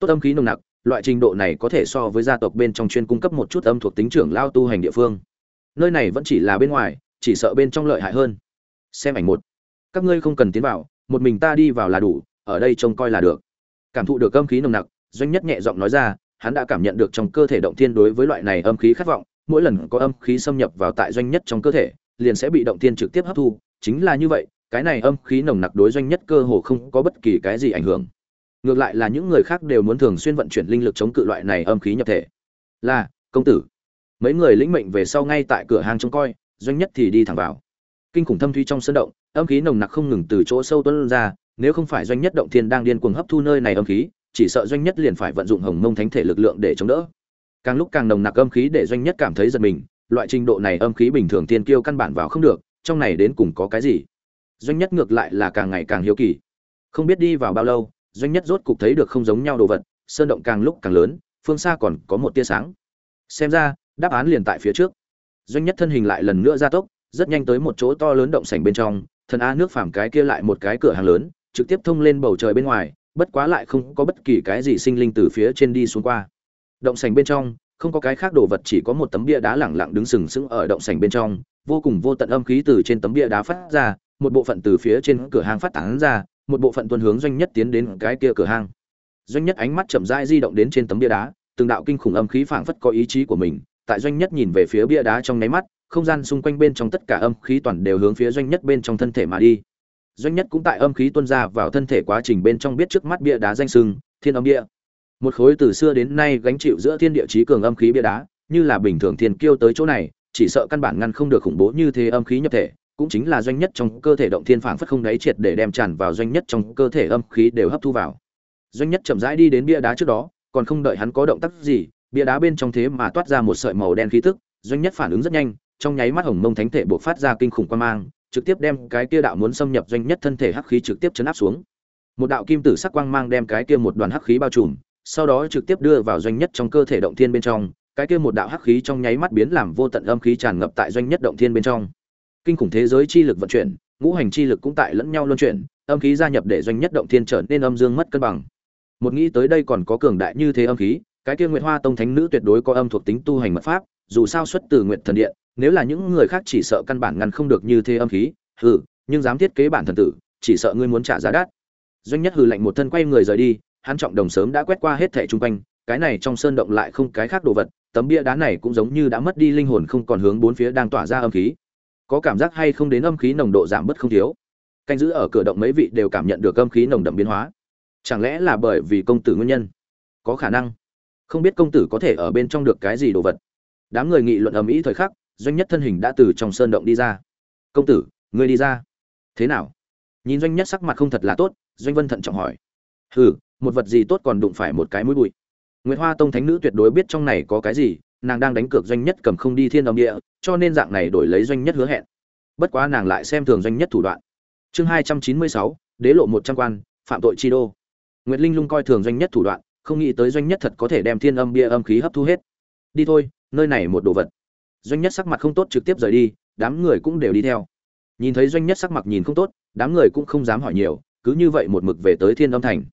tốt âm khí nồng nặc, loại trình độ này có thể so với gia tộc bên trong chuyên cung cấp một chút âm thuộc tính trưởng lao tu hành địa phương. Nơi này vẫn chỉ là bên ngoài, chỉ sợ bên trong lợi hại hơn. Xem ảnh một. Các ngươi không cần tiến vào, một mình ta đi vào là đủ, ở đây trông coi là được. Cảm thụ được âm khí nồng nặc, doanh nhất nhẹ giọng nói ra, hắn đã cảm nhận được trong cơ thể động thiên đối với loại này âm khí khát vọng, mỗi lần có âm khí xâm nhập vào tại doanh nhất trong cơ thể, liền sẽ bị động thiên trực tiếp hấp thu, chính là như vậy, cái này âm khí nồng nặc đối doanh nhất cơ hồ không có bất kỳ cái gì ảnh hưởng ngược lại là những người khác đều muốn thường xuyên vận chuyển linh lực chống cự loại này âm khí nhập thể. Là, công tử. Mấy người lĩnh mệnh về sau ngay tại cửa hàng trông coi, doanh nhất thì đi thẳng vào. Kinh khủng thâm thuy trong sân động, âm khí nồng nặc không ngừng từ chỗ sâu tuân ra, nếu không phải doanh nhất động thiên đang điên cuồng hấp thu nơi này âm khí, chỉ sợ doanh nhất liền phải vận dụng hồng mông thánh thể lực lượng để chống đỡ. Càng lúc càng nồng nặc âm khí để doanh nhất cảm thấy giật mình, loại trình độ này âm khí bình thường tiên kiêu căn bản vào không được, trong này đến cùng có cái gì? Doanh nhất ngược lại là càng ngày càng hiếu kỳ. Không biết đi vào bao lâu doanh nhất rốt cục thấy được không giống nhau đồ vật, sơn động càng lúc càng lớn, phương xa còn có một tia sáng. Xem ra, đáp án liền tại phía trước. Doanh nhất thân hình lại lần nữa gia tốc, rất nhanh tới một chỗ to lớn động sảnh bên trong, thần a nước phàm cái kia lại một cái cửa hàng lớn, trực tiếp thông lên bầu trời bên ngoài, bất quá lại không có bất kỳ cái gì sinh linh từ phía trên đi xuống qua. Động sảnh bên trong, không có cái khác đồ vật, chỉ có một tấm bia đá lẳng lặng đứng sừng sững ở động sảnh bên trong, vô cùng vô tận âm khí từ trên tấm bia đá phát ra, một bộ phận từ phía trên cửa hàng phát tán ra một bộ phận tuân hướng doanh nhất tiến đến cái kia cửa hàng doanh nhất ánh mắt chậm rãi di động đến trên tấm bia đá, từng đạo kinh khủng âm khí phảng phất có ý chí của mình, tại doanh nhất nhìn về phía bia đá trong nháy mắt, không gian xung quanh bên trong tất cả âm khí toàn đều hướng phía doanh nhất bên trong thân thể mà đi. Doanh nhất cũng tại âm khí tuôn ra vào thân thể quá trình bên trong biết trước mắt bia đá danh sưng, thiên âm bia. Một khối từ xưa đến nay gánh chịu giữa thiên địa trí cường âm khí bia đá, như là bình thường thiên kiêu tới chỗ này, chỉ sợ căn bản ngăn không được khủng bố như thế âm khí nhập thể cũng chính là doanh nhất trong cơ thể động thiên phảng phất không đáy triệt để đem tràn vào doanh nhất trong cơ thể âm khí đều hấp thu vào. Doanh nhất chậm rãi đi đến bia đá trước đó, còn không đợi hắn có động tác gì, bia đá bên trong thế mà toát ra một sợi màu đen khí tức, doanh nhất phản ứng rất nhanh, trong nháy mắt hồng mông thánh thể bộc phát ra kinh khủng quang mang, trực tiếp đem cái kia đạo muốn xâm nhập doanh nhất thân thể hắc khí trực tiếp chấn áp xuống. Một đạo kim tử sắc quang mang đem cái kia một đoàn hắc khí bao trùm, sau đó trực tiếp đưa vào doanh nhất trong cơ thể động thiên bên trong, cái kia một đạo hắc khí trong nháy mắt biến làm vô tận âm khí tràn ngập tại doanh nhất động thiên bên trong kinh khủng thế giới chi lực vận chuyển, ngũ hành chi lực cũng tại lẫn nhau luân chuyển, âm khí gia nhập để doanh nhất động thiên trở nên âm dương mất cân bằng. Một nghĩ tới đây còn có cường đại như thế âm khí, cái kia nguyệt hoa tông thánh nữ tuyệt đối có âm thuộc tính tu hành mật pháp, dù sao xuất từ nguyệt thần điện, nếu là những người khác chỉ sợ căn bản ngăn không được như thế âm khí, hừ, nhưng dám thiết kế bản thần tử, chỉ sợ ngươi muốn trả giá đắt. Doanh nhất hừ lạnh một thân quay người rời đi, hắn trọng đồng sớm đã quét qua hết thẻ chung quanh, cái này trong sơn động lại không cái khác đồ vật, tấm bia đá này cũng giống như đã mất đi linh hồn không còn hướng bốn phía đang tỏa ra âm khí có cảm giác hay không đến âm khí nồng độ giảm bớt không thiếu. Canh giữ ở cửa động mấy vị đều cảm nhận được âm khí nồng đậm biến hóa. Chẳng lẽ là bởi vì công tử nguyên nhân? Có khả năng. Không biết công tử có thể ở bên trong được cái gì đồ vật. Đám người nghị luận ầm ĩ thời khắc, doanh nhất thân hình đã từ trong sơn động đi ra. Công tử, ngươi đi ra. Thế nào? Nhìn doanh nhất sắc mặt không thật là tốt, doanh vân thận trọng hỏi. Hừ, một vật gì tốt còn đụng phải một cái mũi bụi. Nguyễn hoa tông thánh nữ tuyệt đối biết trong này có cái gì nàng đang đánh cược doanh nhất cầm không đi thiên âm địa, cho nên dạng này đổi lấy doanh nhất hứa hẹn. Bất quá nàng lại xem thường doanh nhất thủ đoạn. Chương hai trăm chín mươi sáu, đế lộ một trăm quan, phạm tội chi đô. Nguyệt linh lung coi thường doanh nhất thủ đoạn, không nghĩ tới doanh nhất thật có thể đem thiên âm bia âm khí hấp thu hết. Đi thôi, nơi này một đồ vật. Doanh nhất sắc mặt không tốt trực tiếp rời đi, đám người cũng đều đi theo. Nhìn thấy doanh nhất sắc mặt nhìn không tốt, đám người cũng không dám hỏi nhiều, cứ như vậy một mực về tới thiên âm thành.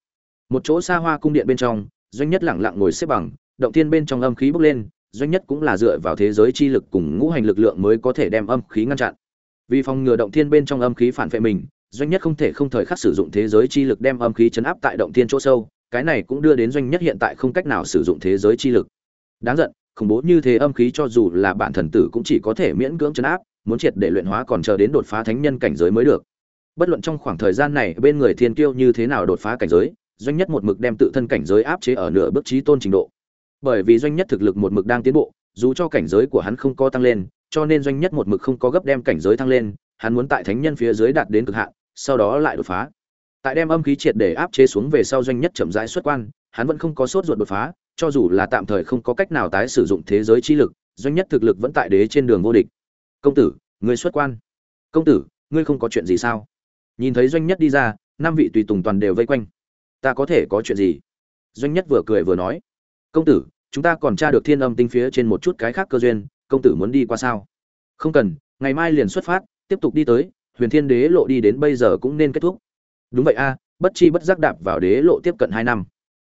Một chỗ xa hoa cung điện bên trong, doanh nhất lẳng lặng ngồi xếp bằng, động thiên bên trong âm khí bốc lên doanh nhất cũng là dựa vào thế giới chi lực cùng ngũ hành lực lượng mới có thể đem âm khí ngăn chặn. Vì phòng ngừa động thiên bên trong âm khí phản vệ mình, doanh nhất không thể không thời khắc sử dụng thế giới chi lực đem âm khí chấn áp tại động thiên chỗ sâu, cái này cũng đưa đến doanh nhất hiện tại không cách nào sử dụng thế giới chi lực. Đáng giận, khủng bố như thế âm khí cho dù là bản thần tử cũng chỉ có thể miễn cưỡng chấn áp, muốn triệt để luyện hóa còn chờ đến đột phá thánh nhân cảnh giới mới được. Bất luận trong khoảng thời gian này bên người thiên kiêu như thế nào đột phá cảnh giới, doanh nhất một mực đem tự thân cảnh giới áp chế ở nửa bước trí tôn trình độ bởi vì doanh nhất thực lực một mực đang tiến bộ, dù cho cảnh giới của hắn không có tăng lên, cho nên doanh nhất một mực không có gấp đem cảnh giới tăng lên, hắn muốn tại thánh nhân phía dưới đạt đến cực hạn, sau đó lại đột phá. Tại đem âm khí triệt để áp chế xuống về sau doanh nhất chậm rãi xuất quan, hắn vẫn không có sốt ruột đột phá, cho dù là tạm thời không có cách nào tái sử dụng thế giới chi lực, doanh nhất thực lực vẫn tại đế trên đường vô địch. Công tử, ngươi xuất quan. Công tử, ngươi không có chuyện gì sao? Nhìn thấy doanh nhất đi ra, năm vị tùy tùng toàn đều vây quanh. Ta có thể có chuyện gì? Doanh nhất vừa cười vừa nói công tử, chúng ta còn tra được thiên âm tinh phía trên một chút cái khác cơ duyên, công tử muốn đi qua sao? Không cần, ngày mai liền xuất phát, tiếp tục đi tới, huyền thiên đế lộ đi đến bây giờ cũng nên kết thúc. Đúng vậy a, bất chi bất giác đạp vào đế lộ tiếp cận hai năm.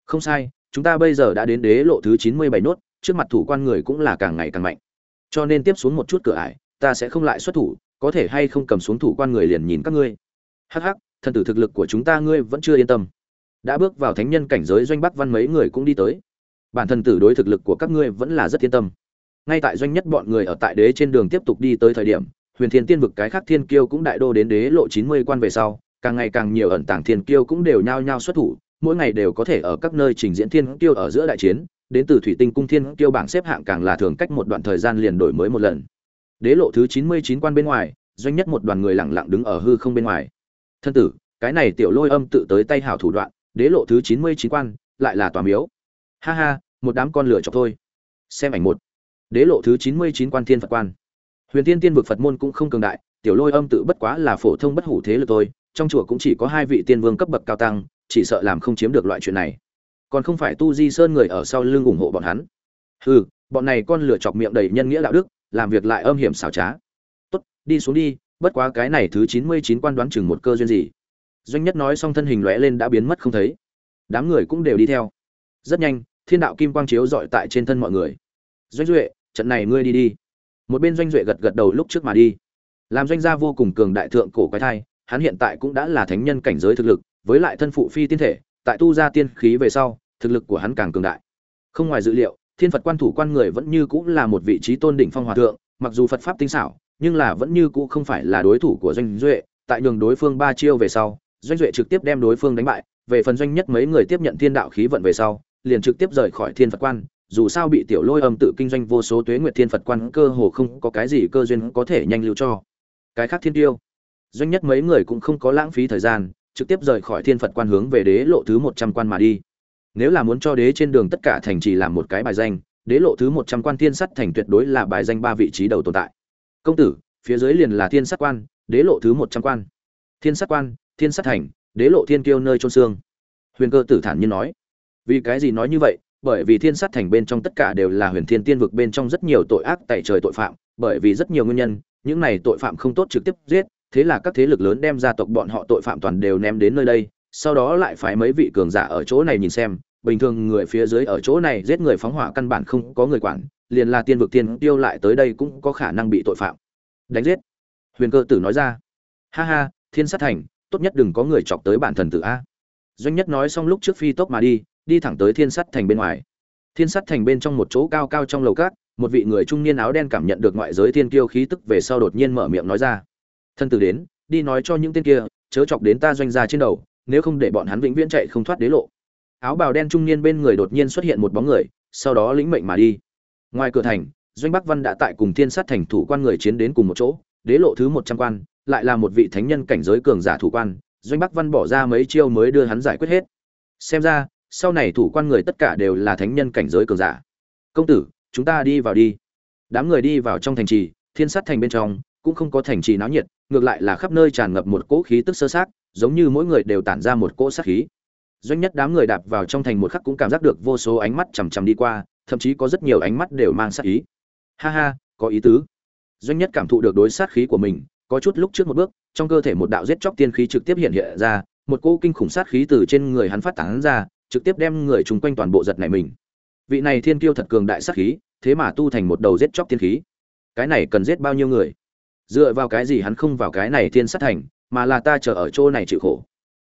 Không sai, chúng ta bây giờ đã đến đế lộ thứ chín mươi bảy nốt, trước mặt thủ quan người cũng là càng ngày càng mạnh. Cho nên tiếp xuống một chút cửa ải, ta sẽ không lại xuất thủ, có thể hay không cầm xuống thủ quan người liền nhìn các ngươi. Hắc hắc, thần tử thực lực của chúng ta ngươi vẫn chưa yên tâm. Đã bước vào thánh nhân cảnh giới doanh bắc văn mấy người cũng đi tới bản thân tử đối thực lực của các ngươi vẫn là rất yên tâm. Ngay tại doanh nhất bọn người ở tại đế trên đường tiếp tục đi tới thời điểm, huyền thiên tiên vực cái khác thiên kiêu cũng đại đô đến đế lộ chín mươi quan về sau, càng ngày càng nhiều ẩn tàng thiên kiêu cũng đều nhao nhao xuất thủ, mỗi ngày đều có thể ở các nơi trình diễn thiên kiêu ở giữa đại chiến, đến từ thủy tinh cung thiên kiêu bảng xếp hạng càng là thường cách một đoạn thời gian liền đổi mới một lần. Đế lộ thứ chín mươi chín quan bên ngoài, doanh nhất một đoàn người lặng lặng đứng ở hư không bên ngoài. Thân tử, cái này tiểu lôi âm tự tới tay hảo thủ đoạn, đế lộ thứ chín mươi chín quan, lại là tòa miếu ha ha, một đám con lửa chọc thôi. Xem ảnh một. Đế lộ thứ chín mươi chín quan thiên phật quan. Huyền tiên tiên vực phật môn cũng không cường đại, tiểu lôi âm tự bất quá là phổ thông bất hủ thế lực thôi, trong chùa cũng chỉ có hai vị tiên vương cấp bậc cao tăng, chỉ sợ làm không chiếm được loại chuyện này. Còn không phải tu di sơn người ở sau lưng ủng hộ bọn hắn. Hừ, bọn này con lửa chọc miệng đầy nhân nghĩa đạo đức, làm việc lại âm hiểm xảo trá. Tốt, đi xuống đi, bất quá cái này thứ chín mươi chín quan đoán chừng một cơ duyên gì. Doanh nhất nói xong thân hình lóe lên đã biến mất không thấy. Đám người cũng đều đi theo. Rất nhanh thiên đạo kim quang chiếu dọi tại trên thân mọi người. Doanh duệ, trận này ngươi đi đi. Một bên doanh duệ gật gật đầu lúc trước mà đi. Làm doanh gia vô cùng cường đại thượng cổ quái thai, hắn hiện tại cũng đã là thánh nhân cảnh giới thực lực, với lại thân phụ phi tiên thể, tại tu gia tiên khí về sau, thực lực của hắn càng cường đại. Không ngoài dự liệu, thiên phật quan thủ quan người vẫn như cũng là một vị trí tôn đỉnh phong hòa thượng, mặc dù phật pháp tinh xảo, nhưng là vẫn như cũ không phải là đối thủ của doanh duệ. Tại nhường đối phương ba chiêu về sau, doanh duệ trực tiếp đem đối phương đánh bại, về phần doanh nhất mấy người tiếp nhận thiên đạo khí vận về sau liền trực tiếp rời khỏi thiên phật quan, dù sao bị tiểu lôi âm tự kinh doanh vô số tuế nguyệt thiên phật quan cơ hồ không có cái gì cơ duyên có thể nhanh lưu cho. Cái khác thiên tiêu, doanh nhất mấy người cũng không có lãng phí thời gian, trực tiếp rời khỏi thiên phật quan hướng về đế lộ thứ một trăm quan mà đi. Nếu là muốn cho đế trên đường tất cả thành trì làm một cái bài danh, đế lộ thứ một trăm quan thiên sắt thành tuyệt đối là bài danh ba vị trí đầu tồn tại. Công tử, phía dưới liền là thiên sắt quan, đế lộ thứ một trăm quan. Thiên sắt quan, thiên sắt thành, đế lộ thiên kiêu nơi trôn xương. Huyền cơ tử thản nhiên nói vì cái gì nói như vậy? Bởi vì thiên sát thành bên trong tất cả đều là huyền thiên tiên vực bên trong rất nhiều tội ác tại trời tội phạm, bởi vì rất nhiều nguyên nhân, những này tội phạm không tốt trực tiếp giết, thế là các thế lực lớn đem gia tộc bọn họ tội phạm toàn đều ném đến nơi đây, sau đó lại phái mấy vị cường giả ở chỗ này nhìn xem, bình thường người phía dưới ở chỗ này giết người phóng hỏa căn bản không có người quản, liền là tiên vực tiên tiêu lại tới đây cũng có khả năng bị tội phạm đánh giết. Huyền cơ tử nói ra. Ha ha, thiên sát thành, tốt nhất đừng có người chọc tới bản thần tử a. Doanh nhất nói xong lúc trước phi tốc mà đi đi thẳng tới thiên sắt thành bên ngoài. Thiên sắt thành bên trong một chỗ cao cao trong lầu cát, một vị người trung niên áo đen cảm nhận được ngoại giới thiên kiêu khí tức về sau đột nhiên mở miệng nói ra. Thân tử đến, đi nói cho những tên kia, chớ chọc đến ta doanh gia trên đầu, nếu không để bọn hắn vĩnh viễn chạy không thoát đế lộ. Áo bào đen trung niên bên người đột nhiên xuất hiện một bóng người, sau đó lĩnh mệnh mà đi. Ngoài cửa thành, doanh bắc văn đã tại cùng thiên sát thành thủ quan người chiến đến cùng một chỗ, đế lộ thứ một trăm quan, lại là một vị thánh nhân cảnh giới cường giả thủ quan, doanh bắc văn bỏ ra mấy chiêu mới đưa hắn giải quyết hết. Xem ra sau này thủ quan người tất cả đều là thánh nhân cảnh giới cường giả. Công tử, chúng ta đi vào đi. Đám người đi vào trong thành trì, thiên sát thành bên trong, cũng không có thành trì náo nhiệt, ngược lại là khắp nơi tràn ngập một cỗ khí tức sơ sát, giống như mỗi người đều tản ra một cỗ sát khí. Doanh nhất đám người đạp vào trong thành một khắc cũng cảm giác được vô số ánh mắt chằm chằm đi qua, thậm chí có rất nhiều ánh mắt đều mang sát ý. Ha ha, có ý tứ. Doanh nhất cảm thụ được đối sát khí của mình, có chút lúc trước một bước, trong cơ thể một đạo giết chóc tiên khí trực tiếp hiện hiện ra, một cỗ kinh khủng sát khí từ trên người hắn phát tán ra trực tiếp đem người chung quanh toàn bộ giật này mình. Vị này thiên kiêu thật cường đại sát khí, thế mà tu thành một đầu giết chóc thiên khí. Cái này cần giết bao nhiêu người? Dựa vào cái gì hắn không vào cái này thiên sát thành, mà là ta chờ ở chỗ này chịu khổ?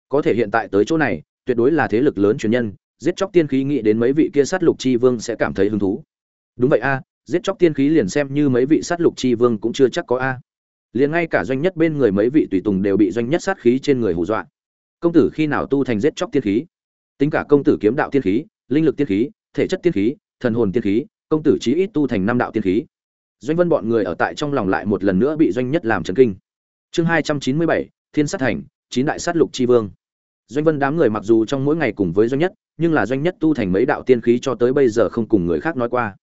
Có thể hiện tại tới chỗ này, tuyệt đối là thế lực lớn truyền nhân, giết chóc tiên khí nghĩ đến mấy vị kia sát lục chi vương sẽ cảm thấy hứng thú. Đúng vậy a, giết chóc tiên khí liền xem như mấy vị sát lục chi vương cũng chưa chắc có a. Liền ngay cả doanh nhất bên người mấy vị tùy tùng đều bị doanh nhất sát khí trên người hù dọa. Công tử khi nào tu thành giết chóc tiên khí? Tính cả công tử kiếm đạo tiên khí, linh lực tiên khí, thể chất tiên khí, thần hồn tiên khí, công tử chí ít tu thành năm đạo tiên khí. Doanh vân bọn người ở tại trong lòng lại một lần nữa bị doanh nhất làm chấn kinh. Chương hai trăm chín mươi bảy, thiên sát thành, chín đại sát lục chi vương. Doanh vân đám người mặc dù trong mỗi ngày cùng với doanh nhất, nhưng là doanh nhất tu thành mấy đạo tiên khí cho tới bây giờ không cùng người khác nói qua.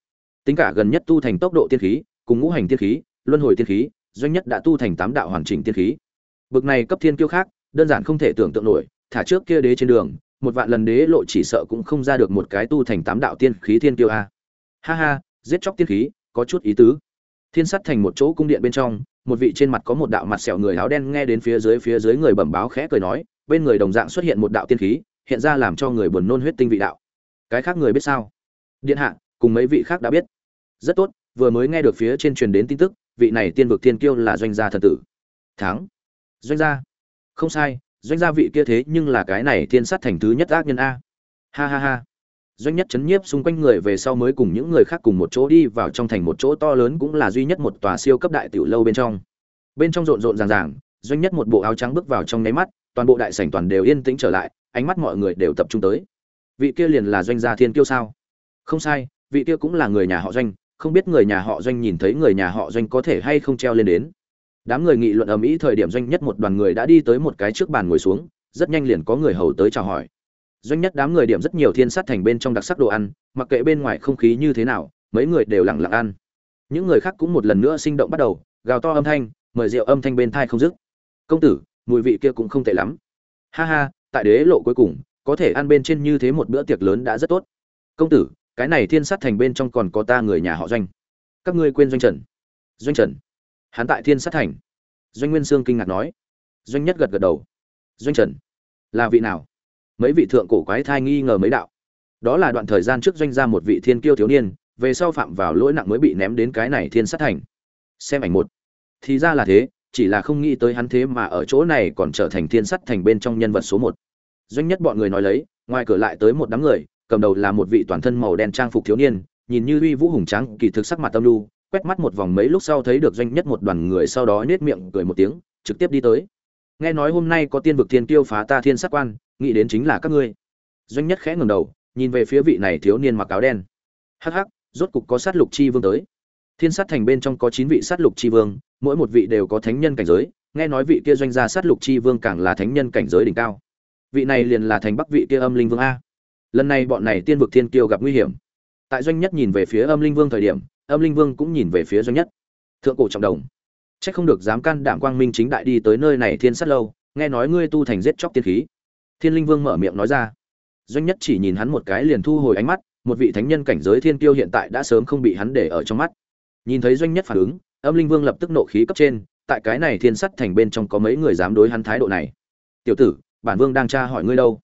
Tính cả gần nhất tu thành tốc độ tiên khí, cùng ngũ hành tiên khí, luân hồi tiên khí, doanh nhất đã tu thành tám đạo hoàn chỉnh tiên khí. Bực này cấp thiên kiêu khác, đơn giản không thể tưởng tượng nổi, thả trước kia đế trên đường một vạn lần đế lộ chỉ sợ cũng không ra được một cái tu thành tám đạo tiên khí thiên kiêu a. Ha ha, giết chóc tiên khí, có chút ý tứ. Thiên sắt thành một chỗ cung điện bên trong, một vị trên mặt có một đạo mặt sẹo người áo đen nghe đến phía dưới phía dưới người bẩm báo khẽ cười nói, bên người đồng dạng xuất hiện một đạo tiên khí, hiện ra làm cho người buồn nôn huyết tinh vị đạo. Cái khác người biết sao? Điện hạ, cùng mấy vị khác đã biết. Rất tốt, vừa mới nghe được phía trên truyền đến tin tức, vị này tiên vực tiên kiêu là doanh gia thần tử. Thắng. Doanh gia. Không sai doanh gia vị kia thế nhưng là cái này thiên sát thành thứ nhất ác nhân a. Ha ha ha. Doanh nhất chấn nhiếp xung quanh người về sau mới cùng những người khác cùng một chỗ đi vào trong thành một chỗ to lớn cũng là duy nhất một tòa siêu cấp đại tiểu lâu bên trong. Bên trong rộn rộn ràng ràng, doanh nhất một bộ áo trắng bước vào trong nháy mắt, toàn bộ đại sảnh toàn đều yên tĩnh trở lại, ánh mắt mọi người đều tập trung tới. Vị kia liền là doanh gia thiên kiêu sao? Không sai, vị kia cũng là người nhà họ doanh, không biết người nhà họ doanh nhìn thấy người nhà họ doanh có thể hay không treo lên đến đám người nghị luận ầm ĩ thời điểm doanh nhất một đoàn người đã đi tới một cái trước bàn ngồi xuống, rất nhanh liền có người hầu tới chào hỏi. Doanh nhất đám người điểm rất nhiều thiên sát thành bên trong đặc sắc đồ ăn, mặc kệ bên ngoài không khí như thế nào, mấy người đều lặng lặng ăn. Những người khác cũng một lần nữa sinh động bắt đầu, gào to âm thanh, mời rượu âm thanh bên thai không dứt. Công tử, mùi vị kia cũng không tệ lắm. Ha ha, tại đế lộ cuối cùng, có thể ăn bên trên như thế một bữa tiệc lớn đã rất tốt. Công tử, cái này thiên sát thành bên trong còn có ta người nhà họ doanh. Các ngươi quên doanh trần. Doanh trần hắn tại thiên sát thành. Doanh nguyên sương kinh ngạc nói. Doanh nhất gật gật đầu. Doanh trần, là vị nào? Mấy vị thượng cổ quái thai nghi ngờ mấy đạo. Đó là đoạn thời gian trước doanh ra một vị thiên kiêu thiếu niên, về sau phạm vào lỗi nặng mới bị ném đến cái này thiên sát thành. Xem ảnh một. Thì ra là thế, chỉ là không nghĩ tới hắn thế mà ở chỗ này còn trở thành thiên sắt thành bên trong nhân vật số một. Doanh nhất bọn người nói lấy, ngoài cửa lại tới một đám người, cầm đầu là một vị toàn thân màu đen trang phục thiếu niên, nhìn như uy vũ hùng tráng, kỳ thực sắc mặt tâm lưu quét mắt một vòng mấy lúc sau thấy được doanh nhất một đoàn người sau đó nết miệng cười một tiếng, trực tiếp đi tới. Nghe nói hôm nay có tiên vực thiên tiêu phá ta thiên sát quan, nghĩ đến chính là các ngươi. Doanh nhất khẽ ngẩng đầu, nhìn về phía vị này thiếu niên mặc áo đen. Hắc hắc, rốt cục có sát lục chi vương tới. Thiên sát thành bên trong có chín vị sát lục chi vương, mỗi một vị đều có thánh nhân cảnh giới. Nghe nói vị kia doanh gia sát lục chi vương càng là thánh nhân cảnh giới đỉnh cao. Vị này liền là thành bắc vị kia âm linh vương a. Lần này bọn này tiên vực thiên kiêu gặp nguy hiểm. Tại doanh nhất nhìn về phía âm linh vương thời điểm âm linh vương cũng nhìn về phía doanh nhất. Thượng cổ trọng đồng. C h ắ c không được dám can đảm quang minh chính đại đi tới nơi này thiên sát lâu, nghe nói ngươi tu thành giết chóc tiên khí. Thiên linh vương mở miệng nói ra. Doanh nhất chỉ nhìn hắn một cái liền thu hồi ánh mắt, một vị thánh nhân cảnh giới thiên kiêu hiện tại đã sớm không bị hắn để ở trong mắt. Nhìn thấy doanh nhất phản ứng, âm linh vương lập tức nộ khí cấp trên, tại cái này thiên sắt thành bên trong có mấy người dám đối hắn thái độ này. Tiểu tử, bản vương đang tra hỏi ngươi đâu?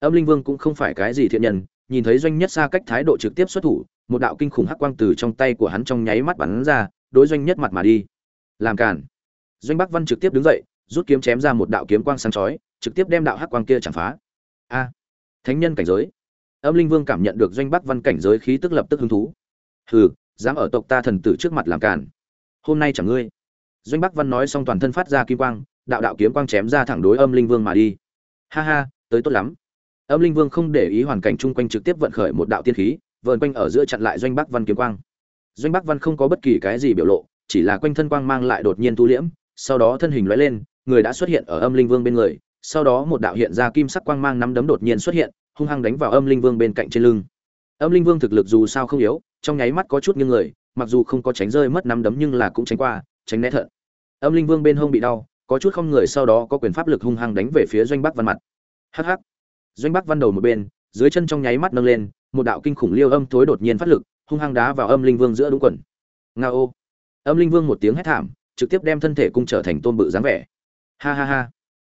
Âm linh vương cũng không phải cái gì thiện nhân, nhìn thấy doanh nhất xa cách thái độ trực tiếp xuất thủ một đạo kinh khủng hắc quang từ trong tay của hắn trong nháy mắt bắn ra, đối doanh nhất mặt mà đi. Làm cản doanh bắc văn trực tiếp đứng dậy, rút kiếm chém ra một đạo kiếm quang sáng chói, trực tiếp đem đạo hắc quang kia chạm phá. A. Thánh nhân cảnh giới. Âm linh vương cảm nhận được doanh bắc văn cảnh giới khí tức lập tức hứng thú. Hừ, dám ở tộc ta thần tử trước mặt làm cản hôm nay chẳng ngươi. Doanh bắc văn nói xong toàn thân phát ra kim quang, đạo đạo kiếm quang chém ra thẳng đối âm linh vương mà đi. Ha ha, tới tốt lắm. Âm linh vương không để ý hoàn cảnh chung quanh trực tiếp vận khởi một đạo tiên khí vờn quanh ở giữa chặn lại doanh bắc văn kiếm quang. Doanh bắc văn không có bất kỳ cái gì biểu lộ, chỉ là quanh thân quang mang lại đột nhiên tu liễm, sau đó thân hình lóe lên, người đã xuất hiện ở âm linh vương bên người, sau đó một đạo hiện ra kim sắc quang mang nắm đấm đột nhiên xuất hiện, hung hăng đánh vào âm linh vương bên cạnh trên lưng. Âm linh vương thực lực dù sao không yếu, trong nháy mắt có chút như người, mặc dù không có tránh rơi mất nắm đấm nhưng là cũng tránh qua, tránh né thận. Âm linh vương bên hông bị đau, có chút không người sau đó có quyền pháp lực hung hăng đánh về phía doanh bắc văn mặt. Hh doanh bắc văn đầu một bên, dưới chân trong nháy mắt nâng lên một đạo kinh khủng liêu âm thối đột nhiên phát lực, hung hăng đá vào âm linh vương giữa đúng quần. Nga ô. Âm linh vương một tiếng hét thảm, trực tiếp đem thân thể cung trở thành tôn bự dáng vẻ. Ha ha ha.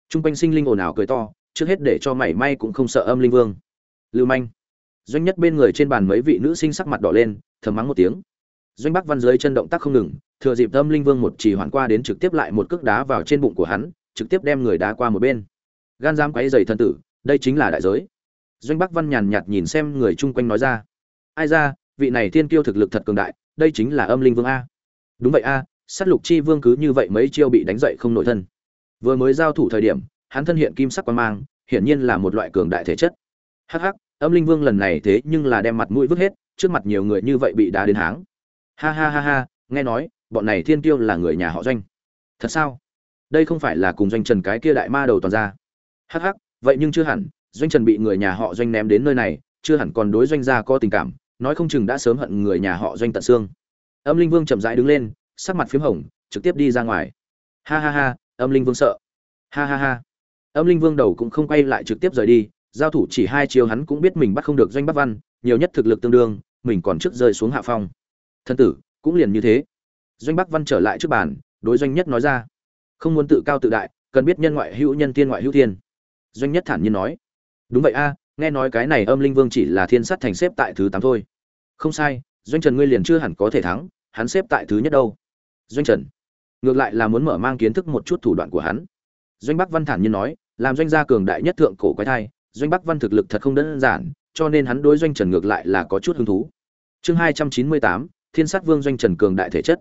T r u n g quanh sinh linh ồn ào cười to, trước hết để cho mảy may cũng không sợ âm linh vương. Lưu manh. Doanh nhất bên người trên bàn mấy vị nữ sinh sắc mặt đỏ lên, thầm mắng một tiếng. Doanh bắc văn dưới chân động tác không ngừng, thừa dịp âm linh vương một chỉ hoàn qua đến trực tiếp lại một cước đá vào trên bụng của hắn, trực tiếp đem người đá qua một bên. Gan giam quấy dày thân tử, đây chính là đại giới doanh bắc văn nhàn nhạt nhìn xem người chung quanh nói ra. Ai ra, vị này thiên kiêu thực lực thật cường đại, đây chính là âm linh vương a. Đúng vậy a, sát lục chi vương cứ như vậy mấy chiêu bị đánh dậy không nội thân. Vừa mới giao thủ thời điểm, hắn thân hiện kim sắc quan mang, hiển nhiên là một loại cường đại thể chất. Hắc hắc, âm linh vương lần này thế nhưng là đem mặt mũi vứt hết, trước mặt nhiều người như vậy bị đá đến háng. Ha ha ha ha, nghe nói, bọn này thiên tiêu là người nhà họ doanh. Thật sao? Đây không phải là cùng doanh trần cái kia đại ma đầu toàn ra. Hắc hắc, vậy nhưng chưa hẳn doanh trần bị người nhà họ doanh ném đến nơi này, chưa hẳn còn đối doanh gia có tình cảm, nói không chừng đã sớm hận người nhà họ doanh tận xương. Âm linh vương chậm rãi đứng lên, sắc mặt p h í m hồng, trực tiếp đi ra ngoài. Ha ha ha, âm linh vương sợ. Ha ha ha. Âm linh vương đầu cũng không quay lại trực tiếp rời đi, giao thủ chỉ hai chiều hắn cũng biết mình bắt không được doanh bắc văn, nhiều nhất thực lực tương đương, mình còn trước rơi xuống hạ phong. Thân tử, cũng liền như thế. Doanh bắc văn trở lại trước bàn, đối doanh nhất nói ra. Không muốn tự cao tự đại, cần biết nhân ngoại hữu nhân tiên ngoại hữu thiên. Doanh nhất thản nhiên nói đúng vậy a, nghe nói cái này âm linh vương chỉ là thiên sát thành xếp tại thứ tám thôi. Không sai, doanh trần ngươi liền chưa hẳn có thể thắng, hắn xếp tại thứ nhất đâu. Doanh trần, ngược lại là muốn mở mang kiến thức một chút thủ đoạn của hắn. Doanh bắc văn thản nhiên nói, làm doanh gia cường đại nhất thượng cổ quái thai, doanh bắc văn thực lực thật không đơn giản, cho nên hắn đối doanh trần ngược lại là có chút hứng thú. Chương hai trăm chín mươi tám, thiên sát vương doanh trần cường đại thể chất.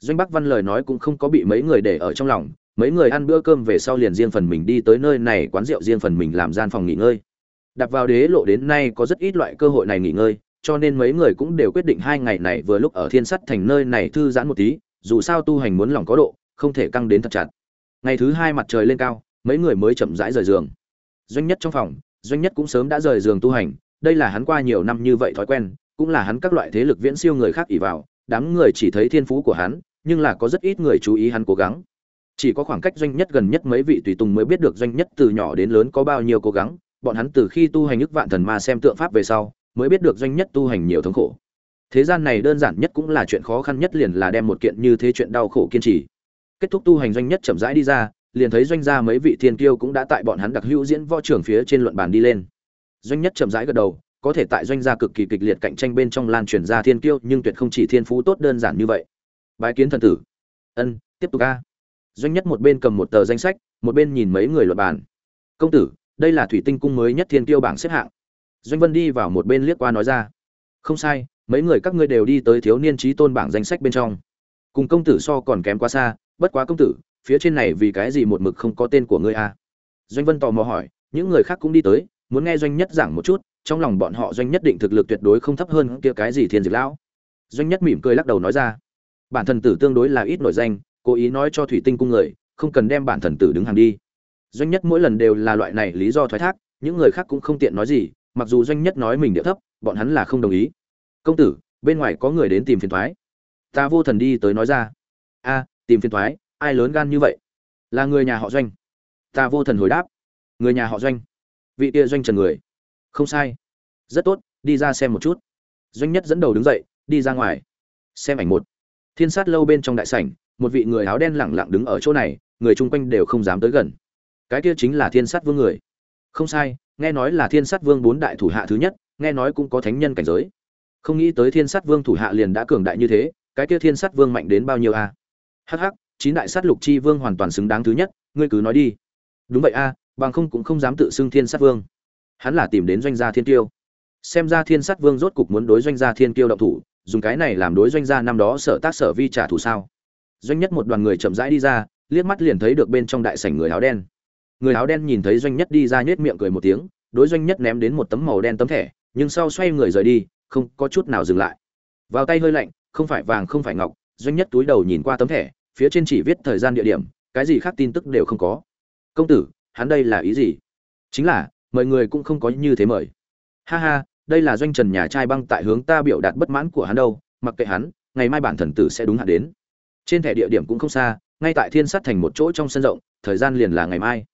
Doanh bắc văn lời nói cũng không có bị mấy người để ở trong lòng mấy người ăn bữa cơm về sau liền riêng phần mình đi tới nơi này quán rượu riêng phần mình làm gian phòng nghỉ ngơi. Đặt vào đế lộ đến nay có rất ít loại cơ hội này nghỉ ngơi, cho nên mấy người cũng đều quyết định hai ngày này vừa lúc ở thiên sắt thành nơi này thư giãn một tí, dù sao tu hành muốn lòng có độ, không thể căng đến thật chặt. Ngày thứ hai mặt trời lên cao, mấy người mới chậm rãi rời giường. Doanh nhất trong phòng, doanh nhất cũng sớm đã rời giường tu hành, đây là hắn qua nhiều năm như vậy thói quen, cũng là hắn các loại thế lực viễn siêu người khác ỉ vào, đám người chỉ thấy thiên phú của hắn, nhưng là có rất ít người chú ý hắn cố gắng chỉ có khoảng cách doanh nhất gần nhất mấy vị tùy tùng mới biết được doanh nhất từ nhỏ đến lớn có bao nhiêu cố gắng, bọn hắn từ khi tu hành ức vạn thần ma xem tượng pháp về sau, mới biết được doanh nhất tu hành nhiều thống khổ. Thế gian này đơn giản nhất cũng là chuyện khó khăn nhất liền là đem một kiện như thế chuyện đau khổ kiên trì. Kết thúc tu hành doanh nhất chậm rãi đi ra, liền thấy doanh gia mấy vị thiên kiêu cũng đã tại bọn hắn đặc hữu diễn võ trưởng phía trên luận bàn đi lên. Doanh nhất chậm rãi gật đầu, có thể tại doanh gia cực kỳ kịch liệt cạnh tranh bên trong lan truyền ra thiên kiêu, nhưng tuyệt không chỉ thiên phú tốt đơn giản như vậy. Bái kiến thần tử. Ân, tiếp tục a doanh nhất một bên cầm một tờ danh sách, một bên nhìn mấy người luận bàn. Công tử, đây là thủy tinh cung mới nhất thiên tiêu bảng xếp hạng. Doanh vân đi vào một bên liếc qua nói ra. Không sai, mấy người các ngươi đều đi tới thiếu niên trí tôn bảng danh sách bên trong. Cùng công tử so còn kém quá xa, bất quá công tử, phía trên này vì cái gì một mực không có tên của ngươi a à? doanh vân tò mò hỏi. Những người khác cũng đi tới, muốn nghe doanh nhất giảng một chút, trong lòng bọn họ doanh nhất định thực lực tuyệt đối không thấp hơn kia cái gì thiên diệt lão. Doanh nhất mỉm cười lắc đầu nói ra. Bản thân tử tương đối là ít nổi danh cố ý nói cho thủy tinh cung người, không cần đem bản thần tử đứng hàng đi. Doanh nhất mỗi lần đều là loại này lý do thoái thác, những người khác cũng không tiện nói gì, mặc dù doanh nhất nói mình địa thấp, bọn hắn là không đồng ý. Công tử, bên ngoài có người đến tìm phiền thoái. Ta vô thần đi tới nói ra. A, tìm phiền thoái, ai lớn gan như vậy? Là người nhà họ doanh. Ta vô thần hồi đáp. Người nhà họ doanh. Vị kia doanh trần người. Không sai. Rất tốt, đi ra xem một chút. Doanh nhất dẫn đầu đứng dậy, đi ra ngoài. Xem ảnh một. Thiên sát lâu bên trong đại sảnh một vị người áo đen lẳng lặng đứng ở chỗ này, người chung quanh đều không dám tới gần. Cái kia chính là thiên sát vương người. Không sai, nghe nói là thiên sát vương bốn đại thủ hạ thứ nhất, nghe nói cũng có thánh nhân cảnh giới. Không nghĩ tới thiên sát vương thủ hạ liền đã cường đại như thế, cái kia thiên sát vương mạnh đến bao nhiêu a? À? hh chín đại sát lục chi vương hoàn toàn xứng đáng thứ nhất, ngươi cứ nói đi. Đúng vậy a, bằng không cũng không dám tự xưng thiên sát vương. Hắn là tìm đến doanh gia thiên tiêu xem ra thiên sát vương rốt cục muốn đối doanh gia thiên tiêu động thủ, dùng cái này làm đối doanh gia năm đó sở tác sở vi trả thù sao? Doanh nhất một đoàn người chậm rãi đi ra, liếc mắt liền thấy được bên trong đại sảnh người áo đen. Người áo đen nhìn thấy doanh nhất đi ra nhếch miệng cười một tiếng, đối doanh nhất ném đến một tấm màu đen tấm thẻ, nhưng sau xoay người rời đi, không có chút nào dừng lại. Vào tay hơi lạnh, không phải vàng không phải ngọc, doanh nhất túi đầu nhìn qua tấm thẻ, phía trên chỉ viết thời gian địa điểm, cái gì khác tin tức đều không có. Công tử, hắn đây là ý gì? Chính là mời người cũng không có như thế mời. Ha ha, đây là doanh trần nhà trai băng tại hướng ta biểu đạt bất mãn của hắn đâu, mặc kệ hắn, ngày mai bản thần tử sẽ đúng hạn đến trên thẻ địa điểm cũng không xa, ngay tại thiên sát thành một chỗ trong sân rộng, thời gian liền là ngày mai.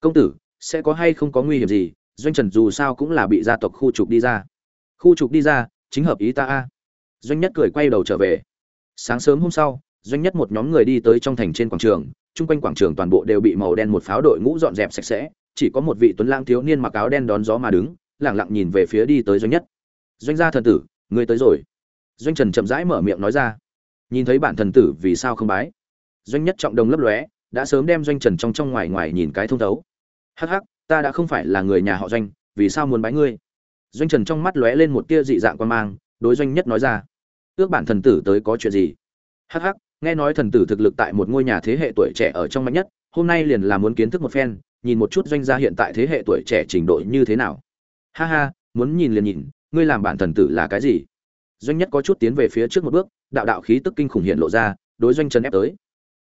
Công tử, sẽ có hay không có nguy hiểm gì? Doanh trần dù sao cũng là bị gia tộc khu trục đi ra. Khu trục đi ra, chính hợp ý ta a. Doanh nhất cười quay đầu trở về. Sáng sớm hôm sau, doanh nhất một nhóm người đi tới trong thành trên quảng trường, chung quanh quảng trường toàn bộ đều bị màu đen một pháo đội ngũ dọn dẹp sạch sẽ, chỉ có một vị tuấn lang thiếu niên mặc áo đen đón gió mà đứng lẳng lặng nhìn về phía đi tới doanh nhất. Doanh gia thần tử ngươi tới rồi. Doanh trần chậm rãi mở miệng nói ra nhìn thấy bản thần tử vì sao không bái. Doanh nhất trọng đồng lấp lóe, đã sớm đem doanh trần trong trong ngoài ngoài nhìn cái thông thấu. Hắc hắc, ta đã không phải là người nhà họ doanh, vì sao muốn bái ngươi? Doanh trần trong mắt lóe lên một tia dị dạng quan mang, đối doanh nhất nói ra. Ước bản thần tử tới có chuyện gì? Hắc hắc, nghe nói thần tử thực lực tại một ngôi nhà thế hệ tuổi trẻ ở trong mạnh nhất, hôm nay liền là muốn kiến thức một phen, nhìn một chút doanh gia hiện tại thế hệ tuổi trẻ trình độ như thế nào. Ha ha, muốn nhìn liền nhìn, ngươi làm bản thần tử là cái gì? Doanh nhất có chút tiến về phía trước một bước, đạo đạo khí tức kinh khủng hiện lộ ra, đối doanh trần ép tới.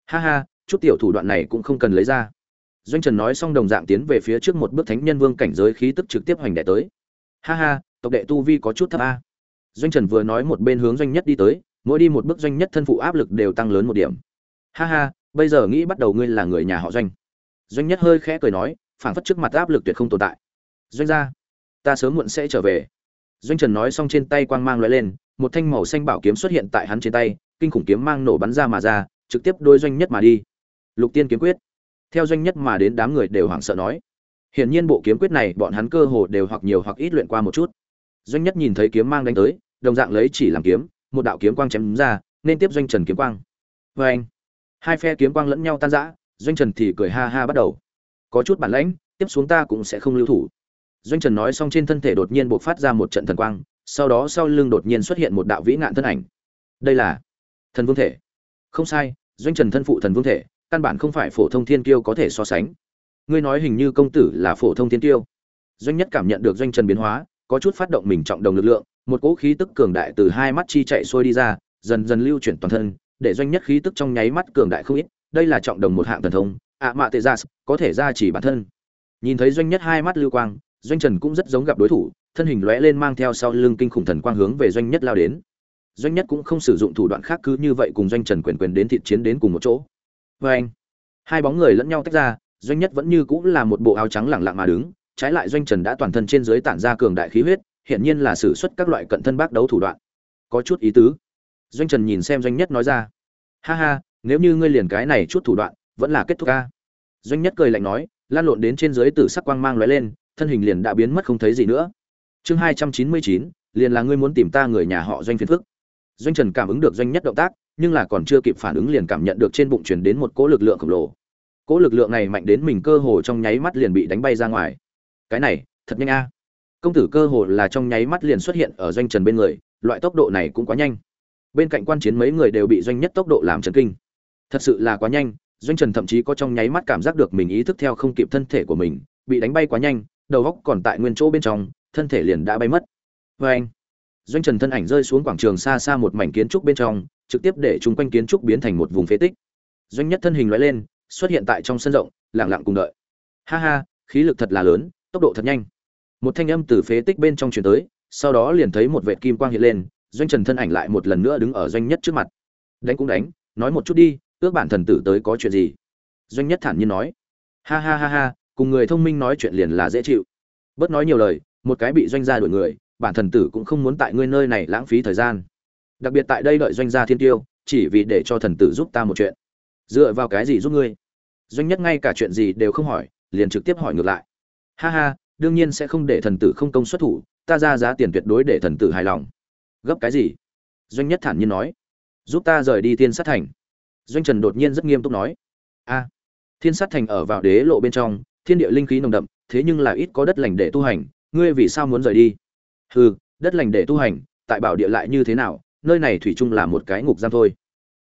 Ha ha, chút tiểu thủ đoạn này cũng không cần lấy ra. Doanh trần nói xong đồng dạng tiến về phía trước một bước thánh nhân vương cảnh giới khí tức trực tiếp hoành đệ tới. Ha ha, tộc đệ tu vi có chút thấp a. Doanh trần vừa nói một bên hướng doanh nhất đi tới, mỗi đi một bước doanh nhất thân phụ áp lực đều tăng lớn một điểm. Ha ha, bây giờ nghĩ bắt đầu ngươi là người nhà họ doanh. Doanh nhất hơi khẽ cười nói, phảng phất trước mặt áp lực tuyệt không tồn tại. Doanh gia, ta sớm muộn sẽ trở về. Doanh trần nói xong trên tay quang mang loại lên một thanh màu xanh bảo kiếm xuất hiện tại hắn trên tay, kinh khủng kiếm mang nổ bắn ra mà ra, trực tiếp đối doanh nhất mà đi. Lục tiên kiếm quyết. Theo doanh nhất mà đến, đám người đều hoảng sợ nói. Hiển nhiên bộ kiếm quyết này, bọn hắn cơ hồ đều hoặc nhiều hoặc ít luyện qua một chút. Doanh nhất nhìn thấy kiếm mang đánh tới, đồng dạng lấy chỉ làm kiếm, một đạo kiếm quang chém ra, nên tiếp doanh trần kiếm quang. Vê anh, hai phe kiếm quang lẫn nhau tan rã, doanh trần thì cười ha ha bắt đầu. Có chút bản lãnh, tiếp xuống ta cũng sẽ không lưu thủ. Doanh trần nói xong trên thân thể đột nhiên bộc phát ra một trận thần quang sau đó sau lưng đột nhiên xuất hiện một đạo vĩ nạn thân ảnh. Đây là thần vương thể. Không sai, doanh trần thân phụ thần vương thể, căn bản không phải phổ thông thiên kiêu có thể so sánh. Ngươi nói hình như công tử là phổ thông thiên kiêu. Doanh nhất cảm nhận được doanh trần biến hóa, có chút phát động mình trọng đồng lực lượng, một cỗ khí tức cường đại từ hai mắt chi chạy xuôi đi ra, dần dần lưu chuyển toàn thân, để doanh nhất khí tức trong nháy mắt cường đại không ít, đây là trọng đồng một hạng thần thông, ạ mạ tệ gia, có thể ra chỉ bản thân. Nhìn thấy doanh nhất hai mắt lưu quang, doanh trần cũng rất giống gặp đối thủ thân hình lóe lên mang theo sau lưng kinh khủng thần quang hướng về doanh nhất lao đến. Doanh nhất cũng không sử dụng thủ đoạn khác cứ như vậy cùng doanh trần quyền quyền đến thịt chiến đến cùng một chỗ. Vê anh, hai bóng người lẫn nhau tách ra, doanh nhất vẫn như cũng là một bộ áo trắng lẳng lặng mà đứng, trái lại doanh trần đã toàn thân trên dưới tản ra cường đại khí huyết, hiển nhiên là sử xuất các loại cận thân bác đấu thủ đoạn. Có chút ý tứ. Doanh trần nhìn xem doanh nhất nói ra. Ha ha, nếu như ngươi liền cái này chút thủ đoạn, vẫn là kết thúc ca. Doanh nhất cười lạnh nói, lan lộn đến trên dưới tử sắc quang mang lóe lên, thân hình liền đã biến mất không thấy gì nữa chương hai trăm chín mươi chín, liền là ngươi muốn tìm ta người nhà họ doanh phiền phức. Doanh trần cảm ứng được doanh nhất động tác, nhưng là còn chưa kịp phản ứng liền cảm nhận được trên bụng chuyển đến một cỗ lực lượng khổng lồ. Cỗ lực lượng này mạnh đến mình cơ hồ trong nháy mắt liền bị đánh bay ra ngoài. Cái này, thật nhanh a. Công tử cơ hồ là trong nháy mắt liền xuất hiện ở doanh trần bên người, loại tốc độ này cũng quá nhanh. Bên cạnh quan chiến mấy người đều bị doanh nhất tốc độ làm chấn kinh. Thật sự là quá nhanh, doanh trần thậm chí có trong nháy mắt cảm giác được mình ý thức theo không kịp thân thể của mình, bị đánh bay quá nhanh, đầu góc còn tại nguyên chỗ bên trong thân thể liền đã bay mất. Vê anh, doanh trần thân ảnh rơi xuống quảng trường xa xa một mảnh kiến trúc bên trong, trực tiếp để chung quanh kiến trúc biến thành một vùng phế tích. Doanh nhất thân hình loại lên, xuất hiện tại trong sân rộng, lặng lặng cùng đợi. Ha ha, khí lực thật là lớn, tốc độ thật nhanh. Một thanh âm từ phế tích bên trong truyền tới, sau đó liền thấy một vệt kim quang hiện lên, doanh trần thân ảnh lại một lần nữa đứng ở doanh nhất trước mặt. Đánh cũng đánh, nói một chút đi, ước bản thần tử tới có chuyện gì? Doanh nhất thản nhiên nói. Ha ha ha ha, cùng người thông minh nói chuyện liền là dễ chịu. Bớt nói nhiều lời một cái bị doanh gia đuổi người, bản thần tử cũng không muốn tại ngươi nơi này lãng phí thời gian. Đặc biệt tại đây đợi doanh gia thiên tiêu, chỉ vì để cho thần tử giúp ta một chuyện. Dựa vào cái gì giúp ngươi? Doanh nhất ngay cả chuyện gì đều không hỏi, liền trực tiếp hỏi ngược lại. Ha ha, đương nhiên sẽ không để thần tử không công xuất thủ, ta ra giá tiền tuyệt đối để thần tử hài lòng. Gấp cái gì? Doanh nhất thản nhiên nói. Giúp ta rời đi thiên sát thành. Doanh trần đột nhiên rất nghiêm túc nói. A, thiên sát thành ở vào đế lộ bên trong, thiên địa linh khí nồng đậm, thế nhưng là ít có đất lành để tu hành ngươi vì sao muốn rời đi? Hừ, đất lành để tu hành, tại bảo địa lại như thế nào? Nơi này thủy chung là một cái ngục giam thôi.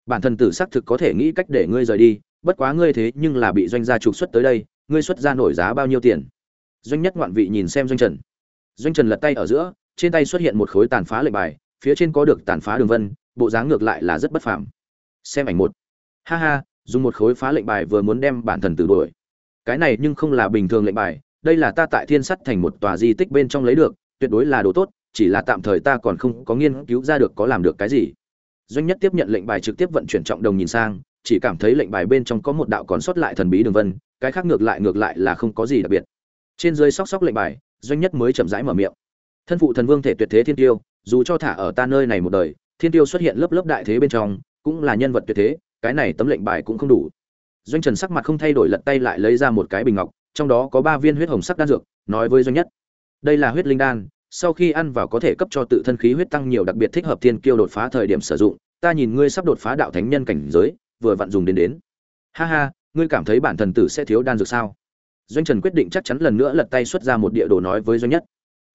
Bản thân tử xác thực có thể nghĩ cách để ngươi rời đi, bất quá ngươi thế nhưng là bị doanh gia trục xuất tới đây, ngươi xuất ra nổi giá bao nhiêu tiền? Doanh nhất ngoạn vị nhìn xem doanh trần. Doanh trần lật tay ở giữa, trên tay xuất hiện một khối tàn phá lệnh bài, phía trên có được tàn phá đường vân, bộ dáng ngược lại là rất bất phàm. Xem ảnh một. Ha ha, dùng một khối phá lệnh bài vừa muốn đem bản thần tử đuổi. Cái này nhưng không là bình thường lệnh bài đây là ta tại thiên sắt thành một tòa di tích bên trong lấy được, tuyệt đối là đồ tốt, chỉ là tạm thời ta còn không có nghiên cứu ra được có làm được cái gì. Doanh nhất tiếp nhận lệnh bài trực tiếp vận chuyển trọng đồng nhìn sang, chỉ cảm thấy lệnh bài bên trong có một đạo còn sót lại thần bí đường vân, cái khác ngược lại ngược lại là không có gì đặc biệt. Trên dưới sóc sóc lệnh bài, doanh nhất mới chậm rãi mở miệng. Thân phụ thần vương thể tuyệt thế thiên tiêu, dù cho thả ở ta nơi này một đời, thiên tiêu xuất hiện lớp lớp đại thế bên trong, cũng là nhân vật tuyệt thế, cái này tấm lệnh bài cũng không đủ. Doanh trần sắc mặt không thay đổi lật tay lại lấy ra một cái bình ngọc trong đó có ba viên huyết hồng sắc đan dược, nói với doanh nhất. Đây là huyết linh đan, sau khi ăn vào có thể cấp cho tự thân khí huyết tăng nhiều đặc biệt thích hợp thiên kiêu đột phá thời điểm sử dụng, ta nhìn ngươi sắp đột phá đạo thánh nhân cảnh giới, vừa vặn dùng đến đến. Ha ha, ngươi cảm thấy bản thần tử sẽ thiếu đan dược sao? Doanh trần quyết định chắc chắn lần nữa lật tay xuất ra một địa đồ nói với doanh nhất.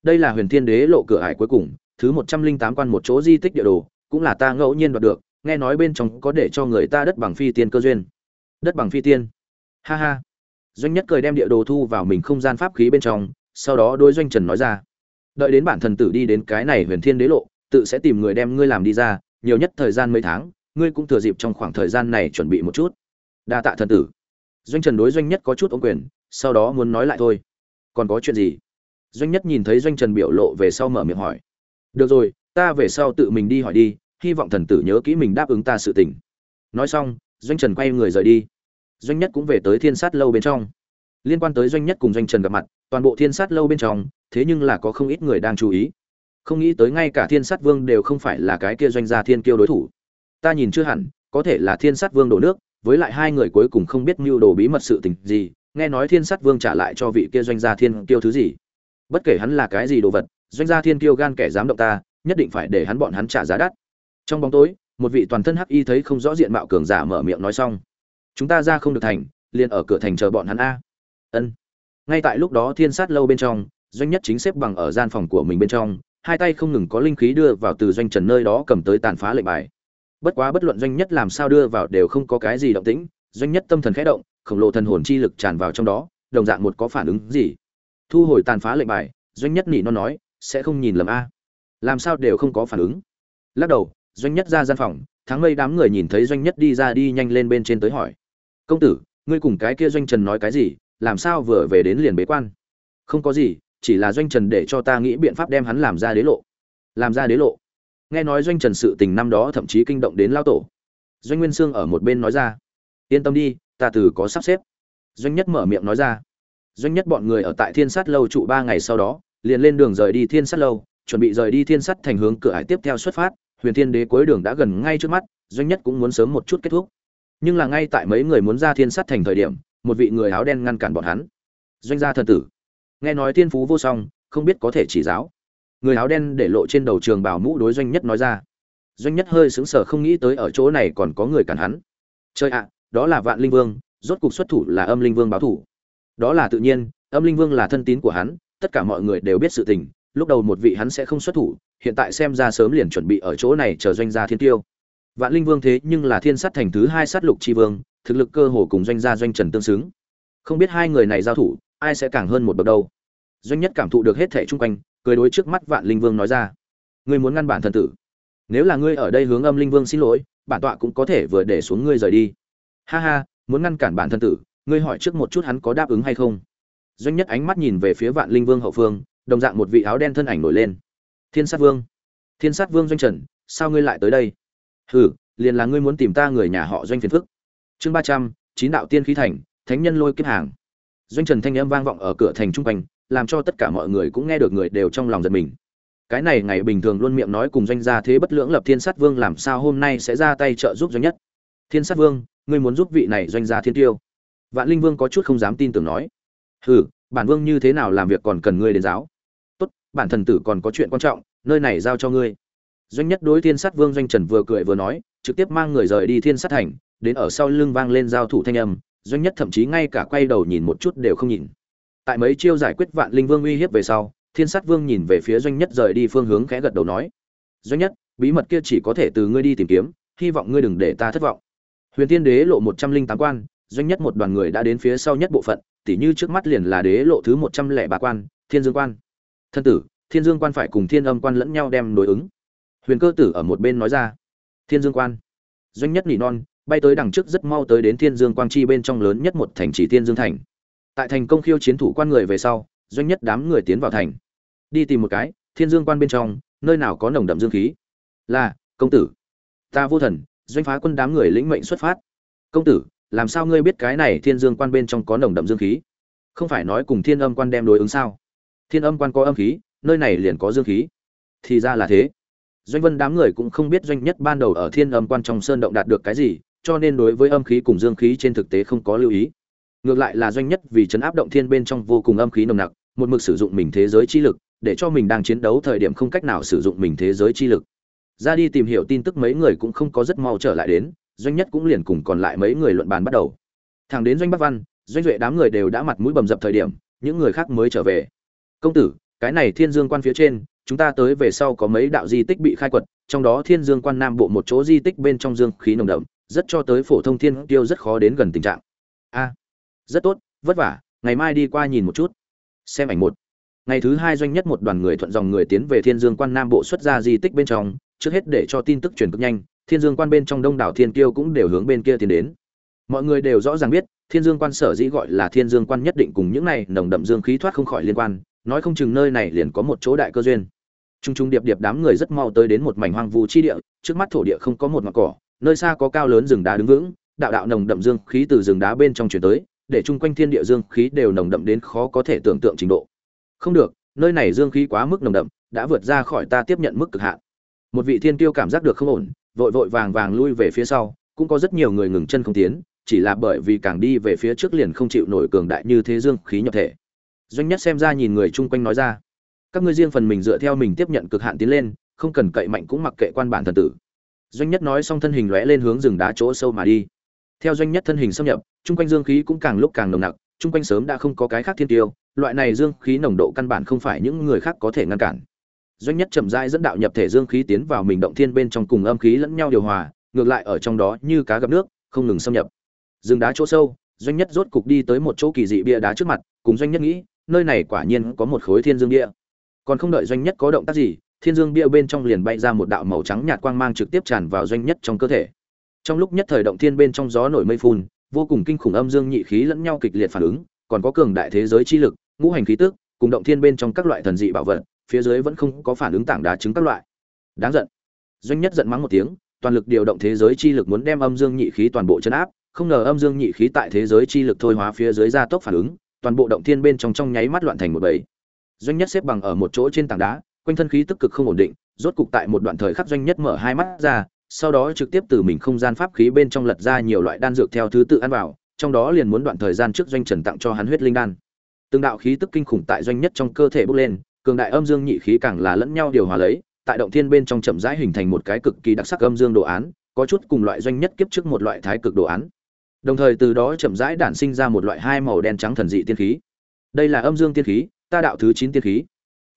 Đây là huyền thiên đế lộ cửa hải cuối cùng, thứ một trăm linh tám quan một chỗ di tích địa đồ, cũng là ta ngẫu nhiên đoạt được, nghe nói bên trong có để cho người ta đất bằng phi tiên cơ duyên. Đất bằng phi tiên. Ha ha doanh nhất cười đem địa đồ thu vào mình không gian pháp khí bên trong, sau đó đôi doanh trần nói ra, đợi đến bản thần tử đi đến cái này huyền thiên đế lộ, tự sẽ tìm người đem ngươi làm đi ra, nhiều nhất thời gian mấy tháng, ngươi cũng thừa dịp trong khoảng thời gian này chuẩn bị một chút. Đa tạ thần tử. Doanh trần đối doanh nhất có chút ống quyền, sau đó muốn nói lại thôi, còn có chuyện gì? Doanh nhất nhìn thấy doanh trần biểu lộ về sau mở miệng hỏi, được rồi, ta về sau tự mình đi hỏi đi, hy vọng thần tử nhớ kỹ mình đáp ứng ta sự tình. Nói xong, doanh trần quay người rời đi doanh nhất cũng về tới thiên sát lâu bên trong. Liên quan tới doanh nhất cùng doanh trần gặp mặt, toàn bộ thiên sát lâu bên trong, thế nhưng là có không ít người đang chú ý. Không nghĩ tới ngay cả thiên sát vương đều không phải là cái kia doanh gia thiên kiêu đối thủ. Ta nhìn chưa hẳn, có thể là thiên sát vương đổ nước, với lại hai người cuối cùng không biết mưu đồ bí mật sự tình gì, nghe nói thiên sát vương trả lại cho vị kia doanh gia thiên kiêu thứ gì. Bất kể hắn là cái gì đồ vật, doanh gia thiên kiêu gan kẻ dám động ta, nhất định phải để hắn bọn hắn trả giá đắt. Trong bóng tối, một vị toàn thân hắc y thấy không rõ diện mạo cường giả mở miệng nói xong chúng ta ra không được thành, liền ở cửa thành chờ bọn hắn a. Ân. Ngay tại lúc đó thiên sát lâu bên trong, doanh nhất chính xếp bằng ở gian phòng của mình bên trong, hai tay không ngừng có linh khí đưa vào từ doanh trần nơi đó cầm tới tàn phá lệnh bài. Bất quá bất luận doanh nhất làm sao đưa vào đều không có cái gì động tĩnh, doanh nhất tâm thần khẽ động, khổng lồ thần hồn chi lực tràn vào trong đó, đồng dạng một có phản ứng gì. Thu hồi tàn phá lệnh bài, doanh nhất nỉ nó nói, sẽ không nhìn lầm a. Làm sao đều không có phản ứng. Lắc đầu, doanh nhất ra gian phòng, tháng mây đám người nhìn thấy doanh nhất đi ra đi nhanh lên bên trên tới hỏi công tử, ngươi cùng cái kia doanh trần nói cái gì, làm sao vừa về đến liền bế quan? Không có gì, chỉ là doanh trần để cho ta nghĩ biện pháp đem hắn làm ra đế lộ. Làm ra đế lộ? Nghe nói doanh trần sự tình năm đó thậm chí kinh động đến lao tổ. Doanh nguyên sương ở một bên nói ra, yên tâm đi, ta từ có sắp xếp. Doanh nhất mở miệng nói ra, doanh nhất bọn người ở tại thiên sát lâu trụ ba ngày sau đó, liền lên đường rời đi thiên sát lâu, chuẩn bị rời đi thiên sát thành hướng cửa hải tiếp theo xuất phát, huyền thiên đế cuối đường đã gần ngay trước mắt, doanh nhất cũng muốn sớm một chút kết thúc nhưng là ngay tại mấy người muốn ra thiên sát thành thời điểm, một vị người áo đen ngăn cản bọn hắn. Doanh gia thần tử. Nghe nói thiên phú vô song, không biết có thể chỉ giáo. Người áo đen để lộ trên đầu trường bảo mũ đối doanh nhất nói ra. Doanh nhất hơi sững sờ không nghĩ tới ở chỗ này còn có người cản hắn. Chơi ạ, đó là vạn linh vương, rốt cục xuất thủ là âm linh vương báo thủ. Đó là tự nhiên, âm linh vương là thân tín của hắn, tất cả mọi người đều biết sự tình, lúc đầu một vị hắn sẽ không xuất thủ, hiện tại xem ra sớm liền chuẩn bị ở chỗ này chờ doanh gia thiên tiêu vạn linh vương thế nhưng là thiên sát thành thứ hai sát lục chi vương, thực lực cơ hồ cùng doanh gia doanh trần tương xứng. Không biết hai người này giao thủ, ai sẽ càng hơn một bậc đâu. Doanh nhất cảm thụ được hết thẻ chung quanh, cười đối trước mắt vạn linh vương nói ra. Ngươi muốn ngăn bản thần tử? Nếu là ngươi ở đây hướng âm linh vương xin lỗi, bản tọa cũng có thể vừa để xuống ngươi rời đi. Ha ha, muốn ngăn cản bản thần tử, ngươi hỏi trước một chút hắn có đáp ứng hay không? Doanh nhất ánh mắt nhìn về phía vạn linh vương hậu phương, đồng dạng một vị áo đen thân ảnh nổi lên. Thiên sát vương. Thiên sát vương doanh trần, sao ngươi lại tới đây? Hừ, liền là ngươi muốn tìm ta người nhà họ doanh phiền phức. Chương ba trăm, chín đạo tiên khí thành, thánh nhân lôi kiếp hàng. Doanh trần thanh âm vang vọng ở cửa thành trung quanh, làm cho tất cả mọi người cũng nghe được người đều trong lòng giật mình. Cái này ngày bình thường luôn miệng nói cùng doanh gia thế bất lưỡng lập thiên sát vương làm sao hôm nay sẽ ra tay trợ giúp doanh nhất? Thiên sát vương, ngươi muốn giúp vị này doanh gia thiên tiêu? Vạn linh vương có chút không dám tin tưởng nói. Hừ, bản vương như thế nào làm việc còn cần ngươi đến giáo? Tốt, bản thần tử còn có chuyện quan trọng, nơi này giao cho ngươi doanh nhất đối thiên sát vương doanh trần vừa cười vừa nói, trực tiếp mang người rời đi thiên sát thành, đến ở sau lưng vang lên giao thủ thanh âm, doanh nhất thậm chí ngay cả quay đầu nhìn một chút đều không nhìn. Tại mấy chiêu giải quyết vạn linh vương uy hiếp về sau, thiên sát vương nhìn về phía doanh nhất rời đi phương hướng khẽ gật đầu nói, doanh nhất, bí mật kia chỉ có thể từ ngươi đi tìm kiếm, hy vọng ngươi đừng để ta thất vọng. Huyền tiên đế lộ một trăm linh tám quan, doanh nhất một đoàn người đã đến phía sau nhất bộ phận, tỉ như trước mắt liền là đế lộ thứ một trăm lẻ ba quan, thiên dương quan. Thân tử, thiên dương quan phải cùng thiên âm quan lẫn nhau đem đối ứng huyền cơ tử ở một bên nói ra. Thiên dương quan. Doanh nhất nỉ non, bay tới đằng trước rất mau tới đến thiên dương quang chi bên trong lớn nhất một thành trì thiên dương thành. Tại thành công khiêu chiến thủ quan người về sau, doanh nhất đám người tiến vào thành. Đi tìm một cái, thiên dương quan bên trong, nơi nào có nồng đậm dương khí? Là, công tử. Ta vô thần, doanh phá quân đám người lĩnh mệnh xuất phát. Công tử, làm sao ngươi biết cái này thiên dương quan bên trong có nồng đậm dương khí? Không phải nói cùng thiên âm quan đem đối ứng sao? Thiên âm quan có âm khí, nơi này liền có dương khí. Thì ra là thế doanh vân đám người cũng không biết doanh nhất ban đầu ở thiên âm quan trong sơn động đạt được cái gì, cho nên đối với âm khí cùng dương khí trên thực tế không có lưu ý. Ngược lại là doanh nhất vì chấn áp động thiên bên trong vô cùng âm khí nồng nặc, một mực sử dụng mình thế giới chi lực, để cho mình đang chiến đấu thời điểm không cách nào sử dụng mình thế giới chi lực. Ra đi tìm hiểu tin tức mấy người cũng không có rất mau trở lại đến, doanh nhất cũng liền cùng còn lại mấy người luận bàn bắt đầu. Thẳng đến doanh bắc văn, doanh duệ đám người đều đã mặt mũi bầm dập thời điểm, những người khác mới trở về. Công tử, cái này thiên dương quan phía trên chúng ta tới về sau có mấy đạo di tích bị khai quật, trong đó thiên dương quan nam bộ một chỗ di tích bên trong dương khí nồng đậm, rất cho tới phổ thông thiên tiêu rất khó đến gần tình trạng. A, rất tốt, vất vả, ngày mai đi qua nhìn một chút, xem ảnh một. Ngày thứ hai doanh nhất một đoàn người thuận dòng người tiến về thiên dương quan nam bộ xuất ra di tích bên trong, trước hết để cho tin tức truyền cực nhanh, thiên dương quan bên trong đông đảo thiên kiêu cũng đều hướng bên kia tiến đến. Mọi người đều rõ ràng biết, thiên dương quan sở dĩ gọi là thiên dương quan nhất định cùng những này nồng đậm dương khí thoát không khỏi liên quan, nói không chừng nơi này liền có một chỗ đại cơ duyên. Trung trung điệp điệp đám người rất mau tới đến một mảnh hoang vu chi địa, trước mắt thổ địa không có một ngọn cỏ, nơi xa có cao lớn rừng đá đứng vững, đạo đạo nồng đậm dương khí từ rừng đá bên trong truyền tới, để chung quanh thiên địa dương khí đều nồng đậm đến khó có thể tưởng tượng trình độ. Không được, nơi này dương khí quá mức nồng đậm, đã vượt ra khỏi ta tiếp nhận mức cực hạn. Một vị thiên tiêu cảm giác được không ổn, vội vội vàng vàng lui về phía sau, cũng có rất nhiều người ngừng chân không tiến, chỉ là bởi vì càng đi về phía trước liền không chịu nổi cường đại như thế dương khí nhập thể doanh nhất xem ra nhìn người chung quanh nói ra các ngươi riêng phần mình dựa theo mình tiếp nhận cực hạn tiến lên, không cần cậy mạnh cũng mặc kệ quan bản thần tử. Doanh nhất nói xong thân hình lóe lên hướng rừng đá chỗ sâu mà đi. Theo doanh nhất thân hình xâm nhập, chung quanh dương khí cũng càng lúc càng nồng nặc, chung quanh sớm đã không có cái khác thiên tiêu, loại này dương khí nồng độ căn bản không phải những người khác có thể ngăn cản. Doanh nhất chậm rãi dẫn đạo nhập thể dương khí tiến vào mình động thiên bên trong cùng âm khí lẫn nhau điều hòa, ngược lại ở trong đó như cá gặp nước, không ngừng xâm nhập. Rừng đá chỗ sâu, doanh nhất rốt cục đi tới một chỗ kỳ dị bia đá trước mặt, cùng doanh nhất nghĩ, nơi này quả nhiên có một khối thiên dương địa còn không đợi doanh nhất có động tác gì, thiên dương bia bên trong liền bay ra một đạo màu trắng nhạt quang mang trực tiếp tràn vào doanh nhất trong cơ thể. Trong lúc nhất thời động thiên bên trong gió nổi mây phun, vô cùng kinh khủng âm dương nhị khí lẫn nhau kịch liệt phản ứng, còn có cường đại thế giới chi lực, ngũ hành khí tức, cùng động thiên bên trong các loại thần dị bảo vật, phía dưới vẫn không có phản ứng tảng đá trứng các loại. Đáng giận. Doanh nhất giận mắng một tiếng, toàn lực điều động thế giới chi lực muốn đem âm dương nhị khí toàn bộ chấn áp, không ngờ âm dương nhị khí tại thế giới chi lực thôi hóa phía dưới gia tốc phản ứng, toàn bộ động thiên bên trong trong nháy mắt loạn thành một bầy doanh nhất xếp bằng ở một chỗ trên tảng đá, quanh thân khí tức cực không ổn định, rốt cục tại một đoạn thời khắc doanh nhất mở hai mắt ra, sau đó trực tiếp từ mình không gian pháp khí bên trong lật ra nhiều loại đan dược theo thứ tự ăn vào, trong đó liền muốn đoạn thời gian trước doanh trần tặng cho hắn huyết linh đan. Từng đạo khí tức kinh khủng tại doanh nhất trong cơ thể bốc lên, cường đại âm dương nhị khí càng là lẫn nhau điều hòa lấy, tại động thiên bên trong chậm rãi hình thành một cái cực kỳ đặc sắc âm dương đồ án, có chút cùng loại doanh nhất kiếp trước một loại thái cực đồ án. Đồng thời từ đó chậm rãi đản sinh ra một loại hai màu đen trắng thần dị tiên khí. Đây là âm dương tiên khí ta đạo thứ chín tiên khí.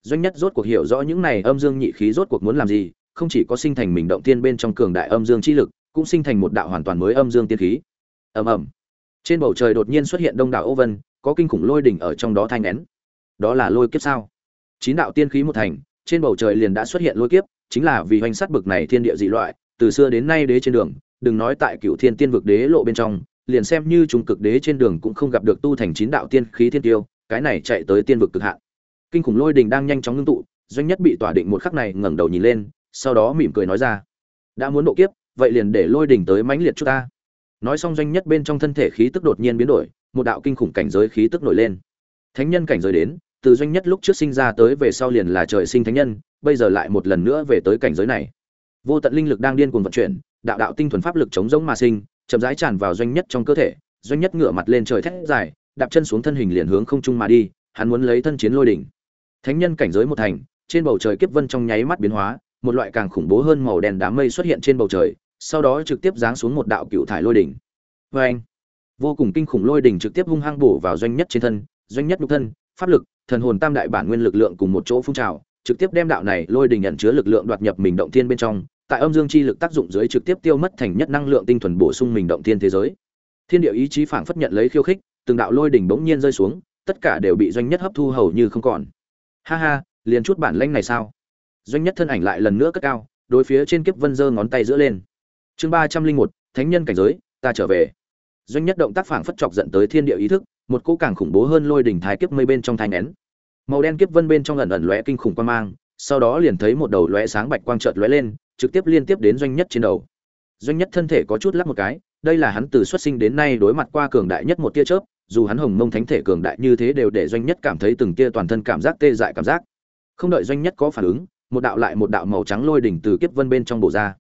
Doanh nhất rốt cuộc hiểu rõ những này âm dương nhị khí rốt cuộc muốn làm gì, không chỉ có sinh thành mình động tiên bên trong cường đại âm dương chi lực, cũng sinh thành một đạo hoàn toàn mới âm dương tiên khí. Ầm ầm. Trên bầu trời đột nhiên xuất hiện đông đảo ô vân, có kinh khủng lôi đỉnh ở trong đó thanh nén. Đó là lôi kiếp sao? Chín đạo tiên khí một thành, trên bầu trời liền đã xuất hiện lôi kiếp, chính là vì hoành sát bực này thiên địa dị loại, từ xưa đến nay đế trên đường, đừng nói tại cựu thiên tiên vực đế lộ bên trong, liền xem như trung cực đế trên đường cũng không gặp được tu thành chín đạo tiên khí thiên tiêu cái này chạy tới tiên vực cực hạn. Kinh khủng lôi đình đang nhanh chóng ngưng tụ, doanh nhất bị tỏa định một khắc này ngẩng đầu nhìn lên, sau đó mỉm cười nói ra. Đã muốn độ kiếp, vậy liền để lôi đình tới mãnh liệt chúng ta. Nói xong doanh nhất bên trong thân thể khí tức đột nhiên biến đổi, một đạo kinh khủng cảnh giới khí tức nổi lên. Thánh nhân cảnh giới đến, từ doanh nhất lúc trước sinh ra tới về sau liền là trời sinh thánh nhân, bây giờ lại một lần nữa về tới cảnh giới này. Vô tận linh lực đang điên cuồng vận chuyển, đạo đạo tinh thuần pháp lực chống giống mà sinh, chậm rãi tràn vào doanh nhất trong cơ thể, doanh nhất ngửa mặt lên trời thét dài đạp chân xuống thân hình liền hướng không trung mà đi, hắn muốn lấy thân chiến lôi đỉnh. Thánh nhân cảnh giới một thành, trên bầu trời kiếp vân trong nháy mắt biến hóa, một loại càng khủng bố hơn màu đen đám mây xuất hiện trên bầu trời, sau đó trực tiếp giáng xuống một đạo cựu thải lôi đỉnh. Oeng! vô cùng kinh khủng lôi đỉnh trực tiếp hung hăng bổ vào doanh nhất trên thân, doanh nhất nhục thân, pháp lực, thần hồn tam đại bản nguyên lực lượng cùng một chỗ phun trào, trực tiếp đem đạo này lôi đỉnh nhận chứa lực lượng đoạt nhập mình động thiên bên trong, tại âm dương chi lực tác dụng dưới trực tiếp tiêu mất thành nhất năng lượng tinh thuần bổ sung mình động thiên thế giới. Thiên địa ý chí phảng phất nhận lấy khiêu khích từng đạo lôi đỉnh bỗng nhiên rơi xuống, tất cả đều bị doanh nhất hấp thu hầu như không còn. Ha ha, liền chút bản lanh này sao? Doanh nhất thân ảnh lại lần nữa cất cao, đối phía trên kiếp vân giơ ngón tay giữa lên. Chương ba trăm linh một, thánh nhân cảnh giới, ta trở về. Doanh nhất động tác phảng phất chọc giận tới thiên địa ý thức, một cỗ càng khủng bố hơn lôi đỉnh thái kiếp mây bên trong thai nén. Màu đen kiếp vân bên trong ẩn ẩn lóe kinh khủng quang mang, sau đó liền thấy một đầu lóe sáng bạch quang chợt lóe lên, trực tiếp liên tiếp đến doanh nhất trên đầu. Doanh nhất thân thể có chút lắc một cái đây là hắn từ xuất sinh đến nay đối mặt qua cường đại nhất một tia chớp, dù hắn hồng mông thánh thể cường đại như thế đều để doanh nhất cảm thấy từng tia toàn thân cảm giác tê dại cảm giác. Không đợi doanh nhất có phản ứng, một đạo lại một đạo màu trắng lôi đỉnh từ kiếp vân bên trong bộ ra.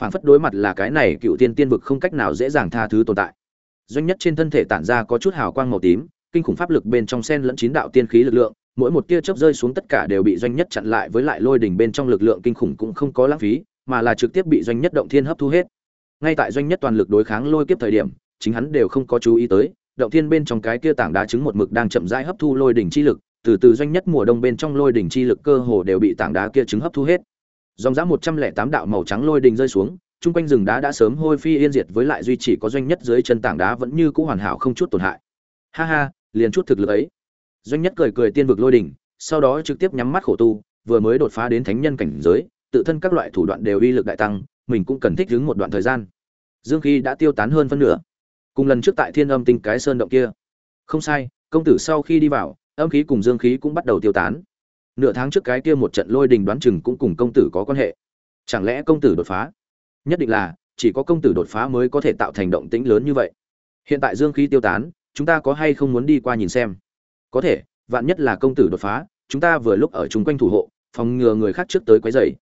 Phản phất đối mặt là cái này cựu tiên tiên vực không cách nào dễ dàng tha thứ tồn tại. Doanh nhất trên thân thể tản ra có chút hào quang màu tím, kinh khủng pháp lực bên trong sen lẫn chín đạo tiên khí lực lượng, mỗi một tia chớp rơi xuống tất cả đều bị doanh nhất chặn lại với lại lôi đỉnh bên trong lực lượng kinh khủng cũng không có lãng phí, mà là trực tiếp bị doanh nhất động thiên hấp thu hết ngay tại doanh nhất toàn lực đối kháng lôi kiếp thời điểm, chính hắn đều không có chú ý tới, động thiên bên trong cái kia tảng đá trứng một mực đang chậm rãi hấp thu lôi đỉnh chi lực, từ từ doanh nhất mùa đông bên trong lôi đỉnh chi lực cơ hồ đều bị tảng đá kia trứng hấp thu hết. Dòng giá một trăm lẻ tám đạo màu trắng lôi đỉnh rơi xuống, chung quanh rừng đá đã sớm hôi phi yên diệt với lại duy chỉ có doanh nhất dưới chân tảng đá vẫn như cũ hoàn hảo không chút tổn hại. Ha ha, liền chút thực lực ấy. Doanh nhất cười cười tiên vực lôi đỉnh, sau đó trực tiếp nhắm mắt khổ tu, vừa mới đột phá đến thánh nhân cảnh giới, tự thân các loại thủ đoạn đều uy lực đại tăng, mình cũng cần thích ứng một đoạn thời gian dương khí đã tiêu tán hơn phân nửa. Cùng lần trước tại thiên âm tinh cái sơn động kia. Không sai, công tử sau khi đi vào, âm khí cùng dương khí cũng bắt đầu tiêu tán. Nửa tháng trước cái kia một trận lôi đình đoán chừng cũng cùng công tử có quan hệ. Chẳng lẽ công tử đột phá? Nhất định là, chỉ có công tử đột phá mới có thể tạo thành động tĩnh lớn như vậy. Hiện tại dương khí tiêu tán, chúng ta có hay không muốn đi qua nhìn xem? Có thể, vạn nhất là công tử đột phá, chúng ta vừa lúc ở chung quanh thủ hộ, phòng ngừa người khác trước tới quấy rầy.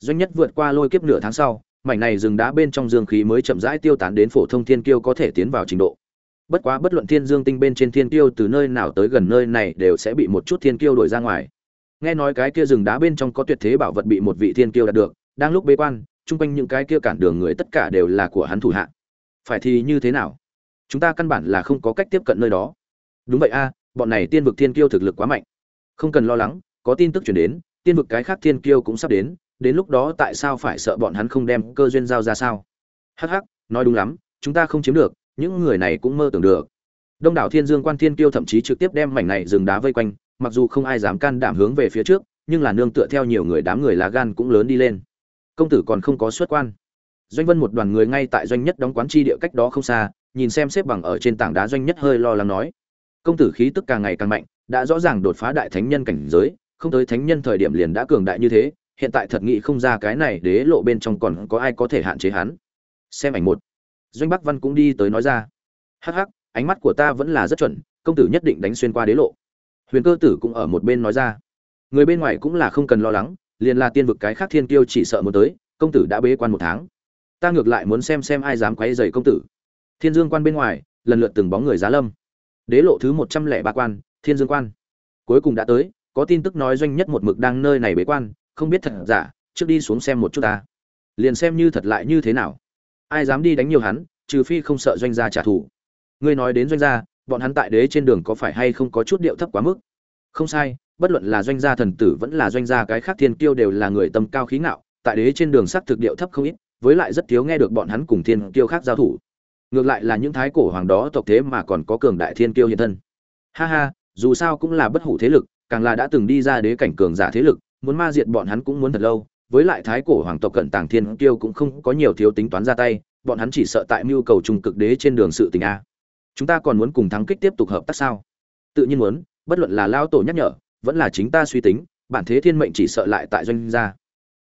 Doanh nhất vượt qua lôi kiếp nửa tháng sau mảnh này rừng đá bên trong dương khí mới chậm rãi tiêu tán đến phổ thông thiên kiêu có thể tiến vào trình độ. Bất quá bất luận thiên dương tinh bên trên thiên kiêu từ nơi nào tới gần nơi này đều sẽ bị một chút thiên kiêu đuổi ra ngoài. Nghe nói cái kia rừng đá bên trong có tuyệt thế bảo vật bị một vị thiên kiêu đạt được, đang lúc bế quan, chung quanh những cái kia cản đường người tất cả đều là của hắn thủ hạ. Phải thì như thế nào? Chúng ta căn bản là không có cách tiếp cận nơi đó. Đúng vậy a, bọn này tiên vực thiên kiêu thực lực quá mạnh. Không cần lo lắng, có tin tức chuyển đến, tiên vực cái khác thiên kiêu cũng sắp đến đến lúc đó tại sao phải sợ bọn hắn không đem cơ duyên giao ra sao? Hắc hắc, nói đúng lắm, chúng ta không chiếm được, những người này cũng mơ tưởng được. Đông đảo thiên dương quan thiên kiêu thậm chí trực tiếp đem mảnh này rừng đá vây quanh, mặc dù không ai dám can đảm hướng về phía trước, nhưng là nương tựa theo nhiều người đám người lá gan cũng lớn đi lên. Công tử còn không có xuất quan. Doanh vân một đoàn người ngay tại doanh nhất đóng quán chi địa cách đó không xa, nhìn xem xếp bằng ở trên tảng đá doanh nhất hơi lo lắng nói. Công tử khí tức càng ngày càng mạnh, đã rõ ràng đột phá đại thánh nhân cảnh giới, không tới thánh nhân thời điểm liền đã cường đại như thế hiện tại thật nghĩ không ra cái này đế lộ bên trong còn có ai có thể hạn chế hắn. Xem ảnh một. Doanh bắc văn cũng đi tới nói ra. Hắc hắc, ánh mắt của ta vẫn là rất chuẩn, công tử nhất định đánh xuyên qua đế lộ. Huyền cơ tử cũng ở một bên nói ra. Người bên ngoài cũng là không cần lo lắng, liền là tiên vực cái khác thiên tiêu chỉ sợ muốn tới, công tử đã bế quan một tháng. Ta ngược lại muốn xem xem ai dám quấy rầy công tử. Thiên dương quan bên ngoài, lần lượt từng bóng người giá lâm. Đế lộ thứ một trăm lẻ ba quan, thiên dương quan. Cuối cùng đã tới, có tin tức nói doanh nhất một mực đang nơi này bế quan không biết thật giả, trước đi xuống xem một chút ta. Liền xem như thật lại như thế nào. Ai dám đi đánh nhiều hắn, trừ phi không sợ doanh gia trả thù. Ngươi nói đến doanh gia, bọn hắn tại đế trên đường có phải hay không có chút điệu thấp quá mức? Không sai, bất luận là doanh gia thần tử vẫn là doanh gia cái khác thiên kiêu đều là người tâm cao khí ngạo, tại đế trên đường sắc thực điệu thấp không ít, với lại rất thiếu nghe được bọn hắn cùng thiên kiêu khác giao thủ. Ngược lại là những thái cổ hoàng đó tộc thế mà còn có cường đại thiên kiêu hiện thân. Ha ha, dù sao cũng là bất hủ thế lực, càng là đã từng đi ra đế cảnh cường giả thế lực muốn ma diệt bọn hắn cũng muốn thật lâu, với lại thái cổ hoàng tộc cận tàng thiên kiêu cũng không có nhiều thiếu tính toán ra tay, bọn hắn chỉ sợ tại mưu cầu trung cực đế trên đường sự tình a. Chúng ta còn muốn cùng thắng kích tiếp tục hợp tác sao? Tự nhiên muốn, bất luận là lao tổ nhắc nhở, vẫn là chính ta suy tính, bản thế thiên mệnh chỉ sợ lại tại doanh gia.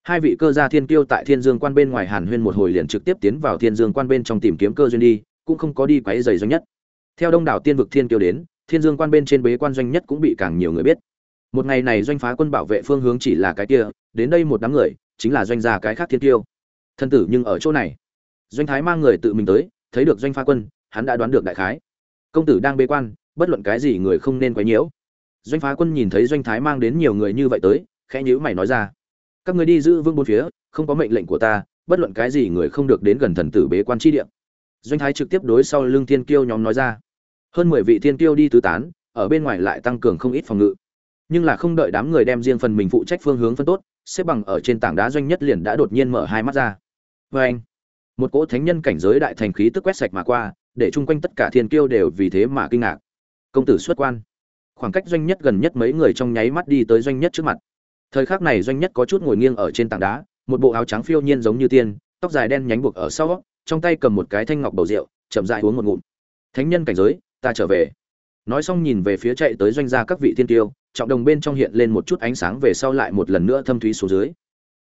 Hai vị cơ gia thiên kiêu tại thiên dương quan bên ngoài hàn huyên một hồi liền trực tiếp tiến vào thiên dương quan bên trong tìm kiếm cơ duyên đi, cũng không có đi quấy giày doanh nhất. Theo đông đảo tiên vực thiên kiêu đến, thiên dương quan bên trên bế quan doanh nhất cũng bị càng nhiều người biết một ngày này doanh phá quân bảo vệ phương hướng chỉ là cái kia, đến đây một đám người, chính là doanh gia cái khác thiên kiêu thân tử nhưng ở chỗ này. Doanh thái mang người tự mình tới, thấy được doanh phá quân, hắn đã đoán được đại khái. Công tử đang bế quan, bất luận cái gì người không nên quấy nhiễu. Doanh phá quân nhìn thấy doanh thái mang đến nhiều người như vậy tới, khẽ nhữ mày nói ra. Các người đi giữ vương bốn phía, không có mệnh lệnh của ta, bất luận cái gì người không được đến gần thần tử bế quan chi địa. Doanh thái trực tiếp đối sau lưng thiên kiêu nhóm nói ra. Hơn mười vị thiên kiêu đi tứ tán, ở bên ngoài lại tăng cường không ít phòng ngự nhưng là không đợi đám người đem riêng phần mình phụ trách phương hướng phân tốt, xếp bằng ở trên tảng đá doanh nhất liền đã đột nhiên mở hai mắt ra. Vê anh, một cỗ thánh nhân cảnh giới đại thành khí tức quét sạch mà qua, để chung quanh tất cả thiên kiêu đều vì thế mà kinh ngạc. Công tử xuất quan. Khoảng cách doanh nhất gần nhất mấy người trong nháy mắt đi tới doanh nhất trước mặt. Thời khắc này doanh nhất có chút ngồi nghiêng ở trên tảng đá, một bộ áo trắng phiêu nhiên giống như tiên, tóc dài đen nhánh buộc ở sau, trong tay cầm một cái thanh ngọc bầu rượu, chậm dại uống một ngụm. Thánh nhân cảnh giới, ta trở về nói xong nhìn về phía chạy tới doanh gia các vị thiên tiêu, trọng đồng bên trong hiện lên một chút ánh sáng về sau lại một lần nữa thâm thúy xuống dưới.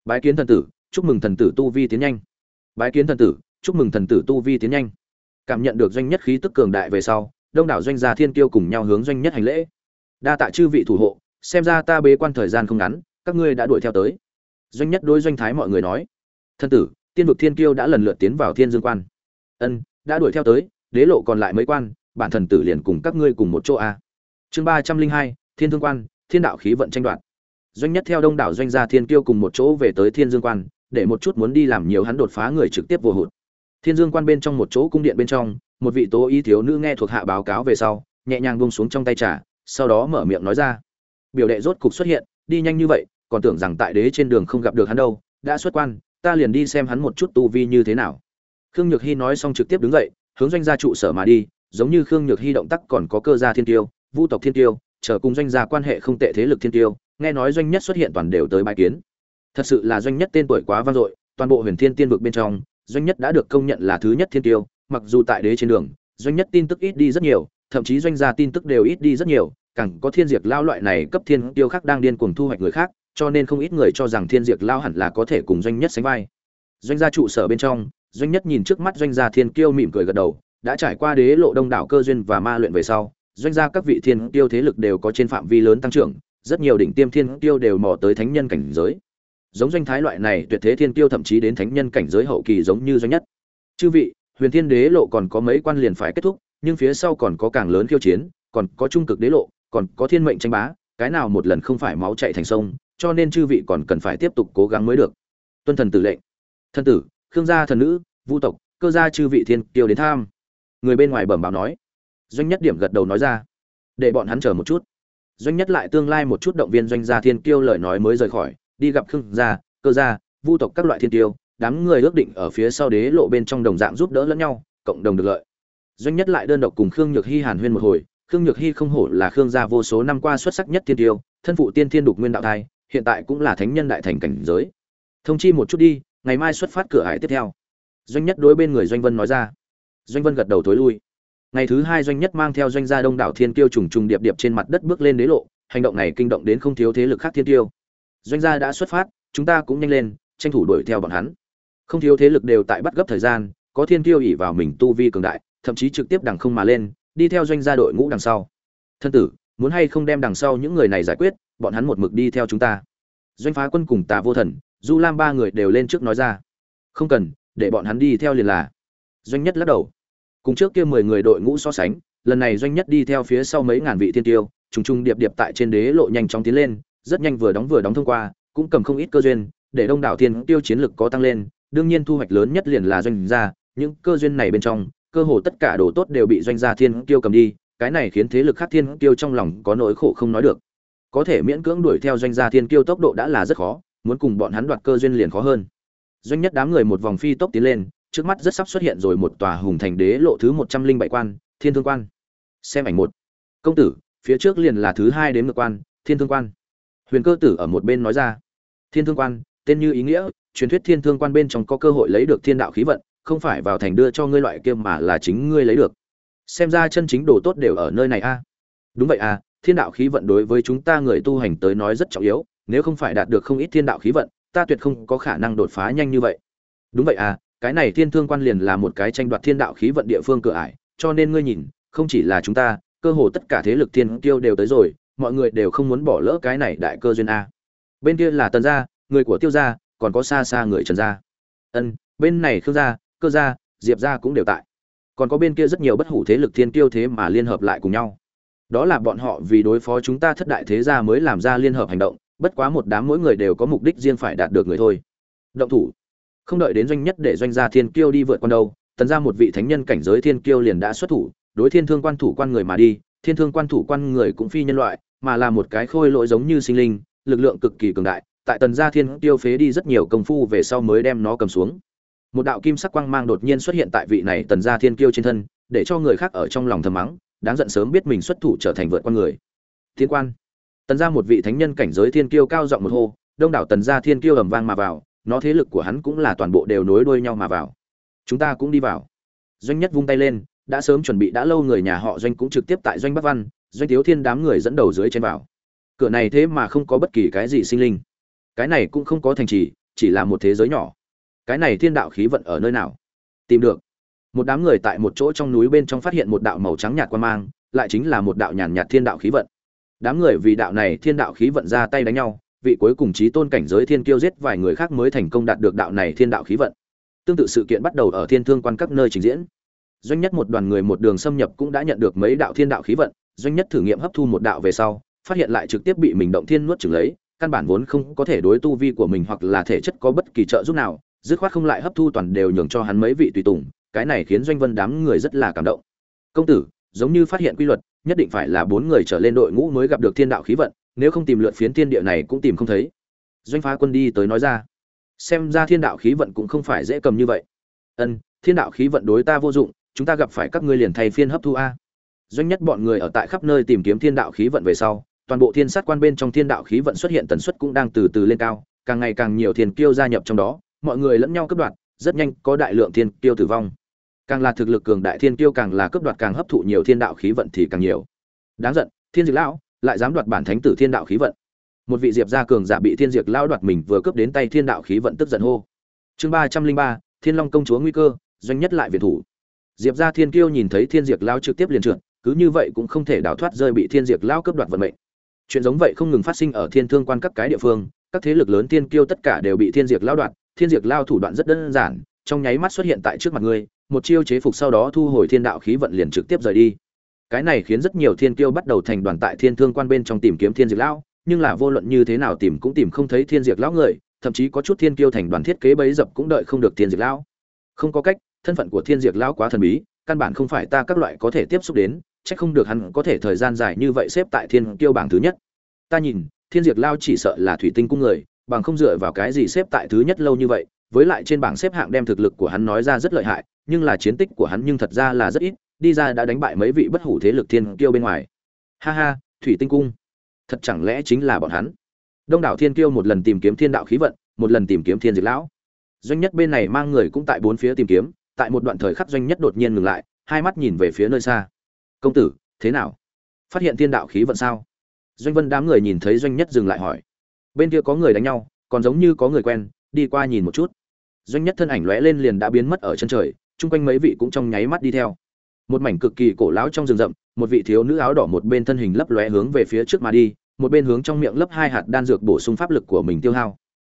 Bái kiến thần tử, chúc mừng thần tử tu vi tiến nhanh. Bái kiến thần tử, chúc mừng thần tử tu vi tiến nhanh. Cảm nhận được doanh nhất khí tức cường đại về sau, đông đảo doanh gia thiên tiêu cùng nhau hướng doanh nhất hành lễ. Đa tạ chư vị thủ hộ, xem ra ta bế quan thời gian không ngắn, các ngươi đã đuổi theo tới. Doanh nhất đối doanh thái mọi người nói. Thân tử, tiên vực thiên kiêu đã lần lượt tiến vào thiên dương quan. Ân, đã đuổi theo tới, đế lộ còn lại mấy quan bản thần tử liền cùng các ngươi cùng một chỗ a. Chương ba trăm linh hai, thiên thương quan, thiên đạo khí vận tranh đoạt. Doanh nhất theo đông đảo doanh gia thiên kiêu cùng một chỗ về tới thiên dương quan, để một chút muốn đi làm nhiều hắn đột phá người trực tiếp vô hụt. Thiên dương quan bên trong một chỗ cung điện bên trong, một vị tố y thiếu nữ nghe thuộc hạ báo cáo về sau, nhẹ nhàng buông xuống trong tay trà, sau đó mở miệng nói ra. Biểu đệ rốt cục xuất hiện, đi nhanh như vậy, còn tưởng rằng tại đế trên đường không gặp được hắn đâu, đã xuất quan, ta liền đi xem hắn một chút tu vi như thế nào. Khương nhược hy nói xong trực tiếp đứng dậy, hướng doanh gia trụ sở mà đi giống như khương nhược hy động tác còn có cơ gia thiên tiêu, vu tộc thiên tiêu, chờ cùng doanh gia quan hệ không tệ thế lực thiên tiêu, nghe nói doanh nhất xuất hiện toàn đều tới bãi kiến. Thật sự là doanh nhất tên tuổi quá vang dội, toàn bộ huyền thiên tiên vực bên trong, doanh nhất đã được công nhận là thứ nhất thiên tiêu, mặc dù tại đế trên đường, doanh nhất tin tức ít đi rất nhiều, thậm chí doanh gia tin tức đều ít đi rất nhiều, càng có thiên diệt lao loại này cấp thiên tiêu khác đang điên cuồng thu hoạch người khác, cho nên không ít người cho rằng thiên diệt lao hẳn là có thể cùng doanh nhất sánh vai. Doanh gia trụ sở bên trong, doanh nhất nhìn trước mắt doanh gia thiên kiêu mỉm cười gật đầu đã trải qua đế lộ đông đảo cơ duyên và ma luyện về sau, doanh gia các vị thiên tiêu thế lực đều có trên phạm vi lớn tăng trưởng, rất nhiều đỉnh tiêm thiên tiêu đều mò tới thánh nhân cảnh giới. Giống doanh thái loại này tuyệt thế thiên tiêu thậm chí đến thánh nhân cảnh giới hậu kỳ giống như doanh nhất. Chư vị, huyền thiên đế lộ còn có mấy quan liền phải kết thúc, nhưng phía sau còn có càng lớn khiêu chiến, còn có trung cực đế lộ, còn có thiên mệnh tranh bá, cái nào một lần không phải máu chạy thành sông, cho nên chư vị còn cần phải tiếp tục cố gắng mới được. Tuân thần tử lệnh. Thân tử, khương gia thần nữ, vu tộc, cơ gia chư vị thiên tiêu đến tham người bên ngoài bẩm báo nói. Doanh nhất điểm gật đầu nói ra. Để bọn hắn chờ một chút. Doanh nhất lại tương lai một chút động viên doanh gia thiên kiêu lời nói mới rời khỏi, đi gặp khương gia, cơ gia, vu tộc các loại thiên tiêu, đám người ước định ở phía sau đế lộ bên trong đồng dạng giúp đỡ lẫn nhau, cộng đồng được lợi. Doanh nhất lại đơn độc cùng khương nhược hy hàn huyên một hồi, khương nhược hy không hổ là khương gia vô số năm qua xuất sắc nhất thiên tiêu, thân phụ tiên thiên đục nguyên đạo thai, hiện tại cũng là thánh nhân đại thành cảnh giới. Thông chi một chút đi, ngày mai xuất phát cửa hải tiếp theo. Doanh nhất đối bên người doanh vân nói ra doanh vân gật đầu thối lui. Ngày thứ hai doanh nhất mang theo doanh gia đông đảo thiên tiêu trùng trùng điệp điệp trên mặt đất bước lên đế lộ, hành động này kinh động đến không thiếu thế lực khác thiên tiêu doanh gia đã xuất phát, chúng ta cũng nhanh lên, tranh thủ đuổi theo bọn hắn. Không thiếu thế lực đều tại bắt gấp thời gian, có thiên tiêu ỉ vào mình tu vi cường đại, thậm chí trực tiếp đằng không mà lên, đi theo doanh gia đội ngũ đằng sau. Thân tử, muốn hay không đem đằng sau những người này giải quyết, bọn hắn một mực đi theo chúng ta. Doanh phá quân cùng tà vô thần, du lam ba người đều lên trước nói ra. Không cần, để bọn hắn đi theo liền là. Doanh nhất lắc đầu cùng trước kia mười người đội ngũ so sánh, lần này doanh nhất đi theo phía sau mấy ngàn vị thiên tiêu, trùng trùng điệp điệp tại trên đế lộ nhanh chóng tiến lên, rất nhanh vừa đóng vừa đóng thông qua, cũng cầm không ít cơ duyên, để đông đảo thiên tiêu chiến lực có tăng lên, đương nhiên thu hoạch lớn nhất liền là doanh gia, những cơ duyên này bên trong, cơ hồ tất cả đồ tốt đều bị doanh gia thiên tiêu cầm đi, cái này khiến thế lực khác thiên tiêu trong lòng có nỗi khổ không nói được. Có thể miễn cưỡng đuổi theo doanh gia thiên tiêu tốc độ đã là rất khó, muốn cùng bọn hắn đoạt cơ duyên liền khó hơn. Doanh nhất đám người một vòng phi tốc tiến lên trước mắt rất sắp xuất hiện rồi một tòa hùng thành đế lộ thứ một trăm linh bảy quan, thiên thương quan. Xem ảnh một. Công tử, phía trước liền là thứ hai đến ngược quan, thiên thương quan. Huyền cơ tử ở một bên nói ra. Thiên thương quan, tên như ý nghĩa, truyền thuyết thiên thương quan bên trong có cơ hội lấy được thiên đạo khí vận, không phải vào thành đưa cho ngươi loại kia mà là chính ngươi lấy được. Xem ra chân chính đồ tốt đều ở nơi này a. Đúng vậy à thiên đạo khí vận đối với chúng ta người tu hành tới nói rất trọng yếu, nếu không phải đạt được không ít thiên đạo khí vận, ta tuyệt không có khả năng đột phá nhanh như vậy. Đúng vậy à cái này thiên thương quan liền là một cái tranh đoạt thiên đạo khí vận địa phương cửa ải, cho nên ngươi nhìn, không chỉ là chúng ta, cơ hồ tất cả thế lực thiên tiêu đều tới rồi, mọi người đều không muốn bỏ lỡ cái này đại cơ duyên a. Bên kia là tần gia, người của tiêu gia, còn có xa xa người trần gia. Ân, bên này khương gia, cơ gia, diệp gia cũng đều tại. Còn có bên kia rất nhiều bất hủ thế lực thiên tiêu thế mà liên hợp lại cùng nhau. Đó là bọn họ vì đối phó chúng ta thất đại thế gia mới làm ra liên hợp hành động, bất quá một đám mỗi người đều có mục đích riêng phải đạt được người thôi. Động thủ không đợi đến doanh nhất để doanh gia thiên kiêu đi vượt quan đâu, tần ra một vị thánh nhân cảnh giới thiên kiêu liền đã xuất thủ, đối thiên thương quan thủ quan người mà đi, thiên thương quan thủ quan người cũng phi nhân loại, mà là một cái khôi lỗi giống như sinh linh, lực lượng cực kỳ cường đại, tại tần gia thiên tiêu phế đi rất nhiều công phu về sau mới đem nó cầm xuống. Một đạo kim sắc quang mang đột nhiên xuất hiện tại vị này tần gia thiên kiêu trên thân, để cho người khác ở trong lòng thầm mắng, đáng giận sớm biết mình xuất thủ trở thành vượt con người. Thiên quan. Tần gia một vị thánh nhân cảnh giới thiên kiêu cao giọng một hô, đông đảo tần gia thiên kiêu ầm vang mà vào nó thế lực của hắn cũng là toàn bộ đều nối đuôi nhau mà vào. Chúng ta cũng đi vào. Doanh nhất vung tay lên, đã sớm chuẩn bị đã lâu người nhà họ doanh cũng trực tiếp tại doanh bắc văn, doanh thiếu thiên đám người dẫn đầu dưới trên vào. Cửa này thế mà không có bất kỳ cái gì sinh linh. Cái này cũng không có thành trì, chỉ là một thế giới nhỏ. Cái này thiên đạo khí vận ở nơi nào? Tìm được. Một đám người tại một chỗ trong núi bên trong phát hiện một đạo màu trắng nhạt quan mang, lại chính là một đạo nhàn nhạt thiên đạo khí vận. Đám người vì đạo này thiên đạo khí vận ra tay đánh nhau vị cuối cùng trí tôn cảnh giới thiên kiêu giết vài người khác mới thành công đạt được đạo này thiên đạo khí vận. Tương tự sự kiện bắt đầu ở thiên thương quan các nơi trình diễn. Doanh nhất một đoàn người một đường xâm nhập cũng đã nhận được mấy đạo thiên đạo khí vận, doanh nhất thử nghiệm hấp thu một đạo về sau, phát hiện lại trực tiếp bị mình động thiên nuốt chửng lấy, căn bản vốn không có thể đối tu vi của mình hoặc là thể chất có bất kỳ trợ giúp nào, dứt khoát không lại hấp thu toàn đều nhường cho hắn mấy vị tùy tùng, cái này khiến doanh vân đám người rất là cảm động. Công tử, giống như phát hiện quy luật, nhất định phải là bốn người trở lên đội ngũ mới gặp được thiên đạo khí vận nếu không tìm lượn phiến thiên địa này cũng tìm không thấy. Doanh phá quân đi tới nói ra. Xem ra thiên đạo khí vận cũng không phải dễ cầm như vậy. Ân, thiên đạo khí vận đối ta vô dụng, chúng ta gặp phải các ngươi liền thay phiên hấp thu a. Doanh nhất bọn người ở tại khắp nơi tìm kiếm thiên đạo khí vận về sau, toàn bộ thiên sát quan bên trong thiên đạo khí vận xuất hiện tần suất cũng đang từ từ lên cao, càng ngày càng nhiều thiên kiêu gia nhập trong đó, mọi người lẫn nhau cướp đoạt, rất nhanh có đại lượng thiên kiêu tử vong. Càng là thực lực cường đại thiên kiêu càng là cướp đoạt càng hấp thụ nhiều thiên đạo khí vận thì càng nhiều. Đáng giận, thiên dịch lão lại dám đoạt bản thánh tử thiên đạo khí vận. Một vị diệp gia cường giả bị thiên diệt lão đoạt mình vừa cướp đến tay thiên đạo khí vận tức giận hô. Chương ba trăm linh ba, thiên long công chúa nguy cơ, doanh nhất lại viện thủ. Diệp gia thiên kiêu nhìn thấy thiên diệt lão trực tiếp liền trượt, cứ như vậy cũng không thể đào thoát rơi bị thiên diệt lão cướp đoạt vận mệnh. Chuyện giống vậy không ngừng phát sinh ở thiên thương quan các cái địa phương, các thế lực lớn thiên kiêu tất cả đều bị thiên diệt lao đoạt, thiên diệt lao thủ đoạn rất đơn giản, trong nháy mắt xuất hiện tại trước mặt ngươi, một chiêu chế phục sau đó thu hồi thiên đạo khí vận liền trực tiếp rời đi cái này khiến rất nhiều thiên kiêu bắt đầu thành đoàn tại thiên thương quan bên trong tìm kiếm thiên diệt lão, nhưng là vô luận như thế nào tìm cũng tìm không thấy thiên diệt lão người, thậm chí có chút thiên kiêu thành đoàn thiết kế bấy dập cũng đợi không được thiên diệt lão. Không có cách, thân phận của thiên diệt lão quá thần bí, căn bản không phải ta các loại có thể tiếp xúc đến, chắc không được hắn có thể thời gian dài như vậy xếp tại thiên kiêu bảng thứ nhất. Ta nhìn, thiên diệt lao chỉ sợ là thủy tinh cung người, bằng không dựa vào cái gì xếp tại thứ nhất lâu như vậy, với lại trên bảng xếp hạng đem thực lực của hắn nói ra rất lợi hại, nhưng là chiến tích của hắn nhưng thật ra là rất ít đi ra đã đánh bại mấy vị bất hủ thế lực thiên kiêu bên ngoài. Ha ha, thủy tinh cung. Thật chẳng lẽ chính là bọn hắn? Đông đảo thiên kiêu một lần tìm kiếm thiên đạo khí vận, một lần tìm kiếm thiên diệt lão. Doanh nhất bên này mang người cũng tại bốn phía tìm kiếm, tại một đoạn thời khắc doanh nhất đột nhiên ngừng lại, hai mắt nhìn về phía nơi xa. Công tử, thế nào? Phát hiện thiên đạo khí vận sao? Doanh vân đám người nhìn thấy doanh nhất dừng lại hỏi. Bên kia có người đánh nhau, còn giống như có người quen, đi qua nhìn một chút. Doanh nhất thân ảnh lóe lên liền đã biến mất ở chân trời, chung quanh mấy vị cũng trong nháy mắt đi theo một mảnh cực kỳ cổ lão trong rừng rậm, một vị thiếu nữ áo đỏ một bên thân hình lấp lóe hướng về phía trước mà đi, một bên hướng trong miệng lấp hai hạt đan dược bổ sung pháp lực của mình tiêu hao.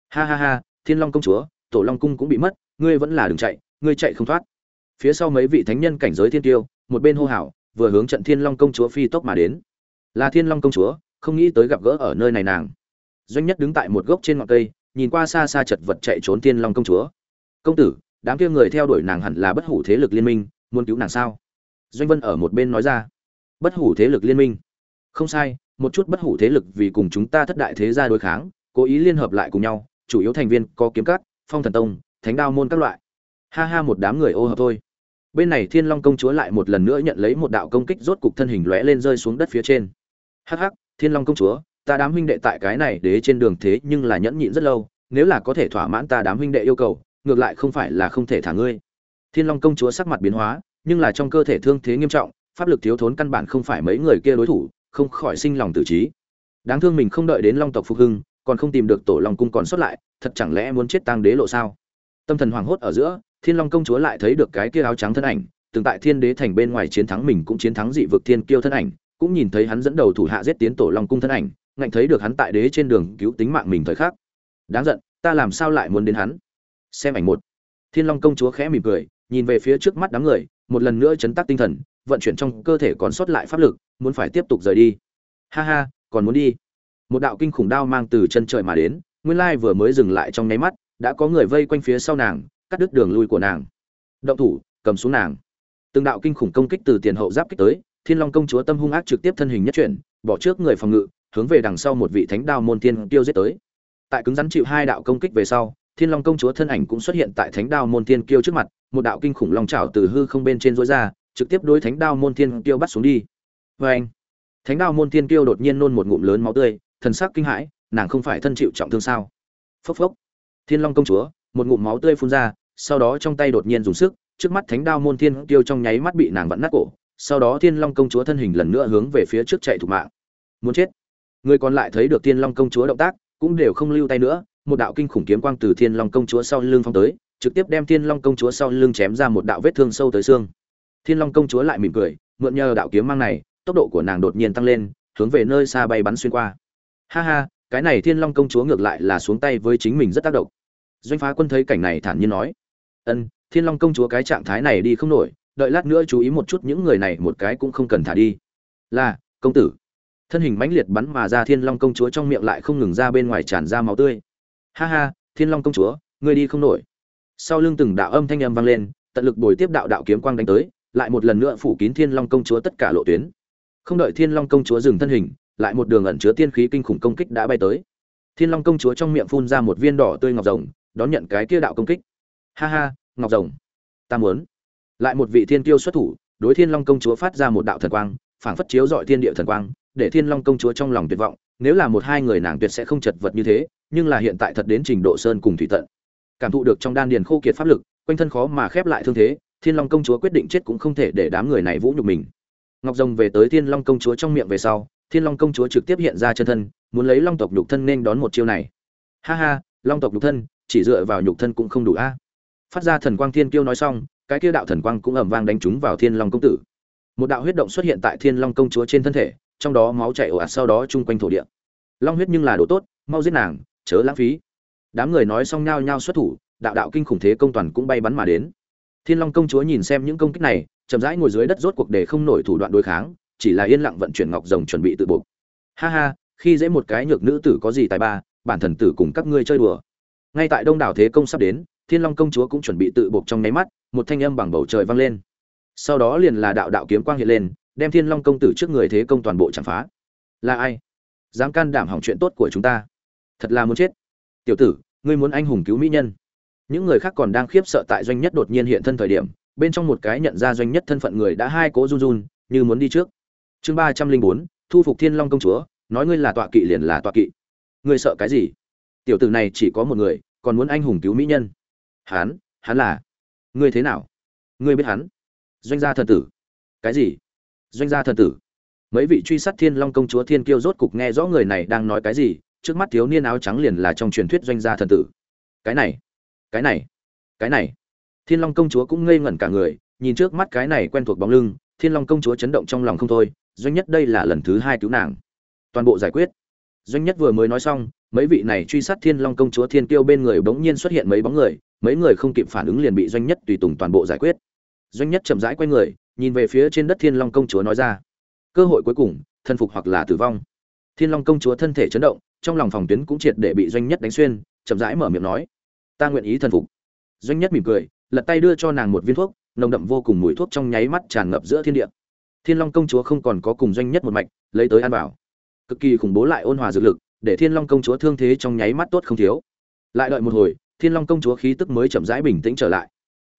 Ha ha ha, thiên long công chúa, tổ long cung cũng bị mất, ngươi vẫn là đừng chạy, ngươi chạy không thoát. Phía sau mấy vị thánh nhân cảnh giới thiên tiêu, một bên hô hào, vừa hướng trận thiên long công chúa phi tốc mà đến. Là thiên long công chúa, không nghĩ tới gặp gỡ ở nơi này nàng. Doanh nhất đứng tại một gốc trên ngọn cây, nhìn qua xa xa chật vật chạy trốn thiên long công chúa. Công tử, đám kia người theo đuổi nàng hẳn là bất hủ thế lực liên minh, muốn cứu nàng sao? Doanh vân ở một bên nói ra. Bất hủ thế lực liên minh. Không sai, một chút bất hủ thế lực vì cùng chúng ta thất đại thế gia đối kháng, cố ý liên hợp lại cùng nhau, chủ yếu thành viên có kiếm cát phong thần tông, thánh đao môn các loại. Ha ha một đám người ô hợp thôi. Bên này thiên long công chúa lại một lần nữa nhận lấy một đạo công kích rốt cục thân hình lóe lên rơi xuống đất phía trên. Hắc hắc, thiên long công chúa, ta đám huynh đệ tại cái này đế trên đường thế nhưng là nhẫn nhịn rất lâu, nếu là có thể thỏa mãn ta đám huynh đệ yêu cầu, ngược lại không phải là không thể thả ngươi. Thiên long công chúa sắc mặt biến hóa nhưng là trong cơ thể thương thế nghiêm trọng, pháp lực thiếu thốn căn bản không phải mấy người kia đối thủ, không khỏi sinh lòng tự trí. Đáng thương mình không đợi đến long tộc phục hưng, còn không tìm được tổ long cung còn xuất lại, thật chẳng lẽ muốn chết tang đế lộ sao? Tâm thần hoảng hốt ở giữa, thiên long công chúa lại thấy được cái kia áo trắng thân ảnh, từng tại thiên đế thành bên ngoài chiến thắng mình cũng chiến thắng dị vực thiên kiêu thân ảnh, cũng nhìn thấy hắn dẫn đầu thủ hạ giết tiến tổ long cung thân ảnh, ngạnh thấy được hắn tại đế trên đường cứu tính mạng mình thời khắc. Đáng giận, ta làm sao lại muốn đến hắn? Xem ảnh một. Thiên long công chúa khẽ mỉm cười, nhìn về phía trước mắt đám người một lần nữa chấn tác tinh thần, vận chuyển trong cơ thể còn sót lại pháp lực, muốn phải tiếp tục rời đi. Ha ha, còn muốn đi. Một đạo kinh khủng đao mang từ chân trời mà đến, nguyên lai vừa mới dừng lại trong nháy mắt, đã có người vây quanh phía sau nàng, cắt đứt đường lui của nàng. Động thủ, cầm xuống nàng. Từng đạo kinh khủng công kích từ tiền hậu giáp kích tới, thiên long công chúa tâm hung ác trực tiếp thân hình nhất chuyển, bỏ trước người phòng ngự, hướng về đằng sau một vị thánh đao môn thiên tiêu giết tới. Tại cứng rắn chịu hai đạo công kích về sau thiên long công chúa thân ảnh cũng xuất hiện tại thánh đao môn thiên kiêu trước mặt, một đạo kinh khủng long trảo từ hư không bên trên rối ra, trực tiếp đối thánh đao môn thiên kiêu bắt xuống đi. Oeng! anh thánh đao môn thiên kiêu đột nhiên nôn một ngụm lớn máu tươi, thần sắc kinh hãi, nàng không phải thân chịu trọng thương sao? Phốc phốc! Thiên long công chúa, một ngụm máu tươi phun ra, sau đó trong tay đột nhiên dùng sức, trước mắt thánh đao môn thiên kiêu trong nháy mắt bị nàng vặn nát cổ, sau đó thiên long công chúa thân hình lần nữa hướng về phía trước chạy thủ mạng. Muốn chết! Người còn lại thấy được thiên long công chúa động tác, cũng đều không lưu tay nữa một đạo kinh khủng kiếm quang từ thiên long công chúa sau lưng phong tới, trực tiếp đem thiên long công chúa sau lưng chém ra một đạo vết thương sâu tới xương. Thiên long công chúa lại mỉm cười, mượn nhờ đạo kiếm mang này, tốc độ của nàng đột nhiên tăng lên, hướng về nơi xa bay bắn xuyên qua. Ha ha, cái này thiên long công chúa ngược lại là xuống tay với chính mình rất tác động. Doanh phá quân thấy cảnh này thản nhiên nói, ân, thiên long công chúa cái trạng thái này đi không nổi, đợi lát nữa chú ý một chút những người này một cái cũng không cần thả đi. Là, công tử. Thân hình mãnh liệt bắn mà ra thiên long công chúa trong miệng lại không ngừng ra bên ngoài tràn ra máu tươi ha ha, thiên long công chúa, ngươi đi không nổi. Sau lưng từng đạo âm thanh âm vang lên, tận lực bồi tiếp đạo đạo kiếm quang đánh tới, lại một lần nữa phủ kín thiên long công chúa tất cả lộ tuyến. Không đợi thiên long công chúa dừng thân hình, lại một đường ẩn chứa tiên khí kinh khủng công kích đã bay tới. Thiên long công chúa trong miệng phun ra một viên đỏ tươi ngọc rồng, đón nhận cái kia đạo công kích. Ha ha, ngọc rồng, ta muốn. Lại một vị thiên tiêu xuất thủ, đối thiên long công chúa phát ra một đạo thần quang, phảng phất chiếu dọi thiên địa thần quang, để thiên long công chúa trong lòng tuyệt vọng nếu là một hai người nàng tuyệt sẽ không chật vật như thế, nhưng là hiện tại thật đến trình độ sơn cùng thủy tận. Cảm thụ được trong đan điền khô kiệt pháp lực, quanh thân khó mà khép lại thương thế, thiên long công chúa quyết định chết cũng không thể để đám người này vũ nhục mình. Ngọc rồng về tới thiên long công chúa trong miệng về sau, thiên long công chúa trực tiếp hiện ra chân thân, muốn lấy long tộc nhục thân nên đón một chiêu này. Ha ha, long tộc nhục thân, chỉ dựa vào nhục thân cũng không đủ a. Phát ra thần quang thiên kiêu nói xong, cái kia đạo thần quang cũng ầm vang đánh trúng vào thiên long công tử. Một đạo huyết động xuất hiện tại thiên long công chúa trên thân thể trong đó máu chảy ồ ạt sau đó chung quanh thổ địa. Long huyết nhưng là đồ tốt, mau giết nàng, chớ lãng phí. Đám người nói xong nhao nhao xuất thủ, đạo đạo kinh khủng thế công toàn cũng bay bắn mà đến. Thiên long công chúa nhìn xem những công kích này, chậm rãi ngồi dưới đất rốt cuộc để không nổi thủ đoạn đối kháng, chỉ là yên lặng vận chuyển ngọc rồng chuẩn bị tự buộc. Ha ha, khi dễ một cái nhược nữ tử có gì tài ba, bản thần tử cùng các ngươi chơi đùa. Ngay tại đông đảo thế công sắp đến, thiên long công chúa cũng chuẩn bị tự buộc trong nháy mắt, một thanh âm bằng bầu trời vang lên. Sau đó liền là đạo đạo kiếm quang hiện lên đem thiên long công tử trước người thế công toàn bộ chạm phá. Là ai? Dám can đảm hỏng chuyện tốt của chúng ta? Thật là muốn chết. Tiểu tử, ngươi muốn anh hùng cứu mỹ nhân. Những người khác còn đang khiếp sợ tại doanh nhất đột nhiên hiện thân thời điểm, bên trong một cái nhận ra doanh nhất thân phận người đã hai cố run run, như muốn đi trước. Chương ba trăm linh bốn, thu phục thiên long công chúa, nói ngươi là tọa kỵ liền là tọa kỵ. Ngươi sợ cái gì? Tiểu tử này chỉ có một người, còn muốn anh hùng cứu mỹ nhân. Hắn hắn là? Ngươi thế nào? Ngươi biết hắn? Doanh gia thần tử. Cái gì? Doanh gia thần tử. Mấy vị truy sát thiên long công chúa thiên kiêu rốt cục nghe rõ người này đang nói cái gì, trước mắt thiếu niên áo trắng liền là trong truyền thuyết doanh gia thần tử. Cái này cái này cái này. Thiên long công chúa cũng ngây ngẩn cả người, nhìn trước mắt cái này quen thuộc bóng lưng, thiên long công chúa chấn động trong lòng không thôi, doanh nhất đây là lần thứ hai cứu nàng. Toàn bộ giải quyết. Doanh nhất vừa mới nói xong, mấy vị này truy sát thiên long công chúa thiên kiêu bên người bỗng nhiên xuất hiện mấy bóng người, mấy người không kịp phản ứng liền bị doanh nhất tùy tùng toàn bộ giải quyết. Doanh nhất chậm rãi quay người nhìn về phía trên đất thiên long công chúa nói ra. Cơ hội cuối cùng, thân phục hoặc là tử vong. Thiên long công chúa thân thể chấn động, trong lòng phòng tuyến cũng triệt để bị doanh nhất đánh xuyên, chậm rãi mở miệng nói, ta nguyện ý thần phục. Doanh nhất mỉm cười, lật tay đưa cho nàng một viên thuốc, nồng đậm vô cùng mùi thuốc trong nháy mắt tràn ngập giữa thiên địa. Thiên long công chúa không còn có cùng doanh nhất một mạch, lấy tới an bảo cực kỳ khủng bố lại ôn hòa dược lực, để thiên long công chúa thương thế trong nháy mắt tốt không thiếu. Lại đợi một hồi, thiên long công chúa khí tức mới chậm rãi bình tĩnh trở lại.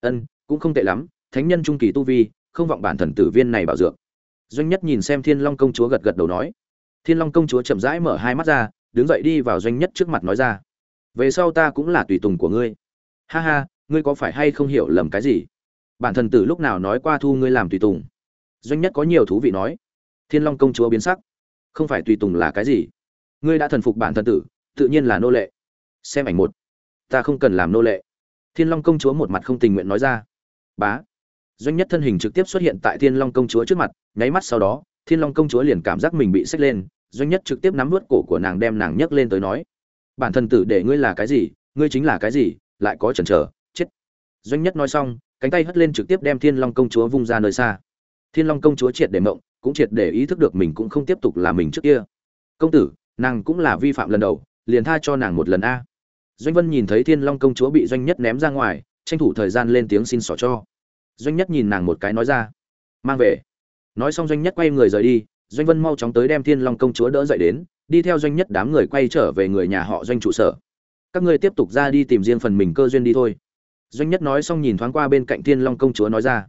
Ân, cũng không tệ lắm, thánh nhân trung kỳ tu vi không vọng bản thần tử viên này bảo dược. Doanh nhất nhìn xem thiên long công chúa gật gật đầu nói. Thiên long công chúa chậm rãi mở hai mắt ra, đứng dậy đi vào doanh nhất trước mặt nói ra. Về sau ta cũng là tùy tùng của ngươi. Ha ha, ngươi có phải hay không hiểu lầm cái gì? Bản thần tử lúc nào nói qua thu ngươi làm tùy tùng? Doanh nhất có nhiều thú vị nói. Thiên long công chúa biến sắc. Không phải tùy tùng là cái gì? Ngươi đã thần phục bản thần tử, tự nhiên là nô lệ. Xem ảnh một. Ta không cần làm nô lệ. Thiên long công chúa một mặt không tình nguyện nói ra. Bá doanh nhất thân hình trực tiếp xuất hiện tại thiên long công chúa trước mặt, nháy mắt sau đó, thiên long công chúa liền cảm giác mình bị xách lên, doanh nhất trực tiếp nắm vớt cổ của nàng đem nàng nhấc lên tới nói, bản thân tử để ngươi là cái gì, ngươi chính là cái gì, lại có chần chờ, chết. Doanh nhất nói xong, cánh tay hất lên trực tiếp đem thiên long công chúa vung ra nơi xa. Thiên long công chúa triệt để mộng, cũng triệt để ý thức được mình cũng không tiếp tục là mình trước kia. Công tử, nàng cũng là vi phạm lần đầu, liền tha cho nàng một lần a. Doanh vân nhìn thấy thiên long công chúa bị doanh nhất ném ra ngoài, tranh thủ thời gian lên tiếng xin xỏ cho doanh nhất nhìn nàng một cái nói ra. Mang về. Nói xong doanh nhất quay người rời đi, doanh vân mau chóng tới đem thiên long công chúa đỡ dậy đến, đi theo doanh nhất đám người quay trở về người nhà họ doanh trụ sở. Các ngươi tiếp tục ra đi tìm riêng phần mình cơ duyên đi thôi. Doanh nhất nói xong nhìn thoáng qua bên cạnh thiên long công chúa nói ra.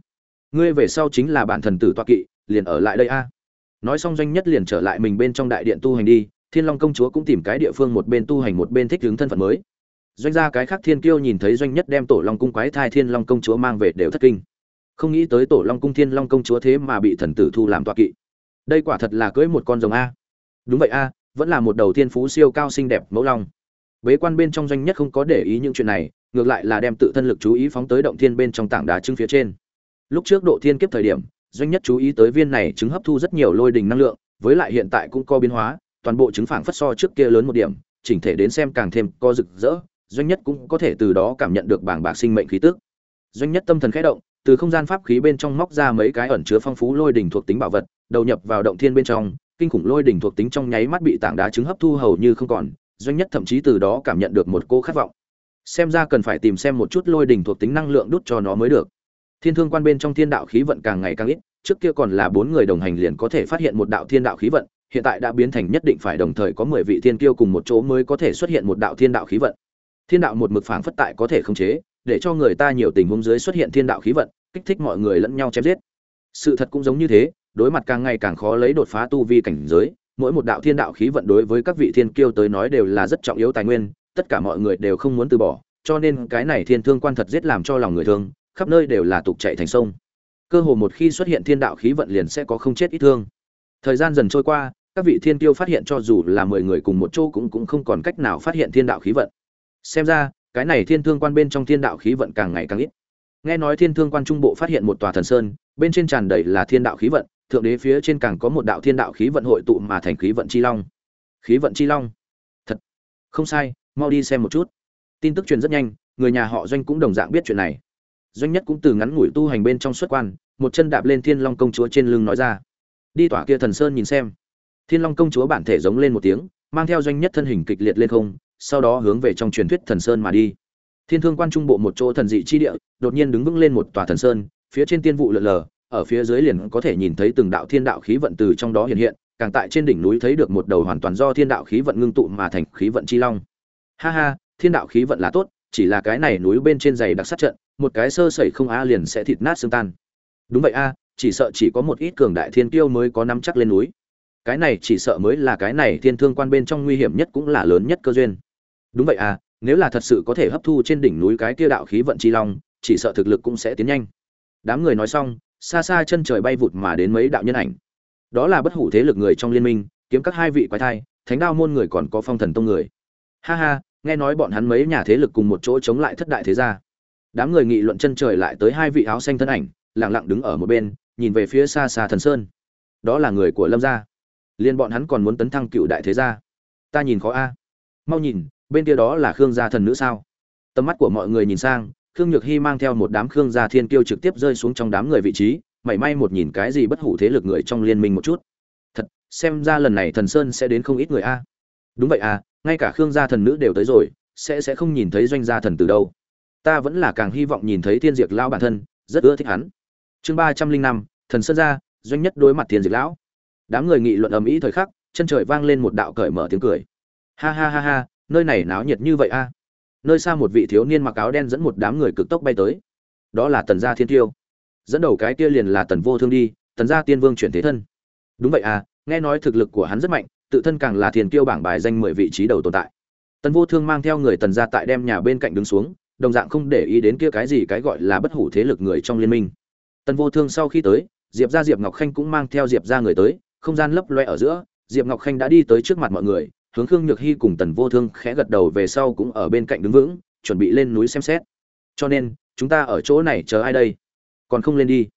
Ngươi về sau chính là bản thần tử toa kỵ, liền ở lại đây a. Nói xong doanh nhất liền trở lại mình bên trong đại điện tu hành đi, thiên long công chúa cũng tìm cái địa phương một bên tu hành một bên thích hướng thân phận mới. Doanh gia cái khác thiên kiêu nhìn thấy doanh nhất đem tổ long cung quái thai thiên long công chúa mang về đều thất kinh không nghĩ tới tổ long cung thiên long công chúa thế mà bị thần tử thu làm tọa kỵ. Đây quả thật là cưỡi một con rồng a. Đúng vậy a, vẫn là một đầu thiên phú siêu cao xinh đẹp mẫu long. Bế quan bên trong doanh nhất không có để ý những chuyện này, ngược lại là đem tự thân lực chú ý phóng tới động thiên bên trong tảng đá trứng phía trên. Lúc trước độ thiên kiếp thời điểm, doanh nhất chú ý tới viên này trứng hấp thu rất nhiều lôi đình năng lượng, với lại hiện tại cũng có biến hóa, toàn bộ trứng phảng phất so trước kia lớn một điểm, chỉnh thể đến xem càng thêm co rực rỡ, doanh nhất cũng có thể từ đó cảm nhận được bảng bạc sinh mệnh khí tức. Doanh nhất tâm thần khẽ động từ không gian pháp khí bên trong móc ra mấy cái ẩn chứa phong phú lôi đỉnh thuộc tính bảo vật, đầu nhập vào động thiên bên trong, kinh khủng lôi đỉnh thuộc tính trong nháy mắt bị tảng đá trứng hấp thu hầu như không còn, doanh nhất thậm chí từ đó cảm nhận được một cô khát vọng. Xem ra cần phải tìm xem một chút lôi đỉnh thuộc tính năng lượng đút cho nó mới được. Thiên thương quan bên trong thiên đạo khí vận càng ngày càng ít, trước kia còn là bốn người đồng hành liền có thể phát hiện một đạo thiên đạo khí vận, hiện tại đã biến thành nhất định phải đồng thời có mười vị thiên kiêu cùng một chỗ mới có thể xuất hiện một đạo thiên đạo khí vận. Thiên đạo một mực phảng phất tại có thể khống chế, để cho người ta nhiều tình huống dưới xuất hiện thiên đạo khí vận, kích thích mọi người lẫn nhau chém giết. Sự thật cũng giống như thế, đối mặt càng ngày càng khó lấy đột phá tu vi cảnh giới, mỗi một đạo thiên đạo khí vận đối với các vị thiên kiêu tới nói đều là rất trọng yếu tài nguyên, tất cả mọi người đều không muốn từ bỏ, cho nên cái này thiên thương quan thật giết làm cho lòng người thương, khắp nơi đều là tục chạy thành sông. Cơ hồ một khi xuất hiện thiên đạo khí vận liền sẽ có không chết ít thương. Thời gian dần trôi qua, các vị thiên kiêu phát hiện cho dù là mười người cùng một chỗ cũng cũng không còn cách nào phát hiện thiên đạo khí vận. Xem ra, cái này thiên thương quan bên trong thiên đạo khí vận càng ngày càng ít. Nghe nói thiên thương quan trung bộ phát hiện một tòa thần sơn, bên trên tràn đầy là thiên đạo khí vận, thượng đế phía trên càng có một đạo thiên đạo khí vận hội tụ mà thành khí vận chi long. Khí vận chi long? Thật? Không sai, mau đi xem một chút. Tin tức truyền rất nhanh, người nhà họ doanh cũng đồng dạng biết chuyện này. Doanh nhất cũng từ ngắn ngủi tu hành bên trong xuất quan, một chân đạp lên thiên long công chúa trên lưng nói ra. Đi tỏa kia thần sơn nhìn xem. Thiên long công chúa bản thể giống lên một tiếng, mang theo doanh nhất thân hình kịch liệt lên không sau đó hướng về trong truyền thuyết thần sơn mà đi. Thiên thương quan trung bộ một chỗ thần dị chi địa, đột nhiên đứng vững lên một tòa thần sơn, phía trên tiên vụ lượn lờ, ở phía dưới liền có thể nhìn thấy từng đạo thiên đạo khí vận từ trong đó hiện hiện, càng tại trên đỉnh núi thấy được một đầu hoàn toàn do thiên đạo khí vận ngưng tụ mà thành khí vận chi long. Ha ha, thiên đạo khí vận là tốt, chỉ là cái này núi bên trên dày đặc sát trận, một cái sơ sẩy không a liền sẽ thịt nát xương tan. Đúng vậy a, chỉ sợ chỉ có một ít cường đại thiên kiêu mới có nắm chắc lên núi. Cái này chỉ sợ mới là cái này thiên thương quan bên trong nguy hiểm nhất cũng là lớn nhất cơ duyên đúng vậy à nếu là thật sự có thể hấp thu trên đỉnh núi cái kia đạo khí vận chi long, chỉ sợ thực lực cũng sẽ tiến nhanh. Đám người nói xong, xa xa chân trời bay vụt mà đến mấy đạo nhân ảnh. Đó là bất hủ thế lực người trong liên minh, kiếm các hai vị quái thai, thánh đao môn người còn có phong thần tông người. Ha ha, nghe nói bọn hắn mấy nhà thế lực cùng một chỗ chống lại thất đại thế gia. Đám người nghị luận chân trời lại tới hai vị áo xanh thân ảnh, lặng lặng đứng ở một bên, nhìn về phía xa xa thần sơn. Đó là người của lâm gia. Liên bọn hắn còn muốn tấn thăng cựu đại thế gia. Ta nhìn khó a. Mau nhìn bên kia đó là khương gia thần nữ sao? Tầm mắt của mọi người nhìn sang, khương nhược hy mang theo một đám khương gia thiên kiêu trực tiếp rơi xuống trong đám người vị trí, mảy may một nhìn cái gì bất hủ thế lực người trong liên minh một chút. Thật, xem ra lần này thần sơn sẽ đến không ít người a. Đúng vậy à ngay cả khương gia thần nữ đều tới rồi, sẽ sẽ không nhìn thấy doanh gia thần từ đâu. Ta vẫn là càng hy vọng nhìn thấy thiên diệt lão bản thân, rất ưa thích hắn. Chương ba trăm linh năm, thần sơn gia doanh nhất đối mặt thiên diệt lão. Đám người nghị luận ầm ĩ thời khắc, chân trời vang lên một đạo cởi mở tiếng cười. Ha ha ha ha nơi này náo nhiệt như vậy a? Nơi xa một vị thiếu niên mặc áo đen dẫn một đám người cực tốc bay tới. Đó là tần gia thiên tiêu. Dẫn đầu cái kia liền là tần vô thương đi, tần gia tiên vương chuyển thế thân. Đúng vậy à nghe nói thực lực của hắn rất mạnh, tự thân càng là thiên tiêu bảng bài danh mười vị trí đầu tồn tại. Tần vô thương mang theo người tần gia tại đem nhà bên cạnh đứng xuống, đồng dạng không để ý đến kia cái gì cái gọi là bất hủ thế lực người trong liên minh. Tần vô thương sau khi tới, diệp gia diệp ngọc khanh cũng mang theo diệp gia người tới, không gian lấp loe ở giữa, diệp ngọc khanh đã đi tới trước mặt mọi người hướng khương nhược hy cùng tần vô thương khẽ gật đầu về sau cũng ở bên cạnh đứng vững, chuẩn bị lên núi xem xét. Cho nên, chúng ta ở chỗ này chờ ai đây? Còn không lên đi.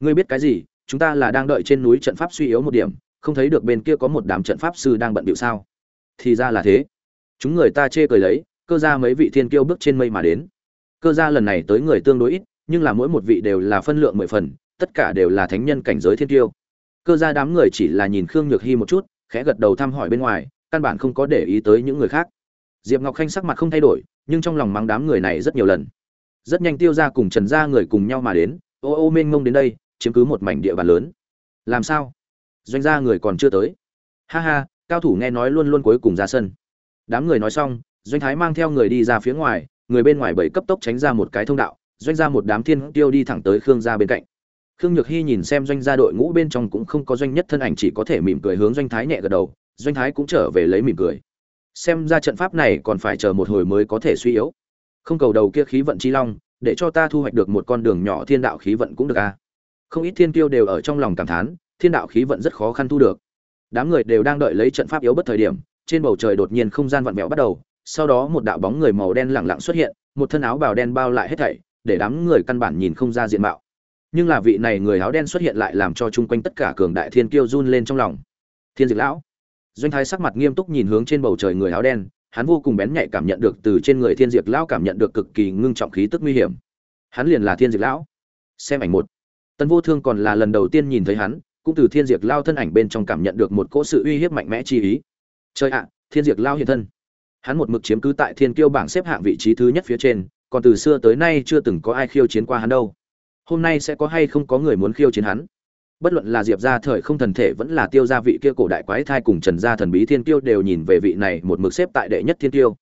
Ngươi biết cái gì? Chúng ta là đang đợi trên núi trận pháp suy yếu một điểm, không thấy được bên kia có một đám trận pháp sư đang bận bịu sao? Thì ra là thế. Chúng người ta chê cười lấy, cơ ra mấy vị thiên kiêu bước trên mây mà đến. Cơ ra lần này tới người tương đối ít, nhưng là mỗi một vị đều là phân lượng mười phần, tất cả đều là thánh nhân cảnh giới thiên kiêu. Cơ ra đám người chỉ là nhìn khương nhược hy một chút, khẽ gật đầu thăm hỏi bên ngoài căn bản không có để ý tới những người khác. Diệp ngọc khanh sắc mặt không thay đổi, nhưng trong lòng mắng đám người này rất nhiều lần. Rất nhanh tiêu ra cùng trần ra người cùng nhau mà đến, ô ô mênh mông đến đây, chiếm cứ một mảnh địa bàn lớn. Làm sao? Doanh gia người còn chưa tới. Ha ha, cao thủ nghe nói luôn luôn cuối cùng ra sân. Đám người nói xong, doanh thái mang theo người đi ra phía ngoài, người bên ngoài bảy cấp tốc tránh ra một cái thông đạo, doanh ra một đám thiên tiêu đi thẳng tới khương gia bên cạnh. Khương nhược hy nhìn xem doanh gia đội ngũ bên trong cũng không có doanh nhất thân ảnh chỉ có thể mỉm cười hướng doanh thái nhẹ gật đầu doanh thái cũng trở về lấy mỉm cười. Xem ra trận pháp này còn phải chờ một hồi mới có thể suy yếu. Không cầu đầu kia khí vận chi long, để cho ta thu hoạch được một con đường nhỏ thiên đạo khí vận cũng được a không ít thiên tiêu đều ở trong lòng cảm thán, thiên đạo khí vận rất khó khăn thu được. Đám người đều đang đợi lấy trận pháp yếu bất thời điểm, trên bầu trời đột nhiên không gian vặn vẹo bắt đầu, sau đó một đạo bóng người màu đen lẳng lặng xuất hiện, một thân áo bào đen bao lại hết thảy, để đám người căn bản nhìn không ra diện mạo. Nhưng là vị này người áo đen xuất hiện lại làm cho chung quanh tất cả cường đại thiên kiêu run lên trong lòng. Thiên diệt lão doanh thái sắc mặt nghiêm túc nhìn hướng trên bầu trời người áo đen, hắn vô cùng bén nhạy cảm nhận được từ trên người thiên diệt lão cảm nhận được cực kỳ ngưng trọng khí tức nguy hiểm. Hắn liền là thiên diệt lão. Xem ảnh một. Tần vô thương còn là lần đầu tiên nhìn thấy hắn, cũng từ thiên diệt lao thân ảnh bên trong cảm nhận được một cỗ sự uy hiếp mạnh mẽ chi ý. Chơi ạ, thiên diệt lao hiện thân. Hắn một mực chiếm cứ tại thiên kiêu bảng xếp hạng vị trí thứ nhất phía trên, còn từ xưa tới nay chưa từng có ai khiêu chiến qua hắn đâu. Hôm nay sẽ có hay không có người muốn khiêu chiến hắn? Bất luận là diệp gia thời không thần thể vẫn là tiêu gia vị kia cổ đại quái thai cùng trần gia thần bí thiên tiêu đều nhìn về vị này một mực xếp tại đệ nhất thiên tiêu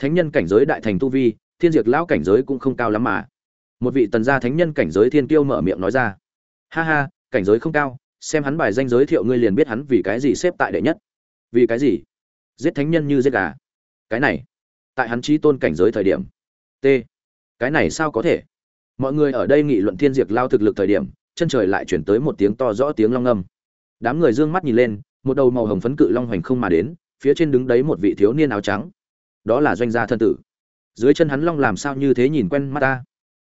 thánh nhân cảnh giới đại thành tu vi, thiên diệt lão cảnh giới cũng không cao lắm mà. Một vị tần gia thánh nhân cảnh giới thiên tiêu mở miệng nói ra. Ha ha, cảnh giới không cao, xem hắn bài danh giới thiệu ngươi liền biết hắn vì cái gì xếp tại đệ nhất. Vì cái gì? Giết thánh nhân như giết gà. Cái này, tại hắn trí tôn cảnh giới thời điểm. T. Cái này sao có thể? Mọi người ở đây nghị luận thiên diệt lao thực lực thời điểm chân trời lại chuyển tới một tiếng to rõ tiếng long ngâm đám người d ư ơ n g mắt nhìn lên, một đầu màu hồng phấn cự long hoành không mà đến, phía trên đứng đấy một vị thiếu niên áo trắng. Đó là doanh gia thân tử. Dưới chân hắn long làm sao như thế nhìn quen mắt ta?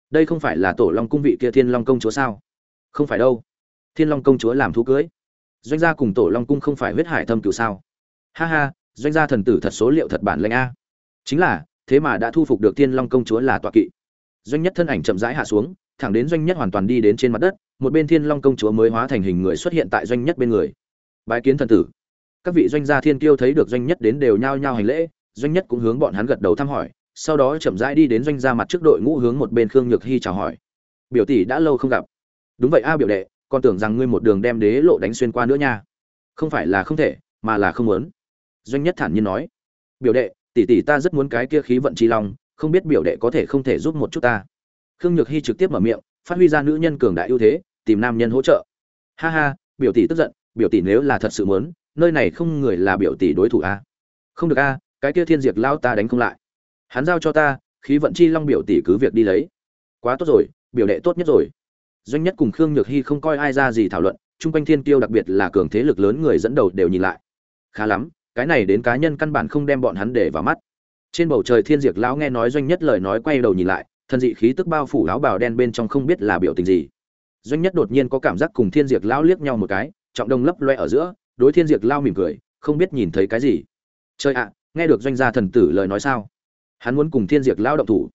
Đây không phải là tổ long cung vị kia thiên long công chúa sao? Không phải đâu. Thiên long công chúa làm thú cưới. Doanh gia cùng tổ long cung không phải huyết hải thâm cựu sao? Ha ha, doanh gia thần tử thật số liệu thật bản lệnh a. Chính là, thế mà đã thu phục được thiên long công chúa là tọa kỵ. Doanh nhất thân ảnh chậm rãi hạ xuống thẳng đến doanh nhất hoàn toàn đi đến trên mặt đất, một bên thiên long công chúa mới hóa thành hình người xuất hiện tại doanh nhất bên người. Bái kiến thần tử. Các vị doanh gia thiên kiêu thấy được doanh nhất đến đều nhao nhao hành lễ, doanh nhất cũng hướng bọn hắn gật đầu thăm hỏi, sau đó chậm rãi đi đến doanh gia mặt trước đội ngũ hướng một bên khương nhược hy chào hỏi. Biểu tỷ đã lâu không gặp. Đúng vậy a biểu đệ, còn tưởng rằng ngươi một đường đem đế lộ đánh xuyên qua nữa nha. Không phải là không thể, mà là không muốn. Doanh nhất thản nhiên nói. Biểu đệ, tỷ tỷ ta rất muốn cái kia khí vận chi long, không biết biểu đệ có thể không thể giúp một chút ta khương nhược hy trực tiếp mở miệng, phát huy ra nữ nhân cường đại ưu thế, tìm nam nhân hỗ trợ. Ha ha, biểu tỷ tức giận, biểu tỷ nếu là thật sự muốn, nơi này không người là biểu tỷ đối thủ a không được a cái kia thiên diệt lao ta đánh không lại. Hắn giao cho ta, khí vận chi long biểu tỷ cứ việc đi lấy. Quá tốt rồi, biểu đệ tốt nhất rồi. Doanh nhất cùng khương nhược hy không coi ai ra gì thảo luận, chung quanh thiên tiêu đặc biệt là cường thế lực lớn người dẫn đầu đều nhìn lại. Khá lắm, cái này đến cá nhân căn bản không đem bọn hắn để vào mắt. Trên bầu trời thiên diệt lão nghe nói doanh nhất lời nói quay đầu nhìn lại thần dị khí tức bao phủ áo bào đen bên trong không biết là biểu tình gì. Doanh nhất đột nhiên có cảm giác cùng thiên diệt lão liếc nhau một cái, trọng đông lấp loe ở giữa, đối thiên diệt lao mỉm cười, không biết nhìn thấy cái gì. Chơi ạ, nghe được doanh gia thần tử lời nói sao? Hắn muốn cùng thiên diệt lao động thủ.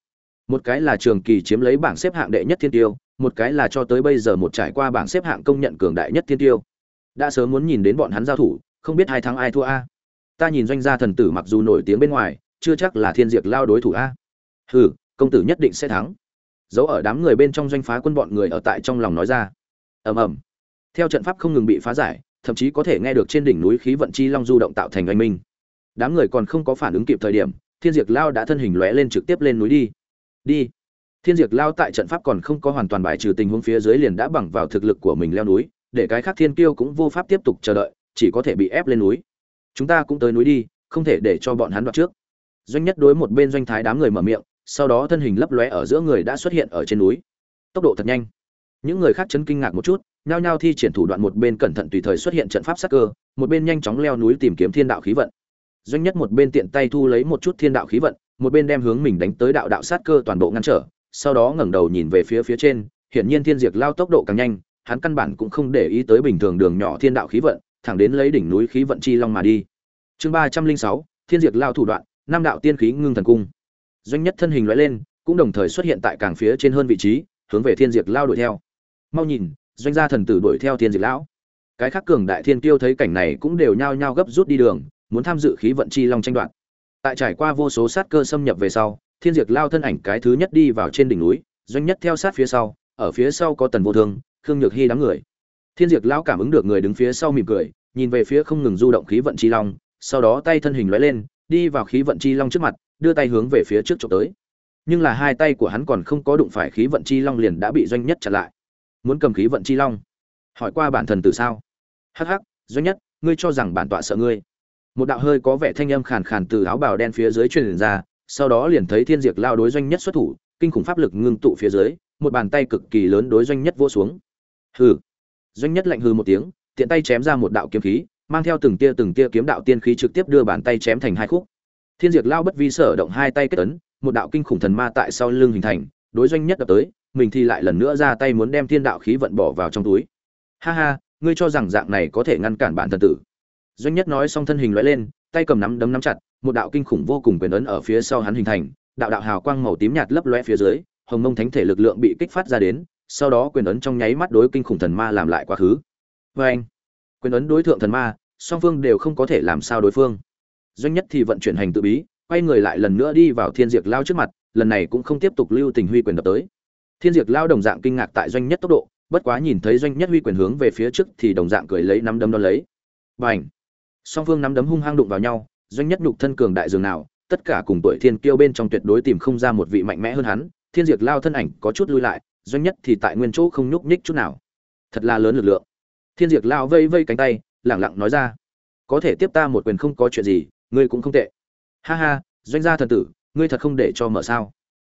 Một cái là trường kỳ chiếm lấy bảng xếp hạng đệ nhất thiên tiêu, một cái là cho tới bây giờ một trải qua bảng xếp hạng công nhận cường đại nhất thiên tiêu. Đã sớm muốn nhìn đến bọn hắn giao thủ, không biết hai thắng ai thua a. Ta nhìn doanh gia thần tử mặc dù nổi tiếng bên ngoài, chưa chắc là thiên diệt lao đối thủ a. Hừ công tử nhất định sẽ thắng. Giấu ở đám người bên trong doanh phá quân bọn người ở tại trong lòng nói ra. Ầm ầm. Theo trận pháp không ngừng bị phá giải, thậm chí có thể nghe được trên đỉnh núi khí vận chi long du động tạo thành oanh minh. Đám người còn không có phản ứng kịp thời điểm, thiên diệt lao đã thân hình lóe lên trực tiếp lên núi đi. Đi. Thiên diệt lao tại trận pháp còn không có hoàn toàn bài trừ tình huống phía dưới liền đã bằng vào thực lực của mình leo núi, để cái khác thiên kiêu cũng vô pháp tiếp tục chờ đợi, chỉ có thể bị ép lên núi. Chúng ta cũng tới núi đi, không thể để cho bọn hắn đoạt trước. Doanh nhất đối một bên doanh thái đám người mở miệng sau đó thân hình lấp lóe ở giữa người đã xuất hiện ở trên núi. Tốc độ thật nhanh. Những người khác chấn kinh ngạc một chút, nhao nhao thi triển thủ đoạn một bên cẩn thận tùy thời xuất hiện trận pháp sát cơ, một bên nhanh chóng leo núi tìm kiếm thiên đạo khí vận. Doanh nhất một bên tiện tay thu lấy một chút thiên đạo khí vận, một bên đem hướng mình đánh tới đạo đạo sát cơ toàn bộ ngăn trở, sau đó ngẩng đầu nhìn về phía phía trên, hiển nhiên thiên diệt lao tốc độ càng nhanh, hắn căn bản cũng không để ý tới bình thường đường nhỏ thiên đạo khí vận, thẳng đến lấy đỉnh núi khí vận chi long mà đi. Chương ba trăm linh sáu, thiên diệt lao thủ đoạn, năm đạo tiên khí ngưng thần cung doanh nhất thân hình loại lên, cũng đồng thời xuất hiện tại càng phía trên hơn vị trí, hướng về thiên diệt lao đuổi theo. Mau nhìn, doanh gia thần tử đuổi theo thiên diệt lão. Cái khác cường đại thiên tiêu thấy cảnh này cũng đều nhao nhao gấp rút đi đường, muốn tham dự khí vận chi long tranh đoạt. Tại trải qua vô số sát cơ xâm nhập về sau, thiên diệt lao thân ảnh cái thứ nhất đi vào trên đỉnh núi, doanh nhất theo sát phía sau, ở phía sau có tần vô thương, khương nhược hy đám người. Thiên diệt lao cảm ứng được người đứng phía sau mỉm cười, nhìn về phía không ngừng du động khí vận chi long, sau đó tay thân hình lóe lên, đi vào khí vận chi long trước mặt đưa tay hướng về phía trước trộm tới. Nhưng là hai tay của hắn còn không có đụng phải khí vận chi long liền đã bị doanh nhất chặn lại. Muốn cầm khí vận chi long? Hỏi qua bản thần từ sao? Hắc hắc, doanh nhất, ngươi cho rằng bản tọa sợ ngươi. Một đạo hơi có vẻ thanh âm khàn khàn từ áo bào đen phía dưới truyền ra, sau đó liền thấy thiên diệt lao đối doanh nhất xuất thủ, kinh khủng pháp lực ngưng tụ phía dưới, một bàn tay cực kỳ lớn đối doanh nhất vô xuống. Hừ. Doanh nhất lạnh hừ một tiếng, tiện tay chém ra một đạo kiếm khí, mang theo từng tia từng tia kiếm đạo tiên khí trực tiếp đưa bàn tay chém thành hai khúc thiên diệt lao bất vi sở động hai tay kết ấn, một đạo kinh khủng thần ma tại sau lưng hình thành, đối doanh nhất đập tới, mình thì lại lần nữa ra tay muốn đem thiên đạo khí vận bỏ vào trong túi. Ha ha, ngươi cho rằng dạng này có thể ngăn cản bản thần tử. Doanh nhất nói xong thân hình lóe lên, tay cầm nắm đấm nắm chặt, một đạo kinh khủng vô cùng quyền ấn ở phía sau hắn hình thành, đạo đạo hào quang màu tím nhạt lấp lóe phía dưới, hồng mông thánh thể lực lượng bị kích phát ra đến, sau đó quyền ấn trong nháy mắt đối kinh khủng thần ma làm lại quá khứ. Vê anh quyền ấn đối thượng thần ma, song phương đều không có thể làm sao đối phương doanh nhất thì vận chuyển hành tự bí, quay người lại lần nữa đi vào thiên diệt lao trước mặt, lần này cũng không tiếp tục lưu tình huy quyền đập tới. Thiên diệt lao đồng dạng kinh ngạc tại doanh nhất tốc độ, bất quá nhìn thấy doanh nhất huy quyền hướng về phía trước thì đồng dạng cười lấy nắm đấm đón lấy. B à n h song phương nắm đấm hung hăng đụng vào nhau, doanh nhất nhục thân cường đại dường nào, tất cả cùng tuổi thiên kiêu bên trong tuyệt đối tìm không ra một vị mạnh mẽ hơn hắn, thiên diệt lao thân ảnh có chút lui lại, doanh nhất thì tại nguyên chỗ không nhúc nhích chút nào. Thật là lớn lực lượng. Thiên diệt lao vây vây cánh tay, lẳng lặng nói ra, có thể tiếp ta một quyền không có chuyện gì ngươi cũng không tệ. Ha ha, doanh gia thần tử, ngươi thật không để cho mở sao?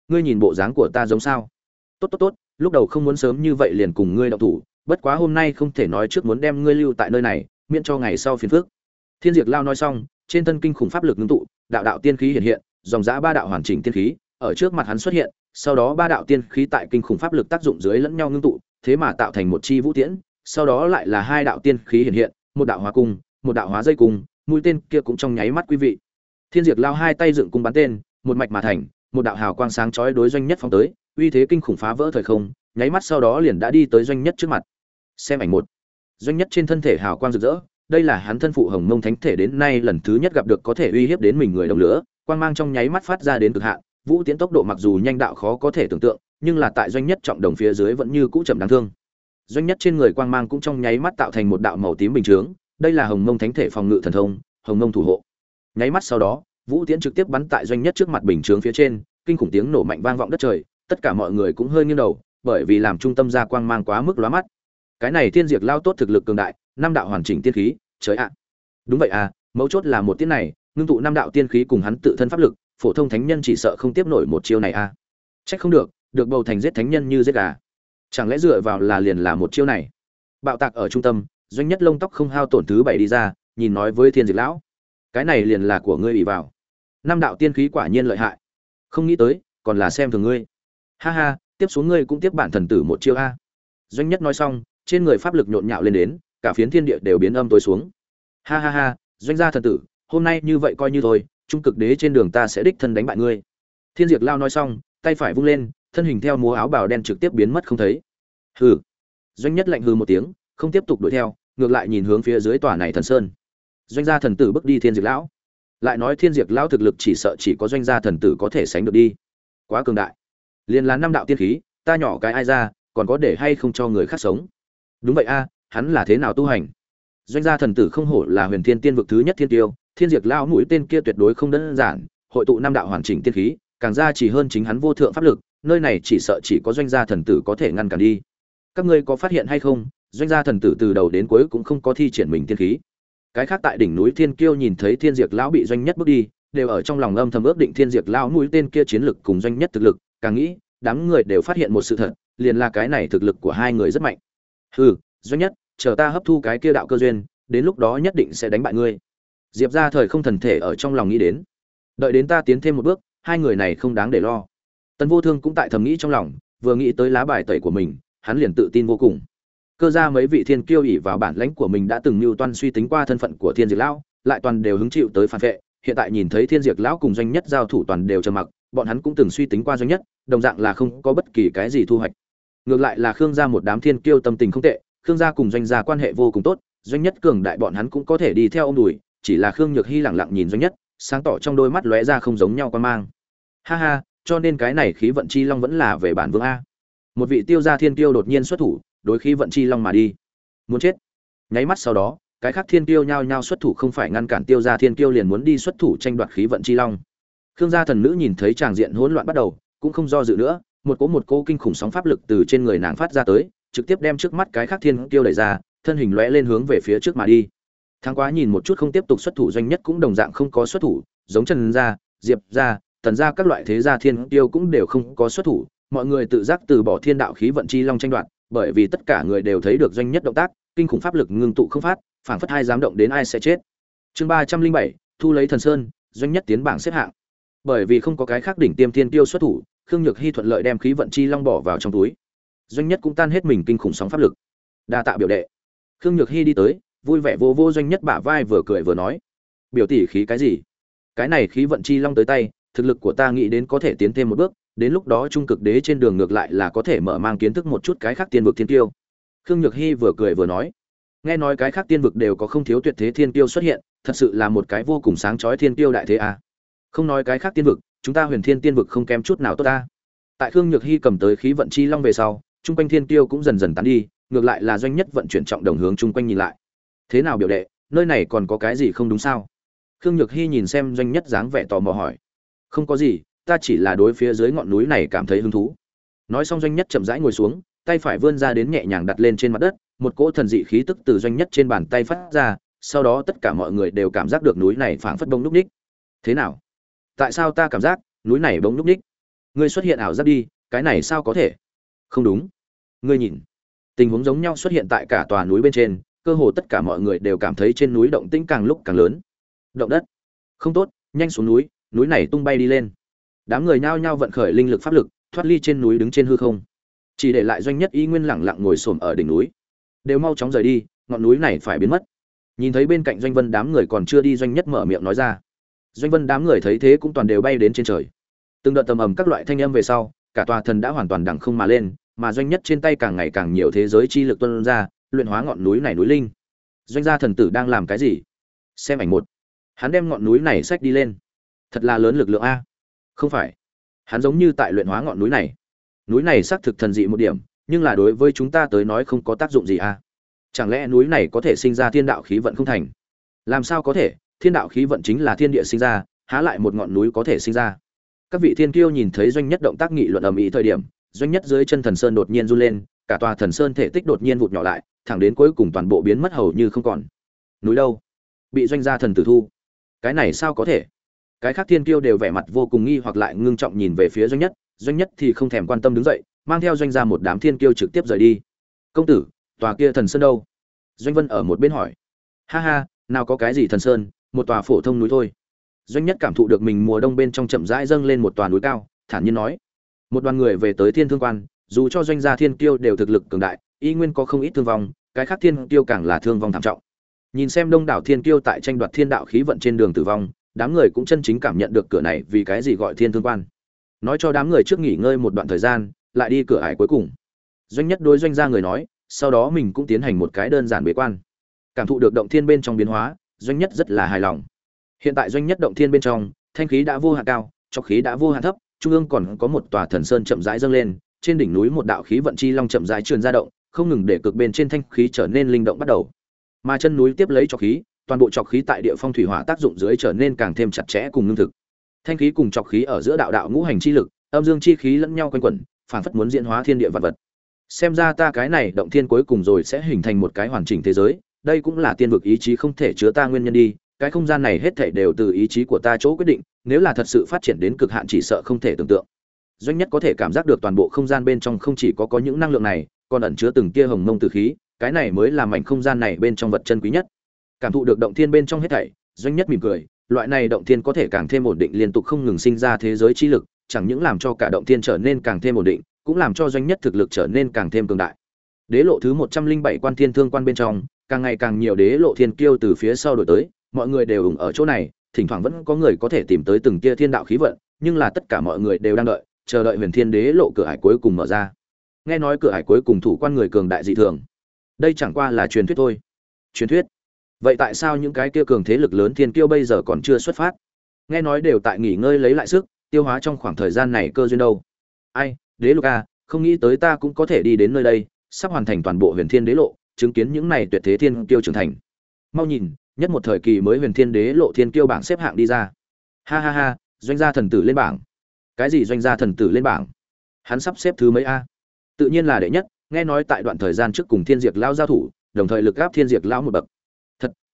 Ngươi nhìn bộ dáng của ta giống sao? Tốt tốt tốt, lúc đầu không muốn sớm như vậy liền cùng ngươi đọc thủ, bất quá hôm nay không thể nói trước muốn đem ngươi lưu tại nơi này, miễn cho ngày sau phiền phước thiên diệt lao nói xong, trên thân kinh khủng pháp lực ngưng tụ, đạo đạo tiên khí hiện hiện, dòng giã ba đạo hoàn chỉnh tiên khí, ở trước mặt hắn xuất hiện, sau đó ba đạo tiên khí tại kinh khủng pháp lực tác dụng dưới lẫn nhau ngưng tụ, thế mà tạo thành một chi vũ tiễn, sau đó lại là hai đạo tiên khí hiện hiện, một đạo hóa cung, một đạo hóa dây cung mũi tên kia cũng trong nháy mắt quý vị. Thiên diệt lao hai tay dựng cung bắn tên, một mạch mà thành, một đạo hào quang sáng chói đối doanh nhất phóng tới, uy thế kinh khủng phá vỡ thời không, nháy mắt sau đó liền đã đi tới doanh nhất trước mặt. Xem ảnh một. Doanh nhất trên thân thể hào quang rực rỡ, đây là hắn thân phụ hồng mông thánh thể đến nay lần thứ nhất gặp được có thể uy hiếp đến mình người đồng lửa, quang mang trong nháy mắt phát ra đến cực hạn, vũ tiến tốc độ mặc dù nhanh đạo khó có thể tưởng tượng, nhưng là tại doanh nhất trọng đồng phía dưới vẫn như cũ chậm đáng thương. Doanh nhất trên người quang mang cũng trong nháy mắt tạo thành một đạo màu tím bình chướng đây là hồng mông thánh thể phòng ngự thần thông, hồng mông thủ hộ. Nháy mắt sau đó, vũ tiễn trực tiếp bắn tại doanh nhất trước mặt bình chướng phía trên, kinh khủng tiếng nổ mạnh vang vọng đất trời, tất cả mọi người cũng hơi nghiêng đầu, bởi vì làm trung tâm ra quang mang quá mức lóa mắt. Cái này tiên diệt lao tốt thực lực cường đại, năm đạo hoàn chỉnh tiên khí, trời ạ. Đúng vậy à mấu chốt là một tiết này, ngưng tụ năm đạo tiên khí cùng hắn tự thân pháp lực, phổ thông thánh nhân chỉ sợ không tiếp nổi một chiêu này à. Trách không được được bầu thành giết thánh nhân như giết gà. Chẳng lẽ dựa vào là liền là một chiêu này? Bạo tạc ở trung tâm doanh nhất lông tóc không hao tổn thứ bảy đi ra, nhìn nói với thiên diệt lão, cái này liền là của ngươi ủy vào. Năm đạo tiên khí quả nhiên lợi hại. Không nghĩ tới, còn là xem thường ngươi. Ha ha, tiếp xuống ngươi cũng tiếp bản thần tử một chiêu a. Doanh nhất nói xong, trên người pháp lực nhộn nhạo lên đến, cả phiến thiên địa đều biến âm tối xuống. Ha ha ha, doanh gia thần tử, hôm nay như vậy coi như thôi, trung cực đế trên đường ta sẽ đích thân đánh bại ngươi. Thiên diệt lao nói xong, tay phải vung lên, thân hình theo múa áo bào đen trực tiếp biến mất không thấy. Hừ. Doanh nhất lạnh hừ một tiếng không tiếp tục đuổi theo, ngược lại nhìn hướng phía dưới tòa này thần sơn. Doanh gia thần tử bước đi thiên diệt lão. Lại nói thiên diệt lão thực lực chỉ sợ chỉ có doanh gia thần tử có thể sánh được đi. Quá cường đại. Liền là năm đạo tiên khí, ta nhỏ cái ai ra, còn có để hay không cho người khác sống? Đúng vậy a, hắn là thế nào tu hành? Doanh gia thần tử không hổ là huyền thiên tiên vực thứ nhất thiên tiêu, thiên diệt lão mũi tên kia tuyệt đối không đơn giản, hội tụ năm đạo hoàn chỉnh tiên khí, càng ra chỉ hơn chính hắn vô thượng pháp lực, nơi này chỉ sợ chỉ có doanh gia thần tử có thể ngăn cản đi. Các ngươi có phát hiện hay không doanh gia thần tử từ đầu đến cuối cũng không có thi triển mình tiên khí. Cái khác tại đỉnh núi thiên kiêu nhìn thấy thiên diệt lão bị doanh nhất bước đi, đều ở trong lòng âm thầm ước định thiên diệt lão mũi tên kia chiến lực cùng doanh nhất thực lực, càng nghĩ, đám người đều phát hiện một sự thật, liền là cái này thực lực của hai người rất mạnh. Hừ, doanh nhất, chờ ta hấp thu cái kia đạo cơ duyên, đến lúc đó nhất định sẽ đánh bại ngươi. Diệp ra thời không thần thể ở trong lòng nghĩ đến. Đợi đến ta tiến thêm một bước, hai người này không đáng để lo. Tần vô thương cũng tại thầm nghĩ trong lòng, vừa nghĩ tới lá bài tẩy của mình, hắn liền tự tin vô cùng cơ ra mấy vị thiên kiêu ỉ vào bản lãnh của mình đã từng mưu toan suy tính qua thân phận của thiên diệt lão, lại toàn đều hứng chịu tới phản vệ. Hiện tại nhìn thấy thiên diệt lão cùng doanh nhất giao thủ toàn đều trầm mặc, bọn hắn cũng từng suy tính qua doanh nhất, đồng dạng là không có bất kỳ cái gì thu hoạch. Ngược lại là khương gia một đám thiên kiêu tâm tình không tệ, khương gia cùng doanh gia quan hệ vô cùng tốt, doanh nhất cường đại bọn hắn cũng có thể đi theo ông đùi, chỉ là khương nhược hy lẳng lặng nhìn doanh nhất, sáng tỏ trong đôi mắt lóe ra không giống nhau quan mang. Ha ha, cho nên cái này khí vận chi long vẫn là về bản vương a. Một vị tiêu gia thiên kiêu đột nhiên xuất thủ đối khí vận chi long mà đi. Muốn chết. Nháy mắt sau đó, cái khác thiên kiêu nhao nhao xuất thủ không phải ngăn cản tiêu gia, thiên kiêu liền muốn đi xuất thủ tranh đoạt khí vận chi long. Khương gia thần nữ nhìn thấy tràng diện hỗn loạn bắt đầu, cũng không do dự nữa, một cỗ một cỗ kinh khủng sóng pháp lực từ trên người nàng phát ra tới, trực tiếp đem trước mắt cái khác thiên kiêu đẩy ra, thân hình lóe lên hướng về phía trước mà đi. Thang quá nhìn một chút không tiếp tục xuất thủ doanh nhất cũng đồng dạng không có xuất thủ, giống trần gia, diệp gia, tần gia các loại thế gia thiên tiêu cũng đều không có xuất thủ, mọi người tự giác từ bỏ thiên đạo khí vận chi long tranh đoạt bởi vì tất cả người đều thấy được doanh nhất động tác, kinh khủng pháp lực ngưng tụ không phát, phảng phất hai dám động đến ai sẽ chết. Chương ba trăm linh bảy, thu lấy thần sơn, doanh nhất tiến bảng xếp hạng. Bởi vì không có cái khác đỉnh tiêm thiên tiêu xuất thủ, khương nhược hy thuận lợi đem khí vận chi long bỏ vào trong túi. Doanh nhất cũng tan hết mình kinh khủng sóng pháp lực. Đa tạ biểu đệ. Khương nhược hy đi tới, vui vẻ vô vô doanh nhất bả vai vừa cười vừa nói. Biểu tỷ khí cái gì? Cái này khí vận chi long tới tay, thực lực của ta nghĩ đến có thể tiến thêm một bước đến lúc đó trung cực đế trên đường ngược lại là có thể mở mang kiến thức một chút cái khác tiên vực thiên tiêu khương nhược hy vừa cười vừa nói, nghe nói cái khác tiên vực đều có không thiếu tuyệt thế thiên tiêu xuất hiện, thật sự là một cái vô cùng sáng chói thiên tiêu đại thế à. không nói cái khác tiên vực, chúng ta huyền thiên tiên vực không kém chút nào tốt ta. Tại khương nhược hy cầm tới khí vận chi long về sau chung quanh thiên tiêu cũng dần dần tán đi, ngược lại là doanh nhất vận chuyển trọng đồng hướng chung quanh nhìn lại. Thế nào biểu đệ, nơi này còn có cái gì không đúng sao? Khương nhược hy nhìn xem doanh nhất dáng vẻ tò mò hỏi. Không có gì ta chỉ là đối phía dưới ngọn núi này cảm thấy hứng thú. Nói xong doanh nhất chậm rãi ngồi xuống, tay phải vươn ra đến nhẹ nhàng đặt lên trên mặt đất, một cỗ thần dị khí tức từ doanh nhất trên bàn tay phát ra, sau đó tất cả mọi người đều cảm giác được núi này phảng phất bông núc ních. Thế nào? Tại sao ta cảm giác núi này bông núc ních? Ngươi xuất hiện ảo giác đi, cái này sao có thể? Không đúng. Ngươi nhìn, tình huống giống nhau xuất hiện tại cả tòa núi bên trên, cơ hồ tất cả mọi người đều cảm thấy trên núi động tĩnh càng lúc càng lớn. Động đất. Không tốt, nhanh xuống núi núi này tung bay đi lên đám người nhao nhao vận khởi linh lực pháp lực, thoát ly trên núi đứng trên hư không. Chỉ để lại doanh nhất y nguyên lẳng lặng ngồi xổm ở đỉnh núi. Đều mau chóng rời đi, ngọn núi này phải biến mất. Nhìn thấy bên cạnh doanh vân đám người còn chưa đi, doanh nhất mở miệng nói ra. Doanh vân đám người thấy thế cũng toàn đều bay đến trên trời. Từng đợt tầm ầm các loại thanh âm về sau, cả tòa thần đã hoàn toàn đẳng không mà lên, mà doanh nhất trên tay càng ngày càng nhiều thế giới chi lực tuân ra, luyện hóa ngọn núi này núi linh. Doanh gia thần tử đang làm cái gì? Xem ảnh một. Hắn đem ngọn núi này xách đi lên. Thật là lớn lực lượng a không phải. Hắn giống như tại luyện hóa ngọn núi này. Núi này xác thực thần dị một điểm, nhưng là đối với chúng ta tới nói không có tác dụng gì à? chẳng lẽ núi này có thể sinh ra thiên đạo khí vận không thành? Làm sao có thể? Thiên đạo khí vận chính là thiên địa sinh ra, há lại một ngọn núi có thể sinh ra? Các vị thiên kiêu nhìn thấy doanh nhất động tác nghị luận ầm ĩ thời điểm, doanh nhất dưới chân thần sơn đột nhiên run lên, cả tòa thần sơn thể tích đột nhiên vụt nhỏ lại, thẳng đến cuối cùng toàn bộ biến mất hầu như không còn. Núi đâu? Bị doanh gia thần tử thu. Cái này sao có thể? Cái khác thiên kiêu đều vẻ mặt vô cùng nghi hoặc lại ngưng trọng nhìn về phía doanh nhất doanh nhất thì không thèm quan tâm đứng dậy, mang theo doanh gia một đám thiên kiêu trực tiếp rời đi. Công tử, tòa kia thần sơn đâu? Doanh vân ở một bên hỏi. Ha ha, nào có cái gì thần sơn, một tòa phổ thông núi thôi. Doanh nhất cảm thụ được mình mùa đông bên trong chậm rãi dâng lên một tòa núi cao, thản nhiên nói. Một đoàn người về tới thiên thương quan, dù cho doanh gia thiên kiêu đều thực lực cường đại, y nguyên có không ít thương vong, cái khác thiên kiêu càng là thương vong thảm trọng. Nhìn xem đông đảo thiên kiêu tại tranh đoạt thiên đạo khí vận trên đường tử vong đám người cũng chân chính cảm nhận được cửa này vì cái gì gọi thiên thương quan. Nói cho đám người trước nghỉ ngơi một đoạn thời gian, lại đi cửa ải cuối cùng. Doanh nhất đối doanh gia người nói, sau đó mình cũng tiến hành một cái đơn giản bế quan. Cảm thụ được động thiên bên trong biến hóa, doanh nhất rất là hài lòng. Hiện tại doanh nhất động thiên bên trong, thanh khí đã vô hạn cao, cho khí đã vô hạn thấp, trung ương còn có một tòa thần sơn chậm rãi dâng lên, trên đỉnh núi một đạo khí vận chi long chậm rãi truyền ra động, không ngừng để cực bên trên thanh khí trở nên linh động bắt đầu. Mà chân núi tiếp lấy cho khí toàn bộ trọc khí tại địa phong thủy hỏa tác dụng dưới trở nên càng thêm chặt chẽ cùng ngưng thực. Thanh khí cùng trọc khí ở giữa đạo đạo ngũ hành chi lực, âm dương chi khí lẫn nhau quanh quẩn, phản phất muốn diễn hóa thiên địa vật vật. Xem ra ta cái này động thiên cuối cùng rồi sẽ hình thành một cái hoàn chỉnh thế giới, đây cũng là tiên vực ý chí không thể chứa ta nguyên nhân đi, cái không gian này hết thảy đều từ ý chí của ta chỗ quyết định, nếu là thật sự phát triển đến cực hạn chỉ sợ không thể tưởng tượng. Doanh nhất có thể cảm giác được toàn bộ không gian bên trong không chỉ có có những năng lượng này, còn ẩn chứa từng tia hồng mông tử khí, cái này mới là mảnh không gian này bên trong vật chân quý nhất cảm thụ được động thiên bên trong hết thảy, doanh nhất mỉm cười, loại này động thiên có thể càng thêm ổn định liên tục không ngừng sinh ra thế giới chi lực, chẳng những làm cho cả động thiên trở nên càng thêm ổn định, cũng làm cho doanh nhất thực lực trở nên càng thêm cường đại. Đế lộ thứ một trăm linh bảy quan thiên thương quan bên trong, càng ngày càng nhiều đế lộ thiên kiêu từ phía sau đổi tới, mọi người đều ủng ở chỗ này, thỉnh thoảng vẫn có người có thể tìm tới từng tia thiên đạo khí vận, nhưng là tất cả mọi người đều đang đợi, chờ đợi huyền thiên đế lộ cửa hải cuối cùng mở ra. Nghe nói cửa hải cuối cùng thủ quan người cường đại dị thường. Đây chẳng qua là truyền thuyết thôi. Truyền thuyết vậy tại sao những cái kia cường thế lực lớn thiên kiêu bây giờ còn chưa xuất phát? Nghe nói đều tại nghỉ ngơi lấy lại sức, tiêu hóa trong khoảng thời gian này cơ duyên đâu. Ai, đế lục a không nghĩ tới ta cũng có thể đi đến nơi đây, sắp hoàn thành toàn bộ huyền thiên đế lộ, chứng kiến những này tuyệt thế thiên kiêu trưởng thành. Mau nhìn, nhất một thời kỳ mới huyền thiên đế lộ thiên kiêu bảng xếp hạng đi ra. Ha ha ha, doanh gia thần tử lên bảng. Cái gì doanh gia thần tử lên bảng? Hắn sắp xếp thứ mấy a? Tự nhiên là đệ nhất, nghe nói tại đoạn thời gian trước cùng thiên diệt lao giao thủ, đồng thời lực gáp thiên diệt lao một bậc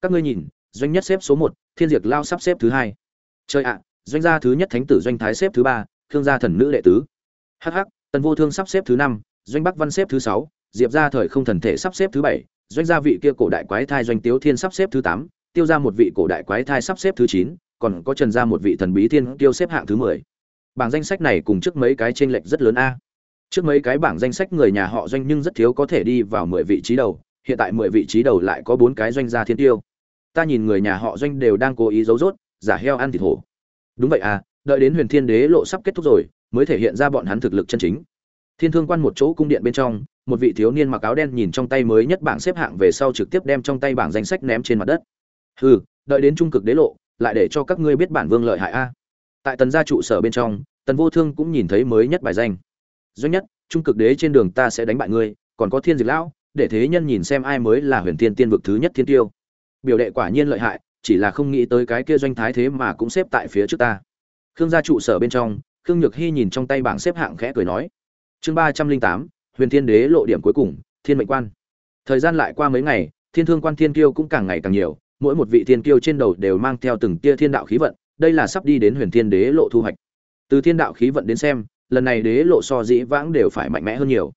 các ngươi nhìn, doanh nhất xếp số một, thiên diệt lao sắp xếp thứ hai. Chơi ạ, doanh gia thứ nhất thánh tử doanh thái xếp thứ ba thương gia thần nữ đệ tứ. Hh tần vô thương sắp xếp thứ năm, doanh bắc văn xếp thứ sáu, diệp gia thời không thần thể sắp xếp thứ bảy, doanh gia vị kia cổ đại quái thai doanh tiếu thiên sắp xếp thứ tám, tiêu ra một vị cổ đại quái thai sắp xếp thứ chín, còn có trần gia một vị thần bí thiên tiêu xếp hạng thứ mười. Bảng danh sách này cùng trước mấy cái tranh lệch rất lớn a. Trước mấy cái bảng danh sách người nhà họ doanh nhưng rất thiếu có thể đi vào mười vị trí đầu, hiện tại mười vị trí đầu lại có bốn cái doanh gia thiên tiêu ta nhìn người nhà họ doanh đều đang cố ý giấu rốt, giả heo ăn thịt hổ. Đúng vậy à đợi đến huyền thiên đế lộ sắp kết thúc rồi, mới thể hiện ra bọn hắn thực lực chân chính. Thiên thương quan một chỗ cung điện bên trong, một vị thiếu niên mặc áo đen nhìn trong tay mới nhất bảng xếp hạng về sau trực tiếp đem trong tay bảng danh sách ném trên mặt đất. Hừ, đợi đến trung cực đế lộ, lại để cho các ngươi biết bản vương lợi hại a. Tại tần gia trụ sở bên trong, tần vô thương cũng nhìn thấy mới nhất bài danh. Doanh nhất, trung cực đế trên đường ta sẽ đánh bại ngươi, còn có thiên diệt lão, để thế nhân nhìn xem ai mới là huyền thiên tiên vực thứ nhất thiên tiêu biểu đệ quả nhiên lợi hại, chỉ là không nghĩ tới cái kia doanh thái thế mà cũng xếp tại phía trước ta. Khương gia trụ sở bên trong, khương nhược hy nhìn trong tay bảng xếp hạng khẽ cười nói. Chương ba trăm linh tám, huyền thiên đế lộ điểm cuối cùng, thiên mệnh quan. Thời gian lại qua mấy ngày, thiên thương quan thiên kiêu cũng càng ngày càng nhiều, mỗi một vị thiên kiêu trên đầu đều mang theo từng tia thiên đạo khí vận, đây là sắp đi đến huyền thiên đế lộ thu hoạch. Từ thiên đạo khí vận đến xem, lần này đế lộ so dĩ vãng đều phải mạnh mẽ hơn nhiều.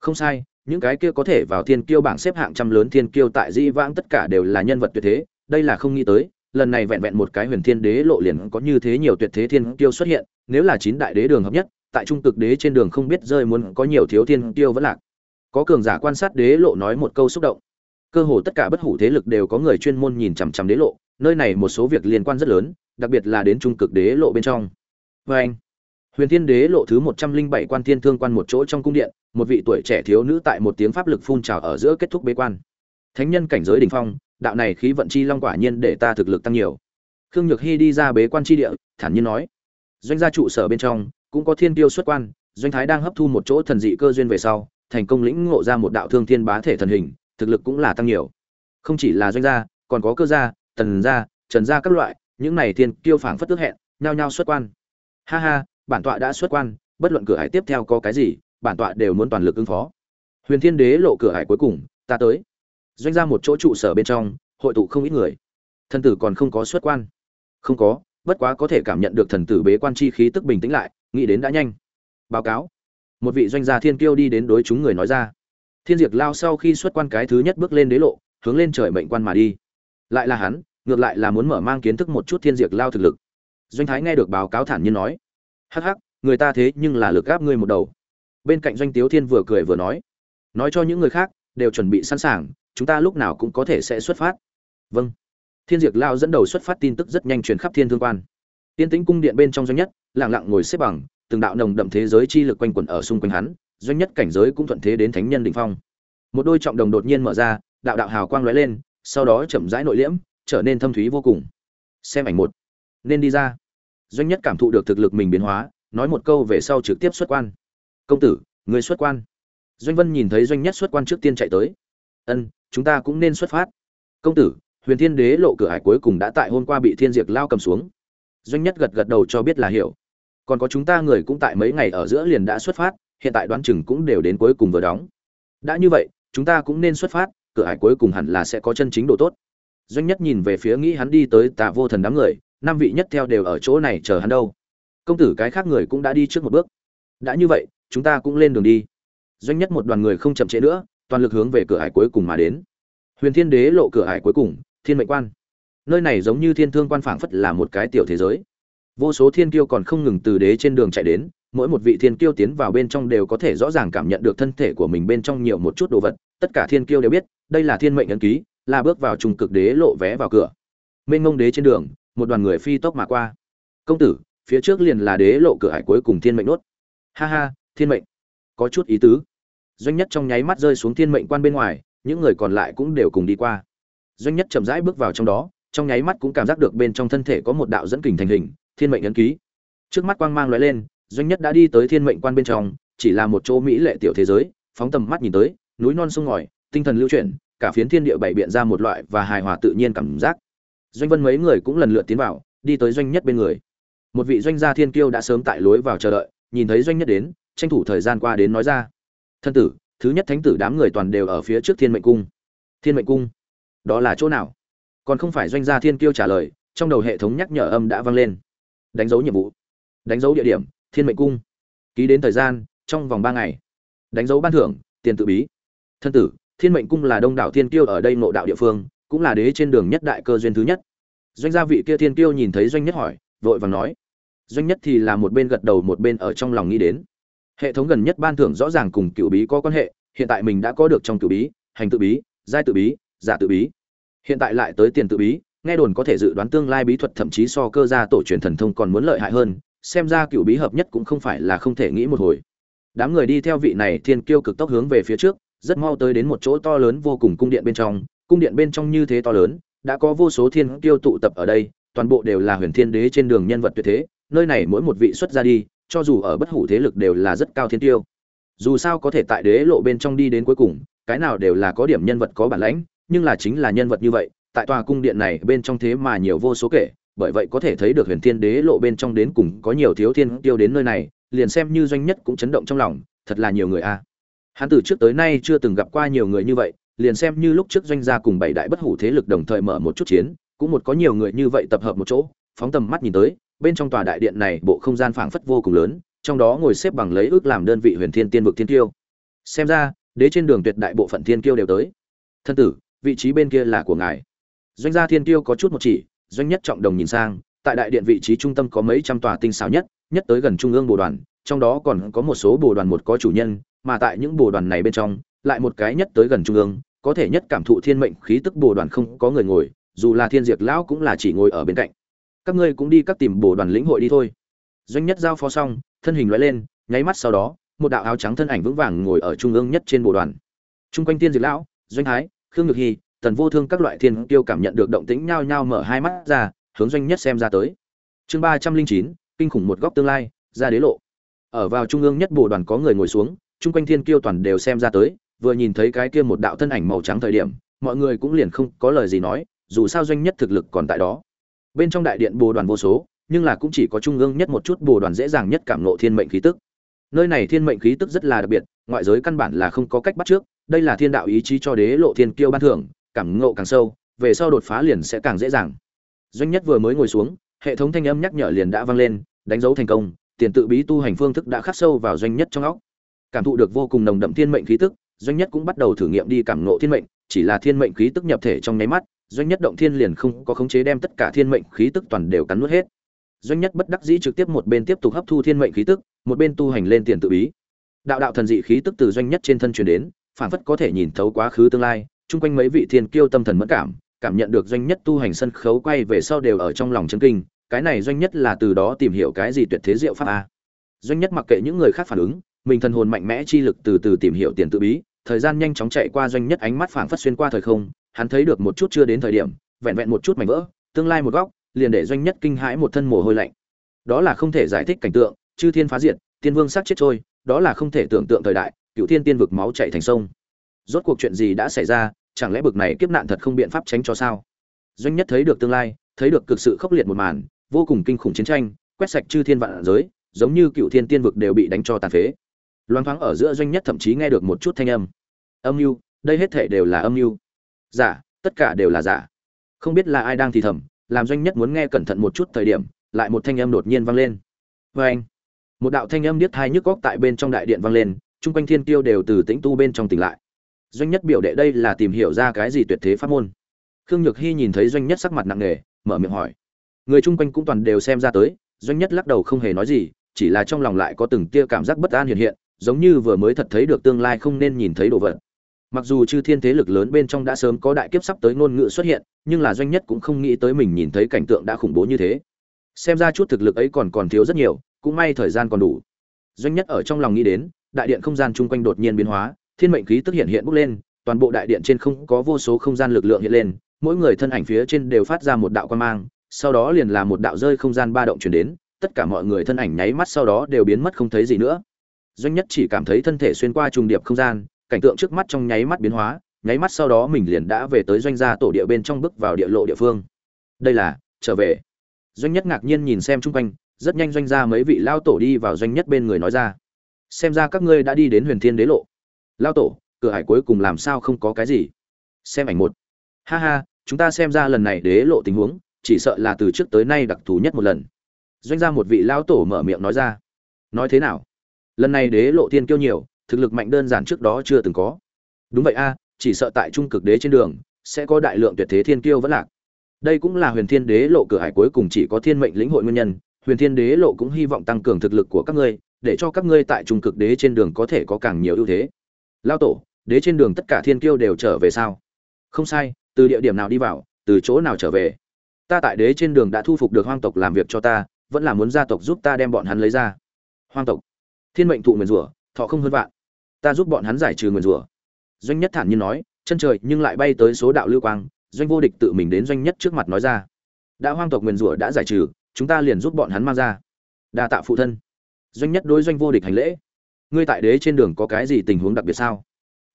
Không sai những cái kia có thể vào thiên kiêu bảng xếp hạng trăm lớn thiên kiêu tại di vãng tất cả đều là nhân vật tuyệt thế, đây là không nghĩ tới, lần này vẹn vẹn một cái huyền thiên đế lộ liền có như thế nhiều tuyệt thế thiên kiêu xuất hiện, nếu là chín đại đế đường hợp nhất, tại trung cực đế trên đường không biết rơi muốn có nhiều thiếu thiên kiêu vẫn lạc. Có cường giả quan sát đế lộ nói một câu xúc động. Cơ hồ tất cả bất hủ thế lực đều có người chuyên môn nhìn chằm chằm đế lộ, nơi này một số việc liên quan rất lớn, đặc biệt là đến trung cực đế lộ bên trong. Vê anh huyền thiên đế lộ thứ một trăm linh bảy quan thiên thương quan một chỗ trong cung điện một vị tuổi trẻ thiếu nữ tại một tiếng pháp lực phun trào ở giữa kết thúc bế quan. Thánh nhân cảnh giới đỉnh phong, đạo này khí vận chi long quả nhiên để ta thực lực tăng nhiều. Khương nhược hy đi ra bế quan chi địa, thản nhiên nói. Doanh gia trụ sở bên trong, cũng có thiên tiêu xuất quan, doanh thái đang hấp thu một chỗ thần dị cơ duyên về sau, thành công lĩnh ngộ ra một đạo thương thiên bá thể thần hình, thực lực cũng là tăng nhiều. Không chỉ là doanh gia, còn có cơ gia, tần gia, trần gia các loại, những này thiên tiêu phảng phất tức hẹn, nhao nhao xuất quan. Ha ha, bản tọa đã xuất quan, bất luận cửa hải tiếp theo có cái gì bản tọa đều muốn toàn lực ứng phó. Huyền thiên đế lộ cửa hải cuối cùng, ta tới. Doanh ra một chỗ trụ sở bên trong, hội tụ không ít người. Thần tử còn không có xuất quan. Không có, bất quá có thể cảm nhận được thần tử bế quan chi khí tức bình tĩnh lại, nghĩ đến đã nhanh. Báo cáo. Một vị doanh gia thiên kiêu đi đến đối chúng người nói ra. Thiên diệt lao sau khi xuất quan cái thứ nhất bước lên đế lộ, hướng lên trời mệnh quan mà đi. Lại là hắn, ngược lại là muốn mở mang kiến thức một chút thiên diệt lao thực lực. Doanh thái nghe được báo cáo thản nhiên nói. Hắc hắc, người ta thế nhưng là lực gáp ngươi một đầu bên cạnh doanh tiếu thiên vừa cười vừa nói nói cho những người khác, đều chuẩn bị sẵn sàng, chúng ta lúc nào cũng có thể sẽ xuất phát. Vâng. Thiên diệt lao dẫn đầu xuất phát tin tức rất nhanh truyền khắp thiên thương quan. Tiên tĩnh cung điện bên trong doanh nhất, lặng lặng ngồi xếp bằng, từng đạo nồng đậm thế giới chi lực quanh quẩn ở xung quanh hắn, doanh nhất cảnh giới cũng thuận thế đến thánh nhân đỉnh phong. Một đôi trọng đồng đột nhiên mở ra, đạo đạo hào quang lóe lên, sau đó chậm rãi nội liễm, trở nên thâm thúy vô cùng. Xem ảnh một. Nên đi ra. Doanh nhất cảm thụ được thực lực mình biến hóa, nói một câu về sau trực tiếp xuất quan công tử người xuất quan. Doanh vân nhìn thấy doanh nhất xuất quan trước tiên chạy tới. Ân, chúng ta cũng nên xuất phát. Công tử, huyền thiên đế lộ cửa hải cuối cùng đã tại hôm qua bị thiên diệt lao cầm xuống. Doanh nhất gật gật đầu cho biết là hiểu. Còn có chúng ta người cũng tại mấy ngày ở giữa liền đã xuất phát, hiện tại đoán chừng cũng đều đến cuối cùng vừa đóng. Đã như vậy, chúng ta cũng nên xuất phát, cửa hải cuối cùng hẳn là sẽ có chân chính độ tốt. Doanh nhất nhìn về phía nghĩ hắn đi tới tà vô thần đám người, năm vị nhất theo đều ở chỗ này chờ hắn đâu. Công tử, cái khác người cũng đã đi trước một bước. Đã như vậy chúng ta cũng lên đường đi. Doanh nhất một đoàn người không chậm trễ nữa, toàn lực hướng về cửa hải cuối cùng mà đến. Huyền thiên đế lộ cửa hải cuối cùng, thiên mệnh quan. Nơi này giống như thiên thương quan phảng phất là một cái tiểu thế giới. Vô số thiên kiêu còn không ngừng từ đế trên đường chạy đến, mỗi một vị thiên kiêu tiến vào bên trong đều có thể rõ ràng cảm nhận được thân thể của mình bên trong nhiều một chút đồ vật, tất cả thiên kiêu đều biết, đây là thiên mệnh ấn ký, là bước vào trùng cực đế lộ vé vào cửa. Mênh ngông đế trên đường, một đoàn người phi tốc mà qua. Công tử, phía trước liền là đế lộ cửa hải cuối cùng thiên mệnh nốt. Ha ha thiên mệnh. Có chút ý tứ. Doanh nhất trong nháy mắt rơi xuống thiên mệnh quan bên ngoài, những người còn lại cũng đều cùng đi qua. Doanh nhất chậm rãi bước vào trong đó, trong nháy mắt cũng cảm giác được bên trong thân thể có một đạo dẫn kình thành hình, thiên mệnh ấn ký. Trước mắt quang mang lóe lên, doanh nhất đã đi tới thiên mệnh quan bên trong, chỉ là một chỗ mỹ lệ tiểu thế giới, phóng tầm mắt nhìn tới, núi non sông ngòi, tinh thần lưu chuyển, cả phiến thiên địa bảy biện ra một loại và hài hòa tự nhiên cảm giác. Doanh vân mấy người cũng lần lượt tiến vào, đi tới doanh nhất bên người. Một vị doanh gia thiên kiêu đã sớm tại lối vào chờ đợi, nhìn thấy doanh nhất đến tranh thủ thời gian qua đến nói ra. Thân tử, thứ nhất thánh tử đám người toàn đều ở phía trước thiên mệnh cung. Thiên mệnh cung? Đó là chỗ nào? Còn không phải doanh gia thiên kiêu trả lời, trong đầu hệ thống nhắc nhở âm đã vang lên. Đánh dấu nhiệm vụ. Đánh dấu địa điểm, thiên mệnh cung. Ký đến thời gian, trong vòng ba ngày. Đánh dấu ban thưởng, tiền tự bí. Thân tử, thiên mệnh cung là đông đảo thiên kiêu ở đây nội đạo địa phương, cũng là đế trên đường nhất đại cơ duyên thứ nhất. Doanh gia vị kia thiên kiêu nhìn thấy doanh nhất hỏi, vội vàng nói. Doanh nhất thì là một bên gật đầu một bên ở trong lòng nghĩ đến hệ thống gần nhất ban thưởng rõ ràng cùng cựu bí có quan hệ, hiện tại mình đã có được trong cựu bí, hành tự bí, giai tự bí, giả tự bí. Hiện tại lại tới tiền tự bí, nghe đồn có thể dự đoán tương lai bí thuật thậm chí so cơ gia tổ truyền thần thông còn muốn lợi hại hơn, xem ra cựu bí hợp nhất cũng không phải là không thể nghĩ một hồi. Đám người đi theo vị này thiên kiêu cực tốc hướng về phía trước, rất mau tới đến một chỗ to lớn vô cùng cung điện bên trong. Cung điện bên trong như thế to lớn, đã có vô số thiên kiêu tụ tập ở đây, toàn bộ đều là huyền thiên đế trên đường nhân vật tuyệt thế. Nơi này mỗi một vị xuất ra đi cho dù ở bất hủ thế lực đều là rất cao thiên tiêu. Dù sao có thể tại đế lộ bên trong đi đến cuối cùng, cái nào đều là có điểm nhân vật có bản lãnh, nhưng là chính là nhân vật như vậy, tại tòa cung điện này bên trong thế mà nhiều vô số kể, bởi vậy có thể thấy được huyền thiên đế lộ bên trong đến cùng có nhiều thiếu thiên tiêu đến nơi này, liền xem như doanh nhất cũng chấn động trong lòng, thật là nhiều người a. Hắn từ trước tới nay chưa từng gặp qua nhiều người như vậy, liền xem như lúc trước doanh gia cùng bảy đại bất hủ thế lực đồng thời mở một chút chiến, cũng một có nhiều người như vậy tập hợp một chỗ, phóng tầm mắt nhìn tới bên trong tòa đại điện này bộ không gian phảng phất vô cùng lớn, trong đó ngồi xếp bằng lấy ước làm đơn vị huyền thiên tiên vực thiên kiêu. Xem ra, đế trên đường tuyệt đại bộ phận thiên kiêu đều tới. Thân tử, vị trí bên kia là của ngài. Doanh gia thiên kiêu có chút một chỉ, doanh nhất trọng đồng nhìn sang, tại đại điện vị trí trung tâm có mấy trăm tòa tinh xảo nhất nhất tới gần trung ương bồ đoàn, trong đó còn có một số bồ đoàn một có chủ nhân, mà tại những bồ đoàn này bên trong, lại một cái nhất tới gần trung ương, có thể nhất cảm thụ thiên mệnh khí tức bồ đoàn không có người ngồi, dù là thiên diệt lão cũng là chỉ ngồi ở bên cạnh các ngươi cũng đi các tìm bổ đoàn lĩnh hội đi thôi. Doanh nhất giao phó xong, thân hình loại lên, nháy mắt sau đó, một đạo áo trắng thân ảnh vững vàng ngồi ở trung ương nhất trên bộ đoàn. Chung quanh tiên diệt lão, doanh thái, khương nhược hy, tần vô thương các loại thiên tiêu cảm nhận được động tĩnh nhao nhao mở hai mắt ra, hướng doanh nhất xem ra tới. Chương ba trăm linh chín, kinh khủng một góc tương lai, ra đế lộ. Ở vào trung ương nhất bộ đoàn có người ngồi xuống chung quanh thiên kiêu toàn đều xem ra tới, vừa nhìn thấy cái kia một đạo thân ảnh màu trắng thời điểm, mọi người cũng liền không có lời gì nói, dù sao doanh nhất thực lực còn tại đó bên trong đại điện bồ đoàn vô số, nhưng là cũng chỉ có trung ương nhất một chút bồ đoàn dễ dàng nhất cảm nộ thiên mệnh khí tức. Nơi này thiên mệnh khí tức rất là đặc biệt, ngoại giới căn bản là không có cách bắt trước, đây là thiên đạo ý chí cho đế lộ thiên kiêu ban thưởng, cảm ngộ càng sâu, về sau đột phá liền sẽ càng dễ dàng. Doanh nhất vừa mới ngồi xuống, hệ thống thanh âm nhắc nhở liền đã vang lên, đánh dấu thành công, tiền tự bí tu hành phương thức đã khắc sâu vào doanh nhất trong óc. Cảm thụ được vô cùng nồng đậm thiên mệnh khí tức, doanh nhất cũng bắt đầu thử nghiệm đi cảm ngộ thiên mệnh, chỉ là thiên mệnh khí tức nhập thể trong nháy mắt doanh nhất động thiên liền không có khống chế đem tất cả thiên mệnh khí tức toàn đều cắn nuốt hết. Doanh nhất bất đắc dĩ trực tiếp một bên tiếp tục hấp thu thiên mệnh khí tức, một bên tu hành lên tiền tự bí. Đạo đạo thần dị khí tức từ doanh nhất trên thân truyền đến phản phất có thể nhìn thấu quá khứ tương lai, chung quanh mấy vị thiên kiêu tâm thần mất cảm cảm nhận được doanh nhất tu hành sân khấu quay về sau đều ở trong lòng chân kinh, cái này doanh nhất là từ đó tìm hiểu cái gì tuyệt thế diệu pháp a? Doanh nhất mặc kệ những người khác phản ứng, mình thần hồn mạnh mẽ chi lực từ từ tìm hiểu tiền tự bí thời gian nhanh chóng chạy qua doanh nhất ánh mắt phảng phất xuyên qua thời không, hắn thấy được một chút chưa đến thời điểm, vẹn vẹn một chút mảnh vỡ, tương lai một góc, liền để doanh nhất kinh hãi một thân mồ hôi lạnh. Đó là không thể giải thích cảnh tượng, chư thiên phá diệt, tiên vương sát chết trôi, đó là không thể tưởng tượng thời đại, cựu thiên tiên vực máu chảy thành sông. Rốt cuộc chuyện gì đã xảy ra, chẳng lẽ bực này kiếp nạn thật không biện pháp tránh cho sao? Doanh nhất thấy được tương lai, thấy được cực sự khốc liệt một màn, vô cùng kinh khủng chiến tranh, quét sạch chư thiên vạn giới, giống như cựu thiên tiên vực đều bị đánh cho tàn phế loáng thoáng ở giữa doanh nhất thậm chí nghe được một chút thanh âm. Âm mưu, đây hết thể đều là âm mưu. Giả, tất cả đều là giả. Không biết là ai đang thì thầm, làm doanh nhất muốn nghe cẩn thận một chút thời điểm, lại một thanh âm đột nhiên vang lên. Vê anh. Một đạo thanh âm điếc thai nhức góc tại bên trong đại điện vang lên, chung quanh thiên tiêu đều từ tĩnh tu bên trong tỉnh lại. Doanh nhất biểu đệ đây là tìm hiểu ra cái gì tuyệt thế pháp môn. Khương nhược hy nhìn thấy doanh nhất sắc mặt nặng nề, mở miệng hỏi. Người chung quanh cũng toàn đều xem ra tới, doanh nhất lắc đầu không hề nói gì, chỉ là trong lòng lại có từng tia cảm giác bất an hiện hiện giống như vừa mới thật thấy được tương lai không nên nhìn thấy đồ vật. Mặc dù chư thiên thế lực lớn bên trong đã sớm có đại kiếp sắp tới ngôn ngữ xuất hiện, nhưng là doanh nhất cũng không nghĩ tới mình nhìn thấy cảnh tượng đã khủng bố như thế. Xem ra chút thực lực ấy còn còn thiếu rất nhiều, cũng may thời gian còn đủ. Doanh nhất ở trong lòng nghĩ đến, đại điện không gian chung quanh đột nhiên biến hóa, thiên mệnh khí tức hiện hiện bốc lên, toàn bộ đại điện trên không có vô số không gian lực lượng hiện lên, mỗi người thân ảnh phía trên đều phát ra một đạo quan mang, sau đó liền là một đạo rơi không gian ba động chuyển đến, tất cả mọi người thân ảnh nháy mắt sau đó đều biến mất không thấy gì nữa doanh nhất chỉ cảm thấy thân thể xuyên qua trùng điệp không gian, cảnh tượng trước mắt trong nháy mắt biến hóa, nháy mắt sau đó mình liền đã về tới doanh gia tổ địa bên trong bước vào địa lộ địa phương. Đây là, trở về. Doanh nhất ngạc nhiên nhìn xem chung quanh, rất nhanh doanh gia mấy vị lao tổ đi vào doanh nhất bên người nói ra. Xem ra các ngươi đã đi đến huyền thiên đế lộ. Lao tổ, cửa hải cuối cùng làm sao không có cái gì? Xem ảnh một. Ha ha, chúng ta xem ra lần này đế lộ tình huống, chỉ sợ là từ trước tới nay đặc thù nhất một lần. Doanh gia một vị lao tổ mở miệng nói ra. Nói thế nào? Lần này đế lộ thiên kiêu nhiều, thực lực mạnh đơn giản trước đó chưa từng có. Đúng vậy a, chỉ sợ tại trung cực đế trên đường, sẽ có đại lượng tuyệt thế thiên kiêu vẫn lạc. Đây cũng là huyền thiên đế lộ cửa hải cuối cùng chỉ có thiên mệnh lĩnh hội nguyên nhân, huyền thiên đế lộ cũng hy vọng tăng cường thực lực của các ngươi, để cho các ngươi tại trung cực đế trên đường có thể có càng nhiều ưu thế. Lao tổ, đế trên đường tất cả thiên kiêu đều trở về sao? Không sai, từ địa điểm nào đi vào, từ chỗ nào trở về? Ta tại đế trên đường đã thu phục được hoang tộc làm việc cho ta, vẫn là muốn gia tộc giúp ta đem bọn hắn lấy ra. Hoang tộc thiên mệnh thụ nguyền rủa, thọ không hơn vạn. Ta giúp bọn hắn giải trừ nguyền rủa. Doanh nhất thản nhiên nói, chân trời nhưng lại bay tới số đạo lưu quang, doanh vô địch tự mình đến doanh nhất trước mặt nói ra. Đã hoang tộc nguyền rủa đã giải trừ, chúng ta liền giúp bọn hắn mang ra. Đa tạ phụ thân. Doanh nhất đối doanh vô địch hành lễ. Ngươi tại đế trên đường có cái gì tình huống đặc biệt sao?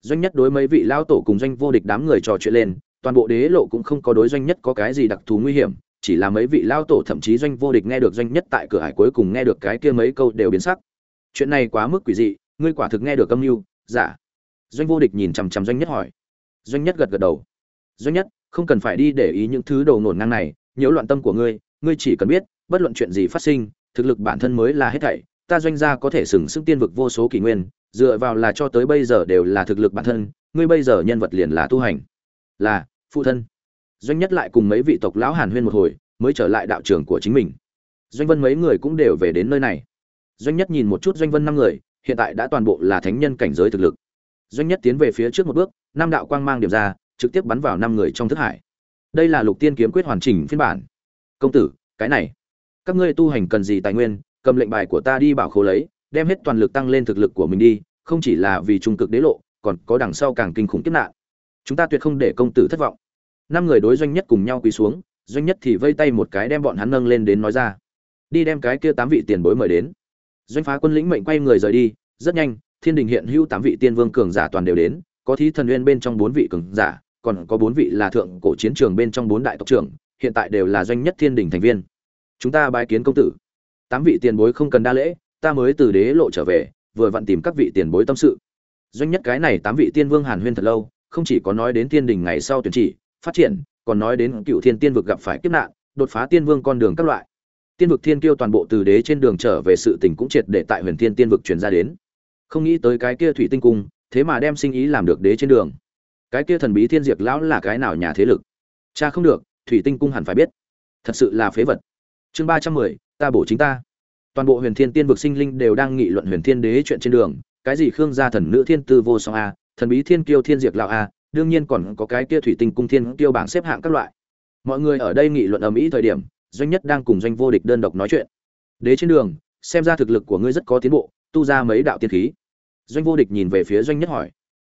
Doanh nhất đối mấy vị lao tổ cùng doanh vô địch đám người trò chuyện lên, toàn bộ đế lộ cũng không có đối doanh nhất có cái gì đặc thù nguy hiểm, chỉ là mấy vị lao tổ thậm chí doanh vô địch nghe được doanh nhất tại cửa hải cuối cùng nghe được cái kia mấy câu đều biến sắc chuyện này quá mức quỷ dị, ngươi quả thực nghe được âm mưu, giả. Doanh vô địch nhìn chằm chằm doanh nhất hỏi. Doanh nhất gật gật đầu. Doanh nhất, không cần phải đi để ý những thứ đầu nổn ngang này, nhiễu loạn tâm của ngươi ngươi chỉ cần biết, bất luận chuyện gì phát sinh, thực lực bản thân mới là hết thảy, ta doanh gia có thể sừng sững tiên vực vô số kỷ nguyên, dựa vào là cho tới bây giờ đều là thực lực bản thân, ngươi bây giờ nhân vật liền là tu hành. Là, phụ thân. Doanh nhất lại cùng mấy vị tộc lão hàn huyên một hồi, mới trở lại đạo trường của chính mình. Doanh vân mấy người cũng đều về đến nơi này doanh nhất nhìn một chút doanh vân năm người, hiện tại đã toàn bộ là thánh nhân cảnh giới thực lực. Doanh nhất tiến về phía trước một bước, năm đạo quang mang điểm ra, trực tiếp bắn vào năm người trong thức hải. Đây là lục tiên kiếm quyết hoàn chỉnh phiên bản. Công tử, cái này, các ngươi tu hành cần gì tài nguyên, cầm lệnh bài của ta đi bảo khố lấy, đem hết toàn lực tăng lên thực lực của mình đi, không chỉ là vì trung cực đế lộ, còn có đằng sau càng kinh khủng kiếp nạn. Chúng ta tuyệt không để công tử thất vọng. Năm người đối doanh nhất cùng nhau quỳ xuống, doanh nhất thì vây tay một cái đem bọn hắn nâng lên đến nói ra. Đi đem cái kia tám vị tiền bối mời đến doanh phá quân lĩnh mệnh quay người rời đi, rất nhanh, thiên đình hiện hữu tám vị tiên vương cường giả toàn đều đến, có thí thần nguyên bên trong bốn vị cường giả, còn có bốn vị là thượng cổ chiến trường bên trong bốn đại tộc trưởng, hiện tại đều là doanh nhất thiên đình thành viên. Chúng ta bái kiến công tử. Tám vị tiền bối không cần đa lễ, ta mới từ đế lộ trở về, vừa vặn tìm các vị tiền bối tâm sự. Doanh nhất cái này tám vị tiên vương hàn huyên thật lâu, không chỉ có nói đến thiên đình ngày sau tuyển chỉ, phát triển, còn nói đến cựu thiên tiên vực gặp phải kiếp nạn, đột phá tiên vương con đường các loại tiên vực thiên kiêu toàn bộ từ đế trên đường trở về sự tình cũng triệt để tại huyền thiên tiên vực truyền ra đến. Không nghĩ tới cái kia thủy tinh cung, thế mà đem sinh ý làm được đế trên đường. Cái kia thần bí thiên diệt lão là cái nào nhà thế lực? Cha không được, thủy tinh cung hẳn phải biết. Thật sự là phế vật. Chương ba trăm mười, ta bổ chính ta. Toàn bộ huyền thiên tiên vực sinh linh đều đang nghị luận huyền thiên đế chuyện trên đường. Cái gì khương gia thần nữ thiên tư vô song a, thần bí thiên kiêu thiên diệt lão a, đương nhiên còn có cái kia thủy tinh cung thiên kiêu bảng xếp hạng các loại. Mọi người ở đây nghị luận ầm ĩ thời điểm doanh nhất đang cùng doanh vô địch đơn độc nói chuyện. Đế trên đường, xem ra thực lực của ngươi rất có tiến bộ, tu ra mấy đạo tiên khí. Doanh vô địch nhìn về phía doanh nhất hỏi.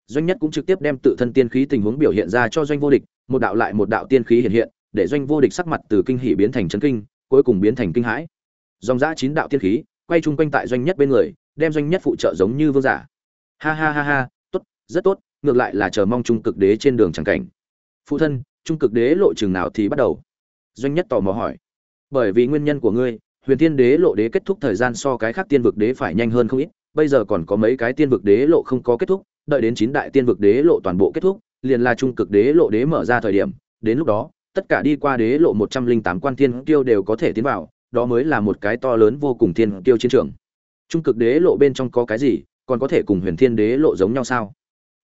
Doanh nhất cũng trực tiếp đem tự thân tiên khí tình huống biểu hiện ra cho doanh vô địch, một đạo lại một đạo tiên khí hiện hiện, để doanh vô địch sắc mặt từ kinh hỉ biến thành chấn kinh, cuối cùng biến thành kinh hãi. Dòng giã chín đạo tiên khí, quay chung quanh tại doanh nhất bên người, đem doanh nhất phụ trợ giống như vương giả. Ha ha ha ha, tốt, rất tốt, ngược lại là chờ mong trung cực đế trên đường chẳng cảnh. Phụ thân, trung cực đế lộ trường nào thì bắt đầu? Doanh nhất tò mò hỏi bởi vì nguyên nhân của ngươi, huyền thiên đế lộ đế kết thúc thời gian so cái khác tiên vực đế phải nhanh hơn không ít, bây giờ còn có mấy cái tiên vực đế lộ không có kết thúc, đợi đến chín đại tiên vực đế lộ toàn bộ kết thúc, liền là trung cực đế lộ đế mở ra thời điểm, đến lúc đó, tất cả đi qua đế lộ một trăm linh tám quan tiên tiêu đều có thể tiến vào, đó mới là một cái to lớn vô cùng thiên tiêu chiến trường. Trung cực đế lộ bên trong có cái gì, còn có thể cùng huyền thiên đế lộ giống nhau sao?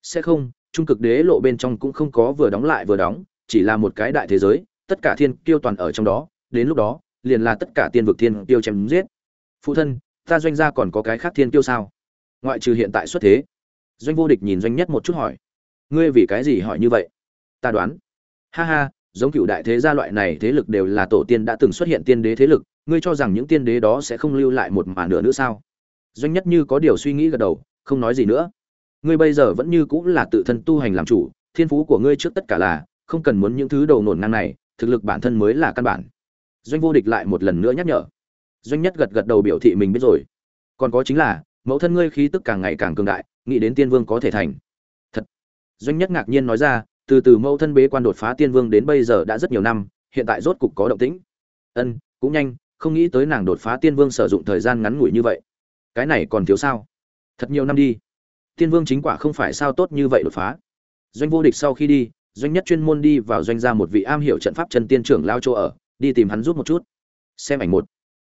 Sẽ không, trung cực đế lộ bên trong cũng không có vừa đóng lại vừa đóng, chỉ là một cái đại thế giới, tất cả thiên tiêu toàn ở trong đó đến lúc đó, liền là tất cả tiên vực thiên tiêu chém giết. Phụ thân, ta doanh gia còn có cái khác thiên tiêu sao? Ngoại trừ hiện tại xuất thế. Doanh vô địch nhìn doanh nhất một chút hỏi. Ngươi vì cái gì hỏi như vậy? Ta đoán. Ha ha, giống cựu đại thế gia loại này thế lực đều là tổ tiên đã từng xuất hiện tiên đế thế lực, ngươi cho rằng những tiên đế đó sẽ không lưu lại một màn nữa nữa sao? Doanh nhất như có điều suy nghĩ gật đầu, không nói gì nữa. Ngươi bây giờ vẫn như cũng là tự thân tu hành làm chủ, thiên phú của ngươi trước tất cả là, không cần muốn những thứ đầu nổn ngang này, thực lực bản thân mới là căn bản doanh vô địch lại một lần nữa nhắc nhở. Doanh nhất gật gật đầu biểu thị mình biết rồi. Còn có chính là, mẫu thân ngươi khí tức càng ngày càng cường đại, nghĩ đến tiên vương có thể thành. Thật. Doanh nhất ngạc nhiên nói ra, từ từ mẫu thân bế quan đột phá tiên vương đến bây giờ đã rất nhiều năm, hiện tại rốt cục có động tĩnh. Ân, cũng nhanh, không nghĩ tới nàng đột phá tiên vương sử dụng thời gian ngắn ngủi như vậy. Cái này còn thiếu sao? Thật nhiều năm đi. Tiên vương chính quả không phải sao tốt như vậy đột phá. Doanh vô địch sau khi đi, doanh nhất chuyên môn đi vào doanh ra một vị am hiểu trận pháp chân tiên trưởng lao chỗ ở đi tìm hắn giúp một chút. Xem ảnh một.